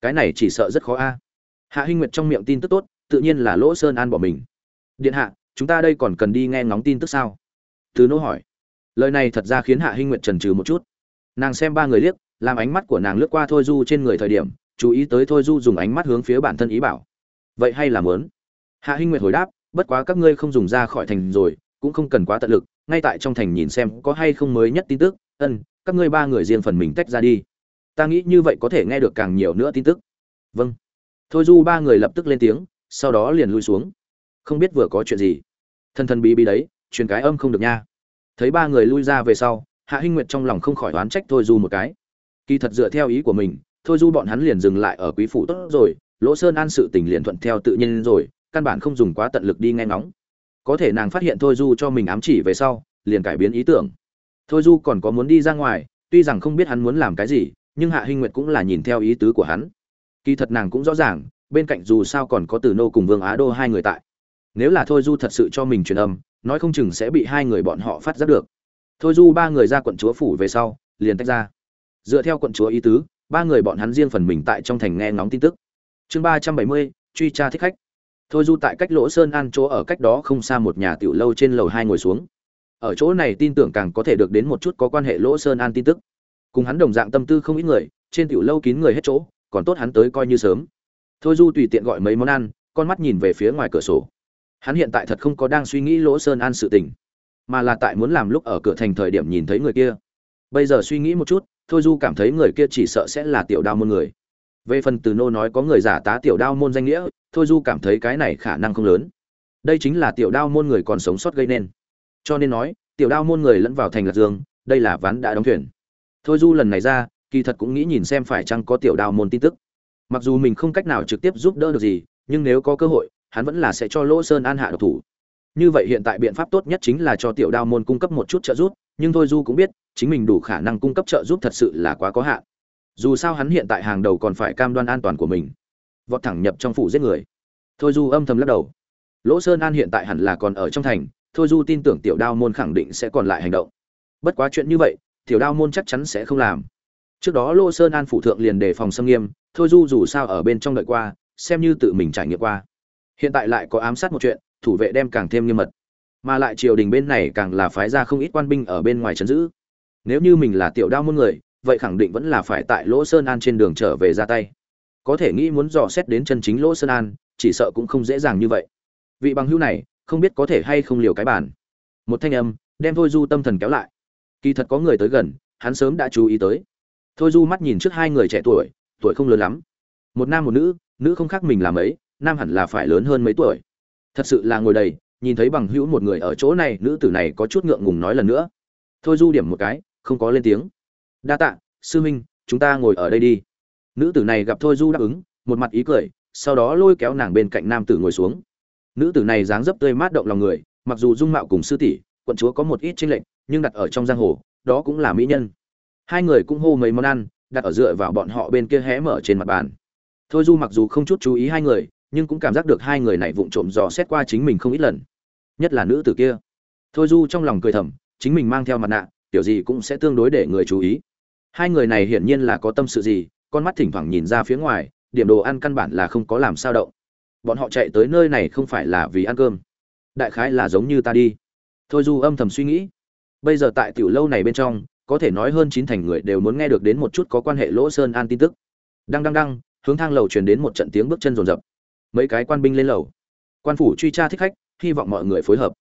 A: Cái này chỉ sợ rất khó a. Hạ hinh nguyệt trong miệng tin tức tốt, tự nhiên là lỗ sơn an bỏ mình. Điện hạ, chúng ta đây còn cần đi nghe ngóng tin tức sao? Từ nô hỏi. Lời này thật ra khiến hạ hinh nguyệt trần trừ một chút. Nàng xem ba người liếc làm ánh mắt của nàng lướt qua thôi du trên người thời điểm, chú ý tới thôi du dùng ánh mắt hướng phía bản thân ý bảo. Vậy hay là mớn hạ hinh nguyệt hồi đáp, bất quá các ngươi không dùng ra khỏi thành rồi, cũng không cần quá tận lực, ngay tại trong thành nhìn xem có hay không mới nhất tin tức. Ân, các ngươi ba người riêng phần mình tách ra đi. Ta nghĩ như vậy có thể nghe được càng nhiều nữa tin tức. Vâng. Thôi du ba người lập tức lên tiếng, sau đó liền lui xuống. Không biết vừa có chuyện gì. Thân thân bí bí đấy, truyền cái âm không được nha. Thấy ba người lui ra về sau, hạ hinh nguyệt trong lòng không khỏi oán trách thôi du một cái kỳ thật dựa theo ý của mình, thôi du bọn hắn liền dừng lại ở quý phủ tốt rồi, lỗ sơn an sự tình liền thuận theo tự nhiên rồi, căn bản không dùng quá tận lực đi nghe ngóng. Có thể nàng phát hiện thôi du cho mình ám chỉ về sau, liền cải biến ý tưởng. Thôi du còn có muốn đi ra ngoài, tuy rằng không biết hắn muốn làm cái gì, nhưng hạ hinh nguyệt cũng là nhìn theo ý tứ của hắn. Kỳ thật nàng cũng rõ ràng, bên cạnh dù sao còn có từ nô cùng vương á đô hai người tại. Nếu là thôi du thật sự cho mình truyền âm, nói không chừng sẽ bị hai người bọn họ phát giác được. Thôi du ba người ra quận chúa phủ về sau, liền tách ra dựa theo quận chúa ý tứ, ba người bọn hắn riêng phần mình tại trong thành nghe ngóng tin tức. Chương ba trăm bảy mươi, truy tra thích khách. Thôi du tại cách lỗ sơn an chỗ ở cách đó không xa một nhà tiểu lâu trên lầu hai ngồi xuống. Ở chỗ này tin tưởng càng có thể được đến một chút có quan hệ lỗ sơn an tin tức. Cùng hắn đồng dạng tâm tư không ít người, trên tiểu lâu kín người hết chỗ, còn tốt hắn tới coi như sớm. Thôi du tùy tiện gọi mấy món ăn, con mắt nhìn về phía ngoài cửa sổ. Hắn hiện tại thật không có đang suy nghĩ lỗ sơn an sự tình, mà là tại muốn làm lúc ở cửa thành thời điểm nhìn thấy người kia. Bây giờ suy nghĩ một chút thôi du cảm thấy người kia chỉ sợ sẽ là tiểu đao môn người. Về phần từ nô nói có người giả tá tiểu đao môn danh nghĩa, thôi du cảm thấy cái này khả năng không lớn. Đây chính là tiểu đao môn người còn sống sót gây nên. Cho nên nói, tiểu đao môn người lẫn vào thành lạc dương, đây là ván đã đóng thuyền. Thôi du lần này ra, kỳ thật cũng nghĩ nhìn xem phải chăng có tiểu đao môn tin tức. Mặc dù mình không cách nào trực tiếp giúp đỡ được gì, nhưng nếu có cơ hội, hắn vẫn là sẽ cho lỗ sơn an hạ độc thủ. Như vậy hiện tại biện pháp tốt nhất chính là cho tiểu đao môn cung cấp một chút trợ giúp, nhưng thôi du cũng biết chính mình đủ khả năng cung cấp trợ giúp thật sự là quá có hạn. Dù sao hắn hiện tại hàng đầu còn phải cam đoan an toàn của mình. Vọt thẳng nhập trong phủ giết người. Thôi du âm thầm lắc đầu. Lỗ sơn an hiện tại hẳn là còn ở trong thành, thôi du tin tưởng tiểu đao môn khẳng định sẽ còn lại hành động. Bất quá chuyện như vậy, tiểu đao môn chắc chắn sẽ không làm. Trước đó lỗ sơn an phủ thượng liền đề phòng xâm nghiêm, thôi du dù sao ở bên trong đợi qua, xem như tự mình trải nghiệm qua. Hiện tại lại có ám sát một chuyện, thủ vệ đem càng thêm nghiêm mật. Mà lại triều đình bên này càng là phái ra không ít quan binh ở bên ngoài trấn giữ nếu như mình là tiểu đao môn người vậy khẳng định vẫn là phải tại lỗ sơn an trên đường trở về ra tay. Có thể nghĩ muốn dò xét đến chân chính lỗ sơn an chỉ sợ cũng không dễ dàng như vậy. Vị bằng hữu này không biết có thể hay không liều cái bản một thanh âm đem thôi du tâm thần kéo lại. Kỳ thật có người tới gần hắn sớm đã chú ý tới. Thôi du mắt nhìn trước hai người trẻ tuổi tuổi không lớn lắm. Một nam một nữ nữ không khác mình là mấy, nam hẳn là phải lớn hơn mấy tuổi. Thật sự là ngồi đầy nhìn thấy bằng hữu một người ở chỗ này nữ tử này có chút ngượng ngùng nói lần nữa. Thôi du điểm một cái không có lên tiếng. Đa tạ, sư huynh, chúng ta ngồi ở đây đi. Nữ tử này gặp thôi du đáp ứng, một mặt ý cười, sau đó lôi kéo nàng bên cạnh nam tử ngồi xuống. Nữ tử này dáng dấp tươi mát động lòng người, mặc dù dung mạo cùng sư tỷ, quận chúa có một ít chênh lệch, nhưng đặt ở trong giang hồ, đó cũng là mỹ nhân. Hai người cũng hô mấy món ăn, đặt ở dựa vào bọn họ bên kia hé mở trên mặt bàn. Thôi du mặc dù không chút chú ý hai người, nhưng cũng cảm giác được hai người này vụng trộm dò xét qua chính mình không ít lần, nhất là nữ tử kia. Thôi du trong lòng cười thầm, chính mình mang theo mặt nạ kiểu gì cũng sẽ tương đối để người chú ý. Hai người này hiển nhiên là có tâm sự gì, con mắt thỉnh thoảng nhìn ra phía ngoài, điểm đồ ăn căn bản là không có làm sao động. Bọn họ chạy tới nơi này không phải là vì ăn cơm. Đại khái là giống như ta đi. Thôi du âm thầm suy nghĩ. Bây giờ tại tiểu lâu này bên trong, có thể nói hơn chín thành người đều muốn nghe được đến một chút có quan hệ lỗ sơn an tin tức. Đăng đăng đăng, hướng thang lầu truyền đến một trận tiếng bước chân rồn rập. Mấy cái quan binh lên lầu. Quan phủ truy tra thích khách, hy vọng mọi người phối hợp.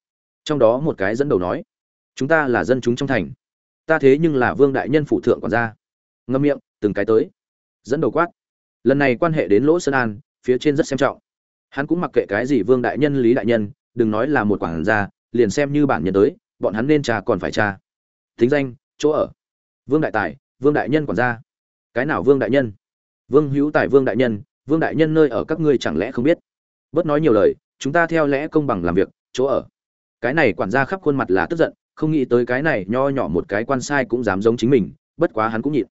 A: Trong đó một cái dẫn đầu nói, chúng ta là dân chúng trong thành ta thế nhưng là vương đại nhân phụ thượng còn ra ngâm miệng, từng cái tới. Dẫn đầu quát. Lần này quan hệ đến lỗ sơn an, phía trên rất xem trọng. Hắn cũng mặc kệ cái gì vương đại nhân, lý đại nhân, đừng nói là một quản gia, liền xem như bản nhân tới, bọn hắn nên tra còn phải tra thính danh, chỗ ở. Vương đại tài, vương đại nhân quản gia. Cái nào vương đại nhân? Vương hữu tài vương đại nhân, vương đại nhân nơi ở các ngươi chẳng lẽ không biết? Bớt nói nhiều lời, chúng ta theo lẽ công bằng làm việc, chỗ ở. Cái này quản gia khắp khuôn mặt là tức giận không nghĩ tới cái này nho nhỏ một cái quan sai cũng dám giống chính mình, bất quá hắn cũng nhịn.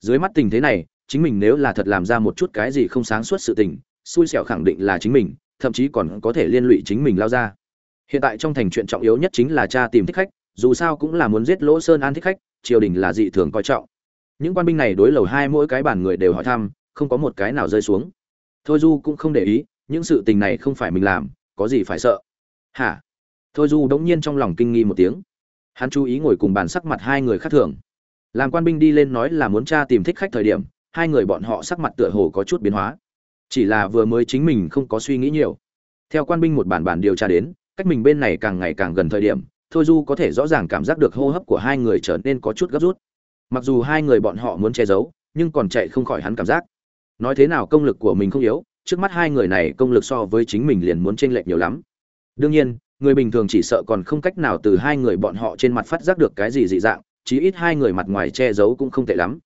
A: Dưới mắt tình thế này, chính mình nếu là thật làm ra một chút cái gì không sáng suốt sự tình, xui xẻo khẳng định là chính mình, thậm chí còn có thể liên lụy chính mình lao ra. Hiện tại trong thành chuyện trọng yếu nhất chính là cha tìm thích khách, dù sao cũng là muốn giết lỗ sơn an thích khách, triều đình là dị thường coi trọng. Những quan binh này đối lầu hai mỗi cái bản người đều hỏi thăm, không có một cái nào rơi xuống. Thôi du cũng không để ý, những sự tình này không phải mình làm, có gì phải sợ? Hả? Thôi du đống nhiên trong lòng kinh nghi một tiếng hắn chú ý ngồi cùng bàn sắc mặt hai người khác thường. Làm quan binh đi lên nói là muốn tra tìm thích khách thời điểm, hai người bọn họ sắc mặt tựa hồ có chút biến hóa. Chỉ là vừa mới chính mình không có suy nghĩ nhiều. Theo quan binh một bản bản điều tra đến, cách mình bên này càng ngày càng gần thời điểm, thôi du có thể rõ ràng cảm giác được hô hấp của hai người trở nên có chút gấp rút. Mặc dù hai người bọn họ muốn che giấu, nhưng còn chạy không khỏi hắn cảm giác. Nói thế nào công lực của mình không yếu, trước mắt hai người này công lực so với chính mình liền muốn chênh lệch nhiều lắm. Đương nhiên người bình thường chỉ sợ còn không cách nào từ hai người bọn họ trên mặt phát giác được cái gì dị dạng, chí ít hai người mặt ngoài che giấu cũng không tệ lắm.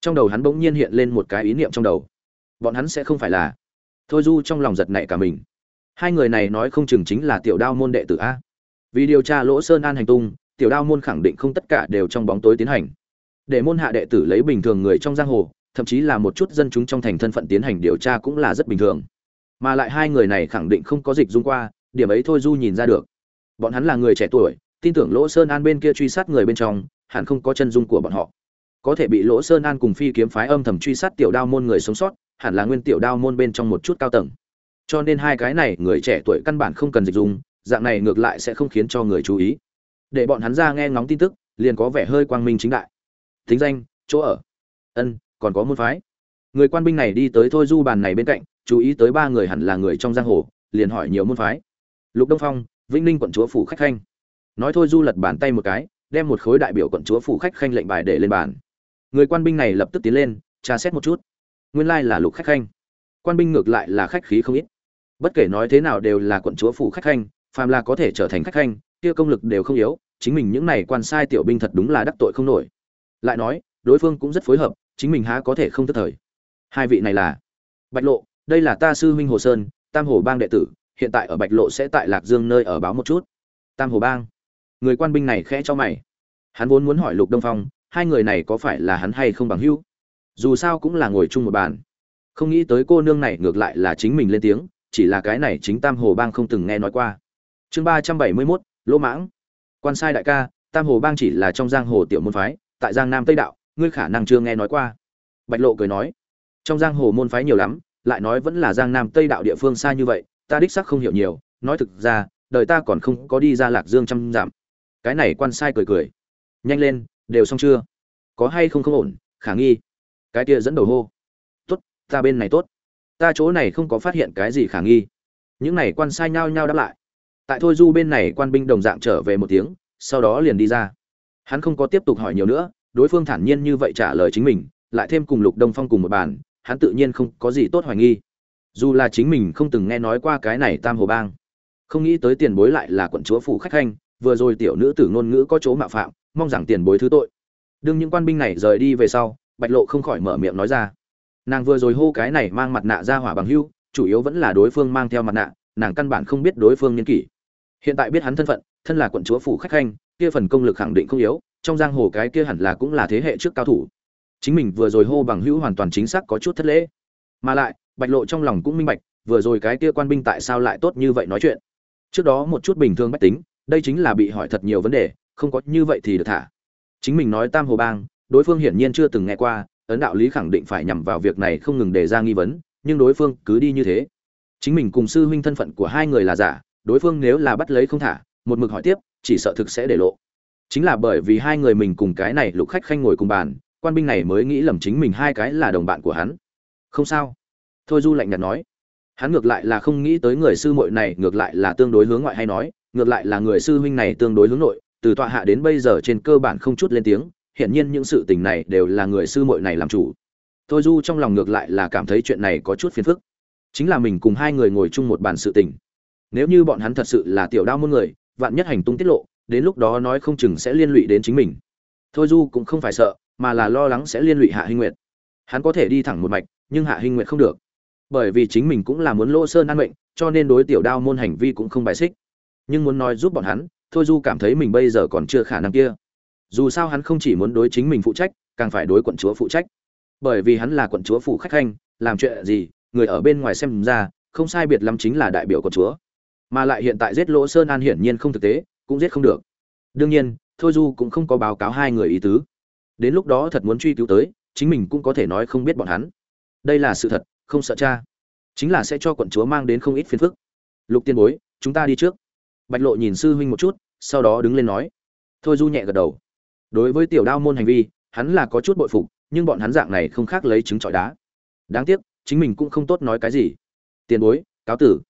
A: Trong đầu hắn bỗng nhiên hiện lên một cái ý niệm trong đầu. Bọn hắn sẽ không phải là. Thôi du trong lòng giật nảy cả mình. Hai người này nói không chừng chính là tiểu đao môn đệ tử a. Vì điều tra lỗ sơn an hành tung, tiểu đao môn khẳng định không tất cả đều trong bóng tối tiến hành. Để môn hạ đệ tử lấy bình thường người trong giang hồ, thậm chí là một chút dân chúng trong thành thân phận tiến hành điều tra cũng là rất bình thường. Mà lại hai người này khẳng định không có dịch dung qua điểm ấy thôi du nhìn ra được. Bọn hắn là người trẻ tuổi, tin tưởng lỗ sơn an bên kia truy sát người bên trong, hẳn không có chân dung của bọn họ. Có thể bị lỗ sơn an cùng phi kiếm phái âm thầm truy sát tiểu đao môn người sống sót, hẳn là nguyên tiểu đao môn bên trong một chút cao tầng. Cho nên hai cái này, người trẻ tuổi căn bản không cần dịch dung, dạng này ngược lại sẽ không khiến cho người chú ý. Để bọn hắn ra nghe ngóng tin tức, liền có vẻ hơi quang minh chính đại. Thính danh, chỗ ở. Ân, còn có môn phái. Người quan binh này đi tới thôi du bàn này bên cạnh, chú ý tới ba người hẳn là người trong giang hồ, liền hỏi nhiều môn phái lục đông phong, vĩnh ninh quận chúa phủ khách khanh. Nói thôi du lật bàn tay một cái, đem một khối đại biểu quận chúa phủ khách khanh lệnh bài để lên bàn. Người quan binh này lập tức tiến lên, tra xét một chút. Nguyên lai là lục khách khanh. Quan binh ngược lại là khách khí không ít. Bất kể nói thế nào đều là quận chúa phủ khách khanh, phàm là có thể trở thành khách khanh, kia công lực đều không yếu, chính mình những này quan sai tiểu binh thật đúng là đắc tội không nổi. Lại nói, đối phương cũng rất phối hợp, chính mình há có thể không tức thời. Hai vị này là bạch lộ, đây là ta sư huynh hồ sơn, tam hồ bang đệ tử hiện tại ở bạch lộ sẽ tại lạc dương nơi ở báo một chút. Tam hồ bang. Người quan binh này khẽ cho mày. Hắn vốn muốn hỏi lục đông phong, hai người này có phải là hắn hay không bằng hữu? Dù sao cũng là ngồi chung một bàn. Không nghĩ tới cô nương này ngược lại là chính mình lên tiếng, chỉ là cái này chính tam hồ bang không từng nghe nói qua. Chương ba trăm bảy mươi mốt, lỗ mãng. Quan sai đại ca, tam hồ bang chỉ là trong giang hồ tiểu môn phái, tại giang nam tây đạo, ngươi khả năng chưa nghe nói qua. Bạch lộ cười nói. Trong giang hồ môn phái nhiều lắm, lại nói vẫn là giang nam tây đạo địa phương xa như vậy ta đích xác không hiểu nhiều, nói thực ra, đời ta còn không có đi ra lạc dương trăm giảm cái này quan sai cười cười. Nhanh lên, đều xong chưa? Có hay không không ổn, khả nghi. Cái kia dẫn đầu hô. Tốt, ta bên này tốt. Ta chỗ này không có phát hiện cái gì khả nghi. Những này quan sai nhao nhao đáp lại. Tại thôi du bên này quan binh đồng dạng trở về một tiếng, sau đó liền đi ra. Hắn không có tiếp tục hỏi nhiều nữa, đối phương thản nhiên như vậy trả lời chính mình, lại thêm cùng lục đông phong cùng một bàn, hắn tự nhiên không có gì tốt hoài nghi dù là chính mình không từng nghe nói qua cái này tam hồ bang. Không nghĩ tới tiền bối lại là quận chúa phủ khách khanh, vừa rồi tiểu nữ tử ngôn ngữ có chỗ mạo phạm, mong rằng tiền bối thứ tội. Đương những quan binh này rời đi về sau, bạch lộ không khỏi mở miệng nói ra. Nàng vừa rồi hô cái này mang mặt nạ ra hỏa bằng hưu, chủ yếu vẫn là đối phương mang theo mặt nạ, nàng căn bản không biết đối phương nhân kỷ. Hiện tại biết hắn thân phận, thân là quận chúa phủ khách khanh, kia phần công lực khẳng định không yếu, trong giang hồ cái kia hẳn là cũng là thế hệ trước cao thủ. Chính mình vừa rồi hô bằng hữu hoàn toàn chính xác có chút thất lễ. Mà lại bạch lộ trong lòng cũng minh bạch, vừa rồi cái kia quan binh tại sao lại tốt như vậy nói chuyện. Trước đó một chút bình thường bách tính, đây chính là bị hỏi thật nhiều vấn đề, không có như vậy thì được thả. Chính mình nói tam hồ bang, đối phương hiển nhiên chưa từng nghe qua, ấn đạo lý khẳng định phải nhằm vào việc này không ngừng đề ra nghi vấn, nhưng đối phương cứ đi như thế. Chính mình cùng sư huynh thân phận của hai người là giả, đối phương nếu là bắt lấy không thả, một mực hỏi tiếp, chỉ sợ thực sẽ để lộ. Chính là bởi vì hai người mình cùng cái này lục khách khanh ngồi cùng bàn, quan binh này mới nghĩ lầm chính mình hai cái là đồng bạn của hắn. Không sao thôi du lạnh nhạt nói, hắn ngược lại là không nghĩ tới người sư muội này ngược lại là tương đối hướng ngoại hay nói, ngược lại là người sư huynh này tương đối hướng nội, từ tọa hạ đến bây giờ trên cơ bản không chút lên tiếng hiện nhiên những sự tình này đều là người sư muội này làm chủ. Thôi du trong lòng ngược lại là cảm thấy chuyện này có chút phiền phức. Chính là mình cùng hai người ngồi chung một bàn sự tình. Nếu như bọn hắn thật sự là tiểu đao muôn người, vạn nhất hành tung tiết lộ, đến lúc đó nói không chừng sẽ liên lụy đến chính mình. Thôi du cũng không phải sợ, mà là lo lắng sẽ liên lụy hạ hinh nguyệt. Hắn có thể đi thẳng một mạch, nhưng hạ hinh nguyệt không được bởi vì chính mình cũng là muốn lỗ sơn an mệnh, cho nên đối tiểu đao môn hành vi cũng không bài xích. Nhưng muốn nói giúp bọn hắn, thôi du cảm thấy mình bây giờ còn chưa khả năng kia. Dù sao hắn không chỉ muốn đối chính mình phụ trách, càng phải đối quận chúa phụ trách. Bởi vì hắn là quận chúa phủ khách khanh, làm chuyện gì, người ở bên ngoài xem ra, không sai biệt lắm chính là đại biểu quận chúa. Mà lại hiện tại giết lỗ sơn an hiển nhiên không thực tế, cũng giết không được. Đương nhiên, thôi du cũng không có báo cáo hai người ý tứ. Đến lúc đó thật muốn truy cứu tới, chính mình cũng có thể nói không biết bọn hắn. Đây là sự thật không sợ cha. Chính là sẽ cho quận chúa mang đến không ít phiền phức. Lục tiên bối, chúng ta đi trước. Bạch lộ nhìn sư huynh một chút, sau đó đứng lên nói. Thôi du nhẹ gật đầu. Đối với tiểu đao môn hành vi, hắn là có chút bội phục, nhưng bọn hắn dạng này không khác lấy trứng trọi đá. Đáng tiếc, chính mình cũng không tốt nói cái gì. Tiền bối, cáo tử.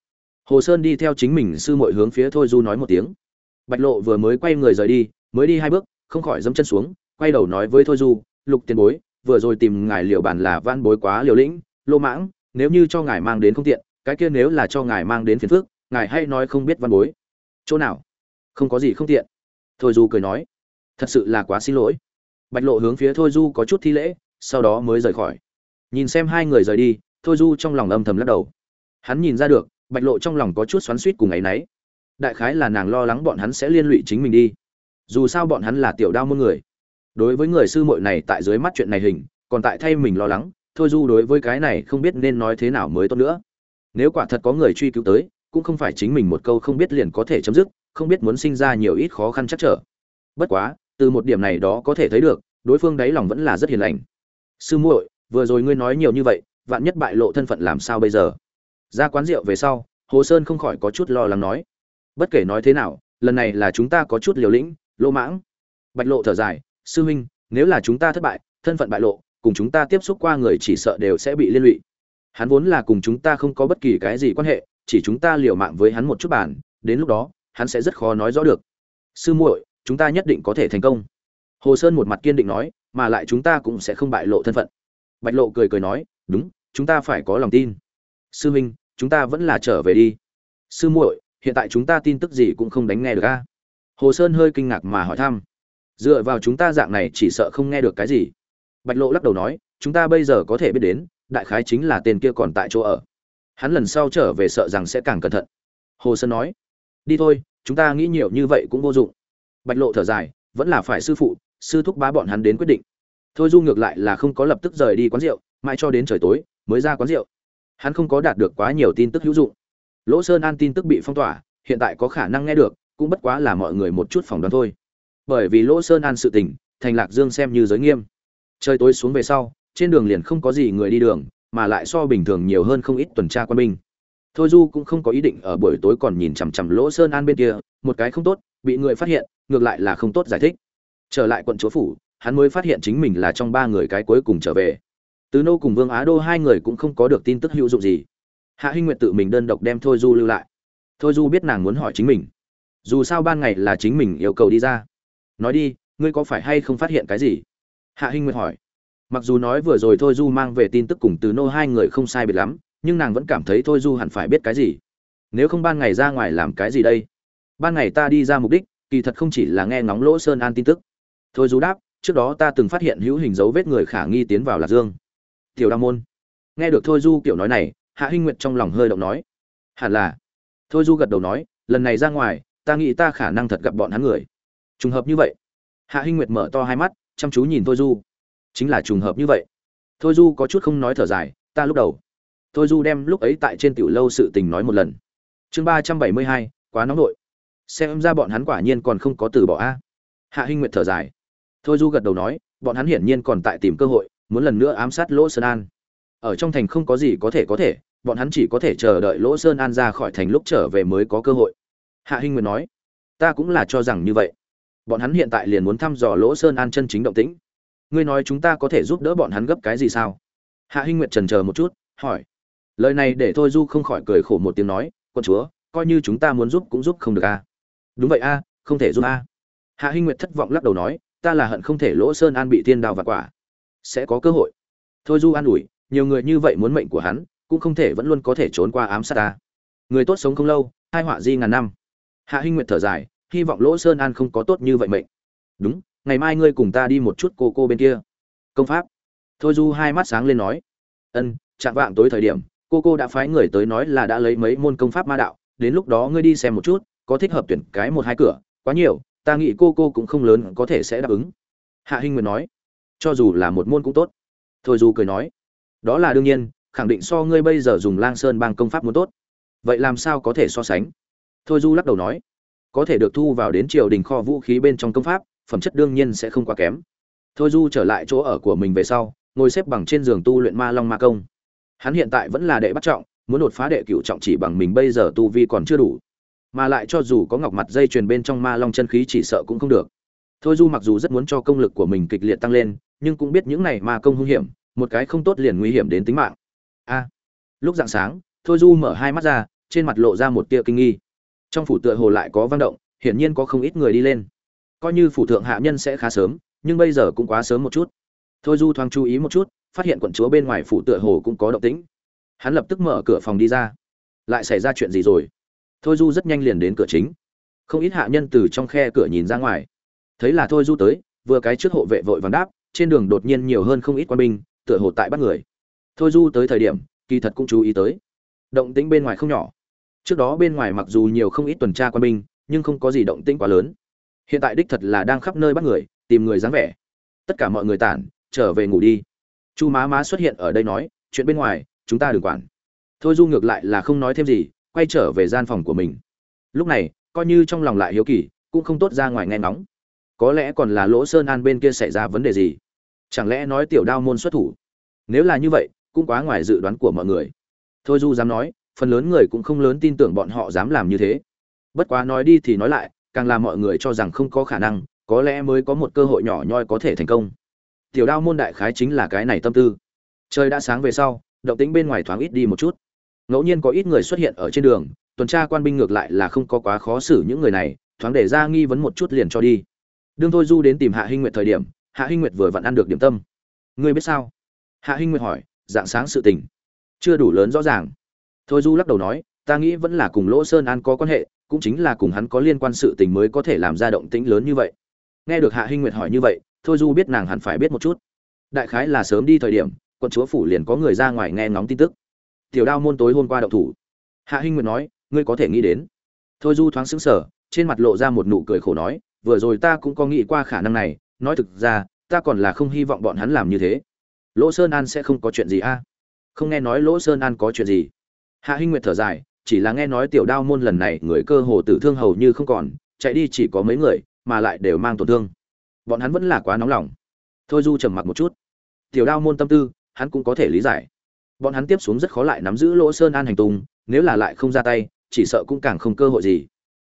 A: Hồ sơn đi theo chính mình sư mội hướng phía thôi du nói một tiếng. Bạch lộ vừa mới quay người rời đi, mới đi hai bước, không khỏi dẫm chân xuống, quay đầu nói với thôi du, lục tiền bối, vừa rồi tìm ngài liệu bản là van bối quá liều lĩnh lô mãng, nếu như cho ngài mang đến không tiện, cái kia nếu là cho ngài mang đến phiền phước ngài hay nói không biết văn bối. Chỗ nào? Không có gì không tiện. Thôi du cười nói. Thật sự là quá xin lỗi. Bạch lộ hướng phía thôi du có chút thi lễ, sau đó mới rời khỏi. Nhìn xem hai người rời đi, thôi du trong lòng âm thầm lắc đầu. Hắn nhìn ra được, bạch lộ trong lòng có chút xoắn suýt cùng ấ y n ấ y đại khái là nàng lo lắng bọn hắn sẽ liên lụy chính mình đi. Dù sao bọn hắn là tiểu đao môn người. Đối với người sư muội này tại dưới mắt chuyện này hình, còn tại thay mình lo lắng thôi du đối với cái này không biết nên nói thế nào mới tốt nữa. Nếu quả thật có người truy cứu tới, cũng không phải chính mình một câu không biết liền có thể chấm dứt, không biết muốn sinh ra nhiều ít khó khăn chắc trở. Bất quá, từ một điểm này đó có thể thấy được, đối phương đáy lòng vẫn là rất hiền lành. Sư muội, vừa rồi ngươi nói nhiều như vậy, vạn nhất bại lộ thân phận làm sao bây giờ? Ra quán rượu về sau, hồ sơn không khỏi có chút lo lắng nói. Bất kể nói thế nào, lần này là chúng ta có chút liều lĩnh, lỗ mãng. Bạch lộ thở dài, sư huynh, nếu là chúng ta thất bại, thân phận bại lộ cùng chúng ta tiếp xúc qua người chỉ sợ đều sẽ bị liên lụy. Hắn vốn là cùng chúng ta không có bất kỳ cái gì quan hệ, chỉ chúng ta liều mạng với hắn một chút bản đến lúc đó, hắn sẽ rất khó nói rõ được. Sư muội, chúng ta nhất định có thể thành công. Hồ sơn một mặt kiên định nói, mà lại chúng ta cũng sẽ không bại lộ thân phận. Bạch lộ cười cười nói, đúng, chúng ta phải có lòng tin. Sư huynh, chúng ta vẫn là trở về đi. Sư muội, hiện tại chúng ta tin tức gì cũng không đánh nghe được a. Hồ sơn hơi kinh ngạc mà hỏi thăm. Dựa vào chúng ta dạng này chỉ sợ không nghe được cái gì bạch lộ lắc đầu nói, chúng ta bây giờ có thể biết đến, đại khái chính là tên kia còn tại chỗ ở. Hắn lần sau trở về sợ rằng sẽ càng cẩn thận. Hồ sơn nói, đi thôi, chúng ta nghĩ nhiều như vậy cũng vô dụng. Bạch lộ thở dài, vẫn là phải sư phụ, sư thúc bá bọn hắn đến quyết định. Thôi du ngược lại là không có lập tức rời đi quán rượu, mãi cho đến trời tối mới ra quán rượu. Hắn không có đạt được quá nhiều tin tức hữu dụng. Lỗ sơn an tin tức bị phong tỏa, hiện tại có khả năng nghe được, cũng bất quá là mọi người một chút phỏng đoán thôi. Bởi vì lỗ sơn an sự tình, thành lạc dương xem như giới nghiêm trời tối xuống về sau, trên đường liền không có gì người đi đường, mà lại so bình thường nhiều hơn không ít tuần tra quân binh. Thôi du cũng không có ý định ở buổi tối còn nhìn chằm chằm lỗ sơn an bên kia, một cái không tốt, bị người phát hiện, ngược lại là không tốt giải thích. Trở lại quận chúa phủ, hắn mới phát hiện chính mình là trong ba người cái cuối cùng trở về. Từ nô cùng vương á đô hai người cũng không có được tin tức hữu dụng gì. Hạ hinh nguyệt tự mình đơn độc đem thôi du lưu lại. Thôi du biết nàng muốn hỏi chính mình. Dù sao ban ngày là chính mình yêu cầu đi ra. Nói đi, ngươi có phải hay không phát hiện cái gì? Hạ hinh nguyệt hỏi. Mặc dù nói vừa rồi thôi du mang về tin tức cùng từ nô hai người không sai biệt lắm, nhưng nàng vẫn cảm thấy thôi du hẳn phải biết cái gì. Nếu không ban ngày ra ngoài làm cái gì đây? Ban ngày ta đi ra mục đích, kỳ thật không chỉ là nghe ngóng lỗ sơn an tin tức. Thôi du đáp, trước đó ta từng phát hiện hữu hình dấu vết người khả nghi tiến vào lạc dương. Tiểu đa môn. Nghe được thôi du kiểu nói này, hạ hinh nguyệt trong lòng hơi động nói. Hẳn là. Thôi du gật đầu nói, lần này ra ngoài, ta nghĩ ta khả năng thật gặp bọn hắn người. Trùng hợp như vậy. Hạ hinh nguyệt mở to hai mắt chăm chú nhìn thôi du. Chính là trùng hợp như vậy. Thôi du có chút không nói thở dài, ta lúc đầu. Thôi du đem lúc ấy tại trên tiểu lâu sự tình nói một lần. Chương ba trăm bảy mươi hai, quá nóng nội. Xem ra bọn hắn quả nhiên còn không có từ bỏ a. Hạ hinh nguyệt thở dài. Thôi du gật đầu nói, bọn hắn hiển nhiên còn tại tìm cơ hội, muốn lần nữa ám sát lỗ sơn an. Ở trong thành không có gì có thể có thể, bọn hắn chỉ có thể chờ đợi lỗ sơn an ra khỏi thành lúc trở về mới có cơ hội. Hạ hinh nguyệt nói, ta cũng là cho rằng như vậy bọn hắn hiện tại liền muốn thăm dò lỗ sơn an chân chính động tĩnh. Ngươi nói chúng ta có thể giúp đỡ bọn hắn gấp cái gì sao? Hạ hinh nguyệt trần chờ một chút, hỏi. Lời này để thôi du không khỏi cười khổ một tiếng nói con chúa, coi như chúng ta muốn giúp cũng giúp không được a đúng vậy a không thể giúp a hạ hinh nguyệt thất vọng lắc đầu nói, ta là hận không thể lỗ sơn an bị thiên đào và quả. Sẽ có cơ hội. Thôi du an ủi, nhiều người như vậy muốn mệnh của hắn, cũng không thể vẫn luôn có thể trốn qua ám sát ta. Người tốt sống không lâu, hai họa di ngàn năm. Hạ hinh nguyệt thở dài hy vọng lỗ sơn an không có tốt như vậy mệnh. Đúng, ngày mai ngươi cùng ta đi một chút cô cô bên kia. Công pháp. Thôi du hai mắt sáng lên nói. Ân, chạm vạng tối thời điểm, cô cô đã phái người tới nói là đã lấy mấy môn công pháp ma đạo, đến lúc đó ngươi đi xem một chút, có thích hợp tuyển cái một hai cửa, quá nhiều, ta nghĩ cô cô cũng không lớn có thể sẽ đáp ứng. Hạ hinh nguyệt nói. Cho dù là một môn cũng tốt. Thôi du cười nói. Đó là đương nhiên, khẳng định so ngươi bây giờ dùng lang sơn bang công pháp muốn tốt. Vậy làm sao có thể so sánh? Thôi du lắc đầu nói có thể được thu vào đến triều đình kho vũ khí bên trong công pháp, phẩm chất đương nhiên sẽ không quá kém. Thôi du trở lại chỗ ở của mình về sau, ngồi xếp bằng trên giường tu luyện ma long ma công. Hắn hiện tại vẫn là đệ bắt trọng, muốn đột phá đệ cựu trọng chỉ bằng mình bây giờ tu vi còn chưa đủ. Mà lại cho dù có ngọc mặt dây chuyền bên trong ma long chân khí chỉ sợ cũng không được. Thôi du mặc dù rất muốn cho công lực của mình kịch liệt tăng lên, nhưng cũng biết những này ma công hung hiểm, một cái không tốt liền nguy hiểm đến tính mạng. A. Lúc dạng sáng, thôi du mở hai mắt ra, trên mặt lộ ra một tia kinh nghi trong phủ tựa hồ lại có văn động, hiển nhiên có không ít người đi lên. Coi như phủ thượng hạ nhân sẽ khá sớm, nhưng bây giờ cũng quá sớm một chút. Thôi du thoáng chú ý một chút, phát hiện quận chúa bên ngoài phủ tựa hồ cũng có động tĩnh. Hắn lập tức mở cửa phòng đi ra. Lại xảy ra chuyện gì rồi? Thôi du rất nhanh liền đến cửa chính. Không ít hạ nhân từ trong khe cửa nhìn ra ngoài. Thấy là thôi du tới, vừa cái trước hộ vệ vội vàng đáp, trên đường đột nhiên nhiều hơn không ít quân binh, tựa hồ tại bắt người. Thôi du tới thời điểm, kỳ thật cũng chú ý tới. Động tĩnh bên ngoài không nhỏ trước đó bên ngoài mặc dù nhiều không ít tuần tra quân binh, nhưng không có gì động tĩnh quá lớn. Hiện tại đích thật là đang khắp nơi bắt người, tìm người dáng vẻ. Tất cả mọi người tản, trở về ngủ đi. Chu má má xuất hiện ở đây nói, chuyện bên ngoài, chúng ta đừng quản. Thôi du ngược lại là không nói thêm gì, quay trở về gian phòng của mình. Lúc này, coi như trong lòng lại hiếu kỳ, cũng không tốt ra ngoài nghe ngóng. Có lẽ còn là lỗ sơn an bên kia xảy ra vấn đề gì? Chẳng lẽ nói tiểu đao môn xuất thủ? Nếu là như vậy, cũng quá ngoài dự đoán của mọi người. Thôi du dám nói phần lớn người cũng không lớn tin tưởng bọn họ dám làm như thế. Bất quá nói đi thì nói lại, càng làm mọi người cho rằng không có khả năng, có lẽ mới có một cơ hội nhỏ nhoi có thể thành công. Tiểu đao môn đại khái chính là cái này tâm tư. Trời đã sáng về sau, động tĩnh bên ngoài thoáng ít đi một chút. Ngẫu nhiên có ít người xuất hiện ở trên đường, tuần tra quan binh ngược lại là không có quá khó xử những người này, thoáng để ra nghi vấn một chút liền cho đi. Đương thôi du đến tìm hạ hinh nguyệt thời điểm, hạ hinh nguyệt vừa vặn ăn được điểm tâm. Ngươi biết sao? Hạ hinh nguyệt hỏi, dạng sáng sự tình. Chưa đủ lớn rõ ràng thôi du lắc đầu nói, ta nghĩ vẫn là cùng lỗ sơn an có quan hệ, cũng chính là cùng hắn có liên quan sự tình mới có thể làm ra động tĩnh lớn như vậy. Nghe được hạ hinh nguyệt hỏi như vậy, thôi du biết nàng hẳn phải biết một chút. Đại khái là sớm đi thời điểm, quận chúa phủ liền có người ra ngoài nghe ngóng tin tức. Tiểu đao môn tối hôm qua động thủ. Hạ hinh nguyệt nói, ngươi có thể nghĩ đến. Thôi du thoáng sững sờ, trên mặt lộ ra một nụ cười khổ nói, vừa rồi ta cũng có nghĩ qua khả năng này, nói thực ra, ta còn là không hy vọng bọn hắn làm như thế. Lỗ sơn an sẽ không có chuyện gì a? Không nghe nói lỗ sơn an có chuyện gì hạ hinh nguyệt thở dài, chỉ là nghe nói tiểu đao môn lần này người cơ hồ tử thương hầu như không còn, chạy đi chỉ có mấy người, mà lại đều mang tổn thương. Bọn hắn vẫn là quá nóng lòng. Thôi du trầm mặc một chút. Tiểu đao môn tâm tư, hắn cũng có thể lý giải. Bọn hắn tiếp xuống rất khó lại nắm giữ lỗ sơn an hành tung, nếu là lại không ra tay, chỉ sợ cũng càng không cơ hội gì.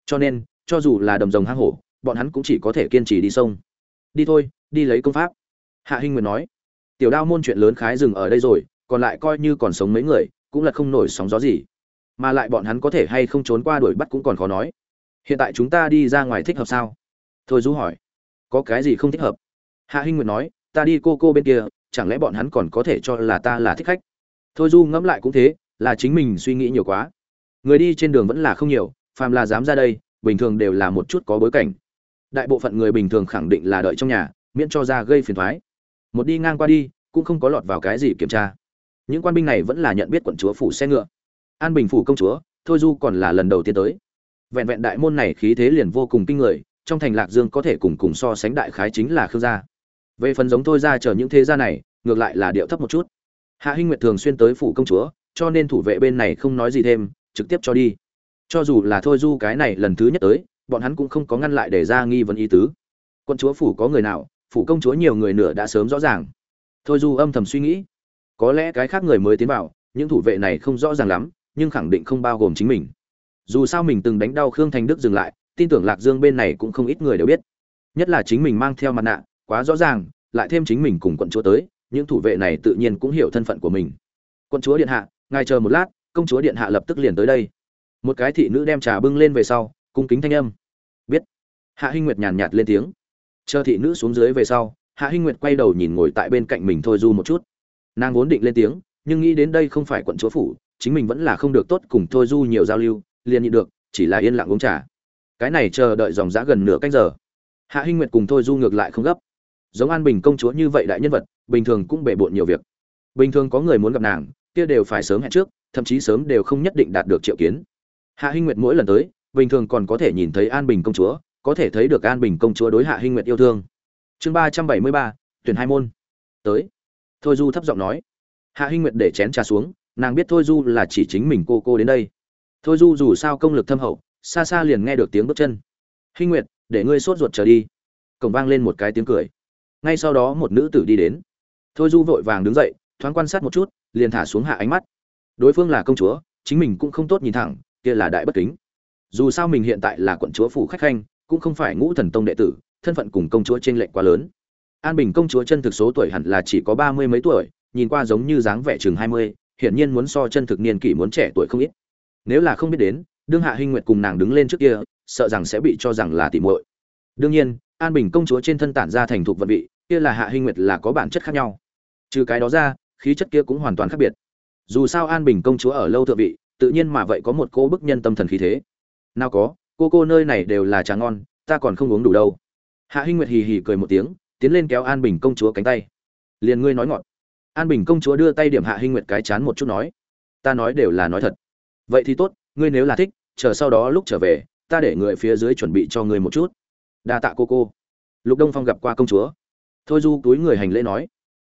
A: Cho nên, cho dù là đầm rồng hang hổ, bọn hắn cũng chỉ có thể kiên trì đi sông. Đi thôi, đi lấy công pháp. Hạ hinh nguyệt nói. Tiểu đao môn chuyện lớn khái dừng ở đây rồi, còn lại coi như còn sống mấy người cũng là không nổi sóng gió gì. Mà lại bọn hắn có thể hay không trốn qua đuổi bắt cũng còn khó nói. Hiện tại chúng ta đi ra ngoài thích hợp sao? Thôi du hỏi. Có cái gì không thích hợp? Hạ hinh nguyệt nói, ta đi cô cô bên kia, chẳng lẽ bọn hắn còn có thể cho là ta là thích khách? Thôi du ngẫm lại cũng thế, là chính mình suy nghĩ nhiều quá. Người đi trên đường vẫn là không nhiều, phàm là dám ra đây, bình thường đều là một chút có bối cảnh. Đại bộ phận người bình thường khẳng định là đợi trong nhà, miễn cho ra gây phiền thoái. Một đi ngang qua đi, cũng không có lọt vào cái gì kiểm tra những quan binh này vẫn là nhận biết quận chúa phủ xe ngựa. An bình phủ công chúa, thôi du còn là lần đầu tiên tới. Vẹn vẹn đại môn này khí thế liền vô cùng kinh người, trong thành lạc dương có thể cùng cùng so sánh đại khái chính là khương gia. Về phần giống thôi ra chờ những thế gia này, ngược lại là điệu thấp một chút. Hạ hinh nguyệt thường xuyên tới phủ công chúa, cho nên thủ vệ bên này không nói gì thêm, trực tiếp cho đi. Cho dù là thôi du cái này lần thứ nhất tới, bọn hắn cũng không có ngăn lại để ra nghi vấn ý tứ. Quân chúa phủ có người nào, phủ công chúa nhiều người nửa đã sớm rõ ràng. Thôi du âm thầm suy nghĩ có lẽ cái khác người mới tiến vào, những thủ vệ này không rõ ràng lắm, nhưng khẳng định không bao gồm chính mình. Dù sao mình từng đánh đau khương thành đức dừng lại, tin tưởng lạc dương bên này cũng không ít người đều biết. Nhất là chính mình mang theo mặt nạ, quá rõ ràng, lại thêm chính mình cùng quận chúa tới, những thủ vệ này tự nhiên cũng hiểu thân phận của mình. Quận chúa điện hạ, ngài chờ một lát, công chúa điện hạ lập tức liền tới đây. Một cái thị nữ đem trà bưng lên về sau, cung kính thanh âm. Biết. Hạ hinh nguyệt nhàn nhạt lên tiếng. Chờ thị nữ xuống dưới về sau, hạ hinh nguyệt quay đầu nhìn ngồi tại bên cạnh mình thôi du một chút nàng vốn định lên tiếng, nhưng nghĩ đến đây không phải quận chúa phủ, chính mình vẫn là không được tốt cùng thôi du nhiều giao lưu, liền nhịn được, chỉ là yên lặng uống trà. Cái này chờ đợi dòng giã gần nửa canh giờ. Hạ hinh nguyệt cùng thôi du ngược lại không gấp. Giống an bình công chúa như vậy đại nhân vật, bình thường cũng bể bộn nhiều việc. Bình thường có người muốn gặp nàng, kia đều phải sớm hẹn trước, thậm chí sớm đều không nhất định đạt được triệu kiến. Hạ hinh nguyệt mỗi lần tới, bình thường còn có thể nhìn thấy an bình công chúa, có thể thấy được an bình công chúa đối hạ hinh nguyệt yêu thương. Chương ba trăm bảy mươi ba, tuyển hai môn. Tới thôi du thấp giọng nói. Hạ hinh nguyệt để chén trà xuống, nàng biết thôi du là chỉ chính mình cô cô đến đây. Thôi du dù sao công lực thâm hậu, xa xa liền nghe được tiếng bước chân. Hinh nguyệt, để ngươi sốt ruột trở đi. Cổng vang lên một cái tiếng cười. Ngay sau đó một nữ tử đi đến. Thôi du vội vàng đứng dậy, thoáng quan sát một chút, liền thả xuống hạ ánh mắt. Đối phương là công chúa, chính mình cũng không tốt nhìn thẳng, kia là đại bất kính. Dù sao mình hiện tại là quận chúa phủ khách khanh, cũng không phải ngũ thần tông đệ tử, thân phận cùng công chúa t r ê n lệch quá lớn an bình công chúa chân thực số tuổi hẳn là chỉ có ba mươi mấy tuổi, nhìn qua giống như dáng vẻ chừng hai mươi, hiển nhiên muốn so chân thực niên kỷ muốn trẻ tuổi không ít. Nếu là không biết đến, đương hạ hinh nguyệt cùng nàng đứng lên trước kia, sợ rằng sẽ bị cho rằng là tỉ muội. Đương nhiên, an bình công chúa trên thân tản ra thành thục vận vị, kia là hạ hinh nguyệt là có bản chất khác nhau. Trừ cái đó ra, khí chất kia cũng hoàn toàn khác biệt. Dù sao an bình công chúa ở lâu thượng vị, tự nhiên mà vậy có một cô bức nhân tâm thần khí thế. Nào có, cô cô nơi này đều là trà ngon, ta còn không uống đủ đâu. Hạ hinh nguyệt hì hì cười một tiếng tiến lên kéo an bình công chúa cánh tay. Liền ngươi nói ngọt an bình công chúa đưa tay điểm hạ hinh nguyệt cái chán một chút nói, ta nói đều là nói thật. Vậy thì tốt, ngươi nếu là thích, chờ sau đó lúc trở về, ta để người phía dưới chuẩn bị cho ngươi một chút. Đa tạ cô cô. Lục đông phong gặp qua công chúa. Thôi du túi người hành lễ nói,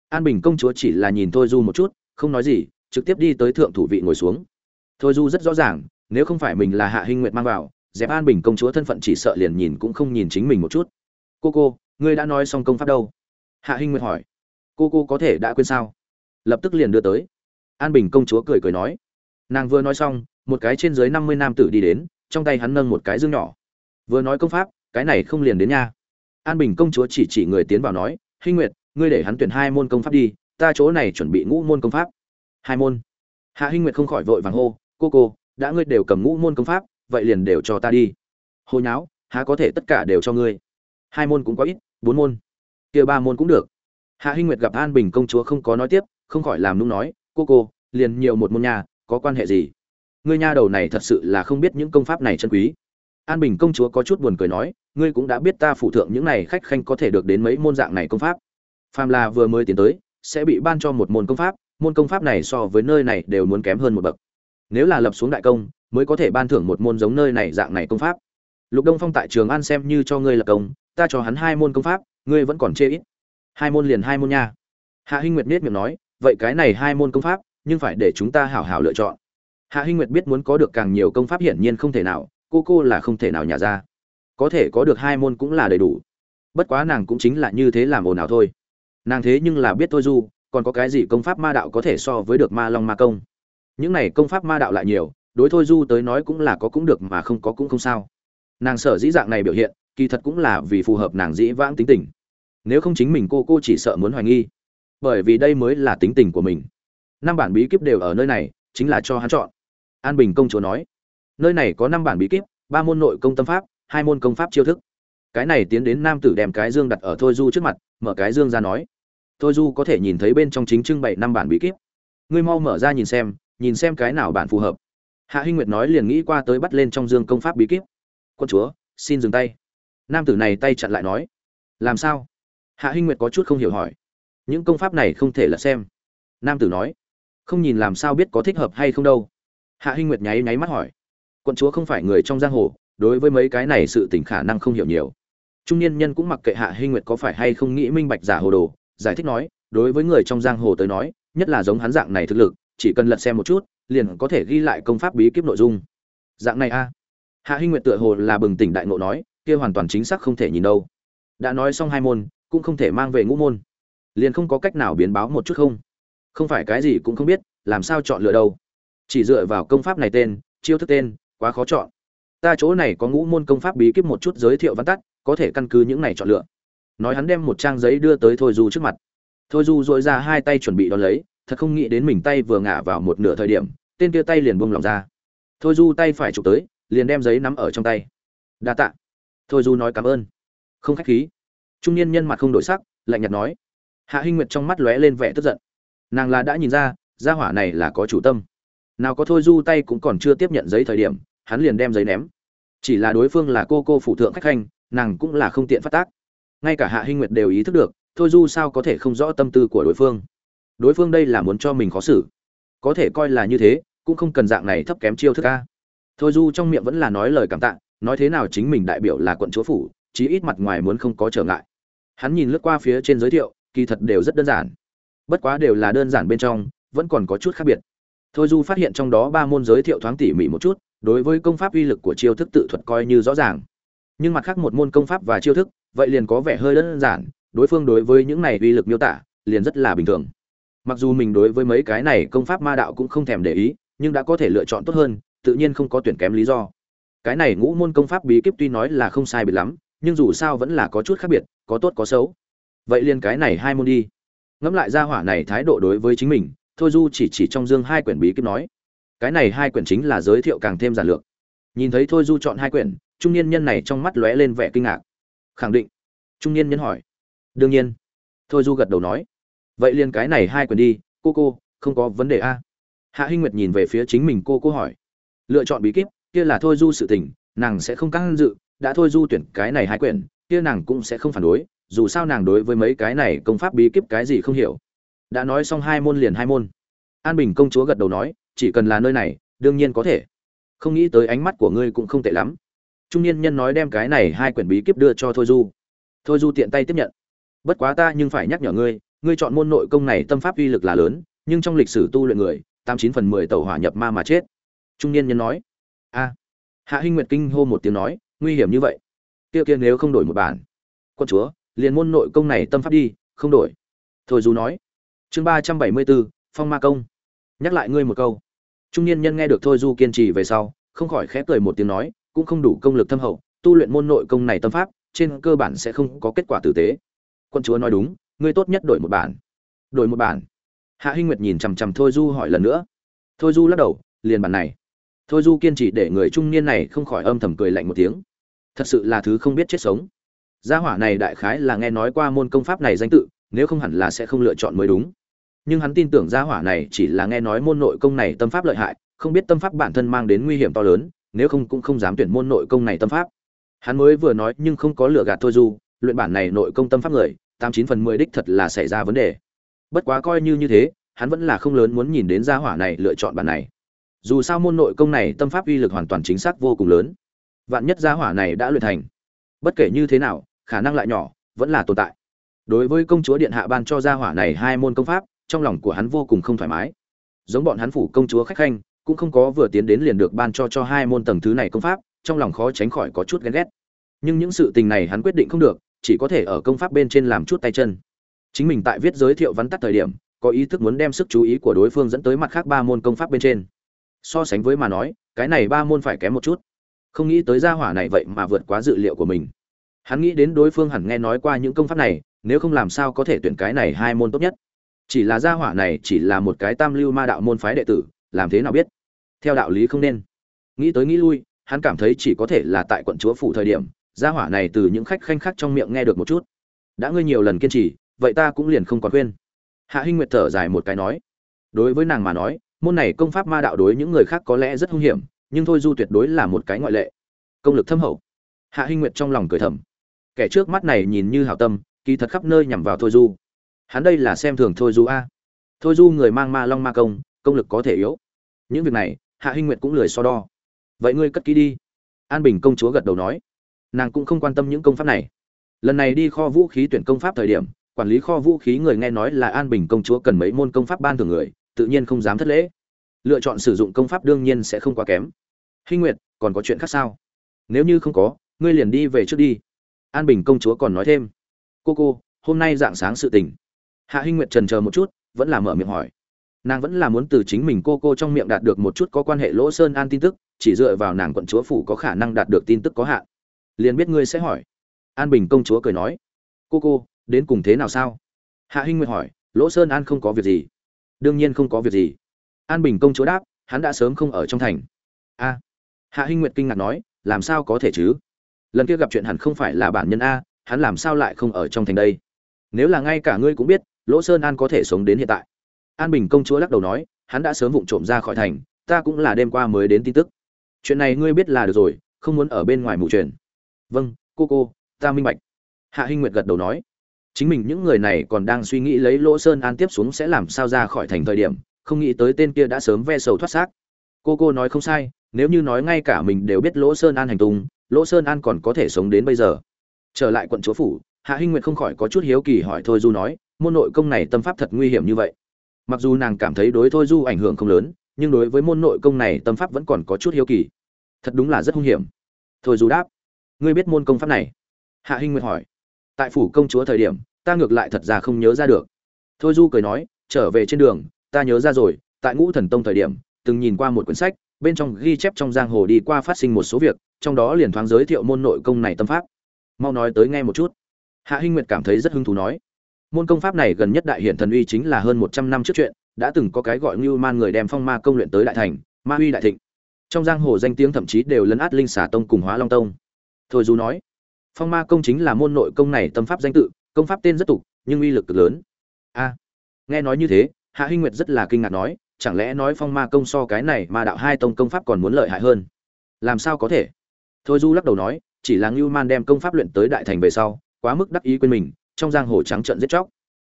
A: an bình công chúa chỉ là nhìn thôi du một chút, không nói gì, trực tiếp đi tới thượng thủ vị ngồi xuống. Thôi du rất rõ ràng, nếu không phải mình là hạ hinh nguyệt mang vào, dẹp an bình công chúa thân phận chỉ sợ liền nhìn cũng không nhìn chính mình một chút. Cô cô ngươi đã nói xong công pháp đâu? Hạ hinh nguyệt hỏi. Cô cô có thể đã quên sao? Lập tức liền đưa tới. An bình công chúa cười cười nói. Nàng vừa nói xong, một cái trên dưới năm mươi nam tử đi đến, trong tay hắn nâng một cái dương nhỏ. Vừa nói công pháp, cái này không liền đến nha. An bình công chúa chỉ chỉ người tiến vào nói, hinh nguyệt, ngươi để hắn tuyển hai môn công pháp đi, ta chỗ này chuẩn bị ngũ môn công pháp. Hai môn? Hạ hinh nguyệt không khỏi vội vàng hô, cô cô, đã ngươi đều cầm ngũ môn công pháp, vậy liền đều cho ta đi. Hồi nháo, há có thể tất cả đều cho ngươi? Hai môn cũng có ít bốn môn. Kia ba môn cũng được. Hạ hinh nguyệt gặp an bình công chúa không có nói tiếp, không khỏi làm nung nói, cô cô, liền nhiều một môn nhà, có quan hệ gì? Ngươi nha đầu này thật sự là không biết những công pháp này chân quý. An bình công chúa có chút buồn cười nói, ngươi cũng đã biết ta phụ thượng những này khách khanh có thể được đến mấy môn dạng này công pháp. Phàm là vừa mới tiến tới, sẽ bị ban cho một môn công pháp, môn công pháp này so với nơi này đều muốn kém hơn một bậc. Nếu là lập xuống đại công, mới có thể ban thưởng một môn giống nơi này dạng này công pháp. Lục đông phong tại trường an xem như cho ngươi lập công ta cho hắn hai môn công pháp, ngươi vẫn còn chê ít. Hai môn liền hai môn nha. Hạ hinh nguyệt biết miệng nói, vậy cái này hai môn công pháp, nhưng phải để chúng ta hảo hảo lựa chọn. Hạ hinh nguyệt biết muốn có được càng nhiều công pháp hiển nhiên không thể nào, cô cô là không thể nào nhả ra. Có thể có được hai môn cũng là đầy đủ. Bất quá nàng cũng chính là như thế làm ồn ào thôi. Nàng thế nhưng là biết thôi du, còn có cái gì công pháp ma đạo có thể so với được ma long ma công? Những này công pháp ma đạo lại nhiều, đối thôi du tới nói cũng là có cũng được mà không có cũng không sao. Nàng sở dĩ dạng này biểu hiện kỳ thật cũng là vì phù hợp nàng dĩ vãng tính tình. Nếu không chính mình cô cô chỉ sợ muốn hoài nghi. Bởi vì đây mới là tính tình của mình. Năm bản bí kíp đều ở nơi này, chính là cho hắn chọn. An bình công chúa nói, nơi này có năm bản bí kíp, ba môn nội công tâm pháp, hai môn công pháp chiêu thức. Cái này tiến đến nam tử đem cái dương đặt ở thôi du trước mặt, mở cái dương ra nói, thôi du có thể nhìn thấy bên trong chính trưng bày năm bản bí kíp. Ngươi mau mở ra nhìn xem nhìn xem cái nào bản phù hợp. Hạ hinh nguyệt nói liền nghĩ qua tới bắt lên trong dương công pháp bí kíp. Quân chúa, xin dừng tay nam tử này tay chặn lại nói, làm sao? Hạ hinh nguyệt có chút không hiểu hỏi, những công pháp này không thể là xem. Nam tử nói, không nhìn làm sao biết có thích hợp hay không đâu. Hạ hinh nguyệt nháy nháy mắt hỏi, quận chúa không phải người trong giang hồ, đối với mấy cái này sự tỉnh khả năng không hiểu nhiều. Trung niên nhân cũng mặc kệ hạ hinh nguyệt có phải hay không nghĩ minh bạch giả hồ đồ, giải thích nói, đối với người trong giang hồ tới nói, nhất là giống hắn dạng này thực lực, chỉ cần lật xem một chút, liền có thể ghi lại công pháp bí kíp nội dung. Dạng này a. Hạ hinh nguyệt tựa hồ là bừng tỉnh đại ngộ nói kia hoàn toàn chính xác không thể nhìn đâu. Đã nói xong hai môn, cũng không thể mang về ngũ môn. Liền không có cách nào biến báo một chút không? Không phải cái gì cũng không biết, làm sao chọn lựa đâu? Chỉ dựa vào công pháp này tên, chiêu thức tên, quá khó chọn. Ta chỗ này có ngũ môn công pháp bí kíp một chút giới thiệu văn tắt, có thể căn cứ những này chọn lựa. Nói hắn đem một trang giấy đưa tới thôi du trước mặt. Thôi du dội ra hai tay chuẩn bị đón lấy, thật không nghĩ đến mình tay vừa ngả vào một nửa thời điểm, tên kia tay liền buông lỏng ra. Thôi du tay phải chụp tới, liền đem giấy nắm ở trong tay. Đa tạ thôi du nói cảm ơn. Không khách khí. Trung niên nhân mặt không đổi sắc, lạnh nhạt nói. Hạ hinh nguyệt trong mắt lóe lên vẻ tức giận. Nàng là đã nhìn ra, gia hỏa này là có chủ tâm. Nào có thôi du tay cũng còn chưa tiếp nhận giấy thời điểm, hắn liền đem giấy ném. Chỉ là đối phương là cô cô phụ thượng khách khanh, nàng cũng là không tiện phát tác. Ngay cả hạ hinh nguyệt đều ý thức được, thôi du sao có thể không rõ tâm tư của đối phương. Đối phương đây là muốn cho mình khó xử. Có thể coi là như thế, cũng không cần dạng này thấp kém chiêu thức ca thôi du trong miệng vẫn là nói lời cảm tạ nói thế nào chính mình đại biểu là quận chúa phủ, chí ít mặt ngoài muốn không có trở ngại. Hắn nhìn lướt qua phía trên giới thiệu, kỳ thật đều rất đơn giản. Bất quá đều là đơn giản bên trong, vẫn còn có chút khác biệt. Thôi du phát hiện trong đó ba môn giới thiệu thoáng tỉ mỉ một chút, đối với công pháp uy lực của chiêu thức tự thuật coi như rõ ràng. Nhưng mặt khác một môn công pháp và chiêu thức, vậy liền có vẻ hơi đơn giản, đối phương đối với những này uy lực miêu tả, liền rất là bình thường. Mặc dù mình đối với mấy cái này công pháp ma đạo cũng không thèm để ý, nhưng đã có thể lựa chọn tốt hơn, tự nhiên không có tuyển kém lý do cái này ngũ môn công pháp bí kíp tuy nói là không sai biệt lắm, nhưng dù sao vẫn là có chút khác biệt, có tốt có xấu. Vậy liền cái này hai môn đi. Ngẫm lại ra hỏa này thái độ đối với chính mình, thôi du chỉ chỉ trong dương hai quyển bí kíp nói. Cái này hai quyển chính là giới thiệu càng thêm giản lược. Nhìn thấy thôi du chọn hai quyển, trung niên nhân này trong mắt lóe lên vẻ kinh ngạc. Khẳng định. Trung niên nhân hỏi. Đương nhiên. Thôi du gật đầu nói. Vậy liền cái này hai quyển đi, cô cô, không có vấn đề a. Hạ hinh nguyệt nhìn về phía chính mình cô cô hỏi. Lựa chọn bí kíp kia là thôi du sự tình, nàng sẽ không căng dự, đã thôi du tuyển cái này hai quyển, kia nàng cũng sẽ không phản đối, dù sao nàng đối với mấy cái này công pháp bí kíp cái gì không hiểu. Đã nói xong hai môn liền hai môn. An bình công chúa gật đầu nói, chỉ cần là nơi này, đương nhiên có thể. Không nghĩ tới ánh mắt của ngươi cũng không tệ lắm. Trung niên nhân nói đem cái này hai quyển bí kíp đưa cho thôi du. Thôi du tiện tay tiếp nhận. Bất quá ta nhưng phải nhắc nhở ngươi ngươi chọn môn nội công này tâm pháp uy lực là lớn, nhưng trong lịch sử tu luyện người, tám chín phần mười tàu hỏa nhập ma mà chết. Trung niên nhân nói a. Hạ hinh nguyệt kinh hô một tiếng nói, nguy hiểm như vậy. Kia kia nếu không đổi một bản. Quân chúa, liền môn nội công này tâm pháp đi, không đổi. Thôi du nói. Chương ba trăm bảy mươi bốn phong ma công. Nhắc lại ngươi một câu. Trung niên nhân nghe được thôi du kiên trì về sau, không khỏi khẽ cười một tiếng nói, cũng không đủ công lực thâm hậu, tu luyện môn nội công này tâm pháp, trên cơ bản sẽ không có kết quả tử tế. Quân chúa nói đúng, ngươi tốt nhất đổi một bản. Đổi một bản. Hạ hinh nguyệt nhìn chằm chằm thôi du hỏi lần nữa. Thôi du lắc đầu, liền bản này thôi du kiên trì để người trung niên này không khỏi âm thầm cười lạnh một tiếng. Thật sự là thứ không biết chết sống. Gia hỏa này đại khái là nghe nói qua môn công pháp này danh tự, nếu không hẳn là sẽ không lựa chọn mới đúng. Nhưng hắn tin tưởng gia hỏa này chỉ là nghe nói môn nội công này tâm pháp lợi hại, không biết tâm pháp bản thân mang đến nguy hiểm to lớn, nếu không cũng không dám tuyển môn nội công này tâm pháp. Hắn mới vừa nói nhưng không có lựa gạt thôi du, luyện bản này nội công tâm pháp người, tám chín phần mười đích thật là xảy ra vấn đề. Bất quá coi như như thế, hắn vẫn là không lớn muốn nhìn đến gia hỏa này lựa chọn bản này dù sao môn nội công này tâm pháp uy lực hoàn toàn chính xác vô cùng lớn. Vạn nhất gia hỏa này đã luyện thành, bất kể như thế nào, khả năng lại nhỏ, vẫn là tồn tại. Đối với công chúa điện hạ ban cho gia hỏa này hai môn công pháp, trong lòng của hắn vô cùng không thoải mái. Giống bọn hắn phủ công chúa khách khanh, cũng không có vừa tiến đến liền được ban cho cho hai môn tầng thứ này công pháp, trong lòng khó tránh khỏi có chút ghen ghét. Nhưng những sự tình này hắn quyết định không được, chỉ có thể ở công pháp bên trên làm chút tay chân. Chính mình tại viết giới thiệu vắn tắt thời điểm, có ý thức muốn đem sức chú ý của đối phương dẫn tới mặt khác ba môn công pháp bên trên so sánh với mà nói, cái này ba môn phải kém một chút. Không nghĩ tới gia hỏa này vậy mà vượt quá dự liệu của mình. Hắn nghĩ đến đối phương hẳn nghe nói qua những công pháp này, nếu không làm sao có thể tuyển cái này hai môn tốt nhất. Chỉ là gia hỏa này chỉ là một cái tam lưu ma đạo môn phái đệ tử, làm thế nào biết? Theo đạo lý không nên. Nghĩ tới nghĩ lui, hắn cảm thấy chỉ có thể là tại quận chúa phủ thời điểm, gia hỏa này từ những khách khanh khác trong miệng nghe được một chút. Đã ngươi nhiều lần kiên trì, vậy ta cũng liền không còn khuyên. Hạ hinh nguyệt thở dài một cái nói. Đối với nàng mà nói môn này công pháp ma đạo đối những người khác có lẽ rất hung hiểm, nhưng thôi du tuyệt đối là một cái ngoại lệ. Công lực thâm hậu. Hạ hinh nguyệt trong lòng cười thầm. Kẻ trước mắt này nhìn như hảo tâm, kỳ thật khắp nơi nhằm vào thôi du. Hắn đây là xem thường thôi du a. Thôi du người mang ma long ma công công lực có thể yếu. Những việc này, hạ hinh nguyệt cũng lười so đo. Vậy ngươi cất ký đi. An bình công chúa gật đầu nói. Nàng cũng không quan tâm những công pháp này. Lần này đi kho vũ khí tuyển công pháp thời điểm, quản lý kho vũ khí người nghe nói là an bình công chúa cần mấy môn công pháp ban thường người tự nhiên không dám thất lễ. Lựa chọn sử dụng công pháp đương nhiên sẽ không quá kém. Hinh nguyệt, còn có chuyện khác sao? Nếu như không có, ngươi liền đi về trước đi. An bình công chúa còn nói thêm. Cô cô, hôm nay dạng sáng sự tình. Hạ hinh nguyệt trần chờ một chút, vẫn là mở miệng hỏi. Nàng vẫn là muốn từ chính mình cô cô trong miệng đạt được một chút có quan hệ lỗ sơn an tin tức, chỉ dựa vào nàng quận chúa phủ có khả năng đạt được tin tức có hạn. Liền biết ngươi sẽ hỏi. An bình công chúa cười nói. Cô cô, đến cùng thế nào sao? Hạ hinh nguyệt hỏi, lỗ sơn an không có việc gì đương nhiên không có việc gì. An bình công chúa đáp, hắn đã sớm không ở trong thành. A. Hạ hinh nguyệt kinh ngạc nói, làm sao có thể chứ? Lần kia gặp chuyện hẳn không phải là bản nhân a, hắn làm sao lại không ở trong thành đây? Nếu là ngay cả ngươi cũng biết, lỗ sơn an có thể sống đến hiện tại. An bình công chúa lắc đầu nói, hắn đã sớm vụng trộm ra khỏi thành, ta cũng là đêm qua mới đến tin tức. Chuyện này ngươi biết là được rồi, không muốn ở bên ngoài mù truyền vâng cô cô, ta minh bạch. Hạ hinh nguyệt gật đầu nói chính mình những người này còn đang suy nghĩ lấy lỗ sơn an tiếp xuống sẽ làm sao ra khỏi thành thời điểm, không nghĩ tới tên kia đã sớm ve sầu thoát xác. Cô cô nói không sai, nếu như nói ngay cả mình đều biết lỗ sơn an hành tung, lỗ sơn an còn có thể sống đến bây giờ. Trở lại quận chúa phủ, hạ hinh nguyệt không khỏi có chút hiếu kỳ hỏi thôi du nói, môn nội công này tâm pháp thật nguy hiểm như vậy. Mặc dù nàng cảm thấy đối thôi du ảnh hưởng không lớn, nhưng đối với môn nội công này tâm pháp vẫn còn có chút hiếu kỳ. Thật đúng là rất hung hiểm. Thôi du đáp, ngươi biết môn công pháp này? Hạ hinh nguyệt hỏi tại phủ công chúa thời điểm, ta ngược lại thật ra không nhớ ra được. Thôi du cười nói, trở về trên đường, ta nhớ ra rồi, tại ngũ thần tông thời điểm, từng nhìn qua một quyển sách, bên trong ghi chép trong giang hồ đi qua phát sinh một số việc, trong đó liền thoáng giới thiệu môn nội công này tâm pháp. Mau nói tới nghe một chút. Hạ hinh nguyệt cảm thấy rất hứng thú nói, môn công pháp này gần nhất đại hiện thần uy chính là hơn một trăm năm trước chuyện, đã từng có cái gọi như man người đem phong ma công luyện tới đại thành, ma uy đại thịnh. Trong giang hồ danh tiếng thậm chí đều lấn át linh xà tông cùng hóa long tông. Thôi du nói phong ma công chính là môn nội công này tâm pháp danh tự, công pháp tên rất tục, nhưng uy lực cực lớn. A, nghe nói như thế, hạ hinh nguyệt rất là kinh ngạc nói, chẳng lẽ nói phong ma công so cái này mà đạo hai tông công pháp còn muốn lợi hại hơn? Làm sao có thể? Thôi du lắc đầu nói, chỉ là ngưu man đem công pháp luyện tới đại thành về sau, quá mức đắc ý quên mình, trong giang hồ trắng trợn giết chóc.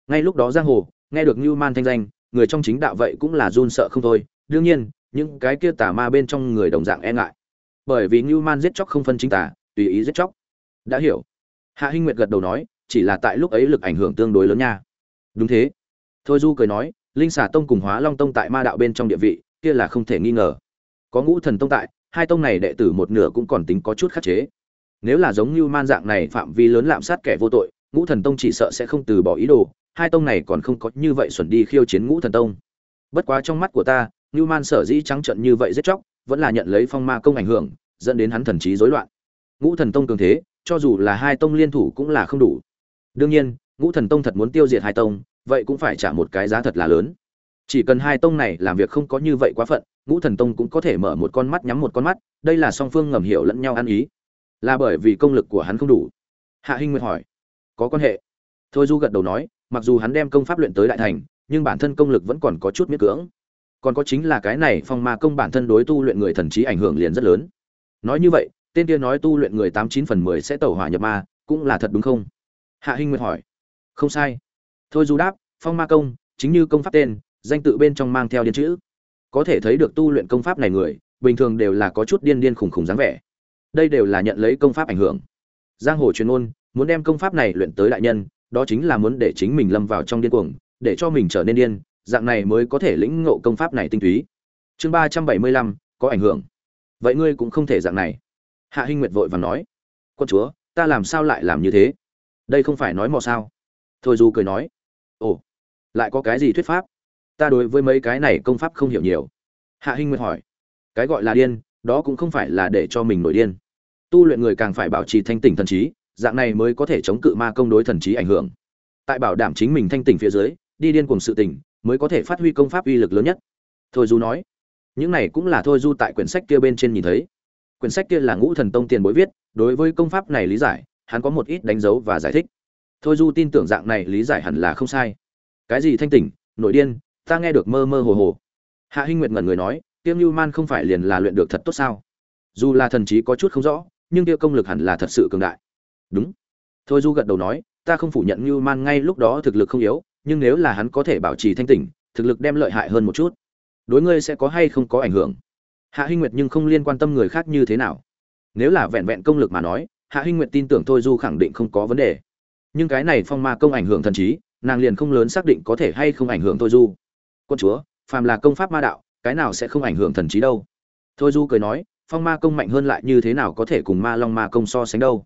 A: Ngay lúc đó giang hồ, nghe được ngưu man thanh danh, người trong chính đạo vậy cũng là run sợ không thôi. Đương nhiên, những cái kia tà ma bên trong người đồng dạng e ngại. Bởi vì ngưu man giết chóc không phân chính tà, tùy ý giết chóc đã hiểu. Hạ hinh nguyệt gật đầu nói, chỉ là tại lúc ấy lực ảnh hưởng tương đối lớn nha. Đúng thế. Thôi du cười nói, linh xà tông cùng hóa long tông tại ma đạo bên trong địa vị, kia là không thể nghi ngờ. Có ngũ thần tông tại, hai tông này đệ tử một nửa cũng còn tính có chút khắc chế. Nếu là giống như man dạng này phạm vi lớn lạm sát kẻ vô tội, ngũ thần tông chỉ sợ sẽ không từ bỏ ý đồ, hai tông này còn không có như vậy xuẩn đi khiêu chiến ngũ thần tông. Bất quá trong mắt của ta, như man sở dĩ trắng trận như vậy giết chóc, vẫn là nhận lấy phong ma công ảnh hưởng, dẫn đến hắn thần trí rối loạn. Ngũ thần tông cường thế cho dù là hai tông liên thủ cũng là không đủ. Đương nhiên, ngũ thần tông thật muốn tiêu diệt hai tông, vậy cũng phải trả một cái giá thật là lớn. Chỉ cần hai tông này làm việc không có như vậy quá phận, ngũ thần tông cũng có thể mở một con mắt nhắm một con mắt, đây là song phương ngầm hiểu lẫn nhau ăn ý. Là bởi vì công lực của hắn không đủ. Hạ hinh nguyệt hỏi, có quan hệ? Thôi du gật đầu nói, mặc dù hắn đem công pháp luyện tới đại thành, nhưng bản thân công lực vẫn còn có chút miễn cưỡng. Còn có chính là cái này phong ma công bản thân đối tu luyện người thần trí ảnh hưởng liền rất lớn. Nói như vậy tên kia nói tu luyện người tám chín phần mười sẽ tẩu hỏa nhập ma, cũng là thật đúng không? Hạ hinh nguyệt hỏi. Không sai. Thôi du đáp, phong ma công, chính như công pháp tên, danh tự bên trong mang theo điên chữ. Có thể thấy được tu luyện công pháp này người, bình thường đều là có chút điên điên khủng khủng dáng vẻ. Đây đều là nhận lấy công pháp ảnh hưởng. Giang hồ truyền ôn muốn đem công pháp này luyện tới đại nhân, đó chính là muốn để chính mình lâm vào trong điên cuồng, để cho mình trở nên điên, dạng này mới có thể lĩnh ngộ công pháp này tinh túy. Chương ba trăm bảy mươi lăm, có ảnh hưởng. Vậy ngươi cũng không thể dạng này hạ hinh nguyệt vội và nói, quân chúa, ta làm sao lại làm như thế? Đây không phải nói mò sao? Thôi du cười nói, ồ, lại có cái gì thuyết pháp? Ta đối với mấy cái này công pháp không hiểu nhiều. Hạ hinh nguyệt hỏi, cái gọi là điên, đó cũng không phải là để cho mình nổi điên. Tu luyện người càng phải bảo trì thanh tỉnh thần trí, dạng này mới có thể chống cự ma công đối thần trí ảnh hưởng. Tại bảo đảm chính mình thanh tỉnh phía dưới, đi điên cùng sự tỉnh mới có thể phát huy công pháp uy lực lớn nhất. Thôi du nói, những này cũng là thôi du tại quyển sách kia bên trên nhìn thấy quyển sách kia là ngũ thần tông tiền bối viết, đối với công pháp này lý giải, hắn có một ít đánh dấu và giải thích. Thôi du tin tưởng dạng này lý giải hẳn là không sai. Cái gì thanh tỉnh, nội điên, ta nghe được mơ mơ hồ hồ. Hạ hinh nguyệt ngẩn người nói, tiêm lưu man không phải liền là luyện được thật tốt sao? Dù là thần trí có chút không rõ, nhưng kia công lực hẳn là thật sự cường đại. Đúng. Thôi du gật đầu nói, ta không phủ nhận lưu man ngay lúc đó thực lực không yếu, nhưng nếu là hắn có thể bảo trì thanh tỉnh, thực lực đem lợi hại hơn một chút. Đối ngươi sẽ có hay không có ảnh hưởng? Hạ hinh nguyệt nhưng không liên quan tâm người khác như thế nào. Nếu là vẹn vẹn công lực mà nói, hạ hinh nguyệt tin tưởng thôi du khẳng định không có vấn đề. Nhưng cái này phong ma công ảnh hưởng thần trí, nàng liền không lớn xác định có thể hay không ảnh hưởng thôi du. Quân chúa, phàm là công pháp ma đạo, cái nào sẽ không ảnh hưởng thần trí đâu? Thôi du cười nói, phong ma công mạnh hơn lại như thế nào có thể cùng ma long ma công so sánh đâu?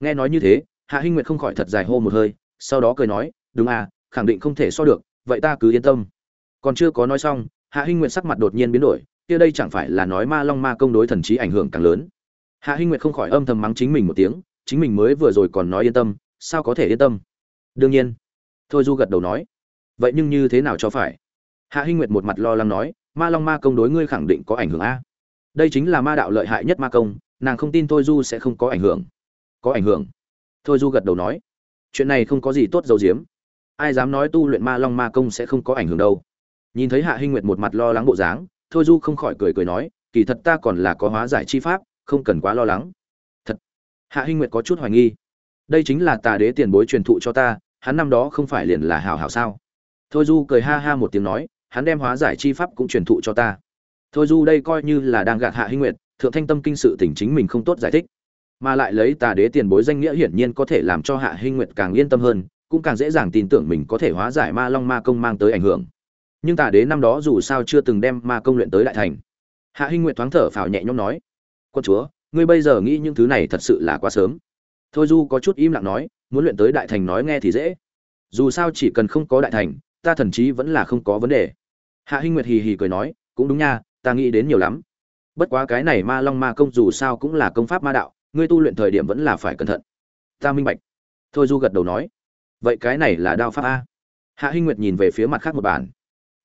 A: Nghe nói như thế, hạ hinh nguyệt không khỏi thật dài hô một hơi, sau đó cười nói, đúng à khẳng định không thể so được, vậy ta cứ yên tâm. Còn chưa có nói xong, hạ hinh nguyệt sắc mặt đột nhiên biến đổi kia đây chẳng phải là nói ma long ma công đối thần trí ảnh hưởng càng lớn. Hạ hinh nguyệt không khỏi âm thầm mắng chính mình một tiếng, chính mình mới vừa rồi còn nói yên tâm, sao có thể yên tâm? Đương nhiên. Thôi du gật đầu nói. Vậy nhưng như thế nào cho phải? Hạ hinh nguyệt một mặt lo lắng nói, ma long ma công đối ngươi khẳng định có ảnh hưởng a. Đây chính là ma đạo lợi hại nhất ma công, nàng không tin thôi du sẽ không có ảnh hưởng. Có ảnh hưởng. Thôi du gật đầu nói. Chuyện này không có gì tốt dầu diếm. Ai dám nói tu luyện ma long ma công sẽ không có ảnh hưởng đâu. Nhìn thấy hạ hinh nguyệt một mặt lo lắng bộ dáng thôi du không khỏi cười cười nói, kỳ thật ta còn là có hóa giải chi pháp, không cần quá lo lắng. Thật. Hạ hinh nguyệt có chút hoài nghi. Đây chính là tà đế tiền bối truyền thụ cho ta, hắn năm đó không phải liền là hảo hảo sao? Thôi du cười ha ha một tiếng nói, hắn đem hóa giải chi pháp cũng truyền thụ cho ta. Thôi du đây coi như là đang gạt hạ hinh nguyệt, thượng thanh tâm kinh sự tỉnh chính mình không tốt giải thích. Mà lại lấy tà đế tiền bối danh nghĩa hiển nhiên có thể làm cho hạ hinh nguyệt càng yên tâm hơn, cũng càng dễ dàng tin tưởng mình có thể hóa giải ma long ma công mang tới ảnh hưởng nhưng tà đế năm đó dù sao chưa từng đem ma công luyện tới đại thành. Hạ hinh nguyệt thoáng thở phào nhẹ nhõm nói, quân chúa, ngươi bây giờ nghĩ những thứ này thật sự là quá sớm. Thôi du có chút im lặng nói, muốn luyện tới đại thành nói nghe thì dễ. Dù sao chỉ cần không có đại thành, ta thần chí vẫn là không có vấn đề. Hạ hinh nguyệt hì hì cười nói, cũng đúng nha, ta nghĩ đến nhiều lắm. Bất quá cái này ma long ma công dù sao cũng là công pháp ma đạo, ngươi tu luyện thời điểm vẫn là phải cẩn thận. Ta minh bạch. Thôi du gật đầu nói, vậy cái này là đao pháp a. Hạ hinh nguyệt nhìn về phía mặt khác một bản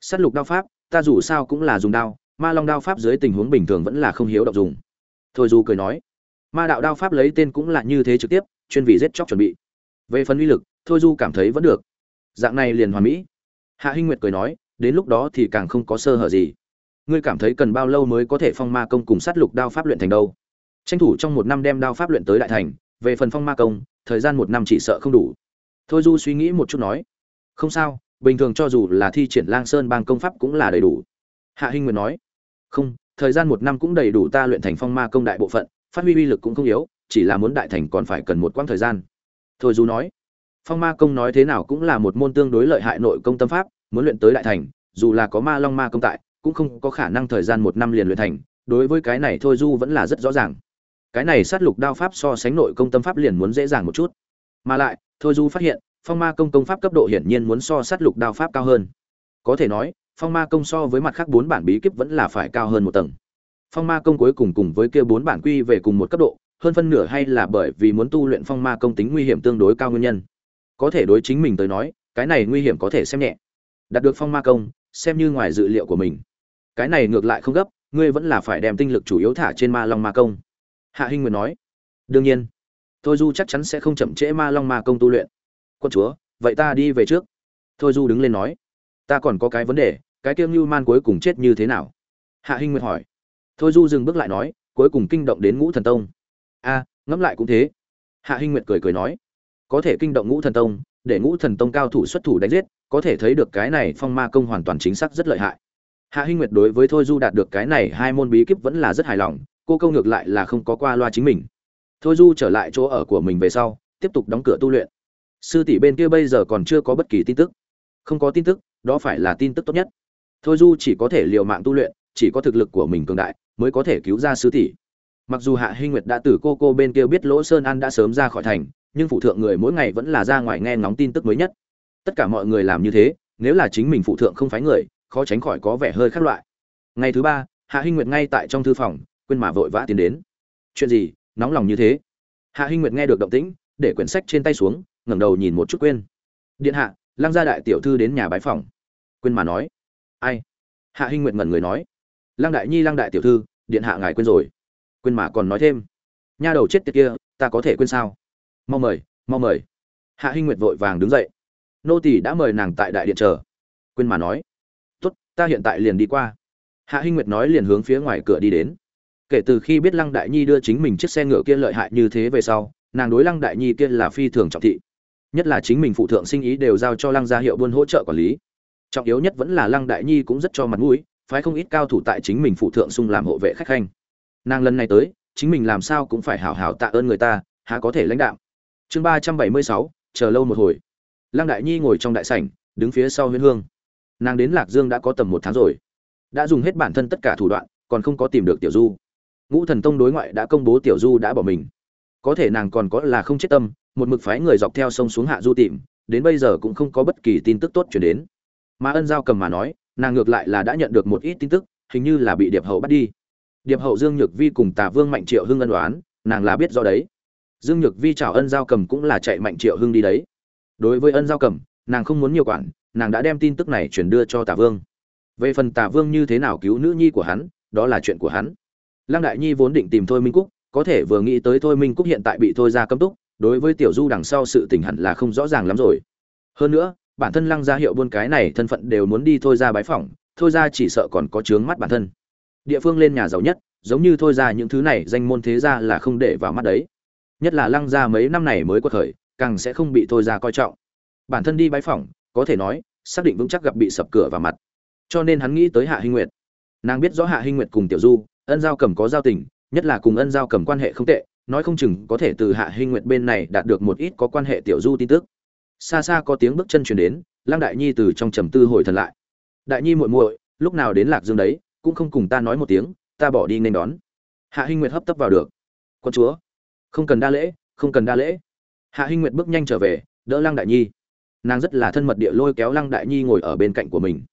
A: s á t lục đao pháp, ta dù sao cũng là dùng đao, ma long đao pháp dưới tình huống bình thường vẫn là không hiếu đọc dùng. Thôi du cười nói, ma đạo đao pháp lấy tên cũng là như thế trực tiếp, chuyên vì giết chóc chuẩn bị. Về phần uy lực, thôi du cảm thấy vẫn được. Dạng này liền hoàn mỹ. Hạ hinh nguyệt cười nói, đến lúc đó thì càng không có sơ hở gì. Ngươi cảm thấy cần bao lâu mới có thể phong ma công cùng sát lục đao pháp luyện thành đâu? Tranh thủ trong một năm đem đao pháp luyện tới đại thành, về phần phong ma công, thời gian một năm chỉ sợ không đủ. Thôi du suy nghĩ một chút nói, không sao bình thường cho dù là thi triển lang sơn bang công pháp cũng là đầy đủ. Hạ hinh nguyệt nói, không, thời gian một năm cũng đầy đủ ta luyện thành phong ma công đại bộ phận, phát huy uy lực cũng không yếu, chỉ là muốn đại thành còn phải cần một quãng thời gian. Thôi du nói, phong ma công nói thế nào cũng là một môn tương đối lợi hại nội công tâm pháp, muốn luyện tới đại thành, dù là có ma long ma công tại, cũng không có khả năng thời gian một năm liền luyện thành, đối với cái này thôi du vẫn là rất rõ ràng. Cái này sát lục đao pháp so sánh nội công tâm pháp liền muốn dễ dàng một chút mà lại, thôi du phát hiện, phong ma công công pháp cấp độ hiển nhiên muốn so sát lục đao pháp cao hơn. Có thể nói, phong ma công so với mặt khác bốn bản bí kíp vẫn là phải cao hơn một tầng. Phong ma công cuối cùng cùng với kia bốn bản quy về cùng một cấp độ, hơn phân nửa hay là bởi vì muốn tu luyện phong ma công tính nguy hiểm tương đối cao nguyên nhân. Có thể đối chính mình tới nói, cái này nguy hiểm có thể xem nhẹ. Đạt được phong ma công, xem như ngoài dự liệu của mình. Cái này ngược lại không gấp, ngươi vẫn là phải đem tinh lực chủ yếu thả trên ma long ma công. Hạ hinh nguyệt nói, đương nhiên thôi du chắc chắn sẽ không chậm trễ ma long ma công tu luyện. Quân chúa, vậy ta đi về trước. Thôi du đứng lên nói. Ta còn có cái vấn đề, cái kiêng lưu man cuối cùng chết như thế nào? Hạ hinh nguyệt hỏi. Thôi du dừng bước lại nói, cuối cùng kinh động đến ngũ thần tông. A, ngẫm lại cũng thế. Hạ hinh nguyệt cười cười nói. Có thể kinh động ngũ thần tông, để ngũ thần tông cao thủ xuất thủ đánh giết, có thể thấy được cái này phong ma công hoàn toàn chính xác rất lợi hại. Hạ hinh nguyệt đối với thôi du đạt được cái này hai môn bí kíp vẫn là rất hài lòng, cô câu ngược lại là không có qua loa chính mình thôi du trở lại chỗ ở của mình về sau, tiếp tục đóng cửa tu luyện. Sư tỷ bên kia bây giờ còn chưa có bất kỳ tin tức. Không có tin tức, đó phải là tin tức tốt nhất. Thôi du chỉ có thể liều mạng tu luyện, chỉ có thực lực của mình cường đại mới có thể cứu ra sư tỷ. Mặc dù hạ hinh nguyệt đã từ cô cô bên kia biết lỗ sơn an đã sớm ra khỏi thành, nhưng phụ thượng người mỗi ngày vẫn là ra ngoài nghe ngóng tin tức mới nhất. Tất cả mọi người làm như thế, nếu là chính mình phụ thượng không phái người, khó tránh khỏi có vẻ hơi khác loại. Ngày thứ ba, hạ hinh nguyệt ngay tại trong thư phòng, quên mà vội vã tiến đến. Chuyện gì? Nóng lòng như thế. Hạ hinh nguyệt nghe được động tĩnh, để quyển sách trên tay xuống, ngẩng đầu nhìn một chút quên. Điện hạ, lăng gia đại tiểu thư đến nhà bái phòng quên mà nói. Ai? Hạ hinh nguyệt ngẩn người nói. Lăng đại nhi, lăng đại tiểu thư, điện hạ ngài quên rồi. Quên mà còn nói thêm. Nha đầu chết tiệt kia, ta có thể quên sao? Mau mời mau mời. Hạ hinh nguyệt vội vàng đứng dậy. Nô tỳ đã mời nàng tại đại điện chờ. Quên mà nói. Tốt, ta hiện tại liền đi qua. Hạ hinh nguyệt nói liền hướng phía ngoài cửa đi đến kể từ khi biết lăng đại nhi đưa chính mình chiếc xe ngựa kia lợi hại như thế về sau, nàng đối lăng đại nhi kia là phi thường trọng thị. Nhất là chính mình phụ thượng sinh ý đều giao cho lăng gia hiệu buôn hỗ trợ quản lý. Trọng yếu nhất vẫn là lăng đại nhi cũng rất cho mặt mũi, phái không ít cao thủ tại chính mình phụ thượng xung làm hộ vệ khách khanh. Nàng lần này tới, chính mình làm sao cũng phải hảo hảo tạ ơn người ta, há có thể lãnh đạo chương ba trăm bảy mươi sáu, chờ lâu một hồi. Lăng đại nhi ngồi trong đại sảnh, đứng phía sau huyên hương. Nàng đến lạc dương đã có tầm một tháng rồi. Đã dùng hết bản thân tất cả thủ đoạn, còn không có tìm được tiểu du ngũ thần tông đối ngoại đã công bố tiểu du đã bỏ mình. Có thể nàng còn có là không chết tâm, một mực phái người dọc theo sông xuống hạ du tìm, đến bây giờ cũng không có bất kỳ tin tức tốt chuyển đến. Mà ân giao cầm mà nói, nàng ngược lại là đã nhận được một ít tin tức, hình như là bị điệp hậu bắt đi. Điệp hậu dương nhược vi cùng tà vương mạnh triệu hưng ân đoán nàng là biết do đấy. Dương nhược vi chào ân giao cầm cũng là chạy mạnh triệu hưng đi đấy. Đối với ân giao cầm, nàng không muốn nhiều quản, nàng đã đem tin tức này chuyển đưa cho tà vương. Về phần tà vương như thế nào cứu nữ nhi của hắn, đó là chuyện của hắn lăng đại nhi vốn định tìm thôi minh cúc, có thể vừa nghĩ tới thôi minh cúc hiện tại bị thôi ra cấm túc, đối với tiểu du đằng sau sự tình hẳn là không rõ ràng lắm rồi. Hơn nữa, bản thân lăng gia hiệu buôn cái này thân phận đều muốn đi thôi ra bái phỏng, thôi ra chỉ sợ còn có chướng mắt bản thân. Địa phương lên nhà giàu nhất, giống như thôi ra những thứ này danh môn thế gia là không để vào mắt đấy. Nhất là lăng gia mấy năm này mới quật khởi, càng sẽ không bị thôi ra coi trọng. Bản thân đi bái phỏng, có thể nói, xác định vững chắc gặp bị sập cửa vào mặt. Cho nên hắn nghĩ tới hạ hinh nguyệt. Nàng biết rõ hạ hinh nguyệt cùng tiểu du ân giao cầm có giao tình, nhất là cùng ân giao cầm quan hệ không tệ, nói không chừng có thể từ hạ hinh nguyệt bên này đạt được một ít có quan hệ tiểu du tin tức. Xa xa có tiếng bước chân chuyển đến, lăng đại nhi từ trong trầm tư hồi thần lại. Đại nhi muội muội, lúc nào đến lạc dương đấy, cũng không cùng ta nói một tiếng, ta bỏ đi nên đón. Hạ hinh nguyệt hấp tấp vào được. Con chúa, không cần đa lễ, không cần đa lễ. Hạ hinh nguyệt bước nhanh trở về, đỡ lăng đại nhi. Nàng rất là thân mật địa lôi kéo lăng đại nhi ngồi ở bên cạnh của mình.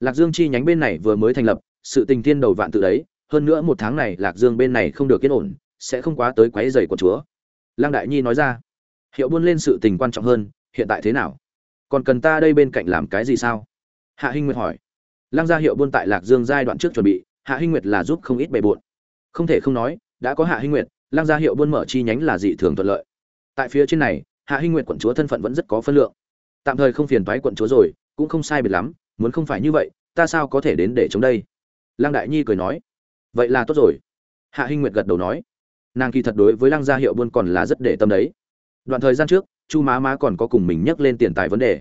A: Lạc dương chi nhánh bên này vừa mới thành lập, sự tình thiên đầu vạn tự đấy hơn nữa một tháng này lạc dương bên này không được yên ổn, sẽ không quá tới quấy rầy của chúa. Lăng đại nhi nói ra, hiệu buôn lên sự tình quan trọng hơn, hiện tại thế nào? Còn cần ta đây bên cạnh làm cái gì sao? Hạ hinh nguyệt hỏi. Lăng gia hiệu buôn tại lạc dương giai đoạn trước chuẩn bị, hạ hinh nguyệt là giúp không ít bề bộn. Không thể không nói, đã có hạ hinh nguyệt, lăng gia hiệu buôn mở chi nhánh là dị thường thuận lợi. Tại phía trên này, hạ hinh nguyệt quận chúa thân phận vẫn rất có phân lượng. Tạm thời không phiền toái quận chúa rồi, cũng không sai biệt lắm, muốn không phải như vậy, ta sao có thể đến để chống đây? Lăng đại nhi cười nói vậy là tốt rồi. Hạ hinh nguyệt gật đầu nói. Nàng kỳ thật đối với lăng gia hiệu buôn còn là rất để tâm đấy. Đoạn thời gian trước, chu má má còn có cùng mình nhắc lên tiền tài vấn đề.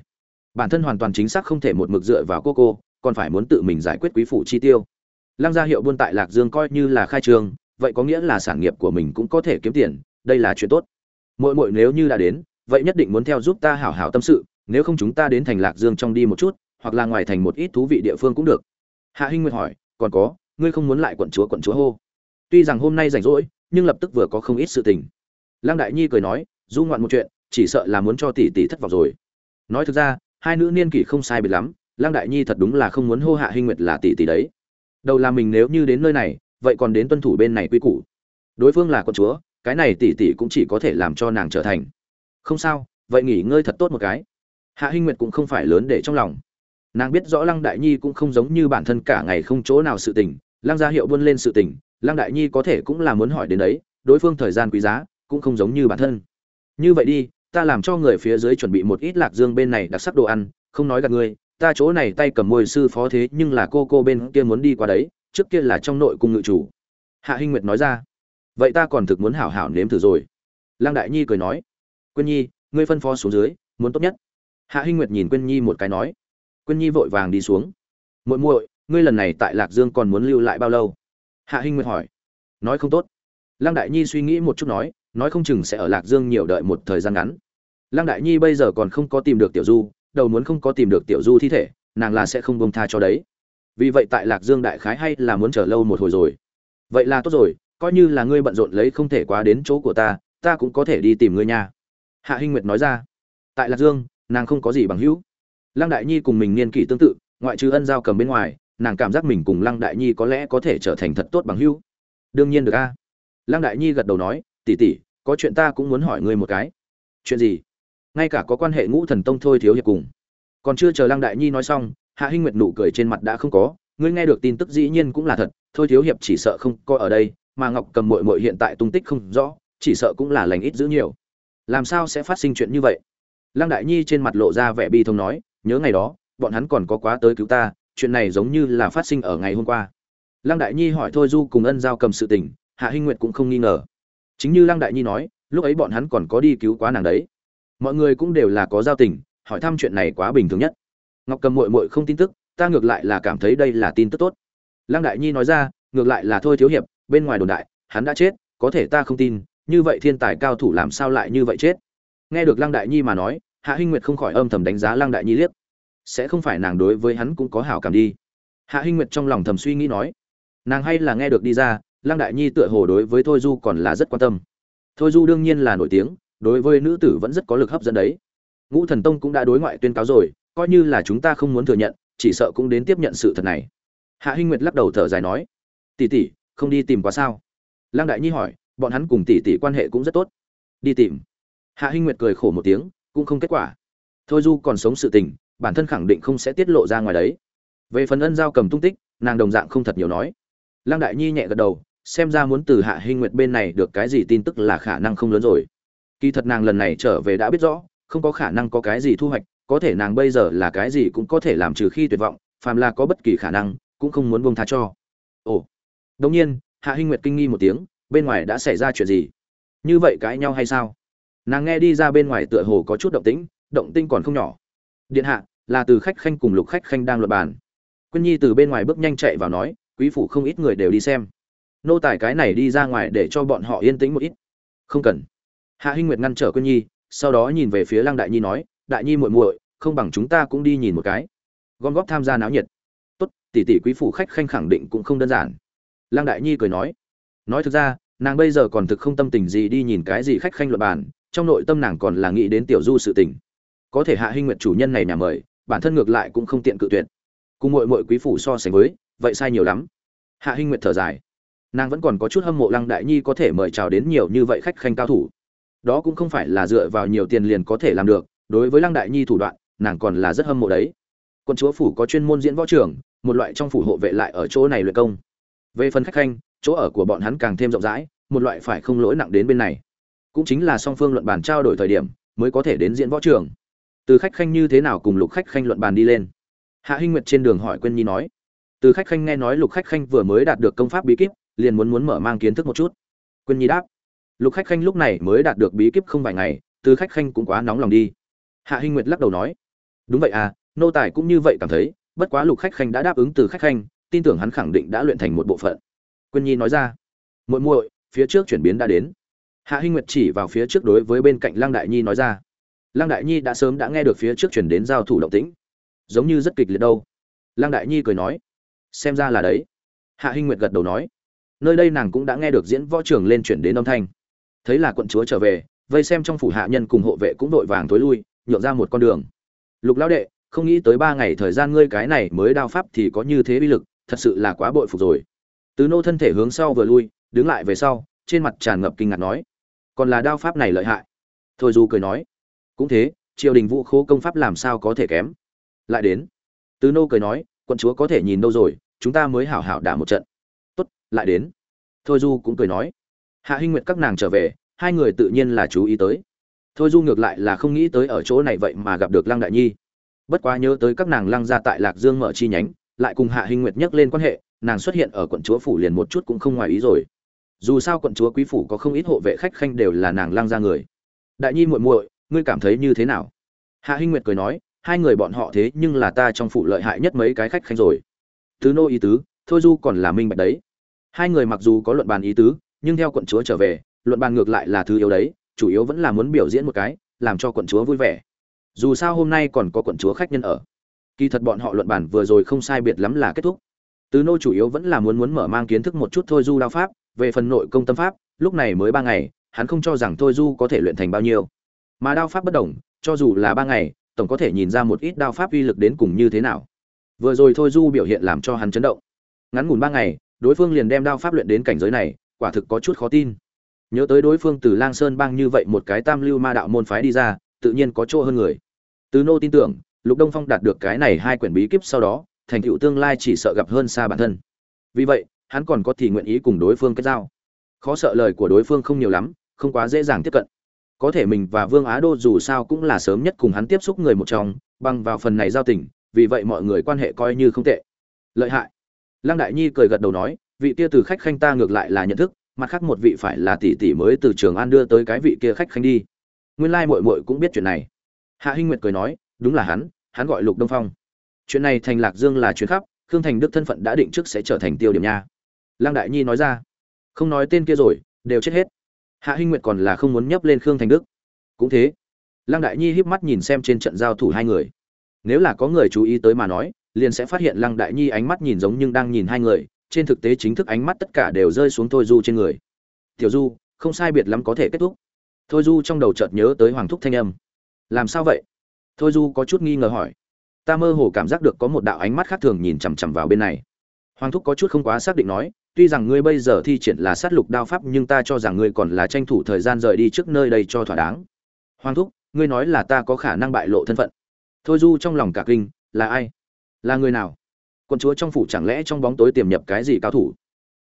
A: Bản thân hoàn toàn chính xác không thể một mực dựa vào cô cô, còn phải muốn tự mình giải quyết quý phủ chi tiêu. Lăng gia hiệu buôn tại lạc dương coi như là khai trường vậy có nghĩa là sản nghiệp của mình cũng có thể kiếm tiền, đây là chuyện tốt. Mỗi mỗi nếu như đã đến, vậy nhất định muốn theo giúp ta hảo hảo tâm sự, nếu không chúng ta đến thành lạc dương trong đi một chút, hoặc là ngoài thành một ít thú vị địa phương cũng được. Hạ hinh nguyệt hỏi, còn có ngươi không muốn lại quận chúa quận chúa hô. Tuy rằng hôm nay rảnh rỗi, nhưng lập tức vừa có không ít sự tình. Lăng đại nhi cười nói, du ngoạn một chuyện, chỉ sợ là muốn cho tỷ tỷ thất vọng rồi. Nói thực ra, hai nữ niên kỷ không sai biệt lắm, lăng đại nhi thật đúng là không muốn hô hạ hinh nguyệt là tỷ tỷ đấy. Đầu là mình nếu như đến nơi này, vậy còn đến tuân thủ bên này quy củ. Đối phương là quận chúa, cái này tỷ tỷ cũng chỉ có thể làm cho nàng trở thành. Không sao, vậy nghỉ ngơi thật tốt một cái. Hạ hinh nguyệt cũng không phải lớn để trong lòng. Nàng biết rõ lăng đại nhi cũng không giống như bản thân cả ngày không chỗ nào sự tình lăng gia hiệu buôn lên sự tình, lăng đại nhi có thể cũng là muốn hỏi đến đấy, đối phương thời gian quý giá, cũng không giống như bản thân. Như vậy đi, ta làm cho người phía dưới chuẩn bị một ít lạc dương bên này đặc sắc đồ ăn, không nói gạt ngươi, ta chỗ này tay cầm môi sư phó thế nhưng là cô cô bên kia muốn đi qua đấy, trước kia là trong nội cung ngự chủ. Hạ hinh nguyệt nói ra. Vậy ta còn thực muốn hảo hảo nếm thử rồi. Lăng đại nhi cười nói. Quyên nhi, ngươi phân phó xuống dưới, muốn tốt nhất. Hạ hinh nguyệt nhìn quyên nhi một cái nói. Quyên nhi vội vàng đi xuống. Muội muội ngươi lần này tại lạc dương còn muốn lưu lại bao lâu? Hạ hinh nguyệt hỏi. Nói không tốt. Lăng đại nhi suy nghĩ một chút nói nói không chừng sẽ ở lạc dương nhiều đợi một thời gian ngắn. Lăng đại nhi bây giờ còn không có tìm được tiểu du, đầu muốn không có tìm được tiểu du thi thể, nàng là sẽ không bông tha cho đấy. Vì vậy tại lạc dương đại khái hay là muốn chờ lâu một hồi rồi. Vậy là tốt rồi, coi như là ngươi bận rộn lấy không thể quá đến chỗ của ta ta cũng có thể đi tìm ngươi nha. Hạ hinh nguyệt nói ra. Tại lạc dương, nàng không có gì bằng hữu. Lăng đại nhi cùng mình niên kỷ tương tự, ngoại trừ ân giao cầm bên ngoài nàng cảm giác mình cùng lăng đại nhi có lẽ có thể trở thành thật tốt bằng hữu. Đương nhiên được a. Lăng đại nhi gật đầu nói, tỷ tỷ, có chuyện ta cũng muốn hỏi ngươi một cái. Chuyện gì? Ngay cả có quan hệ ngũ thần tông thôi thiếu hiệp cùng. Còn chưa chờ lăng đại nhi nói xong, hạ hinh nguyệt nụ cười trên mặt đã không có. Ngươi nghe được tin tức dĩ nhiên cũng là thật, thôi thiếu hiệp chỉ sợ không coi ở đây, mà ngọc cầm mội mội hiện tại tung tích không rõ, chỉ sợ cũng là lành ít giữ nhiều. Làm sao sẽ phát sinh chuyện như vậy? Lăng đại nhi trên mặt lộ ra vẻ bi thông nói, nhớ ngày đó, bọn hắn còn có quá tới cứu ta chuyện này giống như là phát sinh ở ngày hôm qua. Lăng đại nhi hỏi thôi du cùng ân giao cầm sự tình, hạ hinh nguyệt cũng không nghi ngờ. Chính như lăng đại nhi nói, lúc ấy bọn hắn còn có đi cứu quá nàng đấy. Mọi người cũng đều là có giao tình, hỏi thăm chuyện này quá bình thường nhất. Ngọc cầm mội mội không tin tức, ta ngược lại là cảm thấy đây là tin tức tốt. Lăng đại nhi nói ra, ngược lại là thôi thiếu hiệp, bên ngoài đồn đại, hắn đã chết, có thể ta không tin, như vậy thiên tài cao thủ làm sao lại như vậy chết? Nghe được lăng đại nhi mà nói, hạ hinh nguyệt không khỏi âm thầm đánh giá lăng đại nhi liếc sẽ không phải nàng đối với hắn cũng có hảo cảm đi. Hạ hinh nguyệt trong lòng thầm suy nghĩ nói, nàng hay là nghe được đi ra, lăng đại nhi tựa hồ đối với thôi du còn là rất quan tâm. Thôi du đương nhiên là nổi tiếng, đối với nữ tử vẫn rất có lực hấp dẫn đấy. Ngũ thần tông cũng đã đối ngoại tuyên cáo rồi, coi như là chúng ta không muốn thừa nhận, chỉ sợ cũng đến tiếp nhận sự thật này. Hạ hinh nguyệt lắc đầu thở dài nói, tỷ tỷ, không đi tìm quá sao? Lăng đại nhi hỏi, bọn hắn cùng tỷ tỷ quan hệ cũng rất tốt. Đi tìm. Hạ hinh nguyệt cười khổ một tiếng, cũng không kết quả. Thôi du còn sống sự tình bản thân khẳng định không sẽ tiết lộ ra ngoài đấy. Về phần ân giao cầm tung tích, nàng đồng dạng không thật nhiều nói. Lăng đại nhi nhẹ gật đầu, xem ra muốn từ hạ hinh nguyệt bên này được cái gì tin tức là khả năng không lớn rồi. Kỳ thật nàng lần này trở về đã biết rõ, không có khả năng có cái gì thu hoạch, có thể nàng bây giờ là cái gì cũng có thể làm trừ khi tuyệt vọng, phàm là có bất kỳ khả năng, cũng không muốn buông tha cho. Ồ. Đông nhiên, hạ hinh nguyệt kinh nghi một tiếng, bên ngoài đã xảy ra chuyện gì? Như vậy cãi nhau hay sao? Nàng nghe đi ra bên ngoài tựa hồ có chút động tĩnh, động tinh còn không nhỏ. Điện hạ là từ khách khanh cùng lục khách khanh đang luận bàn. Quyên nhi từ bên ngoài bước nhanh chạy vào nói, quý phủ không ít người đều đi xem. Nô tài cái này đi ra ngoài để cho bọn họ yên tĩnh một ít. Không cần. Hạ hinh nguyệt ngăn trở quyên nhi, sau đó nhìn về phía lăng đại nhi nói, đại nhi muội muội, không bằng chúng ta cũng đi nhìn một cái. Gom góp tham gia náo nhiệt. Tốt, tỷ tỷ quý phủ khách khanh khẳng định cũng không đơn giản. Lăng đại nhi cười nói nói thực ra, nàng bây giờ còn thực không tâm tình gì đi nhìn cái gì khách khanh luận bàn, trong nội tâm nàng còn là nghĩ đến tiểu du sự tình. Có thể hạ hinh nguyệt chủ nhân này nhà mời bản thân ngược lại cũng không tiện cự tuyệt. Cùng muội muội quý phủ so sánh với, vậy sai nhiều lắm. Hạ hinh nguyệt thở dài. Nàng vẫn còn có chút hâm mộ lăng đại nhi có thể mời chào đến nhiều như vậy khách khanh cao thủ. Đó cũng không phải là dựa vào nhiều tiền liền có thể làm được, đối với lăng đại nhi thủ đoạn, nàng còn là rất hâm mộ đấy. Quân chúa phủ có chuyên môn diễn võ trưởng, một loại trong phủ hộ vệ lại ở chỗ này luyện công. Về phần khách khanh, chỗ ở của bọn hắn càng thêm rộng rãi, một loại phải không lỗi nặng đến bên này. Cũng chính là song phương luận bàn trao đổi thời điểm, mới có thể đến diễn võ trường từ khách khanh như thế nào cùng lục khách khanh luận bàn đi lên? Hạ hinh nguyệt trên đường hỏi quên nhi nói. Từ khách khanh nghe nói lục khách khanh vừa mới đạt được công pháp bí kíp, liền muốn muốn mở mang kiến thức một chút. Quên nhi đáp. Lục khách khanh lúc này mới đạt được bí kíp không vài ngày, từ khách khanh cũng quá nóng lòng đi. Hạ hinh nguyệt lắc đầu nói. Đúng vậy à nô tài cũng như vậy cảm thấy, bất quá lục khách khanh đã đáp ứng từ khách khanh, tin tưởng hắn khẳng định đã luyện thành một bộ phận. Quyên nhi nói ra. Muội muội, phía trước chuyển biến đã đến. Hạ hinh nguyệt chỉ vào phía trước đối với bên cạnh lăng đại nhi nói ra lăng đại nhi đã sớm đã nghe được phía trước chuyển đến giao thủ động tĩnh. Giống như rất kịch liệt đâu. Lăng đại nhi cười nói, xem ra là đấy. Hạ hinh nguyệt gật đầu nói, nơi đây nàng cũng đã nghe được diễn võ trường lên chuyển đến âm thanh. Thấy là quận chúa trở về, vây xem trong phủ hạ nhân cùng hộ vệ cũng đội vàng tối lui, nhượng ra một con đường. Lục lão đệ, không nghĩ tới ba ngày thời gian ngươi cái này mới đao pháp thì có như thế bi lực, thật sự là quá bội phục rồi. Từ nô thân thể hướng sau vừa lui, đứng lại về sau, trên mặt tràn ngập kinh ngạc nói, còn là đao pháp này lợi hại. Thôi du cười nói cũng thế, triều đình vũ khố công pháp làm sao có thể kém? Lại đến. Tứ nô cười nói, quận chúa có thể nhìn đâu rồi, chúng ta mới hảo hảo đả một trận. Tốt, lại đến. Thôi du cũng cười nói. Hạ hinh nguyệt các nàng trở về, hai người tự nhiên là chú ý tới. Thôi du ngược lại là không nghĩ tới ở chỗ này vậy mà gặp được lăng đại nhi. Bất quá nhớ tới các nàng lăng ra tại lạc dương mở chi nhánh, lại cùng hạ hinh nguyệt nhắc lên quan hệ, nàng xuất hiện ở quận chúa phủ liền một chút cũng không ngoài ý rồi. Dù sao quận chúa quý phủ có không ít hộ vệ khách khanh đều là nàng lăng ra người. Đại nhi muội muội ngươi cảm thấy như thế nào? Hạ hinh nguyệt cười nói, hai người bọn họ thế nhưng là ta trong phụ lợi hại nhất mấy cái khách khanh rồi. Tứ nô ý tứ, thôi du còn là minh bạch đấy. Hai người mặc dù có luận bàn ý tứ, nhưng theo quận chúa trở về, luận bàn ngược lại là thứ yếu đấy, chủ yếu vẫn là muốn biểu diễn một cái, làm cho quận chúa vui vẻ. Dù sao hôm nay còn có quận chúa khách nhân ở. Kỳ thật bọn họ luận bàn vừa rồi không sai biệt lắm là kết thúc. Tứ nô chủ yếu vẫn là muốn muốn mở mang kiến thức một chút thôi du đao pháp, về phần nội công tâm pháp, lúc này mới ba ngày, hắn không cho rằng thôi du có thể luyện thành bao nhiêu mà đao pháp bất đồng, cho dù là ba ngày, tổng có thể nhìn ra một ít đao pháp uy lực đến cùng như thế nào. Vừa rồi thôi du biểu hiện làm cho hắn chấn động. Ngắn ngủn ba ngày, đối phương liền đem đao pháp luyện đến cảnh giới này, quả thực có chút khó tin. Nhớ tới đối phương từ lang sơn bang như vậy một cái tam lưu ma đạo môn phái đi ra, tự nhiên có chỗ hơn người. Từ nô tin tưởng, lục đông phong đạt được cái này hai quyển bí kíp sau đó, thành tựu tương lai chỉ sợ gặp hơn xa bản thân. Vì vậy, hắn còn có thì nguyện ý cùng đối phương kết giao. Khó sợ lời của đối phương không nhiều lắm, không quá dễ dàng tiếp cận có thể mình và vương á đô dù sao cũng là sớm nhất cùng hắn tiếp xúc người một trong, bằng vào phần này giao tình, vì vậy mọi người quan hệ coi như không tệ. Lợi hại. Lăng đại nhi cười gật đầu nói, vị kia từ khách khanh ta ngược lại là nhận thức, mặt khác một vị phải là tỷ tỷ mới từ trường an đưa tới cái vị kia khách khanh đi. Nguyên lai muội muội cũng biết chuyện này. Hạ hinh nguyệt cười nói, đúng là hắn hắn gọi lục đông phong. Chuyện này thành lạc dương là chuyến khắp khương thành đức thân phận đã định trước sẽ trở thành tiêu điểm nha. Lăng đại nhi nói ra, không nói tên kia rồi, đều chết hết hạ hinh nguyệt còn là không muốn nhấp lên khương thành đức. Cũng thế, lăng đại nhi híp mắt nhìn xem trên trận giao thủ hai người. Nếu là có người chú ý tới mà nói, liền sẽ phát hiện lăng đại nhi ánh mắt nhìn giống nhưng đang nhìn hai người, trên thực tế chính thức ánh mắt tất cả đều rơi xuống thôi du trên người. Tiểu du, không sai biệt lắm có thể kết thúc. Thôi du trong đầu chợt nhớ tới hoàng thúc thanh âm. Làm sao vậy? Thôi du có chút nghi ngờ hỏi. Ta mơ hồ cảm giác được có một đạo ánh mắt khác thường nhìn chằm chằm vào bên này. Hoàng thúc có chút không quá xác định nói tuy rằng ngươi bây giờ thi triển là sát lục đao pháp nhưng ta cho rằng ngươi còn là tranh thủ thời gian rời đi trước nơi đây cho thỏa đáng. Hoàng thúc, ngươi nói là ta có khả năng bại lộ thân phận. Thôi du trong lòng cả kinh, là ai? Là người nào? Quân chúa trong phủ chẳng lẽ trong bóng tối tiềm nhập cái gì cao thủ?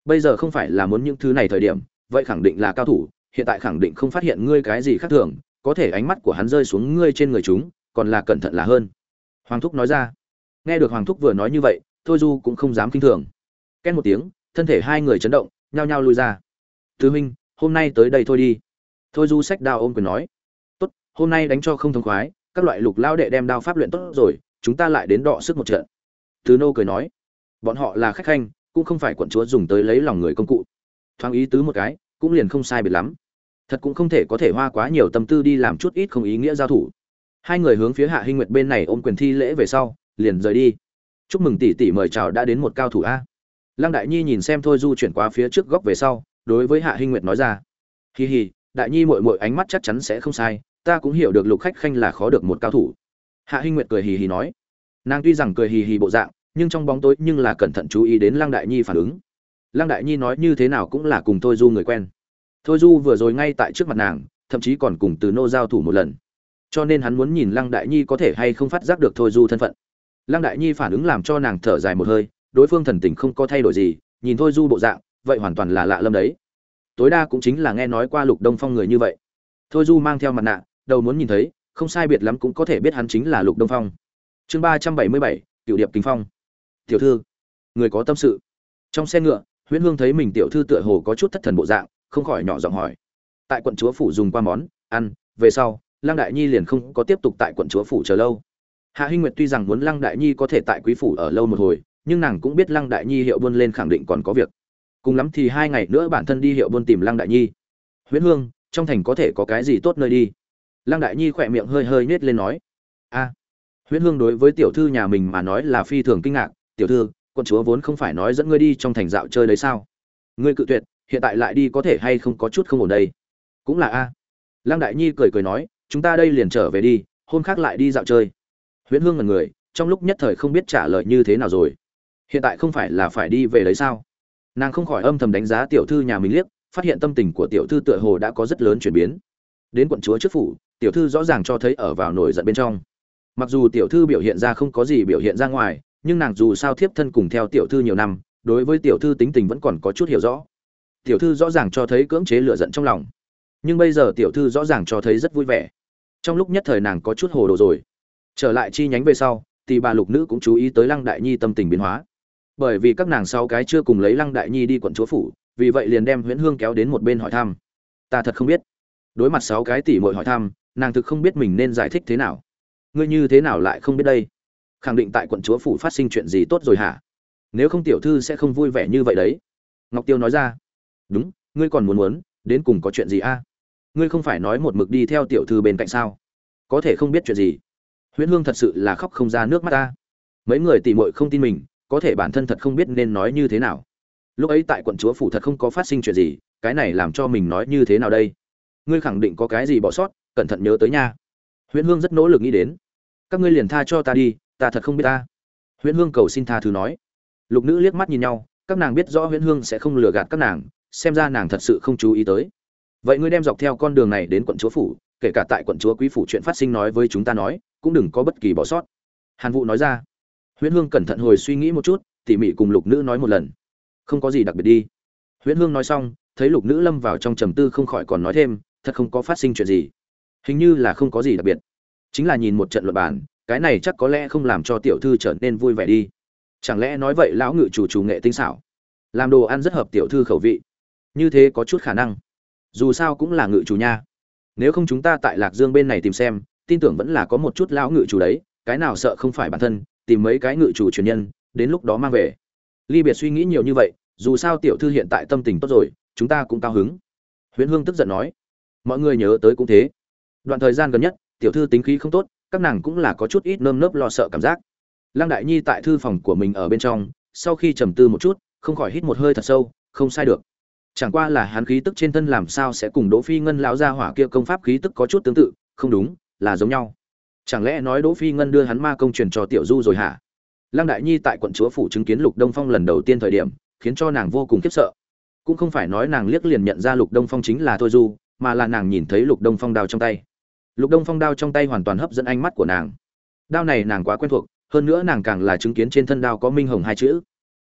A: Bây giờ không phải là muốn những thứ này thời điểm, vậy khẳng định là cao thủ, hiện tại khẳng định không phát hiện ngươi cái gì khác thường, có thể ánh mắt của hắn rơi xuống ngươi trên người chúng, còn là cẩn thận là hơn. Hoàng thúc nói ra. Nghe được hoàng thúc vừa nói như vậy, thôi du cũng không dám kinh thường. Ken một tiếng thân thể hai người chấn động, nhao nhao lui ra. Tứ huynh, hôm nay tới đây thôi đi. Thôi du sách đao ôm quyền nói. Tốt, hôm nay đánh cho không thông khoái, các loại lục lao đệ đem đao pháp luyện tốt rồi, chúng ta lại đến đọ sức một trận. Tứ nô cười nói. Bọn họ là khách khanh, cũng không phải quận chúa dùng tới lấy lòng người công cụ. Thoáng ý tứ một cái, cũng liền không sai biệt lắm. Thật cũng không thể có thể hoa quá nhiều tâm tư đi làm chút ít không ý nghĩa giao thủ. Hai người hướng phía hạ hinh nguyệt bên này ôm quyền thi lễ về sau, liền rời đi. Chúc mừng tỷ tỷ mời chào đã đến một cao thủ a lăng đại nhi nhìn xem thôi du chuyển qua phía trước góc về sau, đối với hạ hinh nguyệt nói ra hì hì đại nhi mội mội ánh mắt chắc chắn sẽ không sai, ta cũng hiểu được lục khách khanh là khó được một cao thủ. Hạ hinh nguyệt cười hì hì nói, nàng tuy rằng cười hì hì bộ dạng, nhưng trong bóng tối nhưng là cẩn thận chú ý đến lăng đại nhi phản ứng. Lăng đại nhi nói như thế nào cũng là cùng thôi du người quen. Thôi du vừa rồi ngay tại trước mặt nàng, thậm chí còn cùng từ nô giao thủ một lần. Cho nên hắn muốn nhìn lăng đại nhi có thể hay không phát giác được thôi du thân phận. Lăng đại nhi phản ứng làm cho nàng thở dài một hơi đối phương thần tình không có thay đổi gì, nhìn thôi du bộ dạng, vậy hoàn toàn là lạ lâm đấy. Tối đa cũng chính là nghe nói qua lục đông phong người như vậy. Thôi du mang theo mặt nạ, đầu muốn nhìn thấy, không sai biệt lắm cũng có thể biết hắn chính là lục đông phong. Chương ba trăm bảy mươi bảy cựu điệp kinh phong. Tiểu thư, người có tâm sự. Trong xe ngựa, huyễn hương thấy mình tiểu thư tựa hồ có chút thất thần bộ dạng, không khỏi nhỏ giọng hỏi. Tại quận chúa phủ dùng qua món, ăn, về sau, lăng đại nhi liền không có tiếp tục tại quận chúa phủ chờ lâu. Hạ hinh nguyệt tuy rằng muốn lăng đại nhi có thể tại quý phủ ở lâu một hồi nhưng nàng cũng biết lăng đại nhi hiệu buôn lên khẳng định còn có việc. Cùng lắm thì hai ngày nữa bản thân đi hiệu buôn tìm lăng đại nhi. Huyễn hương, trong thành có thể có cái gì tốt nơi đi? Lăng đại nhi khỏe miệng hơi hơi nết lên nói. A. Huyễn hương đối với tiểu thư nhà mình mà nói là phi thường kinh ngạc. Tiểu thư, quận chúa vốn không phải nói dẫn ngươi đi trong thành dạo chơi đấy sao? Ngươi cự tuyệt, hiện tại lại đi có thể hay không có chút không ổn đây? Cũng là a. Lăng đại nhi cười cười nói, chúng ta đây liền trở về đi, hôm khác lại đi dạo chơi. Huyễn hương ngẩn người, trong lúc nhất thời không biết trả lời như thế nào rồi hiện tại không phải là phải đi về đấy sao? Nàng không khỏi âm thầm đánh giá tiểu thư nhà mình liếc, phát hiện tâm tình của tiểu thư tựa hồ đã có rất lớn chuyển biến. Đến quận chúa trước phủ, tiểu thư rõ ràng cho thấy ở vào nổi giận bên trong. Mặc dù tiểu thư biểu hiện ra không có gì biểu hiện ra ngoài, nhưng nàng dù sao thiếp thân cùng theo tiểu thư nhiều năm, đối với tiểu thư tính tình vẫn còn có chút hiểu rõ. Tiểu thư rõ ràng cho thấy cưỡng chế lựa giận trong lòng. Nhưng bây giờ tiểu thư rõ ràng cho thấy rất vui vẻ. Trong lúc nhất thời nàng có chút hồ đồ rồi. Trở lại chi nhánh về sau, thì bà lục nữ cũng chú ý tới lăng đại nhi tâm tình biến hóa bởi vì các nàng sau cái chưa cùng lấy lăng đại nhi đi quận chúa phủ, vì vậy liền đem huyễn hương kéo đến một bên hỏi thăm. Ta thật không biết. Đối mặt sáu cái tỷ mội hỏi thăm, nàng thực không biết mình nên giải thích thế nào. Ngươi như thế nào lại không biết đây? Khẳng định tại quận chúa phủ phát sinh chuyện gì tốt rồi hả? Nếu không tiểu thư sẽ không vui vẻ như vậy đấy. Ngọc tiêu nói ra. Đúng, ngươi còn muốn muốn, đến cùng có chuyện gì a? Ngươi không phải nói một mực đi theo tiểu thư bên cạnh sao? Có thể không biết chuyện gì? Huyễn hương thật sự là khóc không ra nước mắt ta. Mấy người tỉ mội không tin mình có thể bản thân thật không biết nên nói như thế nào. Lúc ấy tại quận chúa phủ thật không có phát sinh chuyện gì, cái này làm cho mình nói như thế nào đây? Ngươi khẳng định có cái gì bỏ sót, cẩn thận nhớ tới nha. Huyễn hương rất nỗ lực nghĩ đến. Các ngươi liền tha cho ta đi, ta thật không biết ta. Huyễn hương cầu xin tha thứ nói. Lục nữ liếc mắt nhìn nhau, các nàng biết rõ huyễn hương sẽ không lừa gạt các nàng, xem ra nàng thật sự không chú ý tới. Vậy ngươi đem dọc theo con đường này đến quận chúa phủ, kể cả tại quận chúa quý phủ chuyện phát sinh nói với chúng ta nói, cũng đừng có bất kỳ bỏ sót. Hàn vũ nói ra huyễn hương cẩn thận hồi suy nghĩ một chút, tỉ mỉ cùng lục nữ nói một lần. Không có gì đặc biệt đi. Huyễn hương nói xong, thấy lục nữ lâm vào trong trầm tư không khỏi còn nói thêm, thật không có phát sinh chuyện gì. Hình như là không có gì đặc biệt. Chính là nhìn một trận luật bản cái này chắc có lẽ không làm cho tiểu thư trở nên vui vẻ đi. Chẳng lẽ nói vậy lão ngự chủ chủ nghệ tinh xảo? Làm đồ ăn rất hợp tiểu thư khẩu vị. Như thế có chút khả năng. Dù sao cũng là ngự chủ nha. Nếu không chúng ta tại lạc dương bên này tìm xem, tin tưởng vẫn là có một chút lão ngự chủ đấy, cái nào sợ không phải bản thân tìm mấy cái ngự chủ truyền nhân, đến lúc đó mang về. Ly biệt suy nghĩ nhiều như vậy, dù sao tiểu thư hiện tại tâm tình tốt rồi, chúng ta cũng cao hứng. Huyễn hương tức giận nói, mọi người nhớ tới cũng thế. Đoạn thời gian gần nhất, tiểu thư tính khí không tốt, các nàng cũng là có chút ít nơm nớp lo sợ cảm giác. Lăng đại nhi tại thư phòng của mình ở bên trong, sau khi trầm tư một chút, không khỏi hít một hơi thật sâu, không sai được. Chẳng qua là hắn khí tức trên thân làm sao sẽ cùng đỗ phi ngân lão gia hỏa kia công pháp khí tức có chút tương tự, không đúng, là giống nhau chẳng lẽ nói đỗ phi ngân đưa hắn ma công truyền cho tiểu du rồi hả? Lăng đại nhi tại quận chúa phủ chứng kiến lục đông phong lần đầu tiên thời điểm, khiến cho nàng vô cùng khiếp sợ. Cũng không phải nói nàng liếc liền nhận ra lục đông phong chính là thôi du, mà là nàng nhìn thấy lục đông phong đao trong tay. Lục đông phong đao trong tay hoàn toàn hấp dẫn ánh mắt của nàng. Đao này nàng quá quen thuộc, hơn nữa nàng càng là chứng kiến trên thân đao có minh hồng hai chữ.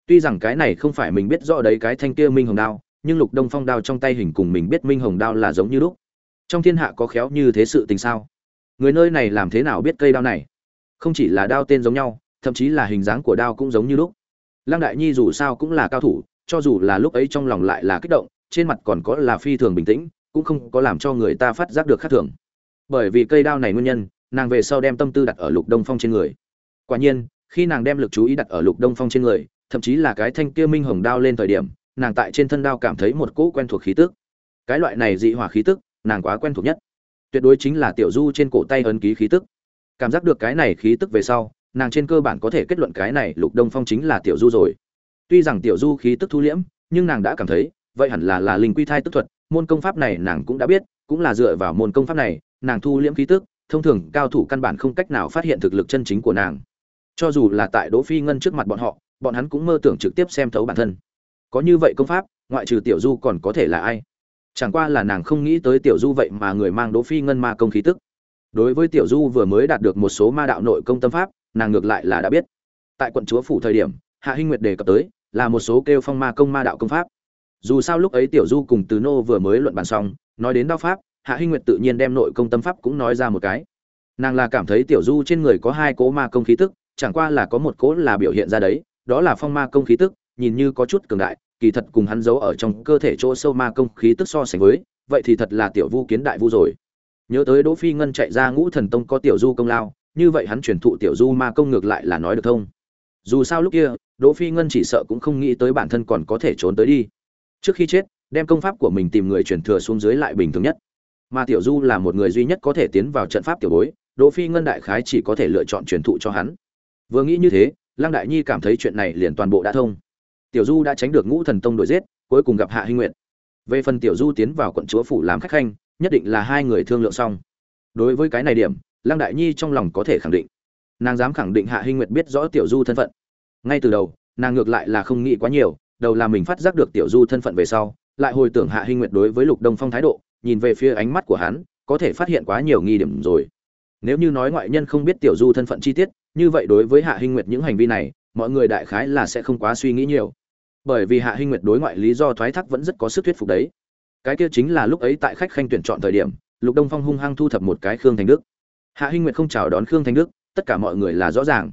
A: Tuy rằng cái này không phải mình biết rõ đấy cái thanh kia minh hồng đao, nhưng lục đông phong đao trong tay hình cùng mình biết minh hồng đao là giống như lúc. Trong thiên hạ có khéo như thế sự tình sao? Người nơi này làm thế nào biết cây đao này? Không chỉ là đao tên giống nhau, thậm chí là hình dáng của đao cũng giống như lúc. Lăng đại nhi dù sao cũng là cao thủ, cho dù là lúc ấy trong lòng lại là kích động, trên mặt còn có là phi thường bình tĩnh, cũng không có làm cho người ta phát giác được khác thường. Bởi vì cây đao này nguyên nhân, nàng về sau đem tâm tư đặt ở lục đông phong trên người. Quả nhiên, khi nàng đem lực chú ý đặt ở lục đông phong trên người, thậm chí là cái thanh kia minh hồng đao lên thời điểm, nàng tại trên thân đao cảm thấy một cỗ quen thuộc khí tức. Cái loại này dị hỏa khí tức, nàng quá quen thuộc nhất tuyệt đối chính là tiểu du trên cổ tay ấn ký khí tức. Cảm giác được cái này khí tức về sau, nàng trên cơ bản có thể kết luận cái này lục đông phong chính là tiểu du rồi. Tuy rằng tiểu du khí tức thu liễm, nhưng nàng đã cảm thấy, vậy hẳn là là linh quy thai tức thuật, môn công pháp này nàng cũng đã biết, cũng là dựa vào môn công pháp này, nàng thu liễm khí tức, thông thường cao thủ căn bản không cách nào phát hiện thực lực chân chính của nàng. Cho dù là tại đỗ phi ngân trước mặt bọn họ, bọn hắn cũng mơ tưởng trực tiếp xem thấu bản thân. Có như vậy công pháp, ngoại trừ tiểu du còn có thể là ai? Chẳng qua là nàng không nghĩ tới tiểu du vậy mà người mang đỗ phi ngân ma công khí tức. Đối với tiểu du vừa mới đạt được một số ma đạo nội công tâm pháp, nàng ngược lại là đã biết. Tại quận chúa phủ thời điểm, hạ hinh nguyệt đề cập tới, là một số kêu phong ma công ma đạo công pháp. Dù sao lúc ấy tiểu du cùng từ nô vừa mới luận bàn xong, nói đến đao pháp, hạ hinh nguyệt tự nhiên đem nội công tâm pháp cũng nói ra một cái. Nàng là cảm thấy tiểu du trên người có hai cỗ ma công khí tức, chẳng qua là có một cỗ là biểu hiện ra đấy, đó là phong ma công khí tức, nhìn như có chút cường đại kỳ thật cùng hắn giấu ở trong cơ thể chỗ sâu ma công khí tức so sánh với, vậy thì thật là tiểu vu kiến đại vu rồi. Nhớ tới đỗ phi ngân chạy ra ngũ thần tông có tiểu du công lao, như vậy hắn truyền thụ tiểu du ma công ngược lại là nói được thông. Dù sao lúc kia, đỗ phi ngân chỉ sợ cũng không nghĩ tới bản thân còn có thể trốn tới đi. Trước khi chết, đem công pháp của mình tìm người truyền thừa xuống dưới lại bình thường nhất. Mà tiểu du là một người duy nhất có thể tiến vào trận pháp tiểu bối, đỗ phi ngân đại khái chỉ có thể lựa chọn truyền thụ cho hắn. Vừa nghĩ như thế, lăng đại nhi cảm thấy chuyện này liền toàn bộ đã thông tiểu du đã tránh được ngũ thần tông đuổi giết, cuối cùng gặp hạ hinh nguyện về phần tiểu du tiến vào quận chúa phủ làm khách khanh, nhất định là hai người thương lượng xong. Đối với cái này điểm, lăng đại nhi trong lòng có thể khẳng định. Nàng dám khẳng định hạ hinh nguyệt biết rõ tiểu du thân phận. Ngay từ đầu, nàng ngược lại là không nghĩ quá nhiều, đầu là mình phát giác được tiểu du thân phận về sau, lại hồi tưởng hạ hinh nguyệt đối với lục đông phong thái độ, nhìn về phía ánh mắt của hắn, có thể phát hiện quá nhiều nghi điểm rồi. Nếu như nói ngoại nhân không biết tiểu du thân phận chi tiết, như vậy đối với hạ hinh nguyệt những hành vi này, mọi người đại khái là sẽ không quá suy nghĩ nhiều bởi vì hạ hinh nguyệt đối ngoại lý do thoái thác vẫn rất có sức thuyết phục đấy. Cái kia chính là lúc ấy tại khách khanh tuyển chọn thời điểm, lục đông phong hung hăng thu thập một cái khương thành đức. Hạ hinh nguyệt không chào đón khương thành đức, tất cả mọi người là rõ ràng.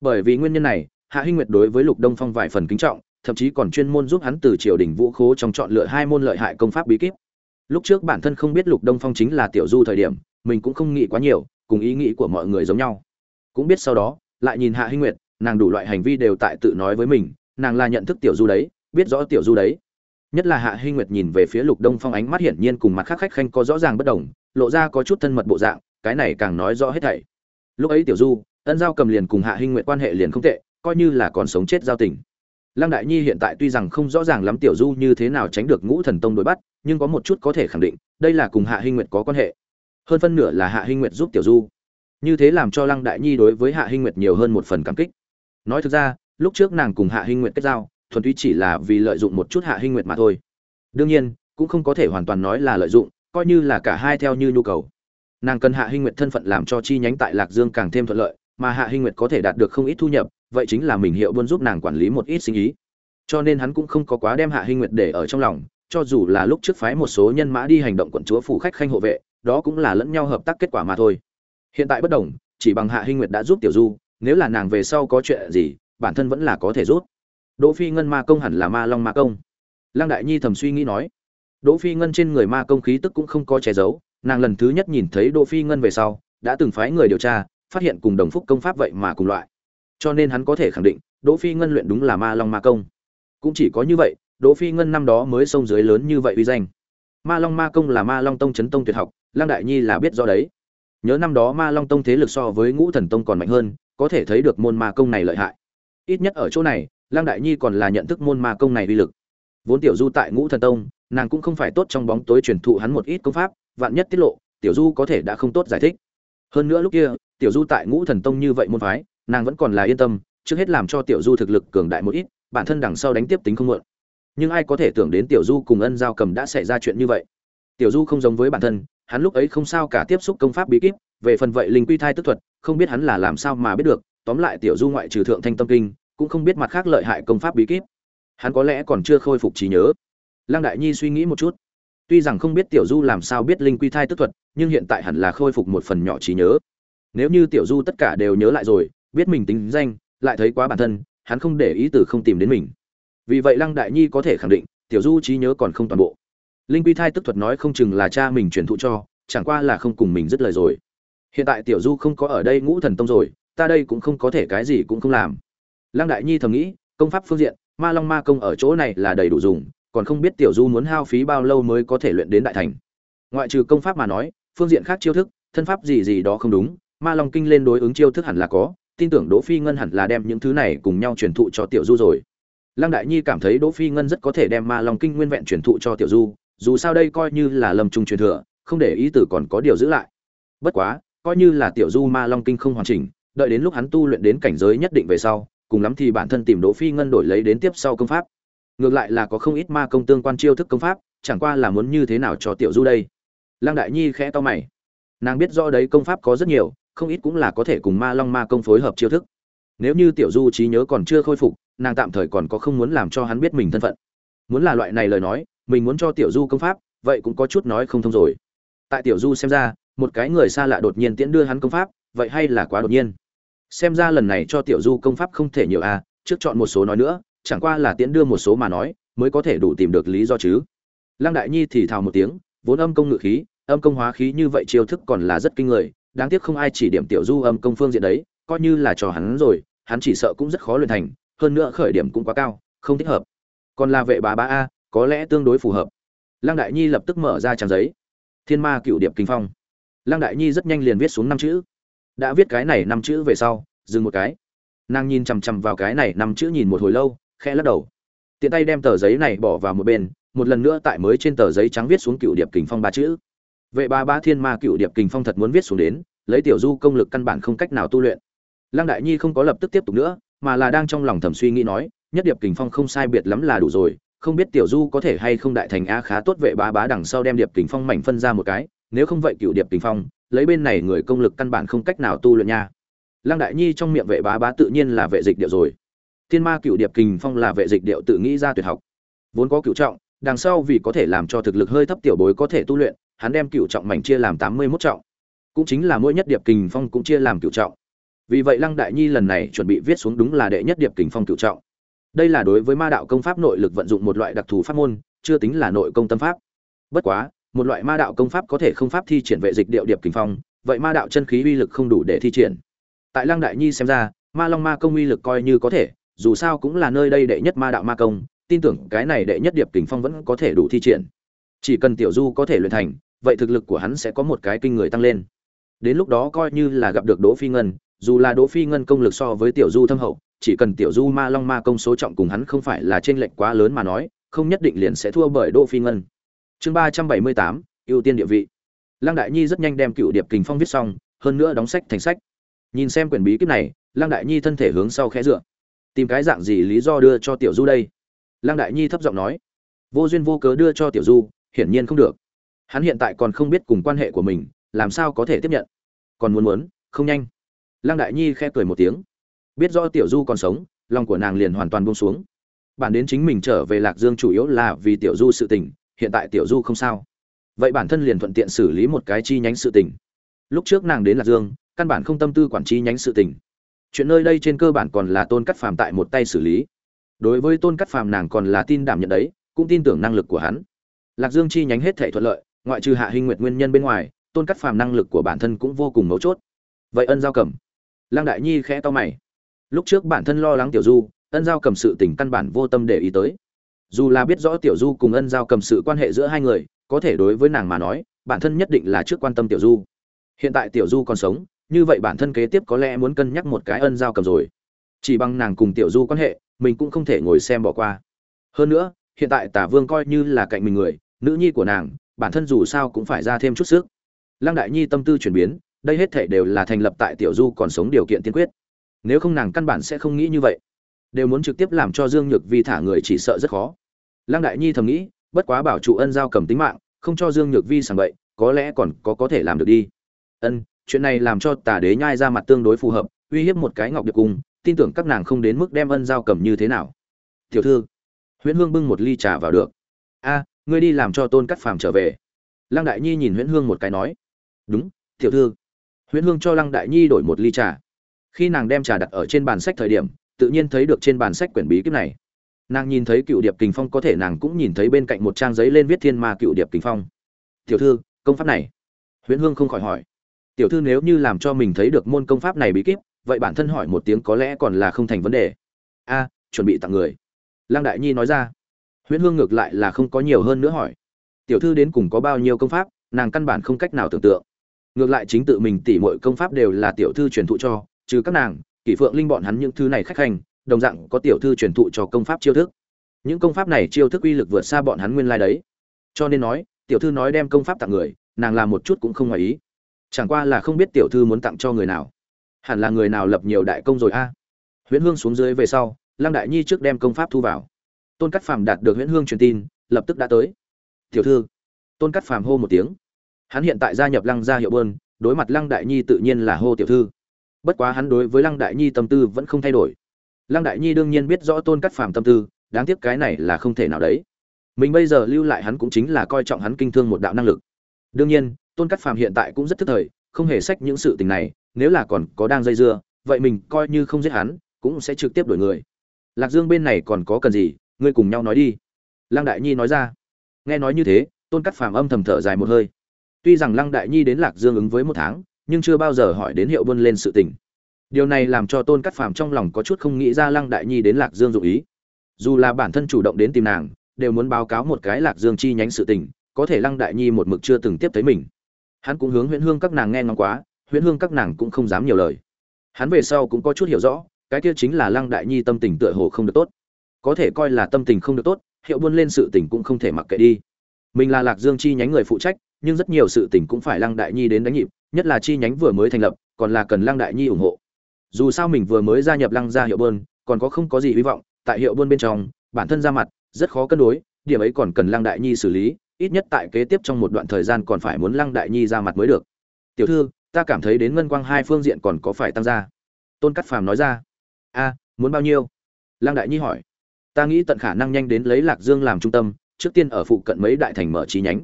A: Bởi vì nguyên nhân này, hạ hinh nguyệt đối với lục đông phong vài phần kính trọng, thậm chí còn chuyên môn giúp hắn từ triều đình vũ khố trong chọn lựa hai môn lợi hại công pháp bí kíp. Lúc trước bản thân không biết lục đông phong chính là tiểu du thời điểm, mình cũng không nghĩ quá nhiều, cùng ý nghĩ của mọi người giống nhau. Cũng biết sau đó, lại nhìn hạ hinh nguyệt, nàng đủ loại hành vi đều tại tự nói với mình nàng là nhận thức tiểu du đấy, biết rõ tiểu du đấy. Nhất là hạ hinh nguyệt nhìn về phía lục đông phong ánh mắt hiển nhiên cùng mặt khác khách khanh có rõ ràng bất đồng, lộ ra có chút thân mật bộ dạng, cái này càng nói rõ hết thảy. Lúc ấy tiểu du, ân giao cầm liền cùng hạ hinh nguyệt quan hệ liền không tệ, coi như là còn sống chết giao tình. Lăng đại nhi hiện tại tuy rằng không rõ ràng lắm tiểu du như thế nào tránh được ngũ thần tông đuổi bắt, nhưng có một chút có thể khẳng định, đây là cùng hạ hinh nguyệt có quan hệ. Hơn phân nửa là hạ hinh nguyệt giúp tiểu du. Như thế làm cho lăng đại nhi đối với hạ hinh nguyệt nhiều hơn một phần cảm kích. Nói thực ra lúc trước nàng cùng hạ hinh nguyệt kết giao, thuần túy chỉ là vì lợi dụng một chút hạ hinh nguyệt mà thôi. Đương nhiên, cũng không có thể hoàn toàn nói là lợi dụng, coi như là cả hai theo như nhu cầu. Nàng cần hạ hinh nguyệt thân phận làm cho chi nhánh tại lạc dương càng thêm thuận lợi, mà hạ hinh nguyệt có thể đạt được không ít thu nhập, vậy chính là mình hiệu buôn giúp nàng quản lý một ít sinh ý. Cho nên hắn cũng không có quá đem hạ hinh nguyệt để ở trong lòng, cho dù là lúc trước phái một số nhân mã đi hành động quận chúa phủ khách khanh hộ vệ, đó cũng là lẫn nhau hợp tác kết quả mà thôi. Hiện tại bất đồng, chỉ bằng hạ hinh nguyệt đã giúp tiểu du, nếu là nàng về sau có chuyện gì bản thân vẫn là có thể rút. Đỗ phi ngân ma công hẳn là ma long ma công. Lăng đại nhi thầm suy nghĩ nói. Đỗ phi ngân trên người ma công khí tức cũng không có che giấu, nàng lần thứ nhất nhìn thấy đỗ phi ngân về sau, đã từng phái người điều tra, phát hiện cùng đồng phúc công pháp vậy mà cùng loại. Cho nên hắn có thể khẳng định, đỗ phi ngân luyện đúng là ma long ma công. Cũng chỉ có như vậy, đỗ phi ngân năm đó mới sông dưới lớn như vậy uy danh. Ma long ma công là ma long tông chấn tông tuyệt học, lăng đại nhi là biết do đấy. Nhớ năm đó ma long tông thế lực so với ngũ thần tông còn mạnh hơn, có thể thấy được môn ma công này lợi hại ít nhất ở chỗ này, lăng đại nhi còn là nhận thức môn ma công này uy lực. Vốn tiểu du tại ngũ thần tông, nàng cũng không phải tốt trong bóng tối truyền thụ hắn một ít công pháp, vạn nhất tiết lộ, tiểu du có thể đã không tốt giải thích. Hơn nữa lúc kia, tiểu du tại ngũ thần tông như vậy môn phái, nàng vẫn còn là yên tâm, trước hết làm cho tiểu du thực lực cường đại một ít, bản thân đằng sau đánh tiếp tính không muộn. Nhưng ai có thể tưởng đến tiểu du cùng ân giao cầm đã xảy ra chuyện như vậy? Tiểu du không giống với bản thân, hắn lúc ấy không sao cả tiếp xúc công pháp bí kíp, về phần vậy linh quy thai tức thuật, không biết hắn là làm sao mà biết được tóm lại tiểu du ngoại trừ thượng thanh tâm kinh, cũng không biết mặt khác lợi hại công pháp bí kíp. Hắn có lẽ còn chưa khôi phục trí nhớ. Lăng đại nhi suy nghĩ một chút. Tuy rằng không biết tiểu du làm sao biết linh quy thai tức thuật, nhưng hiện tại hẳn là khôi phục một phần nhỏ trí nhớ. Nếu như tiểu du tất cả đều nhớ lại rồi, biết mình tính danh, lại thấy quá bản thân, hắn không để ý từ không tìm đến mình. Vì vậy lăng đại nhi có thể khẳng định, tiểu du trí nhớ còn không toàn bộ. Linh quy thai tức thuật nói không chừng là cha mình truyền thụ cho, chẳng qua là không cùng mình dứt lời rồi. Hiện tại tiểu du không có ở đây ngũ thần tông rồi ta đây cũng không có thể cái gì cũng không làm. Lăng đại nhi thầm nghĩ, công pháp phương diện, ma long ma công ở chỗ này là đầy đủ dùng, còn không biết tiểu du muốn hao phí bao lâu mới có thể luyện đến đại thành. Ngoại trừ công pháp mà nói, phương diện khác chiêu thức, thân pháp gì gì đó không đúng, ma long kinh lên đối ứng chiêu thức hẳn là có, tin tưởng đỗ phi ngân hẳn là đem những thứ này cùng nhau truyền thụ cho tiểu du rồi. Lăng đại nhi cảm thấy đỗ phi ngân rất có thể đem ma long kinh nguyên vẹn truyền thụ cho tiểu du, dù sao đây coi như là lâm trung truyền thừa, không để ý tử còn có điều giữ lại. Bất quá, coi như là tiểu du ma long kinh không hoàn chỉnh đợi đến lúc hắn tu luyện đến cảnh giới nhất định về sau, cùng lắm thì bản thân tìm đỗ phi ngân đổi lấy đến tiếp sau công pháp. Ngược lại là có không ít ma công tương quan chiêu thức công pháp, chẳng qua là muốn như thế nào cho tiểu du đây. Lăng đại nhi khẽ to mày. Nàng biết rõ đấy công pháp có rất nhiều, không ít cũng là có thể cùng ma long ma công phối hợp chiêu thức. Nếu như tiểu du trí nhớ còn chưa khôi phục, nàng tạm thời còn có không muốn làm cho hắn biết mình thân phận. Muốn là loại này lời nói, mình muốn cho tiểu du công pháp, vậy cũng có chút nói không thông rồi. Tại tiểu du xem ra, một cái người xa lạ đột nhiên tiễn đưa hắn công pháp, vậy hay là quá đột nhiên? Xem ra lần này cho tiểu du công pháp không thể nhiều à trước chọn một số nói nữa, chẳng qua là tiễn đưa một số mà nói, mới có thể đủ tìm được lý do chứ. Lăng đại nhi thì thào một tiếng, vốn âm công ngự khí, âm công hóa khí như vậy chiêu thức còn là rất kinh người, đáng tiếc không ai chỉ điểm tiểu du âm công phương diện đấy, coi như là trò hắn rồi, hắn chỉ sợ cũng rất khó luyện thành, hơn nữa khởi điểm cũng quá cao, không thích hợp. Còn là vệ bá bá a, có lẽ tương đối phù hợp. Lăng đại nhi lập tức mở ra trang giấy. Thiên ma cựu điệp kinh phong. Lăng đại nhi rất nhanh liền viết xuống năm chữ đã viết cái này năm chữ về sau, dừng một cái. Nàng nhìn chằm chằm vào cái này năm chữ nhìn một hồi lâu, khẽ lắc đầu. Tiện tay đem tờ giấy này bỏ vào một bên, một lần nữa tại mới trên tờ giấy trắng viết xuống cựu điệp kình phong ba chữ. Vệ ba ba thiên ma cựu điệp kình phong thật muốn viết xuống đến, lấy tiểu du công lực căn bản không cách nào tu luyện. Lăng đại nhi không có lập tức tiếp tục nữa, mà là đang trong lòng thầm suy nghĩ nói, nhất điệp kình phong không sai biệt lắm là đủ rồi, không biết tiểu du có thể hay không đại thành a khá tốt vệ bá bá đằng sau đem điệp kình phong mảnh phân ra một cái, nếu không vậy cựu điệp kình phong lấy bên này người công lực căn bản không cách nào tu luyện nha. Lăng đại nhi trong miệng vệ bá bá tự nhiên là vệ dịch điệu rồi. Thiên ma cựu điệp kình phong là vệ dịch điệu tự nghĩ ra tuyệt học. Vốn có cựu trọng, đằng sau vì có thể làm cho thực lực hơi thấp tiểu bối có thể tu luyện, hắn đem cựu trọng mảnh chia làm tám mươi 81 trọng. Cũng chính là mỗi nhất điệp kình phong cũng chia làm cựu trọng. Vì vậy lăng đại nhi lần này chuẩn bị viết xuống đúng là đệ nhất điệp kình phong cựu trọng. Đây là đối với ma đạo công pháp nội lực vận dụng một loại đặc thù pháp môn, chưa tính là nội công tâm pháp. Bất quá một loại ma đạo công pháp có thể không pháp thi triển vệ dịch điệu điệp kình phong, vậy ma đạo chân khí uy lực không đủ để thi triển. Tại lăng đại nhi xem ra, ma long ma công uy lực coi như có thể, dù sao cũng là nơi đây đệ nhất ma đạo ma công, tin tưởng cái này đệ nhất điệp kình phong vẫn có thể đủ thi triển. Chỉ cần tiểu du có thể luyện thành, vậy thực lực của hắn sẽ có một cái kinh người tăng lên. Đến lúc đó coi như là gặp được đỗ phi ngân, dù là đỗ phi ngân công lực so với tiểu du thâm hậu, chỉ cần tiểu du ma long ma công số trọng cùng hắn không phải là trên lệnh quá lớn mà nói, không nhất định liền sẽ thua bởi đỗ phi ngân chương ba trăm bảy mươi tám, ưu tiên địa vị. Lăng đại nhi rất nhanh đem cựu điệp kình phong viết xong, hơn nữa đóng sách thành sách. Nhìn xem quyển bí kíp này, lăng đại nhi thân thể hướng sau khẽ dựa. Tìm cái dạng gì lý do đưa cho tiểu du đây? Lăng đại nhi thấp giọng nói. Vô duyên vô cớ đưa cho tiểu du, hiển nhiên không được. Hắn hiện tại còn không biết cùng quan hệ của mình, làm sao có thể tiếp nhận? Còn muốn muốn, không nhanh. Lăng đại nhi khẽ cười một tiếng. Biết rõ tiểu du còn sống, lòng của nàng liền hoàn toàn buông xuống. Bản đến chính mình trở về lạc dương chủ yếu là vì tiểu du sự tình hiện tại tiểu du không sao. Vậy bản thân liền thuận tiện xử lý một cái chi nhánh sự tình. Lúc trước nàng đến lạc dương, căn bản không tâm tư quản chi nhánh sự tình. Chuyện nơi đây trên cơ bản còn là tôn cắt phàm tại một tay xử lý. Đối với tôn cắt phàm nàng còn là tin đảm nhận đấy, cũng tin tưởng năng lực của hắn. Lạc dương chi nhánh hết thể thuận lợi, ngoại trừ hạ hình nguyệt nguyên nhân bên ngoài, tôn cắt phàm năng lực của bản thân cũng vô cùng mấu chốt. Vậy ân giao cầm. Lăng đại nhi khẽ to mày. Lúc trước bản thân lo lắng tiểu du, ân giao cầm sự tình căn bản vô tâm để ý tới dù là biết rõ tiểu du cùng ân giao cầm sự quan hệ giữa hai người, có thể đối với nàng mà nói, bản thân nhất định là trước quan tâm tiểu du. Hiện tại tiểu du còn sống, như vậy bản thân kế tiếp có lẽ muốn cân nhắc một cái ân giao cầm rồi. Chỉ bằng nàng cùng tiểu du quan hệ, mình cũng không thể ngồi xem bỏ qua. Hơn nữa, hiện tại tả vương coi như là cạnh mình người, nữ nhi của nàng, bản thân dù sao cũng phải ra thêm chút sức. Lăng đại nhi tâm tư chuyển biến, đây hết thể đều là thành lập tại tiểu du còn sống điều kiện tiên quyết. Nếu không nàng căn bản sẽ không nghĩ như vậy. Đều muốn trực tiếp làm cho dương nhược vi thả người chỉ sợ rất khó lăng đại nhi thầm nghĩ, bất quá bảo trụ ân giao cầm tính mạng, không cho dương nhược vi sàng bậy, có lẽ còn có có thể làm được đi. Ân, chuyện này làm cho tà đế nhai ra mặt tương đối phù hợp, uy hiếp một cái ngọc điệp cung tin tưởng các nàng không đến mức đem ân giao cầm như thế nào. Tiểu thư, huyễn hương bưng một ly trà vào được. A, ngươi đi làm cho tôn cắt phàm trở về. Lăng đại nhi nhìn huyễn hương một cái nói. Đúng, tiểu thư. Huyễn hương cho lăng đại nhi đổi một ly trà. Khi nàng đem trà đặt ở trên bàn sách thời điểm, tự nhiên thấy được trên bàn sách quyển bí kíp này nàng nhìn thấy cựu điệp kình phong có thể nàng cũng nhìn thấy bên cạnh một trang giấy lên viết thiên ma cựu điệp kình phong. Tiểu thư, công pháp này. Huyễn hương không khỏi hỏi. Tiểu thư nếu như làm cho mình thấy được môn công pháp này bí kíp, vậy bản thân hỏi một tiếng có lẽ còn là không thành vấn đề. A, chuẩn bị tặng người. Lăng đại nhi nói ra. Huyễn hương ngược lại là không có nhiều hơn nữa hỏi. Tiểu thư đến cùng có bao nhiêu công pháp, nàng căn bản không cách nào tưởng tượng. Ngược lại chính tự mình tỉ mọi công pháp đều là tiểu thư truyền thụ cho, trừ các nàng, kỷ phượng linh bọn hắn những thứ này khách hành đồng dạng có tiểu thư truyền thụ cho công pháp chiêu thức. Những công pháp này chiêu thức uy lực vượt xa bọn hắn nguyên lai đấy. Cho nên nói, tiểu thư nói đem công pháp tặng người, nàng làm một chút cũng không ngoài ý. Chẳng qua là không biết tiểu thư muốn tặng cho người nào. Hẳn là người nào lập nhiều đại công rồi a? À. huyễn hương xuống dưới về sau, lăng đại nhi trước đem công pháp thu vào. Tôn cắt phàm đạt được huyễn hương truyền tin, lập tức đã tới. Tiểu thư. Tôn cắt phàm hô một tiếng. Hắn hiện tại gia nhập lăng gia hiệu bơn, đối mặt lăng đại nhi tự nhiên là hô tiểu thư. Bất quá hắn đối với lăng đại nhi tâm tư vẫn không thay đổi lăng đại nhi đương nhiên biết rõ tôn cắt phàm tâm tư, đáng tiếc cái này là không thể nào đấy. Mình bây giờ lưu lại hắn cũng chính là coi trọng hắn kinh thương một đạo năng lực. Đương nhiên, tôn cắt phàm hiện tại cũng rất thức thời, không hề sách những sự tình này, nếu là còn có đang dây dưa, vậy mình coi như không giết hắn, cũng sẽ trực tiếp đổi người. Lạc dương bên này còn có cần gì, ngươi cùng nhau nói đi. Lăng đại nhi nói ra. Nghe nói như thế, tôn cắt phàm âm thầm thở dài một hơi. Tuy rằng lăng đại nhi đến lạc dương ứng với một tháng, nhưng chưa bao giờ hỏi đến hiệu buôn lên sự tình điều này làm cho tôn cắt phàm trong lòng có chút không nghĩ ra lăng đại nhi đến lạc dương dụ ý. Dù là bản thân chủ động đến tìm nàng, đều muốn báo cáo một cái lạc dương chi nhánh sự tình, có thể lăng đại nhi một mực chưa từng tiếp thấy mình. Hắn cũng hướng huyễn hương các nàng nghe ngóng quá, huyễn hương các nàng cũng không dám nhiều lời. Hắn về sau cũng có chút hiểu rõ, cái kia chính là lăng đại nhi tâm tình tựa hồ không được tốt. Có thể coi là tâm tình không được tốt, hiệu buôn lên sự tình cũng không thể mặc kệ đi. Mình là lạc dương chi nhánh người phụ trách, nhưng rất nhiều sự tình cũng phải lăng đại nhi đến đánh nhịp, nhất là chi nhánh vừa mới thành lập, còn là cần lăng đại nhi ủng hộ dù sao mình vừa mới gia nhập lăng gia hiệu bơn, còn có không có gì hy vọng, tại hiệu bơn bên trong, bản thân ra mặt, rất khó cân đối, điểm ấy còn cần lăng đại nhi xử lý, ít nhất tại kế tiếp trong một đoạn thời gian còn phải muốn lăng đại nhi ra mặt mới được. Tiểu thư, ta cảm thấy đến ngân quang hai phương diện còn có phải tăng ra tôn cắt phàm nói ra. A, muốn bao nhiêu? Lăng đại nhi hỏi. Ta nghĩ tận khả năng nhanh đến lấy lạc dương làm trung tâm, trước tiên ở phụ cận mấy đại thành mở chi nhánh.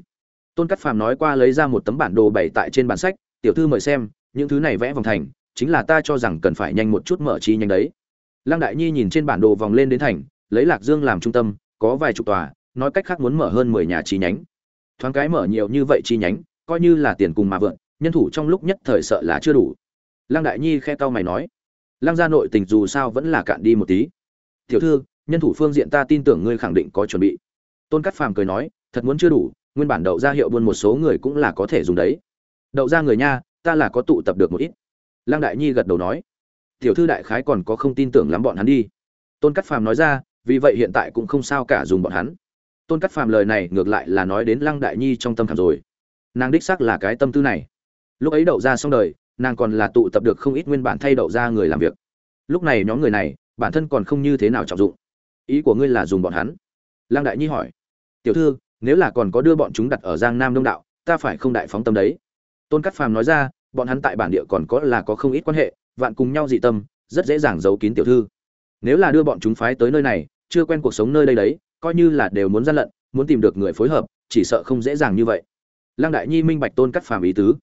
A: Tôn cắt phàm nói qua lấy ra một tấm bản đồ bày tại trên bản sách, tiểu thư mời xem, những thứ này vẽ vòng thành chính là ta cho rằng cần phải nhanh một chút mở chi nhánh đấy. Lăng đại nhi nhìn trên bản đồ vòng lên đến thành, lấy lạc dương làm trung tâm, có vài chục tòa, nói cách khác muốn mở hơn mười nhà chi nhánh. Thoáng cái mở nhiều như vậy chi nhánh, coi như là tiền cùng mà vượn, nhân thủ trong lúc nhất thời sợ là chưa đủ. Lăng đại nhi khe cau mày nói, lăng gia nội tình dù sao vẫn là cạn đi một tí. Tiểu thư, nhân thủ phương diện ta tin tưởng ngươi khẳng định có chuẩn bị. Tôn cắt phàm cười nói, thật muốn chưa đủ, nguyên bản đậu ra hiệu buôn một số người cũng là có thể dùng đấy. Đậu ra người nha, ta là có tụ tập được một ít lăng đại nhi gật đầu nói, tiểu thư đại khái còn có không tin tưởng lắm bọn hắn đi. Tôn cắt phàm nói ra, vì vậy hiện tại cũng không sao cả dùng bọn hắn. Tôn cắt phàm lời này ngược lại là nói đến lăng đại nhi trong tâm khảm rồi. Nàng đích xác là cái tâm tư này. Lúc ấy đậu ra xong đời, nàng còn là tụ tập được không ít nguyên bản thay đậu ra người làm việc. Lúc này nhóm người này, bản thân còn không như thế nào trọng dụng. Ý của ngươi là dùng bọn hắn? Lăng đại nhi hỏi. Tiểu thư, nếu là còn có đưa bọn chúng đặt ở giang nam đông đạo, ta phải không đại phóng tâm đấy. Tôn cắt phàm nói ra bọn hắn tại bản địa còn có là có không ít quan hệ, vạn cùng nhau dị tâm, rất dễ dàng giấu kín tiểu thư. Nếu là đưa bọn chúng phái tới nơi này, chưa quen cuộc sống nơi đây đấy, coi như là đều muốn gian lận, muốn tìm được người phối hợp, chỉ sợ không dễ dàng như vậy. Lăng đại nhi minh bạch tôn cắt phàm ý tứ.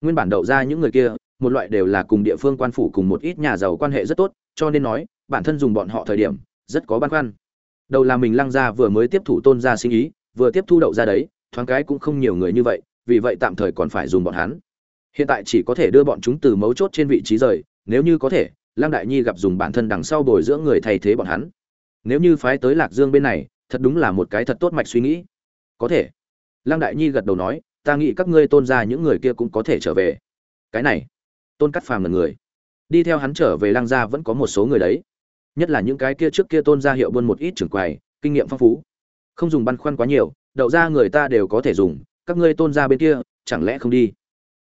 A: Nguyên bản đậu ra những người kia, một loại đều là cùng địa phương quan phủ cùng một ít nhà giàu quan hệ rất tốt, cho nên nói, bản thân dùng bọn họ thời điểm, rất có băn khoăn. Đầu là mình lăng ra vừa mới tiếp thủ tôn ra sinh ý, vừa tiếp thu đậu ra đấy, thoáng cái cũng không nhiều người như vậy, vì vậy tạm thời còn phải dùng bọn hắn hiện tại chỉ có thể đưa bọn chúng từ mấu chốt trên vị trí rời, nếu như có thể, lăng đại nhi gặp dùng bản thân đằng sau bồi dưỡng người thay thế bọn hắn. Nếu như phái tới lạc dương bên này, thật đúng là một cái thật tốt mạch suy nghĩ. Có thể. Lăng đại nhi gật đầu nói, ta nghĩ các ngươi tôn ra những người kia cũng có thể trở về. Cái này. Tôn cắt phàm là người. Đi theo hắn trở về lăng gia vẫn có một số người đấy. Nhất là những cái kia trước kia tôn ra hiệu buôn một ít trưởng quầy, kinh nghiệm phong phú. Không dùng băn khoăn quá nhiều, đậu ra người ta đều có thể dùng, các ngươi tôn ra bên kia, chẳng lẽ không đi?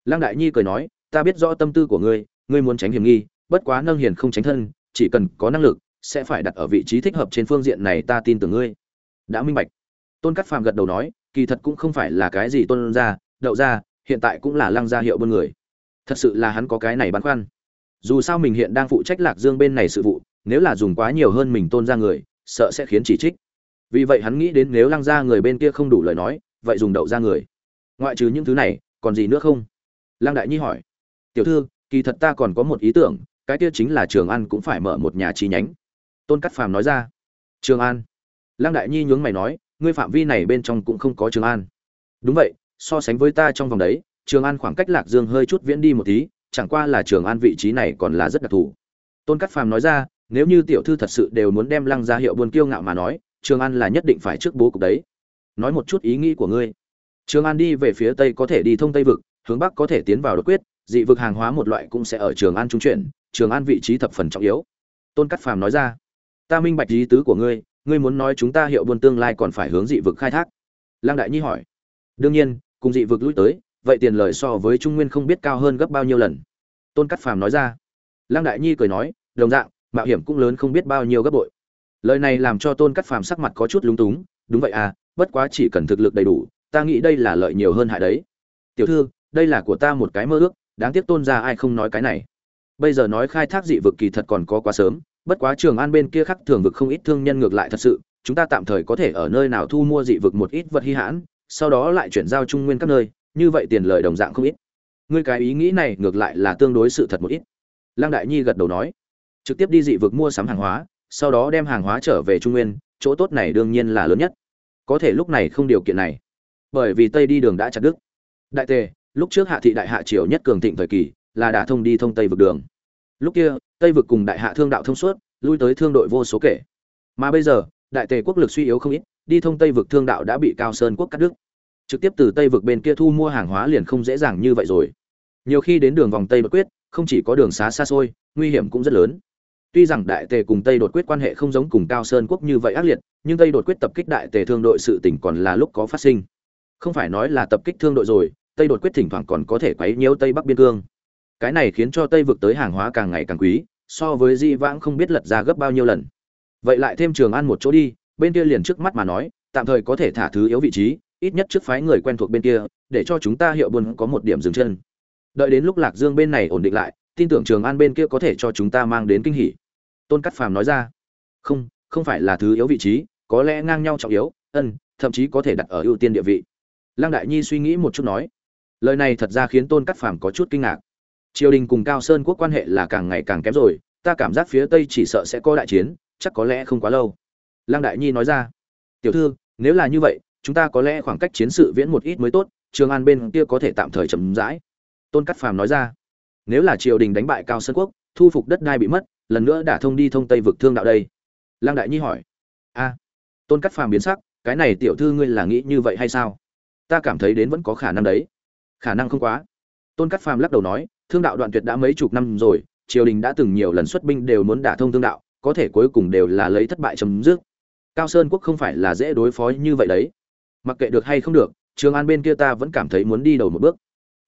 A: Lăng đại nhi cười nói, ta biết rõ tâm tư của ngươi ngươi muốn tránh hiểm nghi, bất quá nâng hiền không tránh thân, chỉ cần có năng lực, sẽ phải đặt ở vị trí thích hợp trên phương diện này ta tin tưởng ngươi. Đã minh bạch. Tôn cắt phàm gật đầu nói, kỳ thật cũng không phải là cái gì tôn ra đậu ra hiện tại cũng là lăng gia hiệu buôn người. Thật sự là hắn có cái này băn khoăn. Dù sao mình hiện đang phụ trách lạc dương bên này sự vụ, nếu là dùng quá nhiều hơn mình tôn ra người, sợ sẽ khiến chỉ trích. Vì vậy hắn nghĩ đến nếu lăng ra người bên kia không đủ lời nói, vậy dùng đậu ra người. Ngoại trừ những thứ này, còn gì nữa không? Lăng đại nhi hỏi. Tiểu thư, kỳ thật ta còn có một ý tưởng, cái kia chính là trường an cũng phải mở một nhà chi nhánh. Tôn cắt phàm nói ra. Trường an. Lăng đại nhi nhướng mày nói, ngươi phạm vi này bên trong cũng không có trường an. Đúng vậy, so sánh với ta trong vòng đấy, trường an khoảng cách lạc dương hơi chút viễn đi một tí, chẳng qua là trường an vị trí này còn là rất đặc thù. Tôn cắt phàm nói ra, nếu như tiểu thư thật sự đều muốn đem lăng ra hiệu buôn kiêu ngạo mà nói, trường an là nhất định phải trước bố cục đấy. Nói một chút ý nghĩ của ngươi. Trường an đi về phía tây có thể đi thông tây vực hướng bắc có thể tiến vào đột quyết, dị vực hàng hóa một loại cũng sẽ ở trường an trung chuyển, trường an vị trí thập phần trọng yếu. Tôn cắt phàm nói ra, ta minh bạch ý tứ của ngươi ngươi muốn nói chúng ta hiệu buôn tương lai còn phải hướng dị vực khai thác. Lăng đại nhi hỏi, đương nhiên, cùng dị vực lui tới, vậy tiền lời so với trung nguyên không biết cao hơn gấp bao nhiêu lần? Tôn cắt phàm nói ra, lăng đại nhi cười nói, đồng dạng, mạo hiểm cũng lớn không biết bao nhiêu gấp bội. Lời này làm cho tôn cắt phàm sắc mặt có chút lúng túng, đúng vậy à bất quá chỉ cần thực lực đầy đủ, ta nghĩ đây là lợi nhiều hơn hại đấy. Tiểu thư đây là của ta một cái mơ ước, đáng tiếc tôn ra ai không nói cái này. Bây giờ nói khai thác dị vực kỳ thật còn có quá sớm, bất quá trường an bên kia khắc thường vực không ít thương nhân ngược lại thật sự, chúng ta tạm thời có thể ở nơi nào thu mua dị vực một ít vật hy hãn, sau đó lại chuyển giao trung nguyên các nơi, như vậy tiền lời đồng dạng không ít. Ngươi cái ý nghĩ này ngược lại là tương đối sự thật một ít. Lăng đại nhi gật đầu nói. Trực tiếp đi dị vực mua sắm hàng hóa, sau đó đem hàng hóa trở về trung nguyên, chỗ tốt này đương nhiên là lớn nhất. Có thể lúc này không điều kiện này. Bởi vì tây đi đường đã chặt đứt. Đại tề lúc trước hạ thị đại hạ triều nhất cường thịnh thời kỳ, là đã thông đi thông tây vực đường. Lúc kia, tây vực cùng đại hạ thương đạo thông suốt, lui tới thương đội vô số kể. Mà bây giờ, đại tề quốc lực suy yếu không ít, đi thông tây vực thương đạo đã bị cao sơn quốc cắt đứt. Trực tiếp từ tây vực bên kia thu mua hàng hóa liền không dễ dàng như vậy rồi. Nhiều khi đến đường vòng tây bất quyết, không chỉ có đường xá xa xôi, nguy hiểm cũng rất lớn. Tuy rằng đại tề cùng tây đột quyết quan hệ không giống cùng cao sơn quốc như vậy ác liệt, nhưng tây đột quyết tập kích đại tề thương đội sự tỉnh còn là lúc có phát sinh. Không phải nói là tập kích thương đội rồi tây đột quyết thỉnh thoảng còn có thể quấy nhiễu tây bắc biên cương. Cái này khiến cho tây vực tới hàng hóa càng ngày càng quý, so với di vãng không biết lật ra gấp bao nhiêu lần. Vậy lại thêm trường ăn một chỗ đi, bên kia liền trước mắt mà nói, tạm thời có thể thả thứ yếu vị trí, ít nhất trước phái người quen thuộc bên kia, để cho chúng ta hiệu buôn có một điểm dừng chân. Đợi đến lúc lạc dương bên này ổn định lại, tin tưởng trường an bên kia có thể cho chúng ta mang đến kinh hỉ. Tôn cắt phàm nói ra, không không phải là thứ yếu vị trí, có lẽ ngang nhau trọng yếu, ân, thậm chí có thể đặt ở ưu tiên địa vị. Lăng đại nhi suy nghĩ một chút nói lời này thật ra khiến tôn cắt phàm có chút kinh ngạc. Triều đình cùng cao sơn quốc quan hệ là càng ngày càng kém rồi, ta cảm giác phía tây chỉ sợ sẽ có đại chiến, chắc có lẽ không quá lâu. Lăng đại nhi nói ra, tiểu thư, nếu là như vậy, chúng ta có lẽ khoảng cách chiến sự viễn một ít mới tốt, trường an bên kia có thể tạm thời chậm rãi. Tôn cắt phàm nói ra, nếu là triều đình đánh bại cao sơn quốc, thu phục đất đai bị mất, lần nữa đả thông đi thông tây vực thương đạo đây. Lăng đại nhi hỏi, a, tôn cắt phàm biến sắc, cái này tiểu thư ngươi là nghĩ như vậy hay sao? Ta cảm thấy đến vẫn có khả năng đấy khả năng không quá. Tôn cắt phàm lắc đầu nói, thương đạo đoạn tuyệt đã mấy chục năm rồi, triều đình đã từng nhiều lần xuất binh đều muốn đả thông thương đạo, có thể cuối cùng đều là lấy thất bại chấm dứt. Cao sơn quốc không phải là dễ đối phó như vậy đấy. Mặc kệ được hay không được, trường an bên kia ta vẫn cảm thấy muốn đi đầu một bước.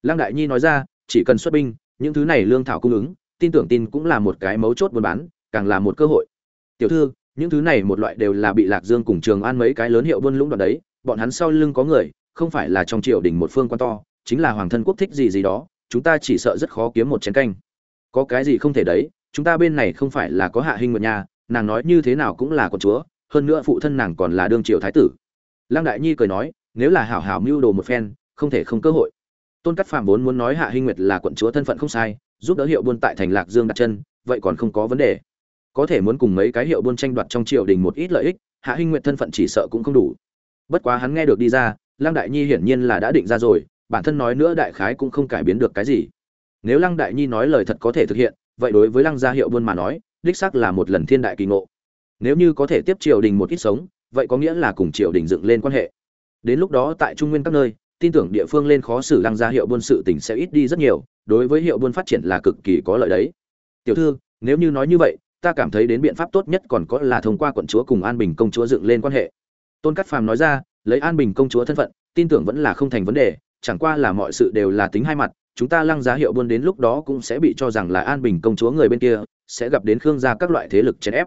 A: Lăng đại nhi nói ra, chỉ cần xuất binh, những thứ này lương thảo cung ứng, tin tưởng tin cũng là một cái mấu chốt buôn bán, càng là một cơ hội. Tiểu thư, những thứ này một loại đều là bị lạc dương cùng trường an mấy cái lớn hiệu buôn lũng đoạn đấy, bọn hắn sau lưng có người, không phải là trong triều đình một phương quan to chính là hoàng thân quốc thích gì gì đó, chúng ta chỉ sợ rất khó kiếm một chén canh. Có cái gì không thể đấy, chúng ta bên này không phải là có hạ hình nguyệt nha, nàng nói như thế nào cũng là con chúa, hơn nữa phụ thân nàng còn là đương triều thái tử. Lăng đại nhi cười nói, nếu là hảo hảo mưu đồ một phen, không thể không cơ hội. Tôn cắt phàm vốn muốn nói hạ hinh nguyệt là quận chúa thân phận không sai, giúp đỡ hiệu buôn tại thành lạc dương đặt chân, vậy còn không có vấn đề. Có thể muốn cùng mấy cái hiệu buôn tranh đoạt trong triều đình một ít lợi ích, hạ hinh nguyệt thân phận chỉ sợ cũng không đủ. Bất quá hắn nghe được đi ra, lăng đại nhi hiển nhiên là đã định ra rồi bản thân nói nữa đại khái cũng không cải biến được cái gì. Nếu lăng đại nhi nói lời thật có thể thực hiện, vậy đối với lăng gia hiệu buôn mà nói, đích xác là một lần thiên đại kỳ ngộ. Nếu như có thể tiếp triều đình một ít sống, vậy có nghĩa là cùng triều đình dựng lên quan hệ. Đến lúc đó tại trung nguyên các nơi, tin tưởng địa phương lên khó xử lăng gia hiệu buôn sự tình sẽ ít đi rất nhiều, đối với hiệu buôn phát triển là cực kỳ có lợi đấy. Tiểu thư, nếu như nói như vậy, ta cảm thấy đến biện pháp tốt nhất còn có là thông qua quận chúa cùng an bình công chúa dựng lên quan hệ. Tôn cát phàm nói ra, lấy an bình công chúa thân phận, tin tưởng vẫn là không thành vấn đề chẳng qua là mọi sự đều là tính hai mặt, chúng ta lăng giá hiệu buôn đến lúc đó cũng sẽ bị cho rằng là an bình công chúa người bên kia, sẽ gặp đến khương gia các loại thế lực chèn ép.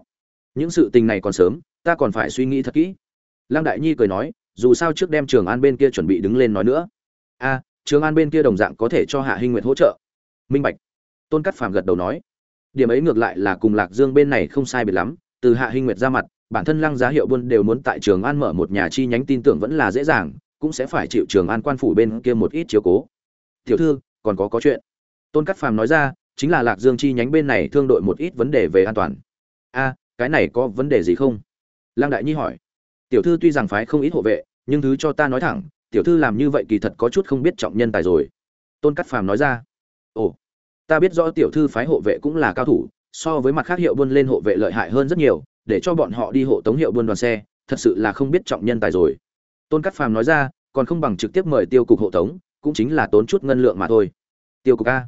A: Những sự tình này còn sớm, ta còn phải suy nghĩ thật kỹ. Lăng đại nhi cười nói, dù sao trước đem trường an bên kia chuẩn bị đứng lên nói nữa. A, trường an bên kia đồng dạng có thể cho hạ hinh nguyệt hỗ trợ. Minh bạch. Tôn cắt phàm gật đầu nói, điểm ấy ngược lại là cùng lạc dương bên này không sai biệt lắm, từ hạ hinh nguyệt ra mặt, bản thân lăng giá hiệu buôn đều muốn tại trường an mở một nhà chi nhánh tin tưởng vẫn là dễ dàng cũng sẽ phải chịu trường an quan phủ bên kia một ít chiếu cố. Tiểu thư, còn có có chuyện. Tôn cắt phàm nói ra, chính là lạc dương chi nhánh bên này thương đội một ít vấn đề về an toàn. A, cái này có vấn đề gì không? Lăng đại nhi hỏi. Tiểu thư tuy rằng phái không ít hộ vệ, nhưng thứ cho ta nói thẳng, tiểu thư làm như vậy kỳ thật có chút không biết trọng nhân tài rồi. Tôn cắt phàm nói ra. Ồ, ta biết rõ tiểu thư phái hộ vệ cũng là cao thủ, so với mặt khác hiệu buôn lên hộ vệ lợi hại hơn rất nhiều, để cho bọn họ đi hộ tống hiệu buôn đoàn xe, thật sự là không biết trọng nhân tài rồi tôn cắt phàm nói ra, còn không bằng trực tiếp mời tiêu cục hộ tống, cũng chính là tốn chút ngân lượng mà thôi. Tiêu cục a.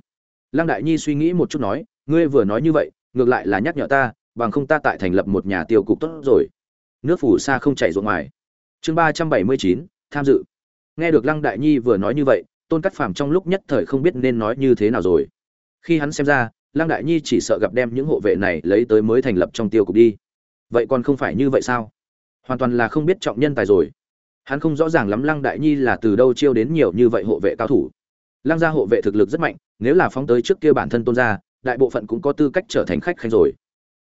A: Lăng đại nhi suy nghĩ một chút nói, ngươi vừa nói như vậy, ngược lại là nhắc nhở ta, bằng không ta tại thành lập một nhà tiêu cục tốt rồi. Nước phủ xa không chảy ruộng ngoài. Chương ba trăm bảy mươi chín, tham dự. Nghe được lăng đại nhi vừa nói như vậy, tôn cắt phàm trong lúc nhất thời không biết nên nói như thế nào rồi. Khi hắn xem ra, lăng đại nhi chỉ sợ gặp đem những hộ vệ này lấy tới mới thành lập trong tiêu cục đi. Vậy còn không phải như vậy sao? Hoàn toàn là không biết trọng nhân tài rồi hắn không rõ ràng lắm lăng đại nhi là từ đâu chiêu đến nhiều như vậy hộ vệ cao thủ. Lăng gia hộ vệ thực lực rất mạnh, nếu là phóng tới trước kia bản thân tôn gia, đại bộ phận cũng có tư cách trở thành khách khanh rồi.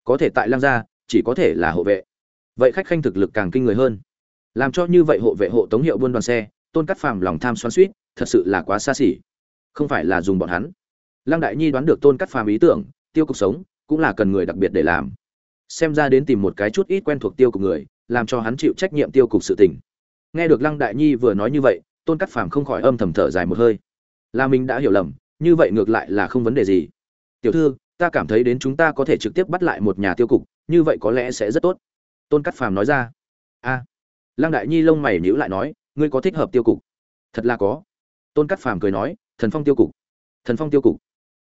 A: Có thể tại lăng gia, chỉ có thể là hộ vệ. Vậy khách khanh thực lực càng kinh người hơn. Làm cho như vậy hộ vệ hộ tống hiệu buôn đoàn xe, tôn cắt phàm lòng tham xoắn suýt thật sự là quá xa xỉ. Không phải là dùng bọn hắn. Lăng đại nhi đoán được tôn cắt phàm ý tưởng, tiêu cục sống, cũng là cần người đặc biệt để làm. Xem ra đến tìm một cái chút ít quen thuộc tiêu cục người, làm cho hắn chịu trách nhiệm tiêu cục sự tình nghe được lăng đại nhi vừa nói như vậy, tôn cắt phàm không khỏi âm thầm thở dài một hơi. Là mình đã hiểu lầm, như vậy ngược lại là không vấn đề gì. Tiểu thư, ta cảm thấy đến chúng ta có thể trực tiếp bắt lại một nhà tiêu cục, như vậy có lẽ sẽ rất tốt. Tôn cắt phàm nói ra. A. Lăng đại nhi lông mày nhíu lại nói, ngươi có thích hợp tiêu cục? Thật là có. Tôn cắt phàm cười nói, thần phong tiêu cục. Thần phong tiêu cục.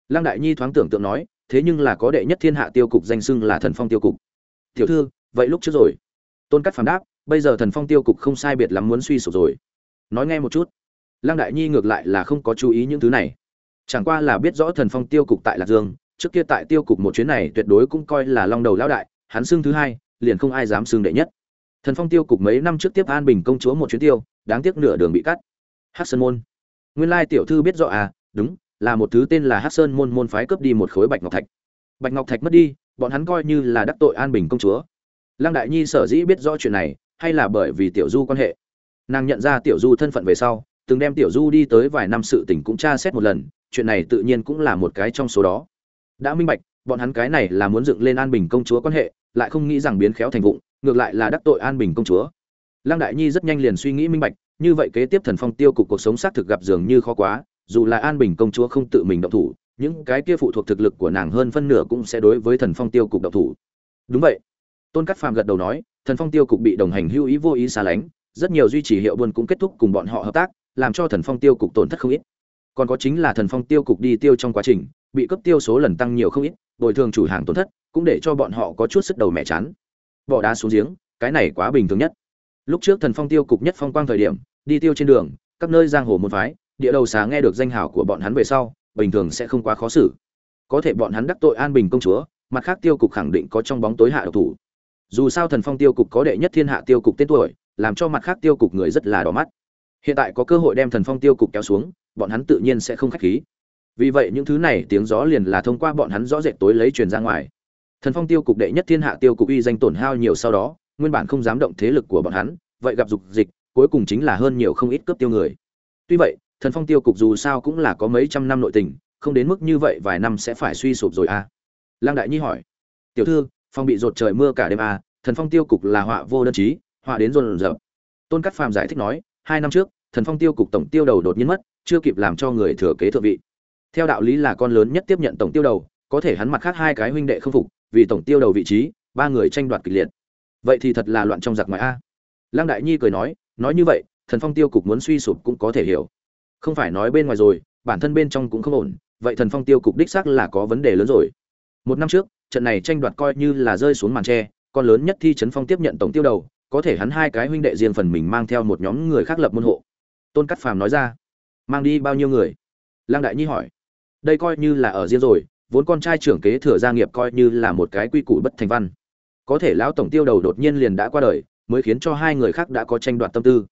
A: Lăng đại nhi thoáng tưởng tượng nói, thế nhưng là có đệ nhất thiên hạ tiêu cục danh xưng là thần phong tiêu cục. Tiểu thư, vậy lúc trước rồi? Tôn cắt phàm đáp bây giờ thần phong tiêu cục không sai biệt lắm muốn suy sụp rồi. Nói nghe một chút. Lăng đại nhi ngược lại là không có chú ý những thứ này. Chẳng qua là biết rõ thần phong tiêu cục tại lạc dương, trước kia tại tiêu cục một chuyến này tuyệt đối cũng coi là long đầu lão đại, hắn xưng thứ hai, liền không ai dám xưng đệ nhất. Thần phong tiêu cục mấy năm trước tiếp an bình công chúa một chuyến tiêu, đáng tiếc nửa đường bị cắt. Hắc sơn môn. Nguyên lai tiểu thư biết rõ à đúng, là một thứ tên là hắc sơn môn môn phái cướp đi một khối bạch ngọc thạch. Bạch ngọc thạch mất đi, bọn hắn coi như là đắc tội an bình công chúa. Lăng đại nhi sở dĩ biết rõ chuyện này hay là bởi vì tiểu du quan hệ? Nàng nhận ra tiểu du thân phận về sau, từng đem tiểu du đi tới vài năm sự tình cũng tra xét một lần, chuyện này tự nhiên cũng là một cái trong số đó. Đã minh bạch, bọn hắn cái này là muốn dựng lên an bình công chúa quan hệ, lại không nghĩ rằng biến khéo thành vụng, ngược lại là đắc tội an bình công chúa. Lăng đại nhi rất nhanh liền suy nghĩ minh bạch, như vậy kế tiếp thần phong tiêu cục cuộc sống xác thực gặp dường như khó quá, dù là an bình công chúa không tự mình động thủ, những cái kia phụ thuộc thực lực của nàng hơn phân nửa cũng sẽ đối với thần phong tiêu cục động thủ. Đúng vậy. Tôn cắt phàm gật đầu nói thần phong tiêu cục bị đồng hành hưu ý vô ý xa lánh, rất nhiều duy trì hiệu buôn cũng kết thúc cùng bọn họ hợp tác, làm cho thần phong tiêu cục tổn thất không ít. Còn có chính là thần phong tiêu cục đi tiêu trong quá trình, bị cấp tiêu số lần tăng nhiều không ít, bồi thường chủ hàng tổn thất, cũng để cho bọn họ có chút sức đầu mẹ chán. Bỏ đá xuống giếng, cái này quá bình thường nhất. Lúc trước thần phong tiêu cục nhất phong quang thời điểm, đi tiêu trên đường, các nơi giang hồ môn phái, địa đầu xá nghe được danh hào của bọn hắn về sau, bình thường sẽ không quá khó xử. Có thể bọn hắn đắc tội an bình công chúa, mặt khác tiêu cục khẳng định có trong bóng tối hạ độc thủ dù sao thần phong tiêu cục có đệ nhất thiên hạ tiêu cục tên tuổi, làm cho mặt khác tiêu cục người rất là đỏ mắt. Hiện tại có cơ hội đem thần phong tiêu cục kéo xuống, bọn hắn tự nhiên sẽ không khách khí. Vì vậy những thứ này tiếng gió liền là thông qua bọn hắn rõ rệt tối lấy truyền ra ngoài. Thần phong tiêu cục đệ nhất thiên hạ tiêu cục uy danh tổn hao nhiều sau đó, nguyên bản không dám động thế lực của bọn hắn, vậy gặp dục dịch, cuối cùng chính là hơn nhiều không ít cướp tiêu người. Tuy vậy, thần phong tiêu cục dù sao cũng là có mấy trăm năm nội tình, không đến mức như vậy vài năm sẽ phải suy sụp rồi à? Lăng đại nhi hỏi. Tiểu thư phong bị rột trời mưa cả đêm à thần phong tiêu cục là họa vô đơn chí, họa đến rồn rập tôn cắt phàm giải thích nói, hai năm trước, thần phong tiêu cục tổng tiêu đầu đột nhiên mất, chưa kịp làm cho người thừa kế thượng vị. Theo đạo lý là con lớn nhất tiếp nhận tổng tiêu đầu, có thể hắn mặt khác hai cái huynh đệ không phục, vì tổng tiêu đầu vị trí, ba người tranh đoạt kịch liệt. Vậy thì thật là loạn trong giặc ngoài a. Lăng đại nhi cười nói nói như vậy, thần phong tiêu cục muốn suy sụp cũng có thể hiểu. Không phải nói bên ngoài rồi, bản thân bên trong cũng không ổn, vậy thần phong tiêu cục đích xác là có vấn đề lớn rồi một năm trước, trận này tranh đoạt coi như là rơi xuống màn tre, con lớn nhất thi trấn phong tiếp nhận tổng tiêu đầu, có thể hắn hai cái huynh đệ riêng phần mình mang theo một nhóm người khác lập môn hộ. Tôn cắt phàm nói ra, mang đi bao nhiêu người? Lăng đại nhi hỏi, đây coi như là ở riêng rồi, vốn con trai trưởng kế thừa gia nghiệp coi như là một cái quy củ bất thành văn. Có thể lão tổng tiêu đầu đột nhiên liền đã qua đời, mới khiến cho hai người khác đã có tranh đoạt tâm tư.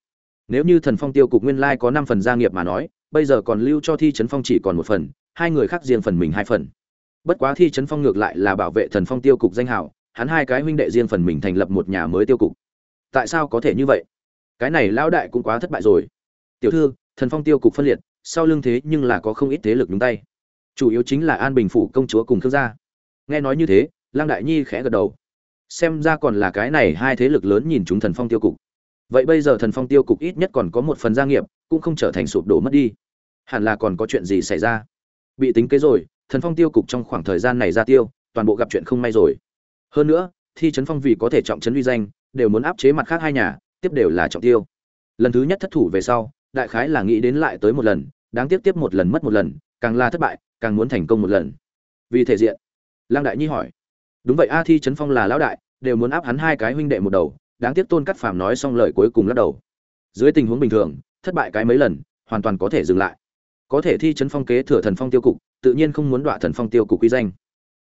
A: Nếu như thần phong tiêu cục nguyên lai có năm phần gia nghiệp mà nói, bây giờ còn lưu cho thi trấn phong chỉ còn một phần, hai người khác riêng phần mình hai phần bất quá thi trấn phong ngược lại là bảo vệ thần phong tiêu cục danh hào, hắn hai cái huynh đệ riêng phần mình thành lập một nhà mới tiêu cục. Tại sao có thể như vậy? Cái này lão đại cũng quá thất bại rồi. Tiểu thư, thần phong tiêu cục phân liệt, sau lưng thế nhưng là có không ít thế lực nhúng tay. Chủ yếu chính là an bình phủ công chúa cùng thương gia. Nghe nói như thế lang đại nhi khẽ gật đầu. Xem ra còn là cái này hai thế lực lớn nhìn chúng thần phong tiêu cục. Vậy bây giờ thần phong tiêu cục ít nhất còn có một phần gia nghiệp, cũng không trở thành sụp đổ mất đi. Hẳn là còn có chuyện gì xảy ra? Bị tính kế rồi thần phong tiêu cục trong khoảng thời gian này ra tiêu, toàn bộ gặp chuyện không may rồi. Hơn nữa, thi trấn phong vì có thể trọng trấn uy danh, đều muốn áp chế mặt khác hai nhà, tiếp đều là trọng tiêu. Lần thứ nhất thất thủ về sau, đại khái là nghĩ đến lại tới một lần, đáng tiếc tiếp một lần mất một lần, càng là thất bại, càng muốn thành công một lần. Vì thể diện, lăng đại nhi hỏi. Đúng vậy, a thi trấn phong là lão đại, đều muốn áp hắn hai cái huynh đệ một đầu, đáng tiếc tôn cắt phàm nói xong lời cuối cùng lắc đầu. Dưới tình huống bình thường, thất bại cái mấy lần, hoàn toàn có thể dừng lại. Có thể thi trấn phong kế thừa thần phong tiêu cục tự nhiên không muốn đọa thần phong tiêu cục quy danh.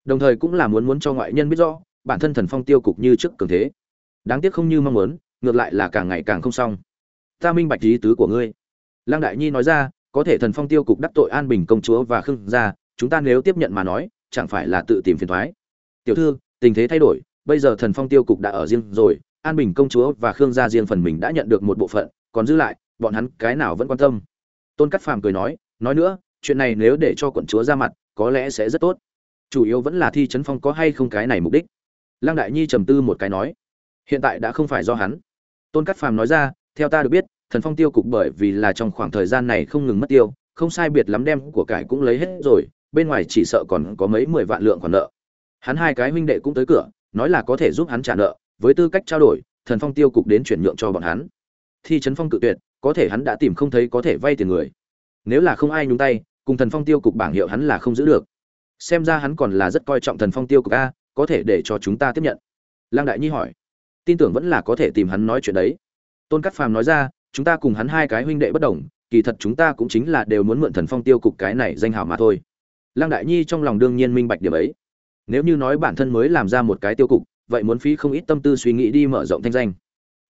A: Đồng thời cũng là muốn muốn cho ngoại nhân biết rõ, bản thân thần phong tiêu cục như trước cường thế. Đáng tiếc không như mong muốn, ngược lại là càng ngày càng không xong. Ta minh bạch ý tứ của ngươi. Lăng đại nhi nói ra, có thể thần phong tiêu cục đắc tội an bình công chúa và khương gia, chúng ta nếu tiếp nhận mà nói, chẳng phải là tự tìm phiền thoái tiểu thư, tình thế thay đổi, bây giờ thần phong tiêu cục đã ở riêng rồi, an bình công chúa và khương gia riêng phần mình đã nhận được một bộ phận, còn giữ lại, bọn hắn cái nào vẫn quan tâm. Tôn cắt phàm cười nói nói nữa chuyện này nếu để cho quận chúa ra mặt, có lẽ sẽ rất tốt. Chủ yếu vẫn là thi trấn phong có hay không cái này mục đích. Lăng đại nhi trầm tư một cái nói, hiện tại đã không phải do hắn. Tôn cắt phàm nói ra, theo ta được biết, thần phong tiêu cục bởi vì là trong khoảng thời gian này không ngừng mất tiêu, không sai biệt lắm đem của cải cũng lấy hết rồi, bên ngoài chỉ sợ còn có mấy mười vạn lượng còn nợ. Hắn hai cái huynh đệ cũng tới cửa, nói là có thể giúp hắn trả nợ, với tư cách trao đổi, thần phong tiêu cục đến chuyển nhượng cho bọn hắn. Thi trấn phong cự tuyệt, có thể hắn đã tìm không thấy có thể vay tiền người. Nếu là không ai nhúng tay cùng thần phong tiêu cục bảng hiệu hắn là không giữ được. Xem ra hắn còn là rất coi trọng thần phong tiêu cục a, có thể để cho chúng ta tiếp nhận. Lăng đại nhi hỏi. Tin tưởng vẫn là có thể tìm hắn nói chuyện đấy. Tôn cắt phàm nói ra, chúng ta cùng hắn hai cái huynh đệ bất đồng, kỳ thật chúng ta cũng chính là đều muốn mượn thần phong tiêu cục cái này danh hào mà thôi. Lăng đại nhi trong lòng đương nhiên minh bạch điểm ấy. Nếu như nói bản thân mới làm ra một cái tiêu cục, vậy muốn phí không ít tâm tư suy nghĩ đi mở rộng thanh danh.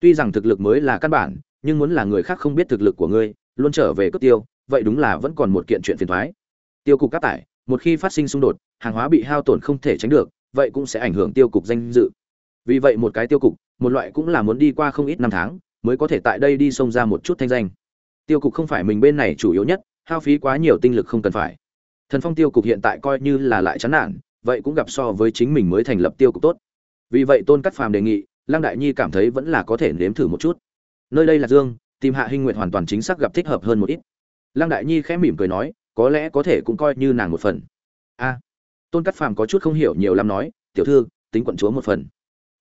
A: Tuy rằng thực lực mới là căn bản, nhưng muốn là người khác không biết thực lực của ngươi, luôn trở về cướp tiêu vậy đúng là vẫn còn một kiện chuyện phiền toái. tiêu cục cáp tải, một khi phát sinh xung đột, hàng hóa bị hao tổn không thể tránh được, vậy cũng sẽ ảnh hưởng tiêu cục danh dự. Vì vậy một cái tiêu cục, một loại cũng là muốn đi qua không ít năm tháng, mới có thể tại đây đi xông ra một chút thanh danh. Tiêu cục không phải mình bên này chủ yếu nhất, hao phí quá nhiều tinh lực không cần phải. Thần phong tiêu cục hiện tại coi như là lại chán nản, vậy cũng gặp so với chính mình mới thành lập tiêu cục tốt. Vì vậy tôn cắt phàm đề nghị, lăng đại nhi cảm thấy vẫn là có thể nếm thử một chút. Nơi đây là dương, tìm hạ hinh nguyện hoàn toàn chính xác gặp thích hợp hơn một ít lăng đại nhi khẽ mỉm cười nói, có lẽ có thể cũng coi như nàng một phần. A. Tôn cắt phàm có chút không hiểu nhiều lắm nói, tiểu thư, tính quận chúa một phần.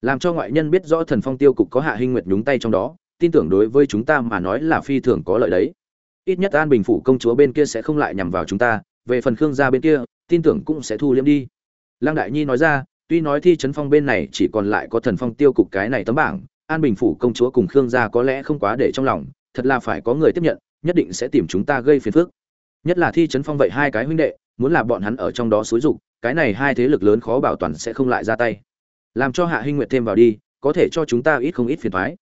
A: Làm cho ngoại nhân biết rõ thần phong tiêu cục có hạ hinh nguyệt nhúng tay trong đó, tin tưởng đối với chúng ta mà nói là phi thường có lợi đấy. Ít nhất an bình phủ công chúa bên kia sẽ không lại nhằm vào chúng ta, về phần khương gia bên kia, tin tưởng cũng sẽ thu liễm đi. Lăng đại nhi nói ra, tuy nói thi trấn phong bên này chỉ còn lại có thần phong tiêu cục cái này tấm bảng, an bình phủ công chúa cùng khương gia có lẽ không quá để trong lòng, thật là phải có người tiếp nhận nhất định sẽ tìm chúng ta gây phiền phức. Nhất là thi trấn phong vậy hai cái huynh đệ, muốn là bọn hắn ở trong đó xúi dục, cái này hai thế lực lớn khó bảo toàn sẽ không lại ra tay. Làm cho hạ hinh nguyệt thêm vào đi, có thể cho chúng ta ít không ít phiền thoái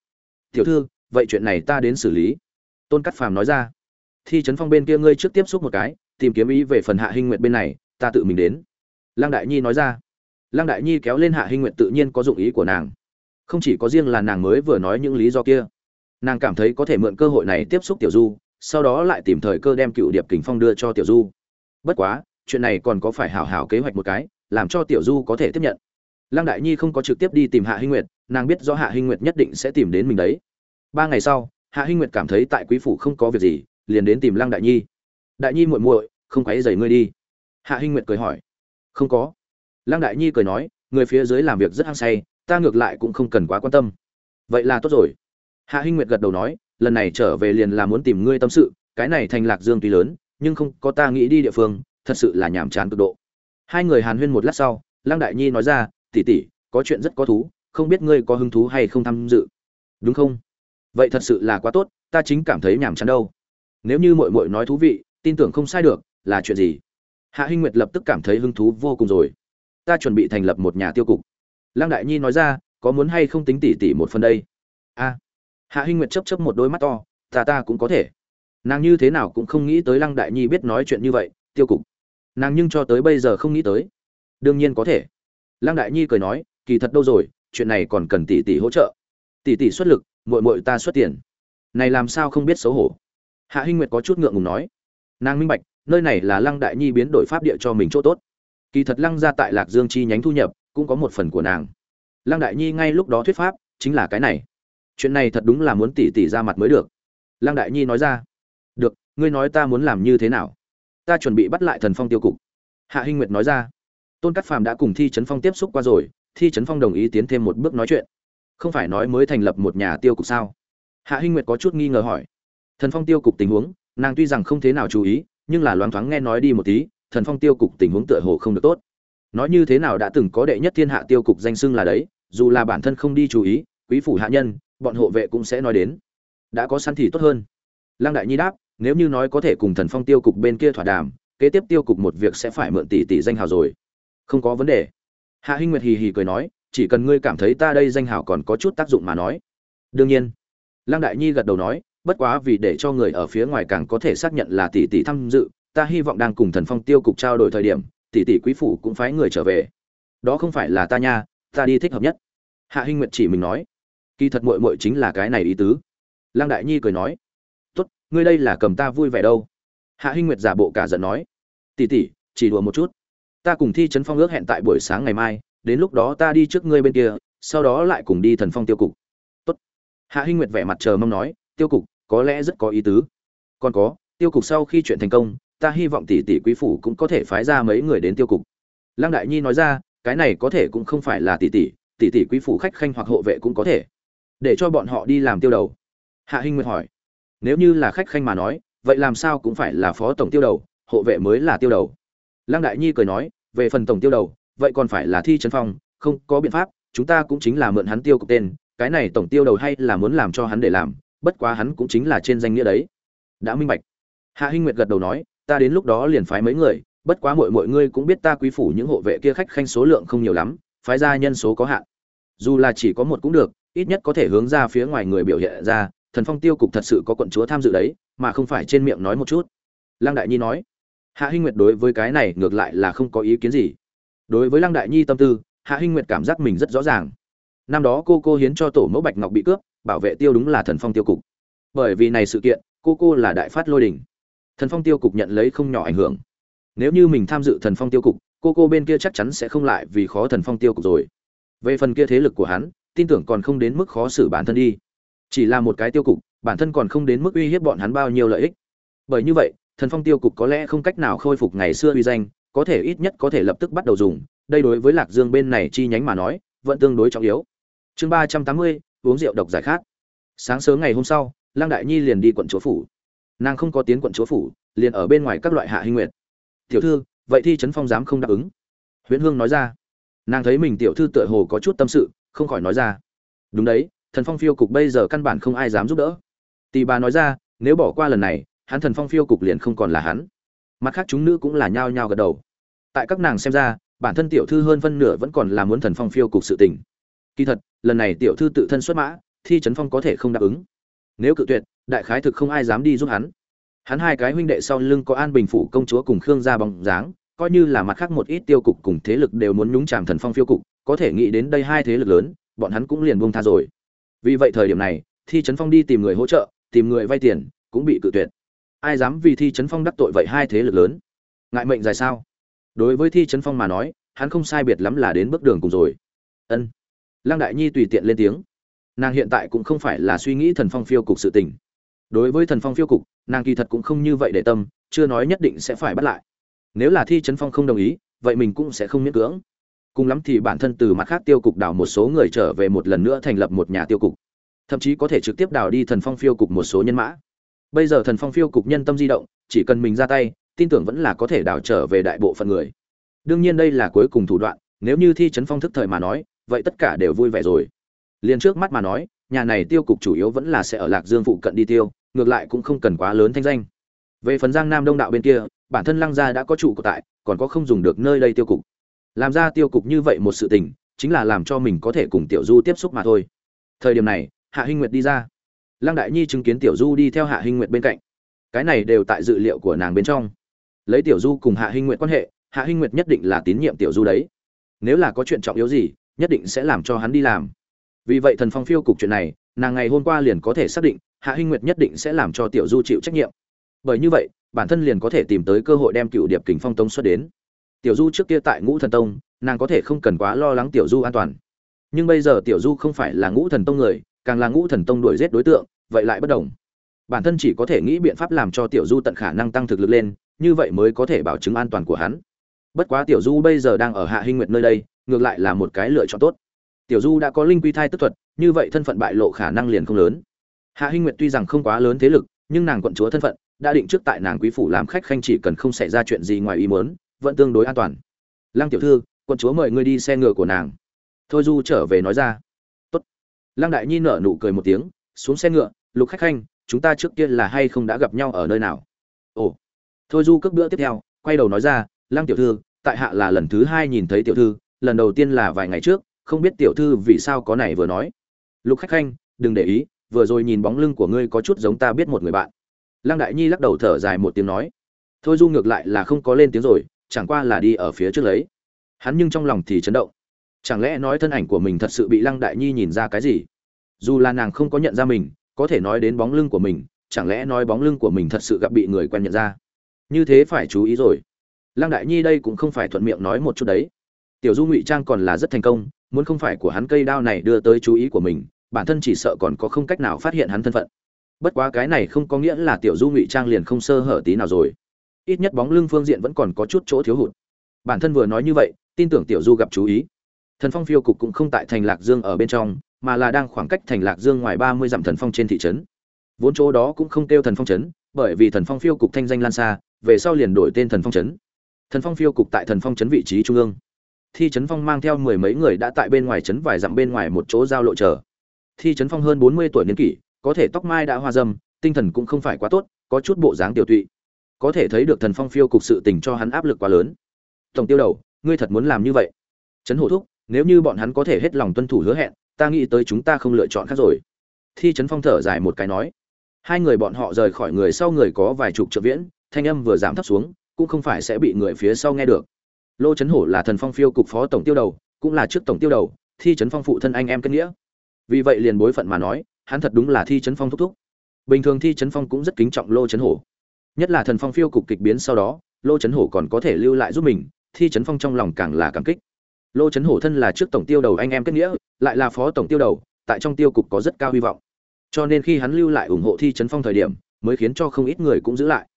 A: tiểu thư, vậy chuyện này ta đến xử lý. Tôn cắt phàm nói ra. Thi trấn phong bên kia ngươi trước tiếp xúc một cái, tìm kiếm ý về phần hạ hinh nguyệt bên này, ta tự mình đến. Lăng đại nhi nói ra. Lăng đại nhi kéo lên hạ hinh nguyệt tự nhiên có dụng ý của nàng. Không chỉ có riêng là nàng mới vừa nói những lý do kia. Nàng cảm thấy có thể mượn cơ hội này tiếp xúc tiểu du sau đó lại tìm thời cơ đem cựu điệp kình phong đưa cho tiểu du. Bất quá, chuyện này còn có phải hảo hảo kế hoạch một cái, làm cho tiểu du có thể tiếp nhận. Lăng đại nhi không có trực tiếp đi tìm hạ hinh nguyệt, nàng biết do hạ hinh nguyệt nhất định sẽ tìm đến mình đấy. Ba ngày sau, hạ hinh nguyệt cảm thấy tại quý phủ không có việc gì, liền đến tìm lăng đại nhi. Đại nhi muội muội, không quấy dày ngươi đi. Hạ hinh nguyệt cười hỏi. Không có. Lăng đại nhi cười nói, người phía dưới làm việc rất hăng say, ta ngược lại cũng không cần quá quan tâm. Vậy là tốt rồi. Hạ hinh nguyệt gật đầu nói lần này trở về liền là muốn tìm ngươi tâm sự, cái này thành lạc dương tuy lớn, nhưng không có ta nghĩ đi địa phương, thật sự là nhàm chán cực độ. Hai người hàn huyên một lát sau, lăng đại nhi nói ra tỉ tỉ có chuyện rất có thú, không biết ngươi có hứng thú hay không tham dự? Đúng không? Vậy thật sự là quá tốt, ta chính cảm thấy nhàm chán đâu. Nếu như mội mội nói thú vị, tin tưởng không sai được, là chuyện gì? Hạ hinh nguyệt lập tức cảm thấy hứng thú vô cùng rồi. Ta chuẩn bị thành lập một nhà tiêu cục. Lăng đại nhi nói ra, có muốn hay không tính tỉ tỉ một phần đây? A hạ hinh nguyệt chấp chấp một đôi mắt to, ta ta cũng có thể. Nàng như thế nào cũng không nghĩ tới lăng đại nhi biết nói chuyện như vậy, tiêu cục. Nàng nhưng cho tới bây giờ không nghĩ tới. Đương nhiên có thể. Lăng đại nhi cười nói, kỳ thật đâu rồi, chuyện này còn cần tỷ tỷ hỗ trợ. Tỷ tỷ xuất lực, muội muội ta xuất tiền. Này làm sao không biết xấu hổ? Hạ hinh nguyệt có chút ngượng ngùng nói. Nàng minh bạch, nơi này là lăng đại nhi biến đổi pháp địa cho mình chỗ tốt. Kỳ thật lăng ra tại lạc dương chi nhánh thu nhập cũng có một phần của nàng. Lăng đại nhi ngay lúc đó thuyết pháp chính là cái này chuyện này thật đúng là muốn tỉ tỉ ra mặt mới được. Lăng đại nhi nói ra, được, ngươi nói ta muốn làm như thế nào? Ta chuẩn bị bắt lại thần phong tiêu cục. Hạ hinh nguyệt nói ra, tôn cắt phàm đã cùng thi trấn phong tiếp xúc qua rồi, thi trấn phong đồng ý tiến thêm một bước nói chuyện. Không phải nói mới thành lập một nhà tiêu cục sao? Hạ hinh nguyệt có chút nghi ngờ hỏi, thần phong tiêu cục tình huống, nàng tuy rằng không thế nào chú ý, nhưng là loáng thoáng nghe nói đi một tí, thần phong tiêu cục tình huống tựa hồ không được tốt. Nói như thế nào đã từng có đệ nhất thiên hạ tiêu cục danh xưng là đấy, dù là bản thân không đi chú ý, quý phủ hạ nhân bọn hộ vệ cũng sẽ nói đến. Đã có săn thì tốt hơn. Lăng đại nhi đáp, nếu như nói có thể cùng thần phong tiêu cục bên kia thỏa đàm, kế tiếp tiêu cục một việc sẽ phải mượn tỷ tỷ danh hào rồi. Không có vấn đề. Hạ hinh nguyệt hì hì cười nói, chỉ cần ngươi cảm thấy ta đây danh hào còn có chút tác dụng mà nói. Đương nhiên. Lăng đại nhi gật đầu nói, bất quá vì để cho người ở phía ngoài càng có thể xác nhận là tỷ tỷ tham dự, ta hy vọng đang cùng thần phong tiêu cục trao đổi thời điểm, tỷ tỷ quý phủ cũng phái người trở về. Đó không phải là ta nha, ta đi thích hợp nhất. Hạ hinh nguyệt chỉ mình nói kỳ thật muội muội chính là cái này ý tứ. Lăng đại nhi cười nói, tốt, ngươi đây là cầm ta vui vẻ đâu? Hạ hinh nguyệt giả bộ cả giận nói, tỷ tỷ, chỉ đùa một chút. Ta cùng thi trấn phong ước hẹn tại buổi sáng ngày mai, đến lúc đó ta đi trước ngươi bên kia, sau đó lại cùng đi thần phong tiêu cục. Tốt. Hạ hinh nguyệt vẻ mặt chờ mong nói, tiêu cục, có lẽ rất có ý tứ. Còn có, tiêu cục sau khi chuyện thành công, ta hy vọng tỷ tỷ quý phủ cũng có thể phái ra mấy người đến tiêu cục. Lăng đại nhi nói ra, cái này có thể cũng không phải là tỷ tỷ tỷ tỷ quý phủ khách khanh hoặc hộ vệ cũng có thể để cho bọn họ đi làm tiêu đầu. Hạ hinh nguyệt hỏi, nếu như là khách khanh mà nói, vậy làm sao cũng phải là phó tổng tiêu đầu, hộ vệ mới là tiêu đầu? Lăng đại nhi cười nói, về phần tổng tiêu đầu, vậy còn phải là thi trấn phong, không có biện pháp, chúng ta cũng chính là mượn hắn tiêu cục tên, cái này tổng tiêu đầu hay là muốn làm cho hắn để làm, bất quá hắn cũng chính là trên danh nghĩa đấy. Đã minh bạch. Hạ hinh nguyệt gật đầu nói, ta đến lúc đó liền phái mấy người, bất quá mọi mọi ngươi cũng biết ta quý phủ những hộ vệ kia khách khanh số lượng không nhiều lắm, phái ra nhân số có hạn. Dù là chỉ có một cũng được ít nhất có thể hướng ra phía ngoài người biểu hiện ra, thần phong tiêu cục thật sự có quận chúa tham dự đấy, mà không phải trên miệng nói một chút. Lăng đại nhi nói. Hạ hinh nguyệt đối với cái này ngược lại là không có ý kiến gì. Đối với lăng đại nhi tâm tư, hạ hinh nguyệt cảm giác mình rất rõ ràng. Năm đó cô cô hiến cho tổ mẫu bạch ngọc bị cướp, bảo vệ tiêu đúng là thần phong tiêu cục. Bởi vì này sự kiện, cô cô là đại phát lôi đình. Thần phong tiêu cục nhận lấy không nhỏ ảnh hưởng. Nếu như mình tham dự thần phong tiêu cục, cô cô bên kia chắc chắn sẽ không lại vì khó thần phong tiêu cục rồi. Về phần kia thế lực của hắn tin tưởng còn không đến mức khó xử bản thân đi. Chỉ là một cái tiêu cục, bản thân còn không đến mức uy hiếp bọn hắn bao nhiêu lợi ích. Bởi như vậy, thần phong tiêu cục có lẽ không cách nào khôi phục ngày xưa uy danh, có thể ít nhất có thể lập tức bắt đầu dùng. Đây đối với lạc dương bên này chi nhánh mà nói, vẫn tương đối trọng yếu. Chương ba trăm tám mươi, uống rượu độc giải khát. Sáng sớm ngày hôm sau, lăng đại nhi liền đi quận chúa phủ. Nàng không có tiến quận chúa phủ, liền ở bên ngoài các loại hạ hinh nguyệt. Tiểu thư, vậy thi trấn phong dám không đáp ứng. Huyễn hương nói ra. Nàng thấy mình tiểu thư tựa hồ có chút tâm sự không khỏi nói ra. Đúng đấy, thần phong phiêu cục bây giờ căn bản không ai dám giúp đỡ. Tì bà nói ra, nếu bỏ qua lần này, hắn thần phong phiêu cục liền không còn là hắn. Mặt khác chúng nữ cũng là nhao nhao gật đầu. Tại các nàng xem ra, bản thân tiểu thư hơn phân nửa vẫn còn là muốn thần phong phiêu cục sự tình. Kỳ thật, lần này tiểu thư tự thân xuất mã, thi trấn phong có thể không đáp ứng. Nếu cự tuyệt, đại khái thực không ai dám đi giúp hắn. Hắn hai cái huynh đệ sau lưng có an bình phủ công chúa cùng khương gia bóng dáng, coi như là mặt khác một ít tiêu cục cùng thế lực đều muốn nhúng chàm thần phong phiêu cục có thể nghĩ đến đây hai thế lực lớn, bọn hắn cũng liền buông tha rồi. Vì vậy thời điểm này, thi trấn phong đi tìm người hỗ trợ, tìm người vay tiền, cũng bị cự tuyệt. Ai dám vì thi trấn phong đắc tội vậy hai thế lực lớn? Ngại mệnh dài sao? Đối với thi trấn phong mà nói, hắn không sai biệt lắm là đến bước đường cùng rồi. Ân. Lăng đại nhi tùy tiện lên tiếng. Nàng hiện tại cũng không phải là suy nghĩ thần phong phiêu cục sự tình. Đối với thần phong phiêu cục, nàng kỳ thật cũng không như vậy để tâm, chưa nói nhất định sẽ phải bắt lại. Nếu là thi trấn phong không đồng ý, vậy mình cũng sẽ không miễn cưỡng cùng lắm thì bản thân từ mặt khác tiêu cục đào một số người trở về một lần nữa thành lập một nhà tiêu cục. Thậm chí có thể trực tiếp đào đi thần phong phiêu cục một số nhân mã. Bây giờ thần phong phiêu cục nhân tâm di động, chỉ cần mình ra tay, tin tưởng vẫn là có thể đào trở về đại bộ phận người. Đương nhiên đây là cuối cùng thủ đoạn, nếu như thi trấn phong thức thời mà nói, vậy tất cả đều vui vẻ rồi. Liền trước mắt mà nói, nhà này tiêu cục chủ yếu vẫn là sẽ ở lạc dương phụ cận đi tiêu, ngược lại cũng không cần quá lớn thanh danh. Về phần giang nam đông đạo bên kia, bản thân lăng gia đã có trụ cột tại, còn có không dùng được nơi đây tiêu cục làm ra tiêu cục như vậy một sự tình, chính là làm cho mình có thể cùng tiểu du tiếp xúc mà thôi. Thời điểm này, hạ hinh nguyệt đi ra. Lăng đại nhi chứng kiến tiểu du đi theo hạ hinh nguyệt bên cạnh. Cái này đều tại dự liệu của nàng bên trong. Lấy tiểu du cùng hạ hinh nguyệt quan hệ, hạ hinh nguyệt nhất định là tín nhiệm tiểu du đấy. Nếu là có chuyện trọng yếu gì, nhất định sẽ làm cho hắn đi làm. Vì vậy thần phong phiêu cục chuyện này, nàng ngày hôm qua liền có thể xác định, hạ hinh nguyệt nhất định sẽ làm cho tiểu du chịu trách nhiệm. Bởi như vậy, bản thân liền có thể tìm tới cơ hội đem cựu điệp kình phong tông xuất đến tiểu du trước kia tại ngũ thần tông, nàng có thể không cần quá lo lắng tiểu du an toàn. Nhưng bây giờ tiểu du không phải là ngũ thần tông người, càng là ngũ thần tông đuổi giết đối tượng, vậy lại bất đồng. Bản thân chỉ có thể nghĩ biện pháp làm cho tiểu du tận khả năng tăng thực lực lên, như vậy mới có thể bảo chứng an toàn của hắn. Bất quá tiểu du bây giờ đang ở hạ hinh nguyệt nơi đây, ngược lại là một cái lựa chọn tốt. Tiểu du đã có linh quy thai tức thuật, như vậy thân phận bại lộ khả năng liền không lớn. Hạ hinh nguyệt tuy rằng không quá lớn thế lực, nhưng nàng quận chúa thân phận, đã định trước tại nàng quý phủ làm khách khanh chỉ cần không xảy ra chuyện gì ngoài ý muốn vẫn tương đối an toàn. Lăng tiểu thư, quận chúa mời ngươi đi xe ngựa của nàng. Thôi du trở về nói ra. Tốt. lăng đại nhi nở nụ cười một tiếng, xuống xe ngựa, lục khách khanh, chúng ta trước kia là hay không đã gặp nhau ở nơi nào? Ồ. Thôi du cước bữa tiếp theo, quay đầu nói ra, lăng tiểu thư, tại hạ là lần thứ hai nhìn thấy tiểu thư, lần đầu tiên là vài ngày trước, không biết tiểu thư vì sao có này vừa nói. Lục khách khanh, đừng để ý, vừa rồi nhìn bóng lưng của ngươi có chút giống ta biết một người bạn. Lăng đại nhi lắc đầu thở dài một tiếng nói. Thôi du ngược lại là không có lên tiếng rồi chẳng qua là đi ở phía trước lấy. Hắn nhưng trong lòng thì chấn động. Chẳng lẽ nói thân ảnh của mình thật sự bị lăng đại nhi nhìn ra cái gì? Dù là nàng không có nhận ra mình, có thể nói đến bóng lưng của mình, chẳng lẽ nói bóng lưng của mình thật sự gặp bị người quen nhận ra? Như thế phải chú ý rồi. Lăng đại nhi đây cũng không phải thuận miệng nói một chút đấy. Tiểu du ngụy trang còn là rất thành công, muốn không phải của hắn cây đao này đưa tới chú ý của mình, bản thân chỉ sợ còn có không cách nào phát hiện hắn thân phận. Bất quá cái này không có nghĩa là tiểu du ngụy trang liền không sơ hở tí nào rồi ít nhất bóng lưng phương diện vẫn còn có chút chỗ thiếu hụt. Bản thân vừa nói như vậy, tin tưởng tiểu du gặp chú ý. Thần phong phiêu cục cũng không tại thành lạc dương ở bên trong, mà là đang khoảng cách thành lạc dương ngoài ba mươi dặm thần phong trên thị trấn. Vốn chỗ đó cũng không kêu thần phong trấn, bởi vì thần phong phiêu cục thanh danh lan xa, về sau liền đổi tên thần phong trấn. Thần phong phiêu cục tại thần phong trấn vị trí trung ương. Thi trấn phong mang theo mười mấy người đã tại bên ngoài trấn vài dặm bên ngoài một chỗ giao lộ chờ. Thi trấn phong hơn bốn mươi tuổi niên kỷ, có thể tóc mai đã hoa dâm, tinh thần cũng không phải quá tốt, có chút bộ dáng tiểu tụy có thể thấy được thần phong phiêu cục sự tình cho hắn áp lực quá lớn. Tổng tiêu đầu, ngươi thật muốn làm như vậy? Trấn hổ thúc, nếu như bọn hắn có thể hết lòng tuân thủ hứa hẹn, ta nghĩ tới chúng ta không lựa chọn khác rồi. Thi trấn phong thở dài một cái nói. Hai người bọn họ rời khỏi người sau người có vài chục trợ viễn, thanh âm vừa giảm thấp xuống, cũng không phải sẽ bị người phía sau nghe được. Lô trấn hổ là thần phong phiêu cục phó tổng tiêu đầu, cũng là trước tổng tiêu đầu, thi trấn phong phụ thân anh em kết nghĩa. Vì vậy liền bối phận mà nói, hắn thật đúng là thi trấn phong thúc thúc. Bình thường thi trấn phong cũng rất kính trọng lô trấn hổ nhất là thần phong phiêu cục kịch biến sau đó, lô trấn hổ còn có thể lưu lại giúp mình, thi trấn phong trong lòng càng là cảm kích. Lô trấn hổ thân là trước tổng tiêu đầu anh em kết nghĩa, lại là phó tổng tiêu đầu, tại trong tiêu cục có rất cao hy vọng. Cho nên khi hắn lưu lại ủng hộ thi trấn phong thời điểm, mới khiến cho không ít người cũng giữ lại.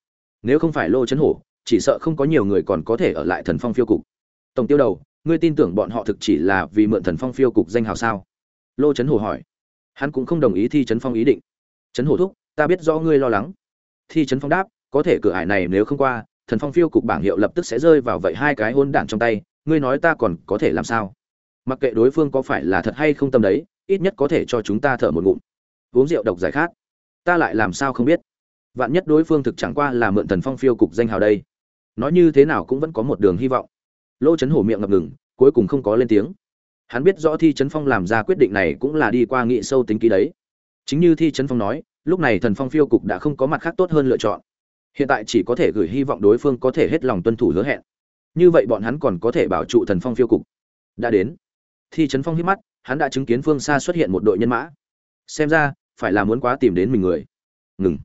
A: Nếu không phải lô trấn hổ, chỉ sợ không có nhiều người còn có thể ở lại thần phong phiêu cục. Tổng tiêu đầu, ngươi tin tưởng bọn họ thực chỉ là vì mượn thần phong phiêu cục danh hào sao? Lô trấn hổ hỏi. Hắn cũng không đồng ý thi trấn phong ý định. Trấn hổ thúc, ta biết rõ ngươi lo lắng. Thi trấn phong đáp có thể cửa ải này nếu không qua, thần phong phiêu cục bảng hiệu lập tức sẽ rơi vào vậy hai cái hôn đản trong tay, ngươi nói ta còn có thể làm sao? Mặc kệ đối phương có phải là thật hay không tâm đấy, ít nhất có thể cho chúng ta thở một ngụm. Uống rượu độc giải khát. Ta lại làm sao không biết? Vạn nhất đối phương thực chẳng qua là mượn thần phong phiêu cục danh hào đây. Nói như thế nào cũng vẫn có một đường hy vọng. Lỗ chấn hổ miệng ngập ngừng, cuối cùng không có lên tiếng. Hắn biết rõ thi trấn phong làm ra quyết định này cũng là đi qua nghị sâu tính ký đấy. Chính như thi trấn phong nói, lúc này thần phong phiêu cục đã không có mặt khác tốt hơn lựa chọn hiện tại chỉ có thể gửi hy vọng đối phương có thể hết lòng tuân thủ hứa hẹn. Như vậy bọn hắn còn có thể bảo trụ thần phong phiêu cục. Đã đến. Thi trấn phong hít mắt, hắn đã chứng kiến phương xa xuất hiện một đội nhân mã. Xem ra, phải là muốn quá tìm đến mình người. Ngừng.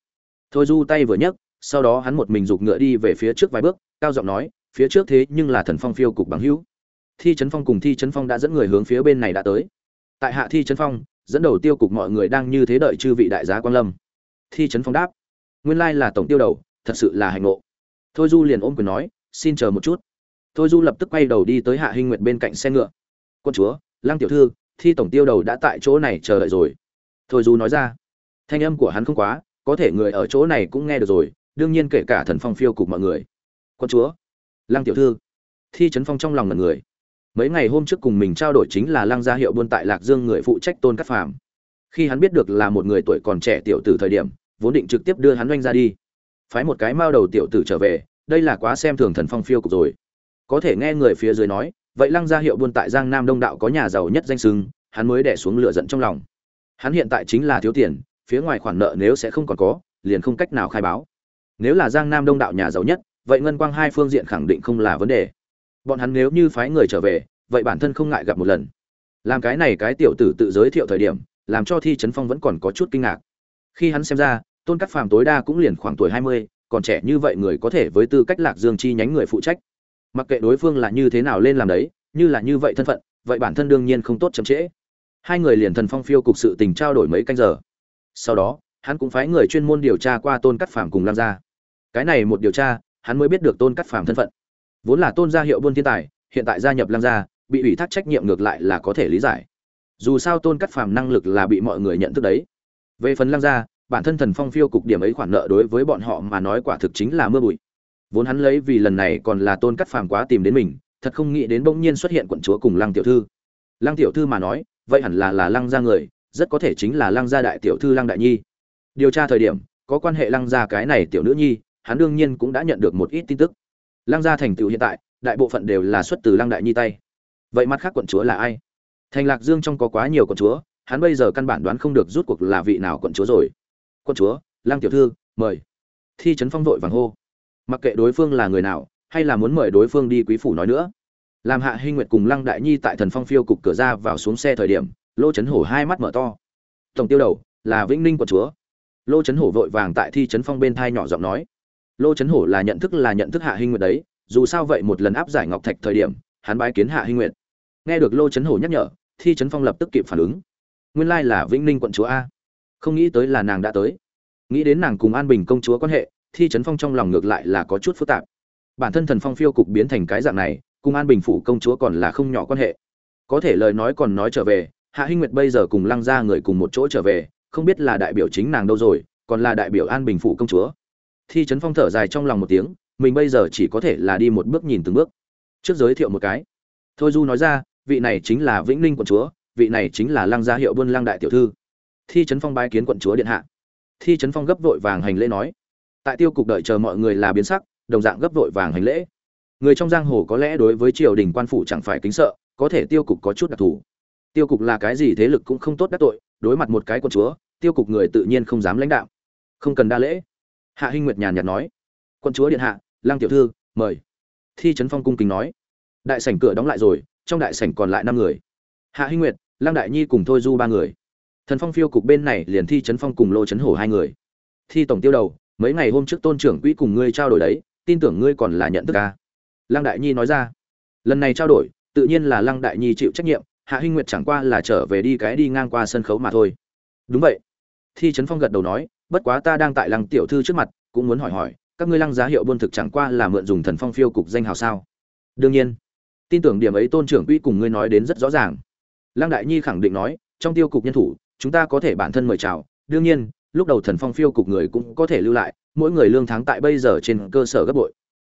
A: Thôi du tay vừa nhấc, sau đó hắn một mình giục ngựa đi về phía trước vài bước, cao giọng nói, phía trước thế nhưng là thần phong phiêu cục bằng hữu. Thi trấn phong cùng thi trấn phong đã dẫn người hướng phía bên này đã tới. Tại hạ thi trấn phong, dẫn đầu tiêu cục mọi người đang như thế đợi chư vị đại giá quan lâm. Thi trấn phong đáp, nguyên lai là tổng tiêu đầu thật sự là hành ngộ. Thôi du liền ôm quyền nói, xin chờ một chút. Thôi du lập tức quay đầu đi tới hạ hinh nguyệt bên cạnh xe ngựa. Quân chúa, lăng tiểu thư, thi tổng tiêu đầu đã tại chỗ này chờ đợi rồi. Thôi du nói ra. Thanh âm của hắn không quá, có thể người ở chỗ này cũng nghe được rồi, đương nhiên kể cả thần phong phiêu cục mọi người. Quân chúa, lăng tiểu thư. Thi trấn phong trong lòng là người. Mấy ngày hôm trước cùng mình trao đổi chính là lăng gia hiệu buôn tại lạc dương người phụ trách tôn cát phàm. Khi hắn biết được là một người tuổi còn trẻ tiểu tử thời điểm, vốn định trực tiếp đưa hắn oanh ra đi phái một cái mao đầu tiểu tử trở về, đây là quá xem thường thần phong phiêu cục rồi. Có thể nghe người phía dưới nói, vậy lăng gia hiệu buôn tại giang nam đông đạo có nhà giàu nhất danh sưng hắn mới đẻ xuống lửa giận trong lòng. Hắn hiện tại chính là thiếu tiền, phía ngoài khoản nợ nếu sẽ không còn có, liền không cách nào khai báo. Nếu là giang nam đông đạo nhà giàu nhất, vậy ngân quang hai phương diện khẳng định không là vấn đề. Bọn hắn nếu như phái người trở về, vậy bản thân không ngại gặp một lần. Làm cái này cái tiểu tử tự giới thiệu thời điểm, làm cho thi trấn phong vẫn còn có chút kinh ngạc. Khi hắn xem ra tôn cắt phàm tối đa cũng liền khoảng tuổi hai mươi, còn trẻ như vậy người có thể với tư cách lạc dương chi nhánh người phụ trách. Mặc kệ đối phương là như thế nào lên làm đấy, như là như vậy thân phận, vậy bản thân đương nhiên không tốt chậm trễ. Hai người liền thần phong phiêu cục sự tình trao đổi mấy canh giờ. Sau đó, hắn cũng phái người chuyên môn điều tra qua tôn cắt phàm cùng lam gia. Cái này một điều tra, hắn mới biết được tôn cắt phàm thân phận. Vốn là tôn gia hiệu buôn thiên tài, hiện tại gia nhập lam gia, bị ủy thác trách nhiệm ngược lại là có thể lý giải. Dù sao tôn cắt phàm năng lực là bị mọi người nhận thức đấy. Về phần lam gia bản thân thần phong phiêu cục điểm ấy khoản nợ đối với bọn họ mà nói quả thực chính là mưa bụi. Vốn hắn lấy vì lần này còn là tôn cắt phàm quá tìm đến mình, thật không nghĩ đến bỗng nhiên xuất hiện quận chúa cùng lăng tiểu thư. Lăng tiểu thư mà nói, vậy hẳn là là lăng gia người, rất có thể chính là lăng gia đại tiểu thư lăng đại nhi. Điều tra thời điểm, có quan hệ lăng gia cái này tiểu nữ nhi, hắn đương nhiên cũng đã nhận được một ít tin tức. Lăng gia thành tựu hiện tại, đại bộ phận đều là xuất từ lăng đại nhi tay. Vậy mặt khác quận chúa là ai? Thành lạc dương trong có quá nhiều quận chúa, hắn bây giờ căn bản đoán không được rút cuộc là vị nào quận chúa rồi quận chúa lang tiểu thư, mời. Thi trấn phong vội vàng hô. Mặc kệ đối phương là người nào, hay là muốn mời đối phương đi quý phủ nói nữa. Làm hạ hinh nguyệt cùng lăng đại nhi tại thần phong phiêu cục cửa ra vào xuống xe thời điểm, lô trấn hổ hai mắt mở to. Tổng tiêu đầu, là vĩnh ninh quận chúa. Lô trấn hổ vội vàng tại thi trấn phong bên thai nhỏ giọng nói. Lô trấn hổ là nhận thức, là nhận thức hạ hinh nguyệt đấy, dù sao vậy một lần áp giải ngọc thạch thời điểm, hắn bái kiến hạ hinh nguyệt. Nghe được lô trấn hổ nhắc nhở, thi trấn phong lập tức kịp phản ứng. Nguyên lai là vĩnh ninh quận chúa a không nghĩ tới là nàng đã tới. Nghĩ đến nàng cùng an bình công chúa quan hệ, thi trấn phong trong lòng ngược lại là có chút phức tạp. Bản thân thần phong phiêu cục biến thành cái dạng này, cùng an bình phủ công chúa còn là không nhỏ quan hệ. Có thể lời nói còn nói trở về, hạ hinh nguyệt bây giờ cùng lăng ra người cùng một chỗ trở về, không biết là đại biểu chính nàng đâu rồi, còn là đại biểu an bình phủ công chúa. Thi trấn phong thở dài trong lòng một tiếng, mình bây giờ chỉ có thể là đi một bước nhìn từng bước. Trước giới thiệu một cái. Thôi du nói ra, vị này chính là vĩnh ninh quận chúa, vị này chính là lăng gia hiệu buôn lăng đại tiểu thư thi trấn phong bái kiến quận chúa điện hạ. Thi trấn phong gấp vội vàng hành lễ nói. Tại tiêu cục đợi chờ mọi người là biến sắc, đồng dạng gấp vội vàng hành lễ. Người trong giang hồ có lẽ đối với triều đình quan phủ chẳng phải kính sợ, có thể tiêu cục có chút đặc thù. Tiêu cục là cái gì thế lực cũng không tốt đắc tội, đối mặt một cái quận chúa, tiêu cục người tự nhiên không dám lãnh đạo. Không cần đa lễ. Hạ hinh nguyệt nhàn nhạt nói. Quận chúa điện hạ lang tiểu thư, mời. Thi trấn phong cung kính nói. Đại sảnh cửa đóng lại rồi, trong đại sảnh còn lại năm người. Hạ hinh nguyệt lang đại nhi cùng thôi du ba người thần phong phiêu cục bên này liền thi trấn phong cùng lô trấn hổ hai người. Thi tổng tiêu đầu, mấy ngày hôm trước tôn trưởng quỹ cùng ngươi trao đổi đấy, tin tưởng ngươi còn là nhận thức ca lăng đại nhi nói ra. Lần này trao đổi, tự nhiên là lăng đại nhi chịu trách nhiệm, hạ hinh nguyệt chẳng qua là trở về đi cái đi ngang qua sân khấu mà thôi. Đúng vậy. Thi trấn phong gật đầu nói, bất quá ta đang tại lăng tiểu thư trước mặt, cũng muốn hỏi hỏi, các ngươi lăng giá hiệu buôn thực chẳng qua là mượn dùng thần phong phiêu cục danh hào sao? Đương nhiên. Tin tưởng điểm ấy tôn trưởng quỹ cùng ngươi nói đến rất rõ ràng. Lăng đại nhi khẳng định nói, trong tiêu cục nhân thủ chúng ta có thể bản thân mời chào. Đương nhiên, lúc đầu thần phong phiêu cục người cũng có thể lưu lại, mỗi người lương tháng tại bây giờ trên cơ sở gấp bội.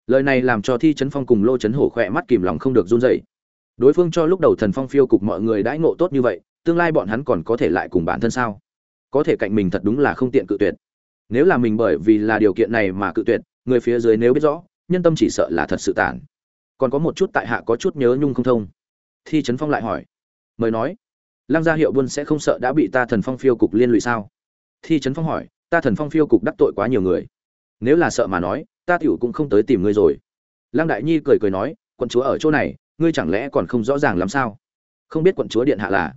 A: Lời này làm cho thi trấn phong cùng lô trấn hổ khỏe mắt kìm lòng không được run dậy đối phương cho lúc đầu thần phong phiêu cục mọi người đãi ngộ tốt như vậy, tương lai bọn hắn còn có thể lại cùng bản thân sao? Có thể cạnh mình thật đúng là không tiện cự tuyệt. Nếu là mình bởi vì là điều kiện này mà cự tuyệt, người phía dưới nếu biết rõ, nhân tâm chỉ sợ là thật sự tản còn có một chút tại hạ có chút nhớ nhung không thông. Thi trấn phong lại hỏi. Mời nói lăng gia hiệu buôn sẽ không sợ đã bị ta thần phong phiêu cục liên lụy sao? Thi trấn phong hỏi, ta thần phong phiêu cục đắc tội quá nhiều người. Nếu là sợ mà nói, ta tiểu cũng không tới tìm ngươi rồi. Lăng đại nhi cười cười nói, quận chúa ở chỗ này, ngươi chẳng lẽ còn không rõ ràng làm sao? Không biết quận chúa điện hạ là?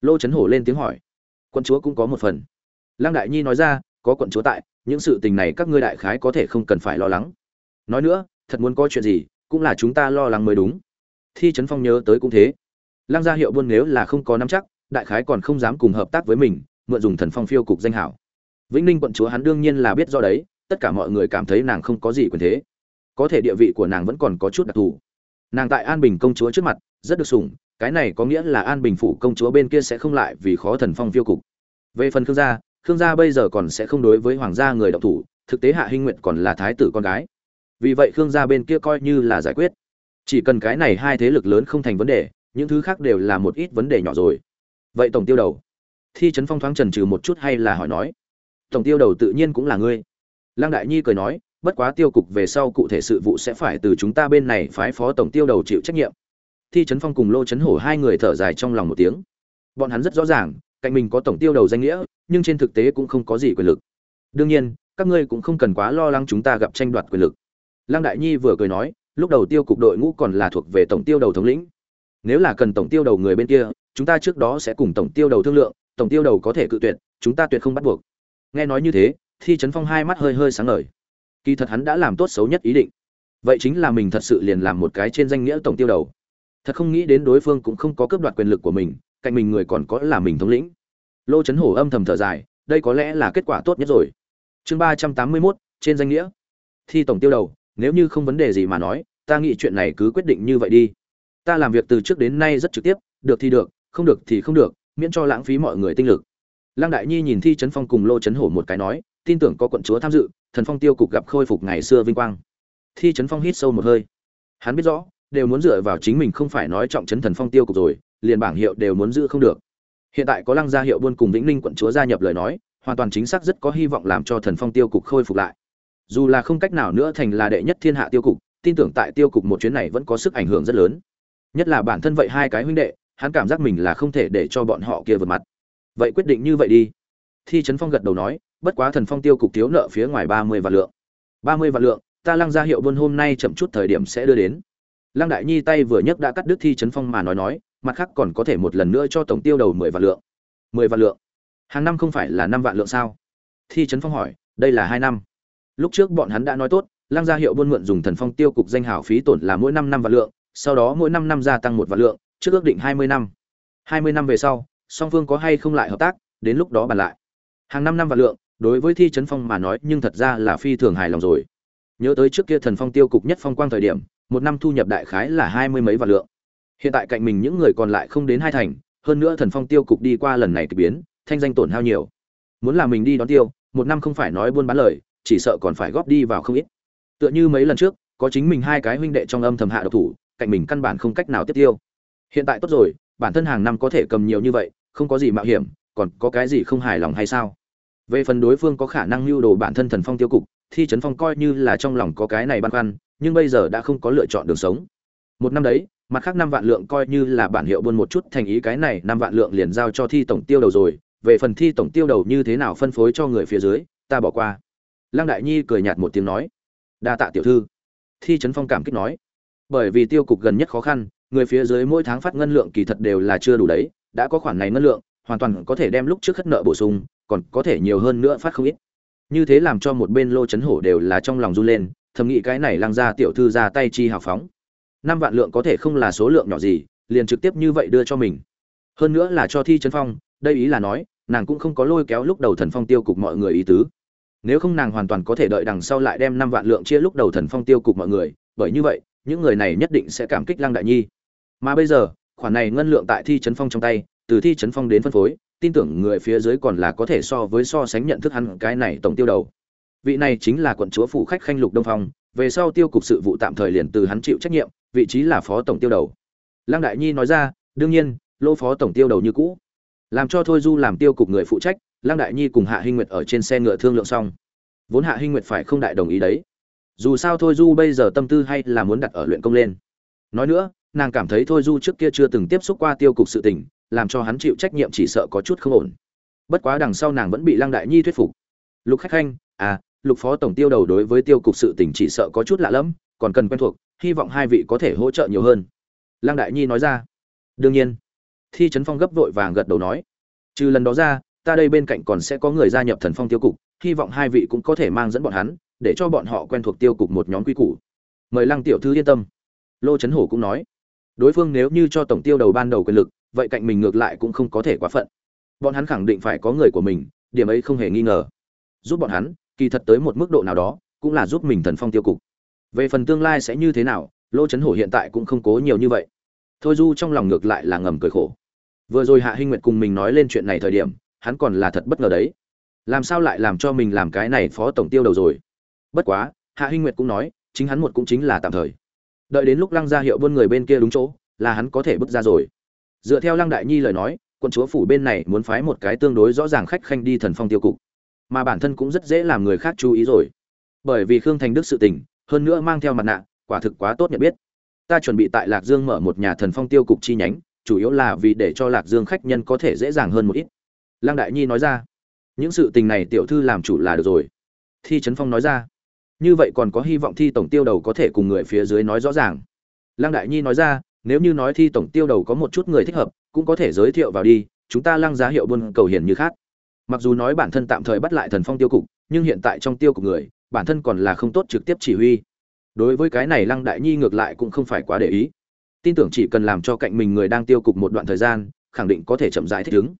A: Lô trấn hổ lên tiếng hỏi. Quận chúa cũng có một phần. Lăng đại nhi nói ra, có quận chúa tại, những sự tình này các ngươi đại khái có thể không cần phải lo lắng. Nói nữa, thật muốn có chuyện gì, cũng là chúng ta lo lắng mới đúng. Thi trấn phong nhớ tới cũng thế. Lăng gia hiệu buôn nếu là không có nắm chắc đại khái còn không dám cùng hợp tác với mình, mượn dùng thần phong phiêu cục danh hảo. Vĩnh ninh quận chúa hắn đương nhiên là biết do đấy, tất cả mọi người cảm thấy nàng không có gì quyền thế. Có thể địa vị của nàng vẫn còn có chút đặc thù. Nàng tại an bình công chúa trước mặt, rất được sủng, cái này có nghĩa là an bình phủ công chúa bên kia sẽ không lại vì khó thần phong phiêu cục. Về phần khương gia khương gia bây giờ còn sẽ không đối với hoàng gia người đọc thủ, thực tế hạ hinh nguyện còn là thái tử con gái. Vì vậy khương gia bên kia coi như là giải quyết. Chỉ cần cái này hai thế lực lớn không thành vấn đề, những thứ khác đều là một ít vấn đề nhỏ rồi vậy tổng tiêu đầu? Thi trấn phong thoáng trần trừ một chút hay là hỏi nói. Tổng tiêu đầu tự nhiên cũng là ngươi. Lăng đại nhi cười nói, bất quá tiêu cục về sau cụ thể sự vụ sẽ phải từ chúng ta bên này phái phó tổng tiêu đầu chịu trách nhiệm. Thi trấn phong cùng lô trấn hổ hai người thở dài trong lòng một tiếng. Bọn hắn rất rõ ràng, cạnh mình có tổng tiêu đầu danh nghĩa, nhưng trên thực tế cũng không có gì quyền lực. Đương nhiên, các ngươi cũng không cần quá lo lắng chúng ta gặp tranh đoạt quyền lực. Lăng đại nhi vừa cười nói, lúc đầu tiêu cục đội ngũ còn là thuộc về tổng tiêu đầu thống lĩnh nếu là cần tổng tiêu đầu người bên kia, chúng ta trước đó sẽ cùng tổng tiêu đầu thương lượng, tổng tiêu đầu có thể cự tuyệt, chúng ta tuyệt không bắt buộc. Nghe nói như thế, thi trấn phong hai mắt hơi hơi sáng ngời. Kỳ thật hắn đã làm tốt xấu nhất ý định. Vậy chính là mình thật sự liền làm một cái trên danh nghĩa tổng tiêu đầu. Thật không nghĩ đến đối phương cũng không có cướp đoạt quyền lực của mình, cạnh mình người còn có là mình thống lĩnh. Lô trấn hổ âm thầm thở dài, đây có lẽ là kết quả tốt nhất rồi. Chương ba trăm tám mươi mốt, trên danh nghĩa. Thi tổng tiêu đầu, nếu như không vấn đề gì mà nói, ta nghĩ chuyện này cứ quyết định như vậy đi ta làm việc từ trước đến nay rất trực tiếp, được thì được, không được thì không được, miễn cho lãng phí mọi người tinh lực. Lăng đại nhi nhìn thi trấn phong cùng lô trấn hổ một cái nói, tin tưởng có quận chúa tham dự, thần phong tiêu cục gặp khôi phục ngày xưa vinh quang. Thi trấn phong hít sâu một hơi. Hắn biết rõ, đều muốn dựa vào chính mình không phải nói trọng trấn thần phong tiêu cục rồi, liền bảng hiệu đều muốn giữ không được. Hiện tại có lăng gia hiệu buôn cùng vĩnh ninh quận chúa gia nhập lời nói, hoàn toàn chính xác rất có hy vọng làm cho thần phong tiêu cục khôi phục lại. Dù là không cách nào nữa thành là đệ nhất thiên hạ tiêu cục, tin tưởng tại tiêu cục một chuyến này vẫn có sức ảnh hưởng rất lớn nhất là bản thân vậy hai cái huynh đệ, hắn cảm giác mình là không thể để cho bọn họ kia vượt mặt. Vậy quyết định như vậy đi. Thi trấn phong gật đầu nói, bất quá thần phong tiêu cục thiếu nợ phía ngoài ba mươi vạn lượng. Ba mươi vạn lượng, ta lăng ra hiệu buôn hôm nay chậm chút thời điểm sẽ đưa đến. Lăng đại nhi tay vừa nhấc đã cắt đứt thi trấn phong mà nói nói, mặt khác còn có thể một lần nữa cho tổng tiêu đầu mười vạn lượng. Mười vạn lượng? Hàng năm không phải là năm vạn lượng sao? Thi trấn phong hỏi, đây là hai năm. Lúc trước bọn hắn đã nói tốt, lăng gia hiệu buôn mượn dùng thần phong tiêu cục danh hảo phí tổn là mỗi năm năm vạn lượng sau đó mỗi năm năm gia tăng một vạn lượng, trước ước định hai mươi năm. Hai mươi năm về sau, song phương có hay không lại hợp tác, đến lúc đó bàn lại. Hàng năm năm vạn lượng, đối với thi trấn phong mà nói, nhưng thật ra là phi thường hài lòng rồi. Nhớ tới trước kia thần phong tiêu cục nhất phong quang thời điểm, một năm thu nhập đại khái là hai mươi mấy vạn lượng. Hiện tại cạnh mình những người còn lại không đến hai thành, hơn nữa thần phong tiêu cục đi qua lần này thì biến, thanh danh tổn hao nhiều. Muốn là mình đi đón tiêu, một năm không phải nói buôn bán lời, chỉ sợ còn phải góp đi vào không ít. Tựa như mấy lần trước, có chính mình hai cái huynh đệ trong âm thầm hạ độc thủ cạnh mình căn bản không cách nào tiếp tiêu. Hiện tại tốt rồi, bản thân hàng năm có thể cầm nhiều như vậy, không có gì mạo hiểm, còn có cái gì không hài lòng hay sao? Về phần đối phương có khả năng lưu đồ bản thân thần phong tiêu cục thì trấn phong coi như là trong lòng có cái này băn khoăn, nhưng bây giờ đã không có lựa chọn đường sống. Một năm đấy, mặt khác năm vạn lượng coi như là bản hiệu buôn một chút thành ý cái này năm vạn lượng liền giao cho thi tổng tiêu đầu rồi, về phần thi tổng tiêu đầu như thế nào phân phối cho người phía dưới, ta bỏ qua. Lăng đại nhi cười nhạt một tiếng nói, đa tạ tiểu thư. Thi trấn phong cảm kích nói bởi vì tiêu cục gần nhất khó khăn, người phía dưới mỗi tháng phát ngân lượng kỳ thật đều là chưa đủ đấy, đã có khoản này ngân lượng, hoàn toàn có thể đem lúc trước khất nợ bổ sung, còn có thể nhiều hơn nữa phát không ít. Như thế làm cho một bên lô chấn hổ đều là trong lòng run lên, thầm nghĩ cái này lăng ra tiểu thư ra tay chi hào phóng. Năm vạn lượng có thể không là số lượng nhỏ gì, liền trực tiếp như vậy đưa cho mình. Hơn nữa là cho thi trấn phong, đây ý là nói, nàng cũng không có lôi kéo lúc đầu thần phong tiêu cục mọi người ý tứ. Nếu không nàng hoàn toàn có thể đợi đằng sau lại đem năm vạn lượng chia lúc đầu thần phong tiêu cục mọi người, bởi như vậy những người này nhất định sẽ cảm kích lăng đại nhi. Mà bây giờ, khoản này ngân lượng tại thi trấn phong trong tay, từ thi trấn phong đến phân phối, tin tưởng người phía dưới còn là có thể so với so sánh nhận thức hắn cái này tổng tiêu đầu. Vị này chính là quận chúa phụ khách khanh lục đông phong, về sau tiêu cục sự vụ tạm thời liền từ hắn chịu trách nhiệm, vị trí là phó tổng tiêu đầu. Lăng đại nhi nói ra, đương nhiên, lô phó tổng tiêu đầu như cũ. Làm cho thôi du làm tiêu cục người phụ trách, lăng đại nhi cùng hạ hinh nguyệt ở trên xe ngựa thương lượng xong. Vốn hạ hinh nguyệt phải không đại đồng ý đấy dù sao thôi du bây giờ tâm tư hay là muốn đặt ở luyện công lên. Nói nữa, nàng cảm thấy thôi du trước kia chưa từng tiếp xúc qua tiêu cục sự tình, làm cho hắn chịu trách nhiệm chỉ sợ có chút không ổn. Bất quá đằng sau nàng vẫn bị lăng đại nhi thuyết phục. Lục khách khanh à lục phó tổng tiêu đầu đối với tiêu cục sự tình chỉ sợ có chút lạ lẫm, còn cần quen thuộc, hy vọng hai vị có thể hỗ trợ nhiều hơn. Lăng đại nhi nói ra. Đương nhiên. Thi trấn phong gấp vội vàng gật đầu nói. Trừ lần đó ra, ta đây bên cạnh còn sẽ có người gia nhập thần phong tiêu cục, hy vọng hai vị cũng có thể mang dẫn bọn hắn để cho bọn họ quen thuộc tiêu cục một nhóm quy củ. Mời lăng tiểu thư yên tâm. Lô trấn hổ cũng nói. Đối phương nếu như cho tổng tiêu đầu ban đầu quyền lực, vậy cạnh mình ngược lại cũng không có thể quá phận. Bọn hắn khẳng định phải có người của mình, điểm ấy không hề nghi ngờ. Giúp bọn hắn, kỳ thật tới một mức độ nào đó, cũng là giúp mình thần phong tiêu cục. Về phần tương lai sẽ như thế nào, lô trấn hổ hiện tại cũng không cố nhiều như vậy. Thôi du trong lòng ngược lại là ngầm cười khổ. Vừa rồi hạ hinh nguyệt cùng mình nói lên chuyện này thời điểm, hắn còn là thật bất ngờ đấy. Làm sao lại làm cho mình làm cái này phó tổng tiêu đầu rồi? Bất quá, hạ hinh nguyệt cũng nói, chính hắn một cũng chính là tạm thời. Đợi đến lúc lăng ra hiệu buôn người bên kia đúng chỗ, là hắn có thể bước ra rồi. Dựa theo lăng đại nhi lời nói quân chúa phủ bên này muốn phái một cái tương đối rõ ràng khách khanh đi thần phong tiêu cục. Mà bản thân cũng rất dễ làm người khác chú ý rồi. Bởi vì khương thành đức sự tình, hơn nữa mang theo mặt nạ, quả thực quá tốt nhận biết. Ta chuẩn bị tại lạc dương mở một nhà thần phong tiêu cục chi nhánh, chủ yếu là vì để cho lạc dương khách nhân có thể dễ dàng hơn một ít. Lăng đại nhi nói ra. Những sự tình này tiểu thư làm chủ là được rồi. Thi trấn phong nói ra như vậy còn có hy vọng thi tổng tiêu đầu có thể cùng người phía dưới nói rõ ràng. Lăng đại nhi nói ra, nếu như nói thi tổng tiêu đầu có một chút người thích hợp, cũng có thể giới thiệu vào đi, chúng ta lăng giá hiệu buôn cầu hiền như khác. Mặc dù nói bản thân tạm thời bắt lại thần phong tiêu cục, nhưng hiện tại trong tiêu cục người, bản thân còn là không tốt trực tiếp chỉ huy. Đối với cái này lăng đại nhi ngược lại cũng không phải quá để ý. Tin tưởng chỉ cần làm cho cạnh mình người đang tiêu cục một đoạn thời gian, khẳng định có thể chậm rãi thích ứng.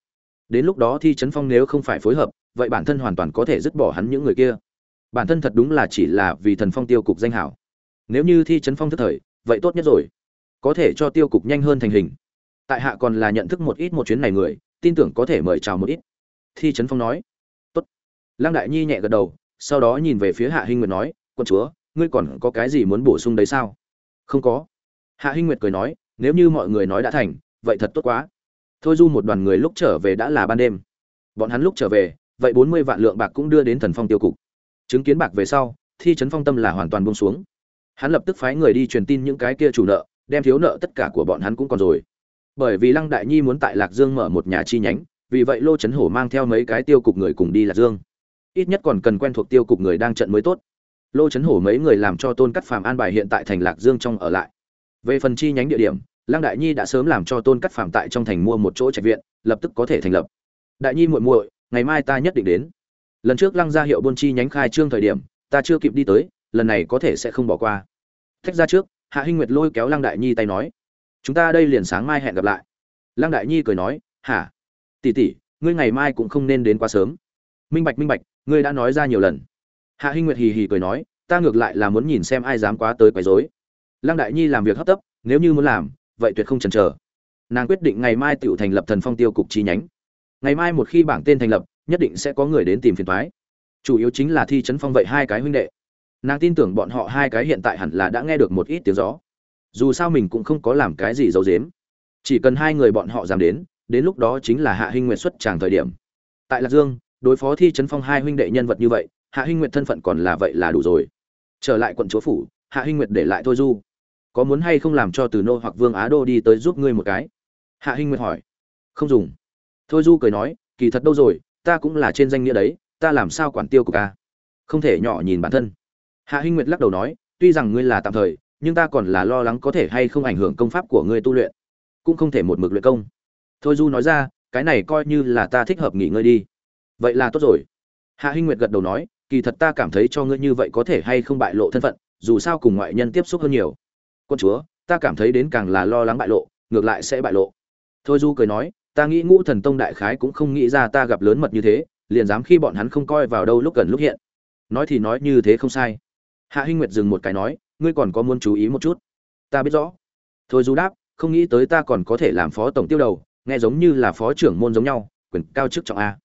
A: Đến lúc đó thi trấn phong nếu không phải phối hợp, vậy bản thân hoàn toàn có thể dứt bỏ hắn những người kia bản thân thật đúng là chỉ là vì thần phong tiêu cục danh hảo. Nếu như thi trấn phong thất thời, vậy tốt nhất rồi. Có thể cho tiêu cục nhanh hơn thành hình. Tại hạ còn là nhận thức một ít một chuyến này người, tin tưởng có thể mời chào một ít. Thi trấn phong nói. Tốt. Lăng đại nhi nhẹ gật đầu, sau đó nhìn về phía hạ hinh nguyệt nói, quân chúa, ngươi còn có cái gì muốn bổ sung đấy sao? Không có. Hạ hinh nguyệt cười nói, nếu như mọi người nói đã thành, vậy thật tốt quá. Thôi du một đoàn người lúc trở về đã là ban đêm. Bọn hắn lúc trở về, vậy bốn mươi vạn lượng bạc cũng đưa đến thần phong tiêu cục chứng kiến bạc về sau, thi trấn phong tâm là hoàn toàn buông xuống. Hắn lập tức phái người đi truyền tin những cái kia chủ nợ, đem thiếu nợ tất cả của bọn hắn cũng còn rồi. Bởi vì lăng đại nhi muốn tại lạc dương mở một nhà chi nhánh, vì vậy lô trấn hổ mang theo mấy cái tiêu cục người cùng đi lạc dương. Ít nhất còn cần quen thuộc tiêu cục người đang trận mới tốt. Lô trấn hổ mấy người làm cho tôn cắt phàm an bài hiện tại thành lạc dương trong ở lại. Về phần chi nhánh địa điểm, lăng đại nhi đã sớm làm cho tôn cắt phàm tại trong thành mua một chỗ trạch viện, lập tức có thể thành lập. Đại nhi muội muội, ngày mai ta nhất định đến lần trước lăng gia hiệu buôn chi nhánh khai trương thời điểm, ta chưa kịp đi tới, lần này có thể sẽ không bỏ qua. Thách ra trước, hạ hinh nguyệt lôi kéo lăng đại nhi tay nói, chúng ta đây liền sáng mai hẹn gặp lại. Lăng đại nhi cười nói, hả? Tỷ tỷ, ngươi ngày mai cũng không nên đến quá sớm. Minh bạch minh bạch, ngươi đã nói ra nhiều lần. Hạ hinh nguyệt hì hì cười nói, ta ngược lại là muốn nhìn xem ai dám quá tới quấy rối. Lăng đại nhi làm việc hấp tấp, nếu như muốn làm, vậy tuyệt không chần chờ. Nàng quyết định ngày mai tự thành lập thần phong tiêu cục chi nhánh. Ngày mai một khi bảng tên thành lập nhất định sẽ có người đến tìm phiền toái chủ yếu chính là thi trấn phong vậy hai cái huynh đệ. Nàng tin tưởng bọn họ hai cái hiện tại hẳn là đã nghe được một ít tiếng gió. Dù sao mình cũng không có làm cái gì giấu giếm. Chỉ cần hai người bọn họ dám đến đến lúc đó chính là hạ hinh nguyệt xuất tràng thời điểm. Tại lạc dương, đối phó thi trấn phong hai huynh đệ nhân vật như vậy, hạ hinh nguyệt thân phận còn là vậy là đủ rồi. Trở lại quận chúa phủ, hạ hinh nguyệt để lại thôi du. Có muốn hay không làm cho từ nô hoặc vương á đô đi tới giúp ngươi một cái? Hạ hinh nguyệt hỏi. Không dùng. Thôi du cười nói, kỳ thật đâu rồi ta cũng là trên danh nghĩa đấy ta làm sao quản tiêu của ta, à? không thể nhỏ nhìn bản thân. Hạ hinh nguyệt lắc đầu nói tuy rằng ngươi là tạm thời nhưng ta còn là lo lắng có thể hay không ảnh hưởng công pháp của ngươi tu luyện. Cũng không thể một mực luyện công. Thôi du nói ra cái này coi như là ta thích hợp nghỉ ngơi đi. Vậy là tốt rồi. Hạ hinh nguyệt gật đầu nói kỳ thật ta cảm thấy cho ngươi như vậy có thể hay không bại lộ thân phận dù sao cùng ngoại nhân tiếp xúc hơn nhiều. Quân chúa ta cảm thấy đến càng là lo lắng bại lộ ngược lại sẽ bại lộ. Thôi du cười nói ta nghĩ ngũ thần tông đại khái cũng không nghĩ ra ta gặp lớn mật như thế, liền dám khi bọn hắn không coi vào đâu lúc gần lúc hiện. Nói thì nói như thế không sai. Hạ hinh nguyệt dừng một cái nói, ngươi còn có muốn chú ý một chút? Ta biết rõ. Thôi du đáp, không nghĩ tới ta còn có thể làm phó tổng tiêu đầu, nghe giống như là phó trưởng môn giống nhau, quyền cao chức trọng a.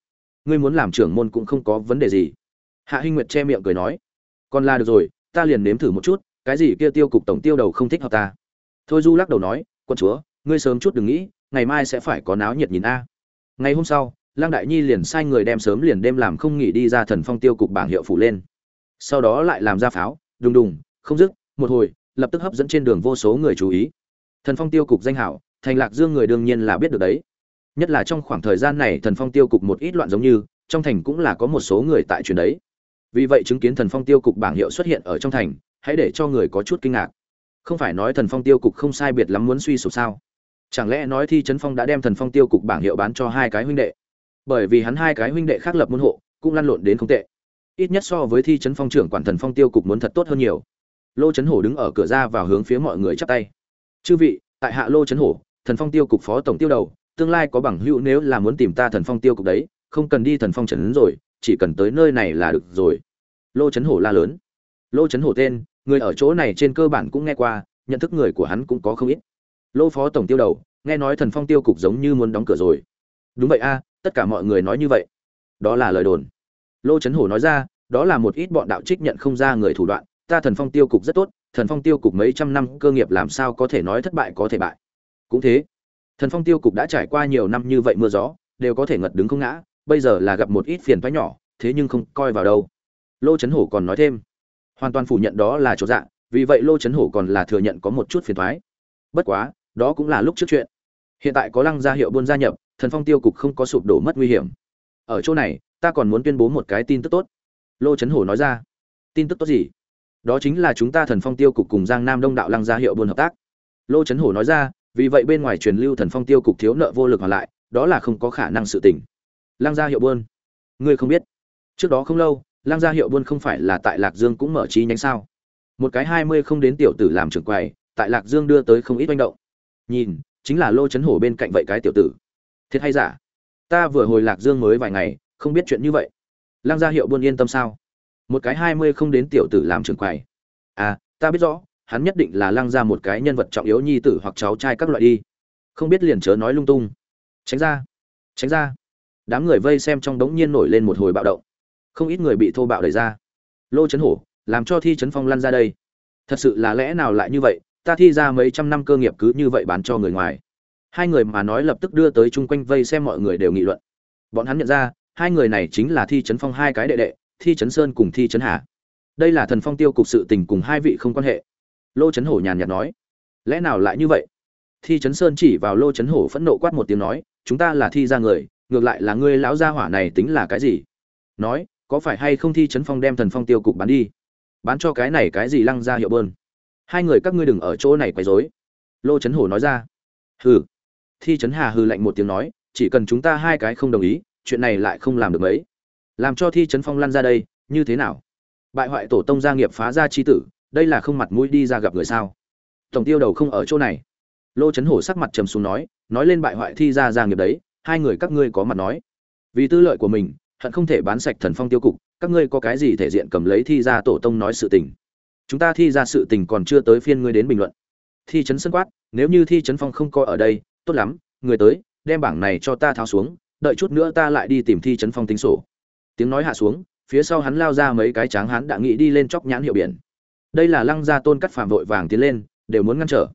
A: Ngươi muốn làm trưởng môn cũng không có vấn đề gì. Hạ hinh nguyệt che miệng cười nói, còn là được rồi, ta liền nếm thử một chút, cái gì kia tiêu cục tổng tiêu đầu không thích hợp ta. Thôi du lắc đầu nói, quân chúa, ngươi sớm chút đừng nghĩ ngày mai sẽ phải có náo nhiệt nhìn a. Ngày hôm sau, lăng đại nhi liền sai người đem sớm liền đêm làm không nghỉ đi ra thần phong tiêu cục bảng hiệu phủ lên. Sau đó lại làm ra pháo, đùng đùng, không dứt, một hồi, lập tức hấp dẫn trên đường vô số người chú ý. Thần phong tiêu cục danh hảo, thành lạc dương người đương nhiên là biết được đấy. Nhất là trong khoảng thời gian này thần phong tiêu cục một ít loạn giống như, trong thành cũng là có một số người tại truyền đấy. Vì vậy chứng kiến thần phong tiêu cục bảng hiệu xuất hiện ở trong thành, hãy để cho người có chút kinh ngạc. Không phải nói thần phong tiêu cục không sai biệt lắm muốn suy sụp sao? Chẳng lẽ nói thi trấn phong đã đem thần phong tiêu cục bảng hiệu bán cho hai cái huynh đệ? Bởi vì hắn hai cái huynh đệ khác lập môn hộ, cũng lăn lộn đến không tệ. Ít nhất so với thi trấn phong trưởng quản thần phong tiêu cục muốn thật tốt hơn nhiều. Lô trấn hổ đứng ở cửa ra vào hướng phía mọi người chắp tay. Chư vị, tại hạ lô trấn hổ, thần phong tiêu cục phó tổng tiêu đầu, tương lai có bằng hữu nếu là muốn tìm ta thần phong tiêu cục đấy, không cần đi thần phong trấn rồi, chỉ cần tới nơi này là được rồi. Lô trấn hổ la lớn. Lô trấn hổ tên, người ở chỗ này trên cơ bản cũng nghe qua, nhận thức người của hắn cũng có không ít lô phó tổng tiêu đầu, nghe nói thần phong tiêu cục giống như muốn đóng cửa rồi. Đúng vậy a, tất cả mọi người nói như vậy. Đó là lời đồn. Lô trấn hổ nói ra, đó là một ít bọn đạo trích nhận không ra người thủ đoạn, ta thần phong tiêu cục rất tốt, thần phong tiêu cục mấy trăm năm cơ nghiệp làm sao có thể nói thất bại có thể bại. Cũng thế, thần phong tiêu cục đã trải qua nhiều năm như vậy mưa gió, đều có thể ngật đứng không ngã, bây giờ là gặp một ít phiền thoái nhỏ, thế nhưng không coi vào đâu. Lô trấn hổ còn nói thêm, hoàn toàn phủ nhận đó là chỗ dạ vì vậy lô trấn hổ còn là thừa nhận có một chút phiền thoái bất quá đó cũng là lúc trước chuyện. Hiện tại có lăng gia hiệu buôn gia nhập, thần phong tiêu cục không có sụp đổ mất nguy hiểm. Ở chỗ này, ta còn muốn tuyên bố một cái tin tức tốt. Lô trấn hổ nói ra. Tin tức tốt gì? Đó chính là chúng ta thần phong tiêu cục cùng giang nam đông đạo lăng gia hiệu buôn hợp tác. Lô trấn hổ nói ra, vì vậy bên ngoài truyền lưu thần phong tiêu cục thiếu nợ vô lực hoàn lại, đó là không có khả năng sự tình. Lăng gia hiệu buôn. Ngươi không biết. Trước đó không lâu, lăng gia hiệu buôn không phải là tại lạc dương cũng mở chi nhánh sao? Một cái hai mươi không đến tiểu tử làm trưởng quầy, tại lạc dương đưa tới không ít manh động nhìn, chính là lô chấn hổ bên cạnh vậy cái tiểu tử. Thiệt hay giả? Ta vừa hồi lạc dương mới vài ngày, không biết chuyện như vậy. Lăng gia hiệu buôn yên tâm sao? Một cái hai mươi không đến tiểu tử làm trưởng quầy. À ta biết rõ, hắn nhất định là lăng gia một cái nhân vật trọng yếu nhi tử hoặc cháu trai các loại đi. Không biết liền chớ nói lung tung. Tránh ra. Tránh ra. Đám người vây xem trong đống nhiên nổi lên một hồi bạo động. Không ít người bị thô bạo đẩy ra. Lô chấn hổ, làm cho thi chấn phong lăn ra đây. Thật sự là lẽ nào lại như vậy? Ta thi ra mấy trăm năm cơ nghiệp cứ như vậy bán cho người ngoài. Hai người mà nói lập tức đưa tới chung quanh vây xem mọi người đều nghị luận. Bọn hắn nhận ra, hai người này chính là thi Trấn phong hai cái đệ đệ, thi Trấn sơn cùng thi Trấn hà. Đây là thần phong tiêu cục sự tình cùng hai vị không quan hệ. Lô Trấn hổ nhàn nhạt nói, lẽ nào lại như vậy? Thi Trấn sơn chỉ vào lô Trấn hổ phẫn nộ quát một tiếng nói, chúng ta là thi ra người, ngược lại là ngươi lão gia hỏa này tính là cái gì? Nói, có phải hay không thi Trấn phong đem thần phong tiêu cục bán đi? Bán cho cái này cái gì lăng ra hiệu bơn? Hai người các ngươi đừng ở chỗ này quấy rối. Lô Trấn hổ nói ra. Hừ. Thi Trấn hà hừ lạnh một tiếng nói, chỉ cần chúng ta hai cái không đồng ý, chuyện này lại không làm được mấy. Làm cho thi Trấn phong lăn ra đây, như thế nào? Bại hoại tổ tông gia nghiệp phá ra chi tử, đây là không mặt mũi đi ra gặp người sao? Tổng tiêu đầu không ở chỗ này. Lô Trấn hổ sắc mặt trầm xuống nói nói lên bại hoại thi ra gia nghiệp đấy, hai người các ngươi có mặt nói. Vì tư lợi của mình, hận không thể bán sạch thần phong tiêu cục, các ngươi có cái gì thể diện cầm lấy thi ra tổ tông nói sự tình? Chúng ta thi ra sự tình còn chưa tới phiên ngươi đến bình luận. Thi trấn sân quát, nếu như thi trấn phong không coi ở đây, tốt lắm, người tới, đem bảng này cho ta tháo xuống, đợi chút nữa ta lại đi tìm thi trấn phong tính sổ. Tiếng nói hạ xuống, phía sau hắn lao ra mấy cái tráng hắn đã nghĩ đi lên chóc nhãn hiệu biển. Đây là lăng gia tôn cắt phạm vội vàng tiến lên, đều muốn ngăn trở.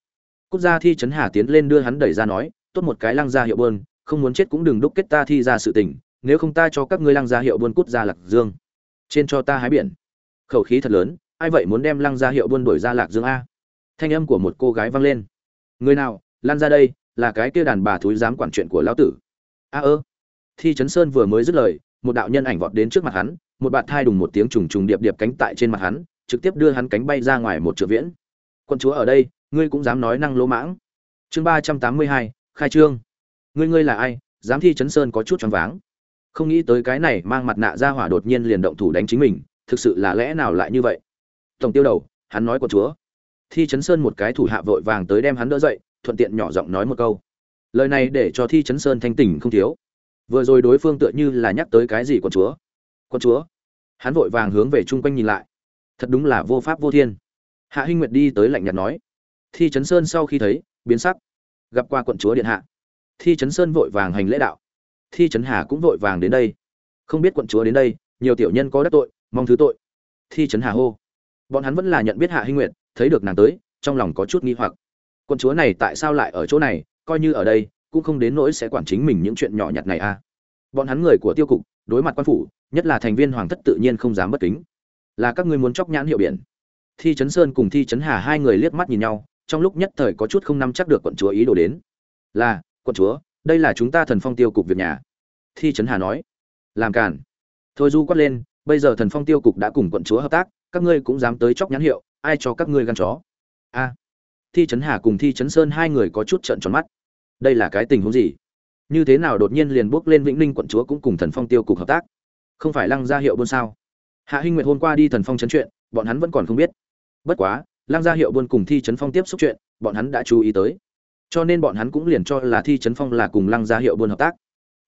A: Cút gia thi trấn hà tiến lên đưa hắn đẩy ra nói, tốt một cái lăng gia hiệu bơn không muốn chết cũng đừng đúc kết ta thi ra sự tình, nếu không ta cho các ngươi lăng gia hiệu bơn cút ra lạc dương. Trên cho ta hái biển. Khẩu khí thật lớn ai vậy muốn đem lăng gia hiệu buôn đuổi ra lạc dương a? Thanh âm của một cô gái vang lên. Người nào lan ra đây, là cái kia đàn bà thúi dám quản chuyện của lão tử. A ơ. Thi chấn sơn vừa mới dứt lời, một đạo nhân ảnh vọt đến trước mặt hắn, một bạt thai đùng một tiếng trùng trùng điệp điệp cánh tại trên mặt hắn, trực tiếp đưa hắn cánh bay ra ngoài một triệu viễn. Quân chúa ở đây, ngươi cũng dám nói năng lỗ mãng. Chương ba trăm tám mươi hai, khai trương. Ngươi ngươi là ai? Dám thi chấn sơn có chút choáng váng. Không nghĩ tới cái này mang mặt nạ ra hỏa đột nhiên liền động thủ đánh chính mình, thực sự là lẽ nào lại như vậy? Tổng tiêu đầu, hắn nói của chúa. Thi chấn sơn một cái thủ hạ vội vàng tới đem hắn đỡ dậy, thuận tiện nhỏ giọng nói một câu. Lời này để cho thi chấn sơn thanh tỉnh không thiếu. Vừa rồi đối phương tựa như là nhắc tới cái gì của chúa. Con chúa. Hắn vội vàng hướng về chung quanh nhìn lại. Thật đúng là vô pháp vô thiên. Hạ hinh nguyệt đi tới lạnh nhạt nói. Thi chấn sơn sau khi thấy, biến sắc. Gặp qua quận chúa điện hạ. Thi chấn sơn vội vàng hành lễ đạo. Thi chấn hà cũng vội vàng đến đây. Không biết quận chúa đến đây, nhiều tiểu nhân có đắc tội, mong thứ tội. Thi trấn hà hô bọn hắn vẫn là nhận biết hạ hinh nguyệt, thấy được nàng tới, trong lòng có chút nghi hoặc. Quân chúa này tại sao lại ở chỗ này, coi như ở đây, cũng không đến nỗi sẽ quản chính mình những chuyện nhỏ nhặt này à. Bọn hắn người của tiêu cục, đối mặt quan phủ, nhất là thành viên hoàng thất tự nhiên không dám bất kính. Là các ngươi muốn chọc nhãn hiệu biển. Thi trấn sơn cùng thi trấn hà hai người liếc mắt nhìn nhau, trong lúc nhất thời có chút không nắm chắc được quận chúa ý đồ đến. Là, quận chúa, đây là chúng ta thần phong tiêu cục việc nhà. Thi trấn hà nói. Làm cản thôi du quát lên, bây giờ thần phong tiêu cục đã cùng quận chúa hợp tác các ngươi cũng dám tới chóc nhãn hiệu, ai cho các ngươi gan chó? A. Thi trấn hà cùng thi trấn sơn hai người có chút trợn tròn mắt. Đây là cái tình huống gì? Như thế nào đột nhiên liền bước lên vĩnh ninh quận chúa cũng cùng thần phong tiêu cục hợp tác? Không phải lăng gia hiệu buôn sao? Hạ hinh nguyệt hôm qua đi thần phong trấn chuyện, bọn hắn vẫn còn không biết. Bất quá, lăng gia hiệu buôn cùng thi trấn phong tiếp xúc chuyện, bọn hắn đã chú ý tới. Cho nên bọn hắn cũng liền cho là thi trấn phong là cùng lăng gia hiệu buôn hợp tác.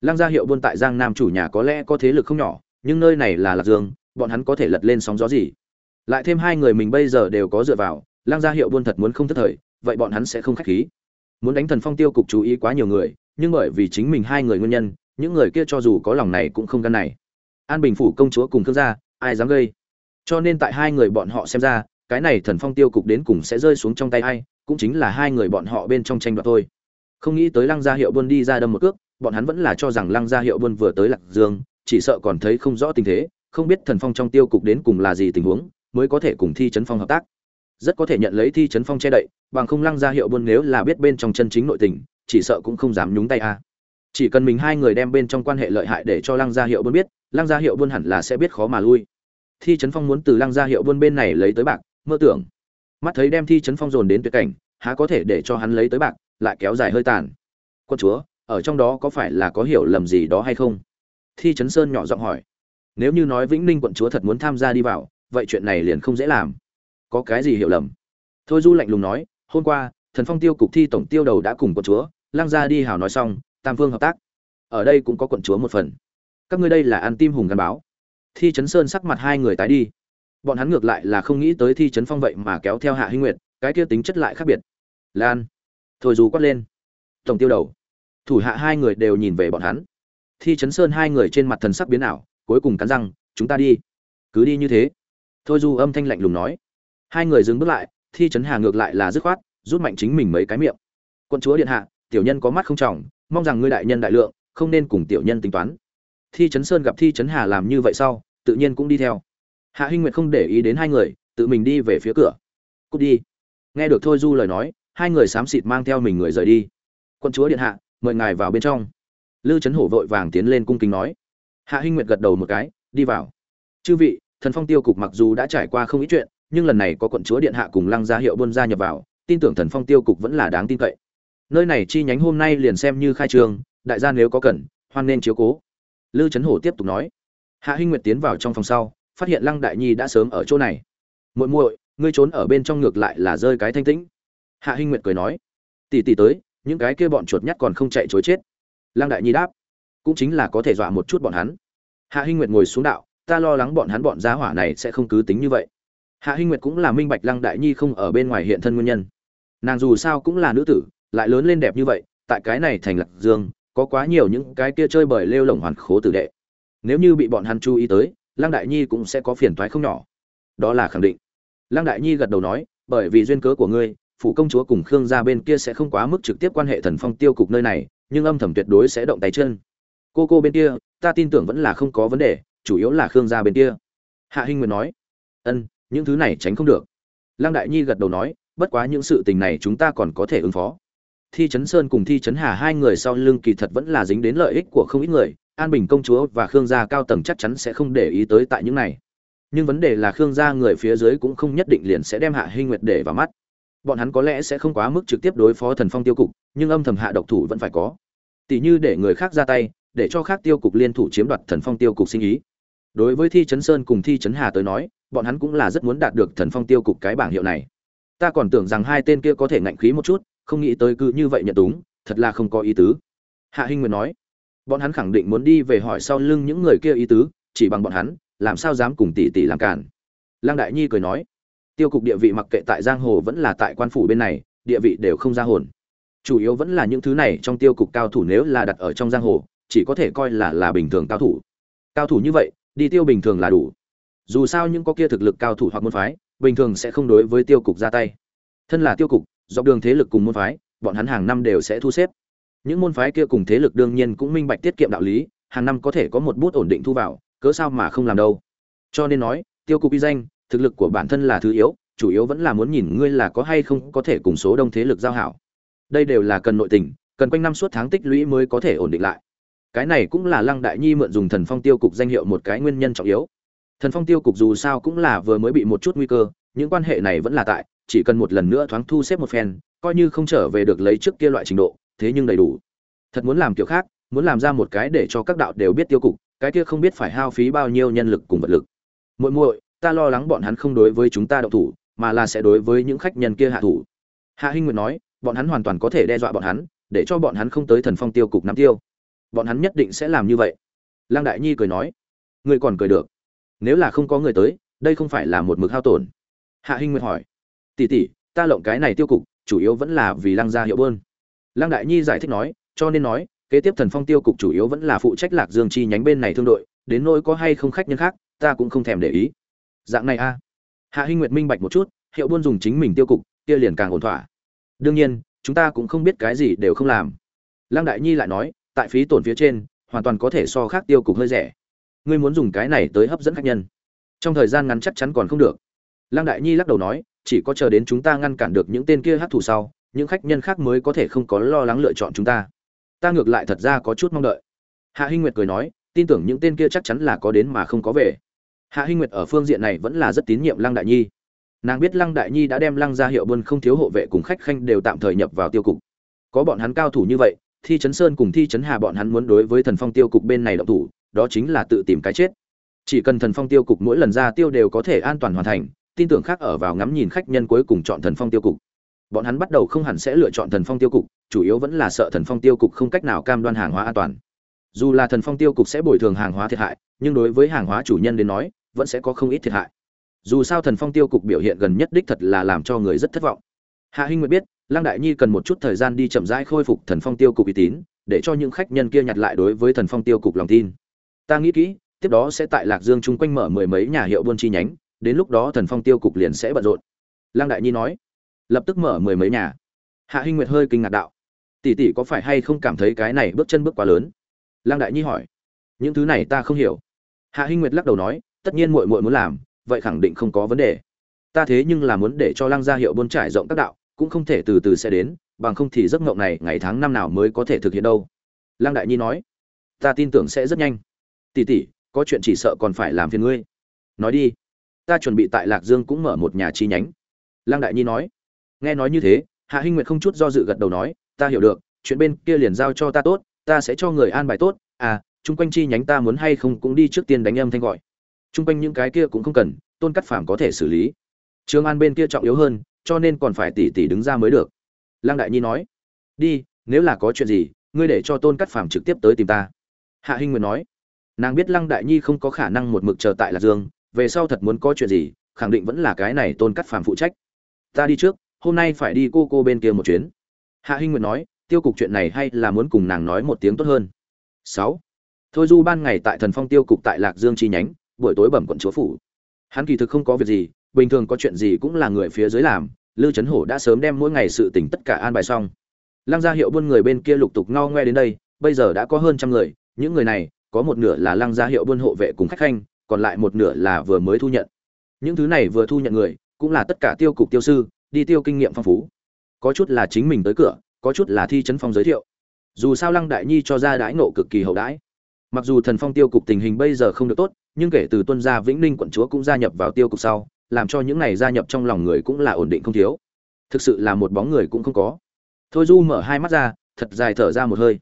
A: Lăng gia hiệu buôn tại giang nam chủ nhà có lẽ có thế lực không nhỏ, nhưng nơi này là lạc dương, bọn hắn có thể lật lên sóng gió gì? Lại thêm hai người mình bây giờ đều có dựa vào Lang gia hiệu buôn thật muốn không thất thời, vậy bọn hắn sẽ không khách khí. Muốn đánh thần phong tiêu cục chú ý quá nhiều người, nhưng bởi vì chính mình hai người nguyên nhân, những người kia cho dù có lòng này cũng không gan này. An bình phủ công chúa cùng thương gia, ai dám gây? Cho nên tại hai người bọn họ xem ra, cái này thần phong tiêu cục đến cùng sẽ rơi xuống trong tay ai, cũng chính là hai người bọn họ bên trong tranh đoạt thôi. Không nghĩ tới lăng gia hiệu buôn đi ra đâm một cước, bọn hắn vẫn là cho rằng lăng gia hiệu buôn vừa tới lạc dương, chỉ sợ còn thấy không rõ tình thế, không biết thần phong trong tiêu cục đến cùng là gì tình huống mới có thể cùng thi trấn phong hợp tác. Rất có thể nhận lấy thi trấn phong che đậy, bằng không lăng gia hiệu buôn nếu là biết bên trong chân chính nội tình, chỉ sợ cũng không dám nhúng tay a. Chỉ cần mình hai người đem bên trong quan hệ lợi hại để cho lăng gia hiệu buôn biết, lăng gia hiệu buôn hẳn là sẽ biết khó mà lui. Thi trấn phong muốn từ lăng gia hiệu buôn bên này lấy tới bạc, mơ tưởng. Mắt thấy đem thi trấn phong dồn đến tuyệt cảnh, há có thể để cho hắn lấy tới bạc, lại kéo dài hơi tàn. Quân chúa, ở trong đó có phải là có hiểu lầm gì đó hay không? Thi trấn sơn nhỏ giọng hỏi. Nếu như nói vĩnh ninh quận chúa thật muốn tham gia đi vào vậy chuyện này liền không dễ làm. Có cái gì hiểu lầm? Thôi du lạnh lùng nói, hôm qua, thần phong tiêu cục thi tổng tiêu đầu đã cùng quận chúa lang ra đi hào nói xong, tam phương hợp tác. Ở đây cũng có quận chúa một phần. Các ngươi đây là ăn tim hùng gắn báo. Thi trấn sơn sắc mặt hai người tái đi. Bọn hắn ngược lại là không nghĩ tới thi trấn phong vậy mà kéo theo hạ hinh nguyệt, cái kia tính chất lại khác biệt. Lan. Thôi dù quát lên. Tổng tiêu đầu. Thủ hạ hai người đều nhìn về bọn hắn. Thi trấn sơn hai người trên mặt thần sắc biến ảo, cuối cùng cắn răng, chúng ta đi. Cứ đi như thế thôi du âm thanh lạnh lùng nói. Hai người dừng bước lại, thi trấn hà ngược lại là dứt khoát, rút mạnh chính mình mấy cái miệng. Quân chúa điện hạ, tiểu nhân có mắt không trọng, mong rằng ngươi đại nhân đại lượng, không nên cùng tiểu nhân tính toán. Thi trấn sơn gặp thi trấn hà làm như vậy sau, tự nhiên cũng đi theo. Hạ hinh nguyệt không để ý đến hai người, tự mình đi về phía cửa. Cút đi. Nghe được thôi du lời nói, hai người xám xịt mang theo mình người rời đi. Quân chúa điện hạ, mời ngài vào bên trong. Lư trấn hổ vội vàng tiến lên cung kính nói. Hạ hinh nguyệt gật đầu một cái, đi vào. Chư vị thần phong tiêu cục mặc dù đã trải qua không ít chuyện nhưng lần này có quận chúa điện hạ cùng lăng gia hiệu buôn gia nhập vào tin tưởng thần phong tiêu cục vẫn là đáng tin cậy. Nơi này chi nhánh hôm nay liền xem như khai trường, đại gia nếu có cần hoan nên chiếu cố. Lư trấn hổ tiếp tục nói. Hạ hinh nguyệt tiến vào trong phòng sau phát hiện lăng đại nhi đã sớm ở chỗ này. Muội muội ngươi trốn ở bên trong ngược lại là rơi cái thanh tĩnh. Hạ hinh nguyệt cười nói. Tỷ tỷ tới những cái kia bọn chuột nhắt còn không chạy chối chết. Lăng đại nhi đáp. Cũng chính là có thể dọa một chút bọn hắn. Hạ hinh nguyệt ngồi xuống đạo ta lo lắng bọn hắn bọn giá hỏa này sẽ không cứ tính như vậy. Hạ hinh nguyệt cũng là minh bạch lăng đại nhi không ở bên ngoài hiện thân nguyên nhân. Nàng dù sao cũng là nữ tử, lại lớn lên đẹp như vậy, tại cái này thành lạc dương, có quá nhiều những cái kia chơi bời lêu lỏng hoàn khố tử đệ. Nếu như bị bọn hắn chú ý tới, lăng đại nhi cũng sẽ có phiền toái không nhỏ. Đó là khẳng định. Lăng đại nhi gật đầu nói, bởi vì duyên cớ của ngươi, phủ công chúa cùng khương gia bên kia sẽ không quá mức trực tiếp quan hệ thần phong tiêu cục nơi này, nhưng âm thầm tuyệt đối sẽ động tay chân. Cô cô bên kia, ta tin tưởng vẫn là không có vấn đề chủ yếu là khương gia bên kia. Hạ hinh nguyệt nói, ân, những thứ này tránh không được. Lăng đại nhi gật đầu nói, bất quá những sự tình này chúng ta còn có thể ứng phó. Thi trấn sơn cùng thi trấn hà hai người sau lưng kỳ thật vẫn là dính đến lợi ích của không ít người, an bình công chúa và khương gia cao tầng chắc chắn sẽ không để ý tới tại những này. Nhưng vấn đề là khương gia người phía dưới cũng không nhất định liền sẽ đem hạ hinh nguyệt để vào mắt. Bọn hắn có lẽ sẽ không quá mức trực tiếp đối phó thần phong tiêu cục, nhưng âm thầm hạ độc thủ vẫn phải có. Tỷ như để người khác ra tay, để cho khác tiêu cục liên thủ chiếm đoạt thần phong tiêu cục sinh ý đối với thi trấn sơn cùng thi trấn hà tới nói, bọn hắn cũng là rất muốn đạt được thần phong tiêu cục cái bảng hiệu này. Ta còn tưởng rằng hai tên kia có thể ngạnh khí một chút, không nghĩ tới cứ như vậy nhận túng, thật là không có ý tứ. Hạ hinh nguyệt nói, bọn hắn khẳng định muốn đi về hỏi sau lưng những người kia ý tứ, chỉ bằng bọn hắn, làm sao dám cùng tỷ tỷ làm cản. Lăng đại nhi cười nói, tiêu cục địa vị mặc kệ tại giang hồ vẫn là tại quan phủ bên này, địa vị đều không ra hồn. Chủ yếu vẫn là những thứ này trong tiêu cục cao thủ nếu là đặt ở trong giang hồ, chỉ có thể coi là là bình thường cao thủ. Cao thủ như vậy đi tiêu bình thường là đủ. Dù sao những có kia thực lực cao thủ hoặc môn phái, bình thường sẽ không đối với tiêu cục ra tay. Thân là tiêu cục, dọc đường thế lực cùng môn phái, bọn hắn hàng năm đều sẽ thu xếp. Những môn phái kia cùng thế lực đương nhiên cũng minh bạch tiết kiệm đạo lý, hàng năm có thể có một bút ổn định thu vào, cớ sao mà không làm đâu. Cho nên nói, tiêu cục uy danh, thực lực của bản thân là thứ yếu, chủ yếu vẫn là muốn nhìn ngươi là có hay không có thể cùng số đông thế lực giao hảo. Đây đều là cần nội tình, cần quanh năm suốt tháng tích lũy mới có thể ổn định lại cái này cũng là lăng đại nhi mượn dùng thần phong tiêu cục danh hiệu một cái nguyên nhân trọng yếu. Thần phong tiêu cục dù sao cũng là vừa mới bị một chút nguy cơ, những quan hệ này vẫn là tại, chỉ cần một lần nữa thoáng thu xếp một phen, coi như không trở về được lấy trước kia loại trình độ, thế nhưng đầy đủ. Thật muốn làm kiểu khác, muốn làm ra một cái để cho các đạo đều biết tiêu cục, cái kia không biết phải hao phí bao nhiêu nhân lực cùng vật lực. Muội muội, ta lo lắng bọn hắn không đối với chúng ta động thủ, mà là sẽ đối với những khách nhân kia hạ thủ. Hạ hinh nguyệt nói, bọn hắn hoàn toàn có thể đe dọa bọn hắn, để cho bọn hắn không tới thần phong tiêu cục nắm tiêu bọn hắn nhất định sẽ làm như vậy. Lăng đại nhi cười nói, ngươi còn cười được. Nếu là không có người tới, đây không phải là một mực hao tổn. Hạ hinh nguyệt hỏi, tỷ tỷ, ta lộng cái này tiêu cục, chủ yếu vẫn là vì lăng gia hiệu bơn lăng đại nhi giải thích nói, cho nên nói, kế tiếp thần phong tiêu cục chủ yếu vẫn là phụ trách lạc dương chi nhánh bên này thương đội, đến nỗi có hay không khách nhân khác, ta cũng không thèm để ý. Dạng này a. Hạ hinh nguyệt minh bạch một chút, hiệu buôn dùng chính mình tiêu cục, kia liền càng ổn thỏa. Đương nhiên, chúng ta cũng không biết cái gì đều không làm. Lăng đại nhi lại nói tại phí tổn phía trên, hoàn toàn có thể so khác tiêu cục hơi rẻ. Ngươi muốn dùng cái này tới hấp dẫn khách nhân. Trong thời gian ngắn chắc chắn còn không được. Lăng đại nhi lắc đầu nói, chỉ có chờ đến chúng ta ngăn cản được những tên kia hát thủ sau, những khách nhân khác mới có thể không có lo lắng lựa chọn chúng ta. Ta ngược lại thật ra có chút mong đợi. Hạ hinh nguyệt cười nói, tin tưởng những tên kia chắc chắn là có đến mà không có về. Hạ hinh nguyệt ở phương diện này vẫn là rất tín nhiệm lăng đại nhi. Nàng biết lăng đại nhi đã đem lăng ra hiệu buôn không thiếu hộ vệ cùng khách khanh đều tạm thời nhập vào tiêu cục. Có bọn hắn cao thủ như vậy thi chấn sơn cùng thi chấn hà bọn hắn muốn đối với thần phong tiêu cục bên này động thủ, đó chính là tự tìm cái chết. Chỉ cần thần phong tiêu cục mỗi lần ra tiêu đều có thể an toàn hoàn thành, tin tưởng khác ở vào ngắm nhìn khách nhân cuối cùng chọn thần phong tiêu cục. Bọn hắn bắt đầu không hẳn sẽ lựa chọn thần phong tiêu cục, chủ yếu vẫn là sợ thần phong tiêu cục không cách nào cam đoan hàng hóa an toàn. Dù là thần phong tiêu cục sẽ bồi thường hàng hóa thiệt hại, nhưng đối với hàng hóa chủ nhân đến nói, vẫn sẽ có không ít thiệt hại. Dù sao thần phong tiêu cục biểu hiện gần nhất đích thật là làm cho người rất thất vọng. Hạ hinh nguyệt biết lăng đại nhi cần một chút thời gian đi chậm rãi khôi phục thần phong tiêu cục uy tín, để cho những khách nhân kia nhặt lại đối với thần phong tiêu cục lòng tin. Ta nghĩ kỹ, tiếp đó sẽ tại lạc dương chung quanh mở mười mấy nhà hiệu buôn chi nhánh, đến lúc đó thần phong tiêu cục liền sẽ bận rộn. Lăng đại nhi nói. Lập tức mở mười mấy nhà. Hạ hinh nguyệt hơi kinh ngạc đạo. Tỷ tỷ có phải hay không cảm thấy cái này bước chân bước quá lớn? Lăng đại nhi hỏi. Những thứ này ta không hiểu. Hạ hinh nguyệt lắc đầu nói, tất nhiên muội muội muốn làm, vậy khẳng định không có vấn đề. Ta thế nhưng là muốn để cho lăng gia hiệu buôn trải rộng các đạo cũng không thể từ từ sẽ đến, bằng không thì giấc mộng này ngày tháng năm nào mới có thể thực hiện đâu. Lăng đại nhi nói. Ta tin tưởng sẽ rất nhanh. Tỉ tỉ có chuyện chỉ sợ còn phải làm phiền ngươi. Nói đi. Ta chuẩn bị tại lạc dương cũng mở một nhà chi nhánh. Lăng đại nhi nói. Nghe nói như thế, hạ hinh nguyệt không chút do dự gật đầu nói. Ta hiểu được, chuyện bên kia liền giao cho ta tốt, ta sẽ cho người an bài tốt. À chung quanh chi nhánh ta muốn hay không cũng đi trước tiên đánh âm thanh gọi. Chung quanh những cái kia cũng không cần, tôn cắt phàm có thể xử lý. Trường an bên kia trọng yếu hơn cho nên còn phải tỉ tỉ đứng ra mới được. Lăng đại nhi nói, đi, nếu là có chuyện gì, ngươi để cho tôn cắt phàm trực tiếp tới tìm ta. Hạ hinh nguyệt nói, nàng biết lăng đại nhi không có khả năng một mực chờ tại lạc dương, về sau thật muốn có chuyện gì, khẳng định vẫn là cái này tôn cắt phàm phụ trách. Ta đi trước, hôm nay phải đi cô cô bên kia một chuyến. Hạ hinh nguyệt nói, tiêu cục chuyện này hay là muốn cùng nàng nói một tiếng tốt hơn. Sáu. Thôi du ban ngày tại thần phong tiêu cục tại lạc dương chi nhánh, buổi tối bẩm quận chúa phủ. Hắn kỳ thực không có việc gì bình thường có chuyện gì cũng là người phía dưới làm Lưu Trấn Hổ đã sớm đem mỗi ngày sự tình tất cả an bài xong. Lăng gia hiệu buôn người bên kia lục tục no ngoe đến đây, bây giờ đã có hơn trăm người, những người này, có một nửa là Lăng gia hiệu buôn hộ vệ cùng khách khanh, còn lại một nửa là vừa mới thu nhận. Những thứ này vừa thu nhận người, cũng là tất cả tiêu cục tiêu sư, đi tiêu kinh nghiệm phong phú. Có chút là chính mình tới cửa, có chút là thi trấn phong giới thiệu. Dù sao Lăng Đại Nhi cho ra đãi nộ cực kỳ hậu đãi. Mặc dù thần phong tiêu cục tình hình bây giờ không được tốt, nhưng kể từ tuân gia Vĩnh Ninh quận chúa cũng gia nhập vào tiêu cục sau, làm cho những này gia nhập trong lòng người cũng là ổn định không thiếu. Thực sự là một bóng người cũng không có. Thôi du mở hai mắt ra, thật dài thở ra một hơi.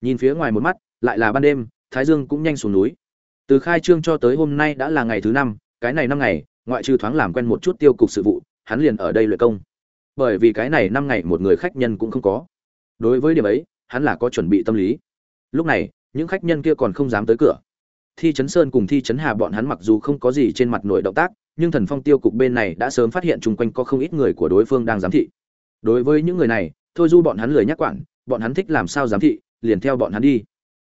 A: Nhìn phía ngoài một mắt, lại là ban đêm, thái dương cũng nhanh xuống núi. Từ khai trương cho tới hôm nay đã là ngày thứ năm, cái này năm ngày, ngoại trừ thoáng làm quen một chút tiêu cục sự vụ, hắn liền ở đây luyện công. Bởi vì cái này năm ngày một người khách nhân cũng không có. Đối với điểm ấy, hắn là có chuẩn bị tâm lý. Lúc này, những khách nhân kia còn không dám tới cửa. Thi chấn sơn cùng thi chấn hà bọn hắn mặc dù không có gì trên mặt nổi động tác nhưng thần phong tiêu cục bên này đã sớm phát hiện chung quanh có không ít người của đối phương đang giám thị. Đối với những người này, thôi du bọn hắn lười nhắc quản, bọn hắn thích làm sao giám thị, liền theo bọn hắn đi.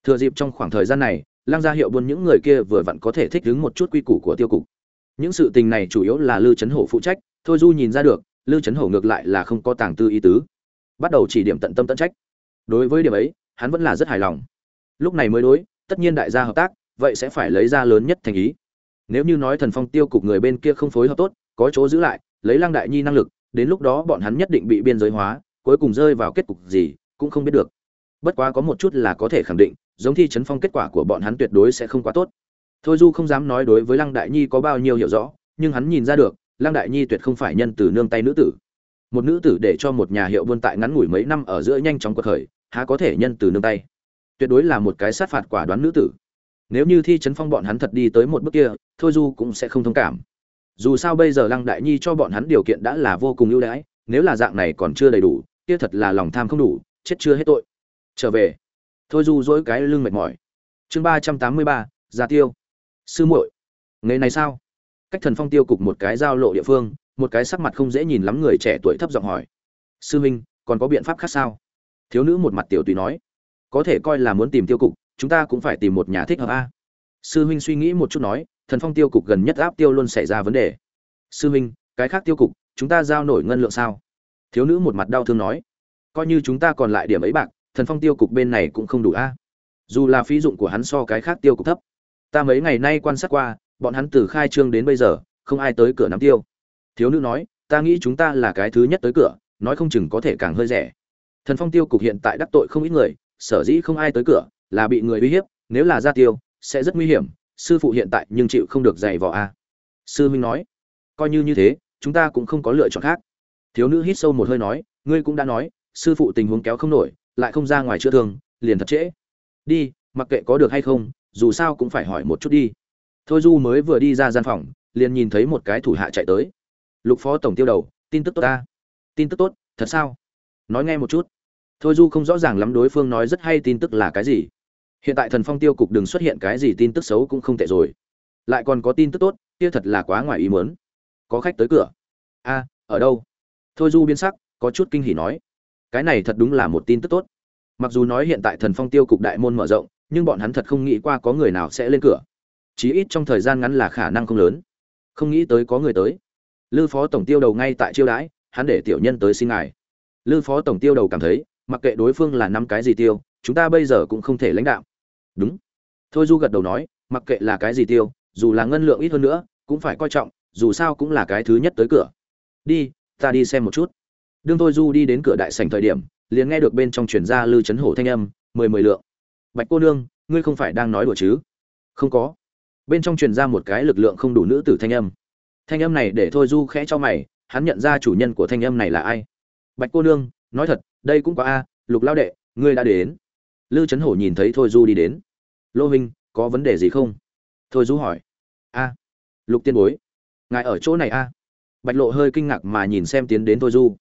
A: Thừa dịp trong khoảng thời gian này lang gia hiệu buôn những người kia vừa vặn có thể thích đứng một chút quy củ của tiêu cục. Những sự tình này chủ yếu là lư chấn hổ phụ trách, thôi du nhìn ra được, lư chấn hổ ngược lại là không có tàng tư ý tứ. Bắt đầu chỉ điểm tận tâm tận trách. Đối với điểm ấy, hắn vẫn là rất hài lòng. Lúc này mới đối, tất nhiên đại gia hợp tác, vậy sẽ phải lấy ra lớn nhất thành ý nếu như nói thần phong tiêu cục người bên kia không phối hợp tốt, có chỗ giữ lại, lấy lăng đại nhi năng lực, đến lúc đó bọn hắn nhất định bị biên giới hóa, cuối cùng rơi vào kết cục gì, cũng không biết được. Bất quá có một chút là có thể khẳng định, giống thi chấn phong kết quả của bọn hắn tuyệt đối sẽ không quá tốt. Thôi du không dám nói đối với lăng đại nhi có bao nhiêu hiểu rõ, nhưng hắn nhìn ra được, lăng đại nhi tuyệt không phải nhân từ nương tay nữ tử. Một nữ tử để cho một nhà hiệu buôn tại ngắn ngủi mấy năm ở giữa nhanh chóng quật khởi, há có thể nhân từ nương tay? Tuyệt đối là một cái sát phạt quả đoán nữ tử nếu như thi chấn phong bọn hắn thật đi tới một bước kia, thôi du cũng sẽ không thông cảm. Dù sao bây giờ lăng đại nhi cho bọn hắn điều kiện đã là vô cùng ưu đãi, nếu là dạng này còn chưa đầy đủ, kia thật là lòng tham không đủ, chết chưa hết tội. Trở về. Thôi du dỗi cái lưng mệt mỏi. Chương ba trăm tám mươi ba, gia tiêu. Sư muội ngày này sao? Cách thần phong tiêu cục một cái giao lộ địa phương, một cái sắc mặt không dễ nhìn lắm người trẻ tuổi thấp giọng hỏi. Sư minh, còn có biện pháp khác sao? Thiếu nữ một mặt tiểu tùy nói. Có thể coi là muốn tìm tiêu cục chúng ta cũng phải tìm một nhà thích hợp a. Sư huynh suy nghĩ một chút nói, thần phong tiêu cục gần nhất áp tiêu luôn xảy ra vấn đề. Sư huynh, cái khác tiêu cục, chúng ta giao nổi ngân lượng sao? Thiếu nữ một mặt đau thương nói, coi như chúng ta còn lại điểm ấy bạc, thần phong tiêu cục bên này cũng không đủ a. Dù là phí dụng của hắn so cái khác tiêu cục thấp. Ta mấy ngày nay quan sát qua, bọn hắn từ khai trương đến bây giờ, không ai tới cửa nắm tiêu. Thiếu nữ nói, ta nghĩ chúng ta là cái thứ nhất tới cửa, nói không chừng có thể càng hơi rẻ. Thần phong tiêu cục hiện tại đắc tội không ít người, sở dĩ không ai tới cửa là bị người uy hiếp, nếu là ra tiêu, sẽ rất nguy hiểm, sư phụ hiện tại nhưng chịu không được dày vò a. Sư minh nói, coi như như thế, chúng ta cũng không có lựa chọn khác. Thiếu nữ hít sâu một hơi nói, ngươi cũng đã nói, sư phụ tình huống kéo không nổi, lại không ra ngoài chữa thương, liền thật trễ. Đi, mặc kệ có được hay không, dù sao cũng phải hỏi một chút đi. Thôi du mới vừa đi ra gian phòng, liền nhìn thấy một cái thủ hạ chạy tới. Lục phó tổng tiêu đầu, tin tức tốt ta. Tin tức tốt, thật sao? Nói nghe một chút. Thôi du không rõ ràng lắm đối phương nói rất hay tin tức là cái gì hiện tại thần phong tiêu cục đừng xuất hiện cái gì tin tức xấu cũng không tệ rồi. Lại còn có tin tức tốt, kia thật là quá ngoài ý muốn. Có khách tới cửa. A, ở đâu? Thôi du biến sắc, có chút kinh hỉ nói. Cái này thật đúng là một tin tức tốt. Mặc dù nói hiện tại thần phong tiêu cục đại môn mở rộng, nhưng bọn hắn thật không nghĩ qua có người nào sẽ lên cửa. Chí ít trong thời gian ngắn là khả năng không lớn. Không nghĩ tới có người tới. Lư phó tổng tiêu đầu ngay tại chiêu đãi, hắn để tiểu nhân tới xin ngài. Lư phó tổng tiêu đầu cảm thấy, mặc kệ đối phương là năm cái gì tiêu, chúng ta bây giờ cũng không thể lãnh đạo đúng. Thôi du gật đầu nói, mặc kệ là cái gì tiêu, dù là ngân lượng ít hơn nữa, cũng phải coi trọng, dù sao cũng là cái thứ nhất tới cửa. Đi, ta đi xem một chút. Đương thôi du đi đến cửa đại sảnh thời điểm, liền nghe được bên trong truyền ra lư chấn hổ thanh âm, mười mười lượng. Bạch cô nương, ngươi không phải đang nói đùa chứ? Không có. Bên trong truyền ra một cái lực lượng không đủ nữ tử thanh âm. Thanh âm này để thôi du khẽ cho mày, hắn nhận ra chủ nhân của thanh âm này là ai. Bạch cô nương, nói thật, đây cũng có a, lục lao đệ, ngươi đã đến. Lư trấn hổ nhìn thấy thôi du đi đến lô huynh, có vấn đề gì không? Thôi du hỏi. A, lục tiên bối, ngài ở chỗ này a? Bạch lộ hơi kinh ngạc mà nhìn xem tiến đến thôi du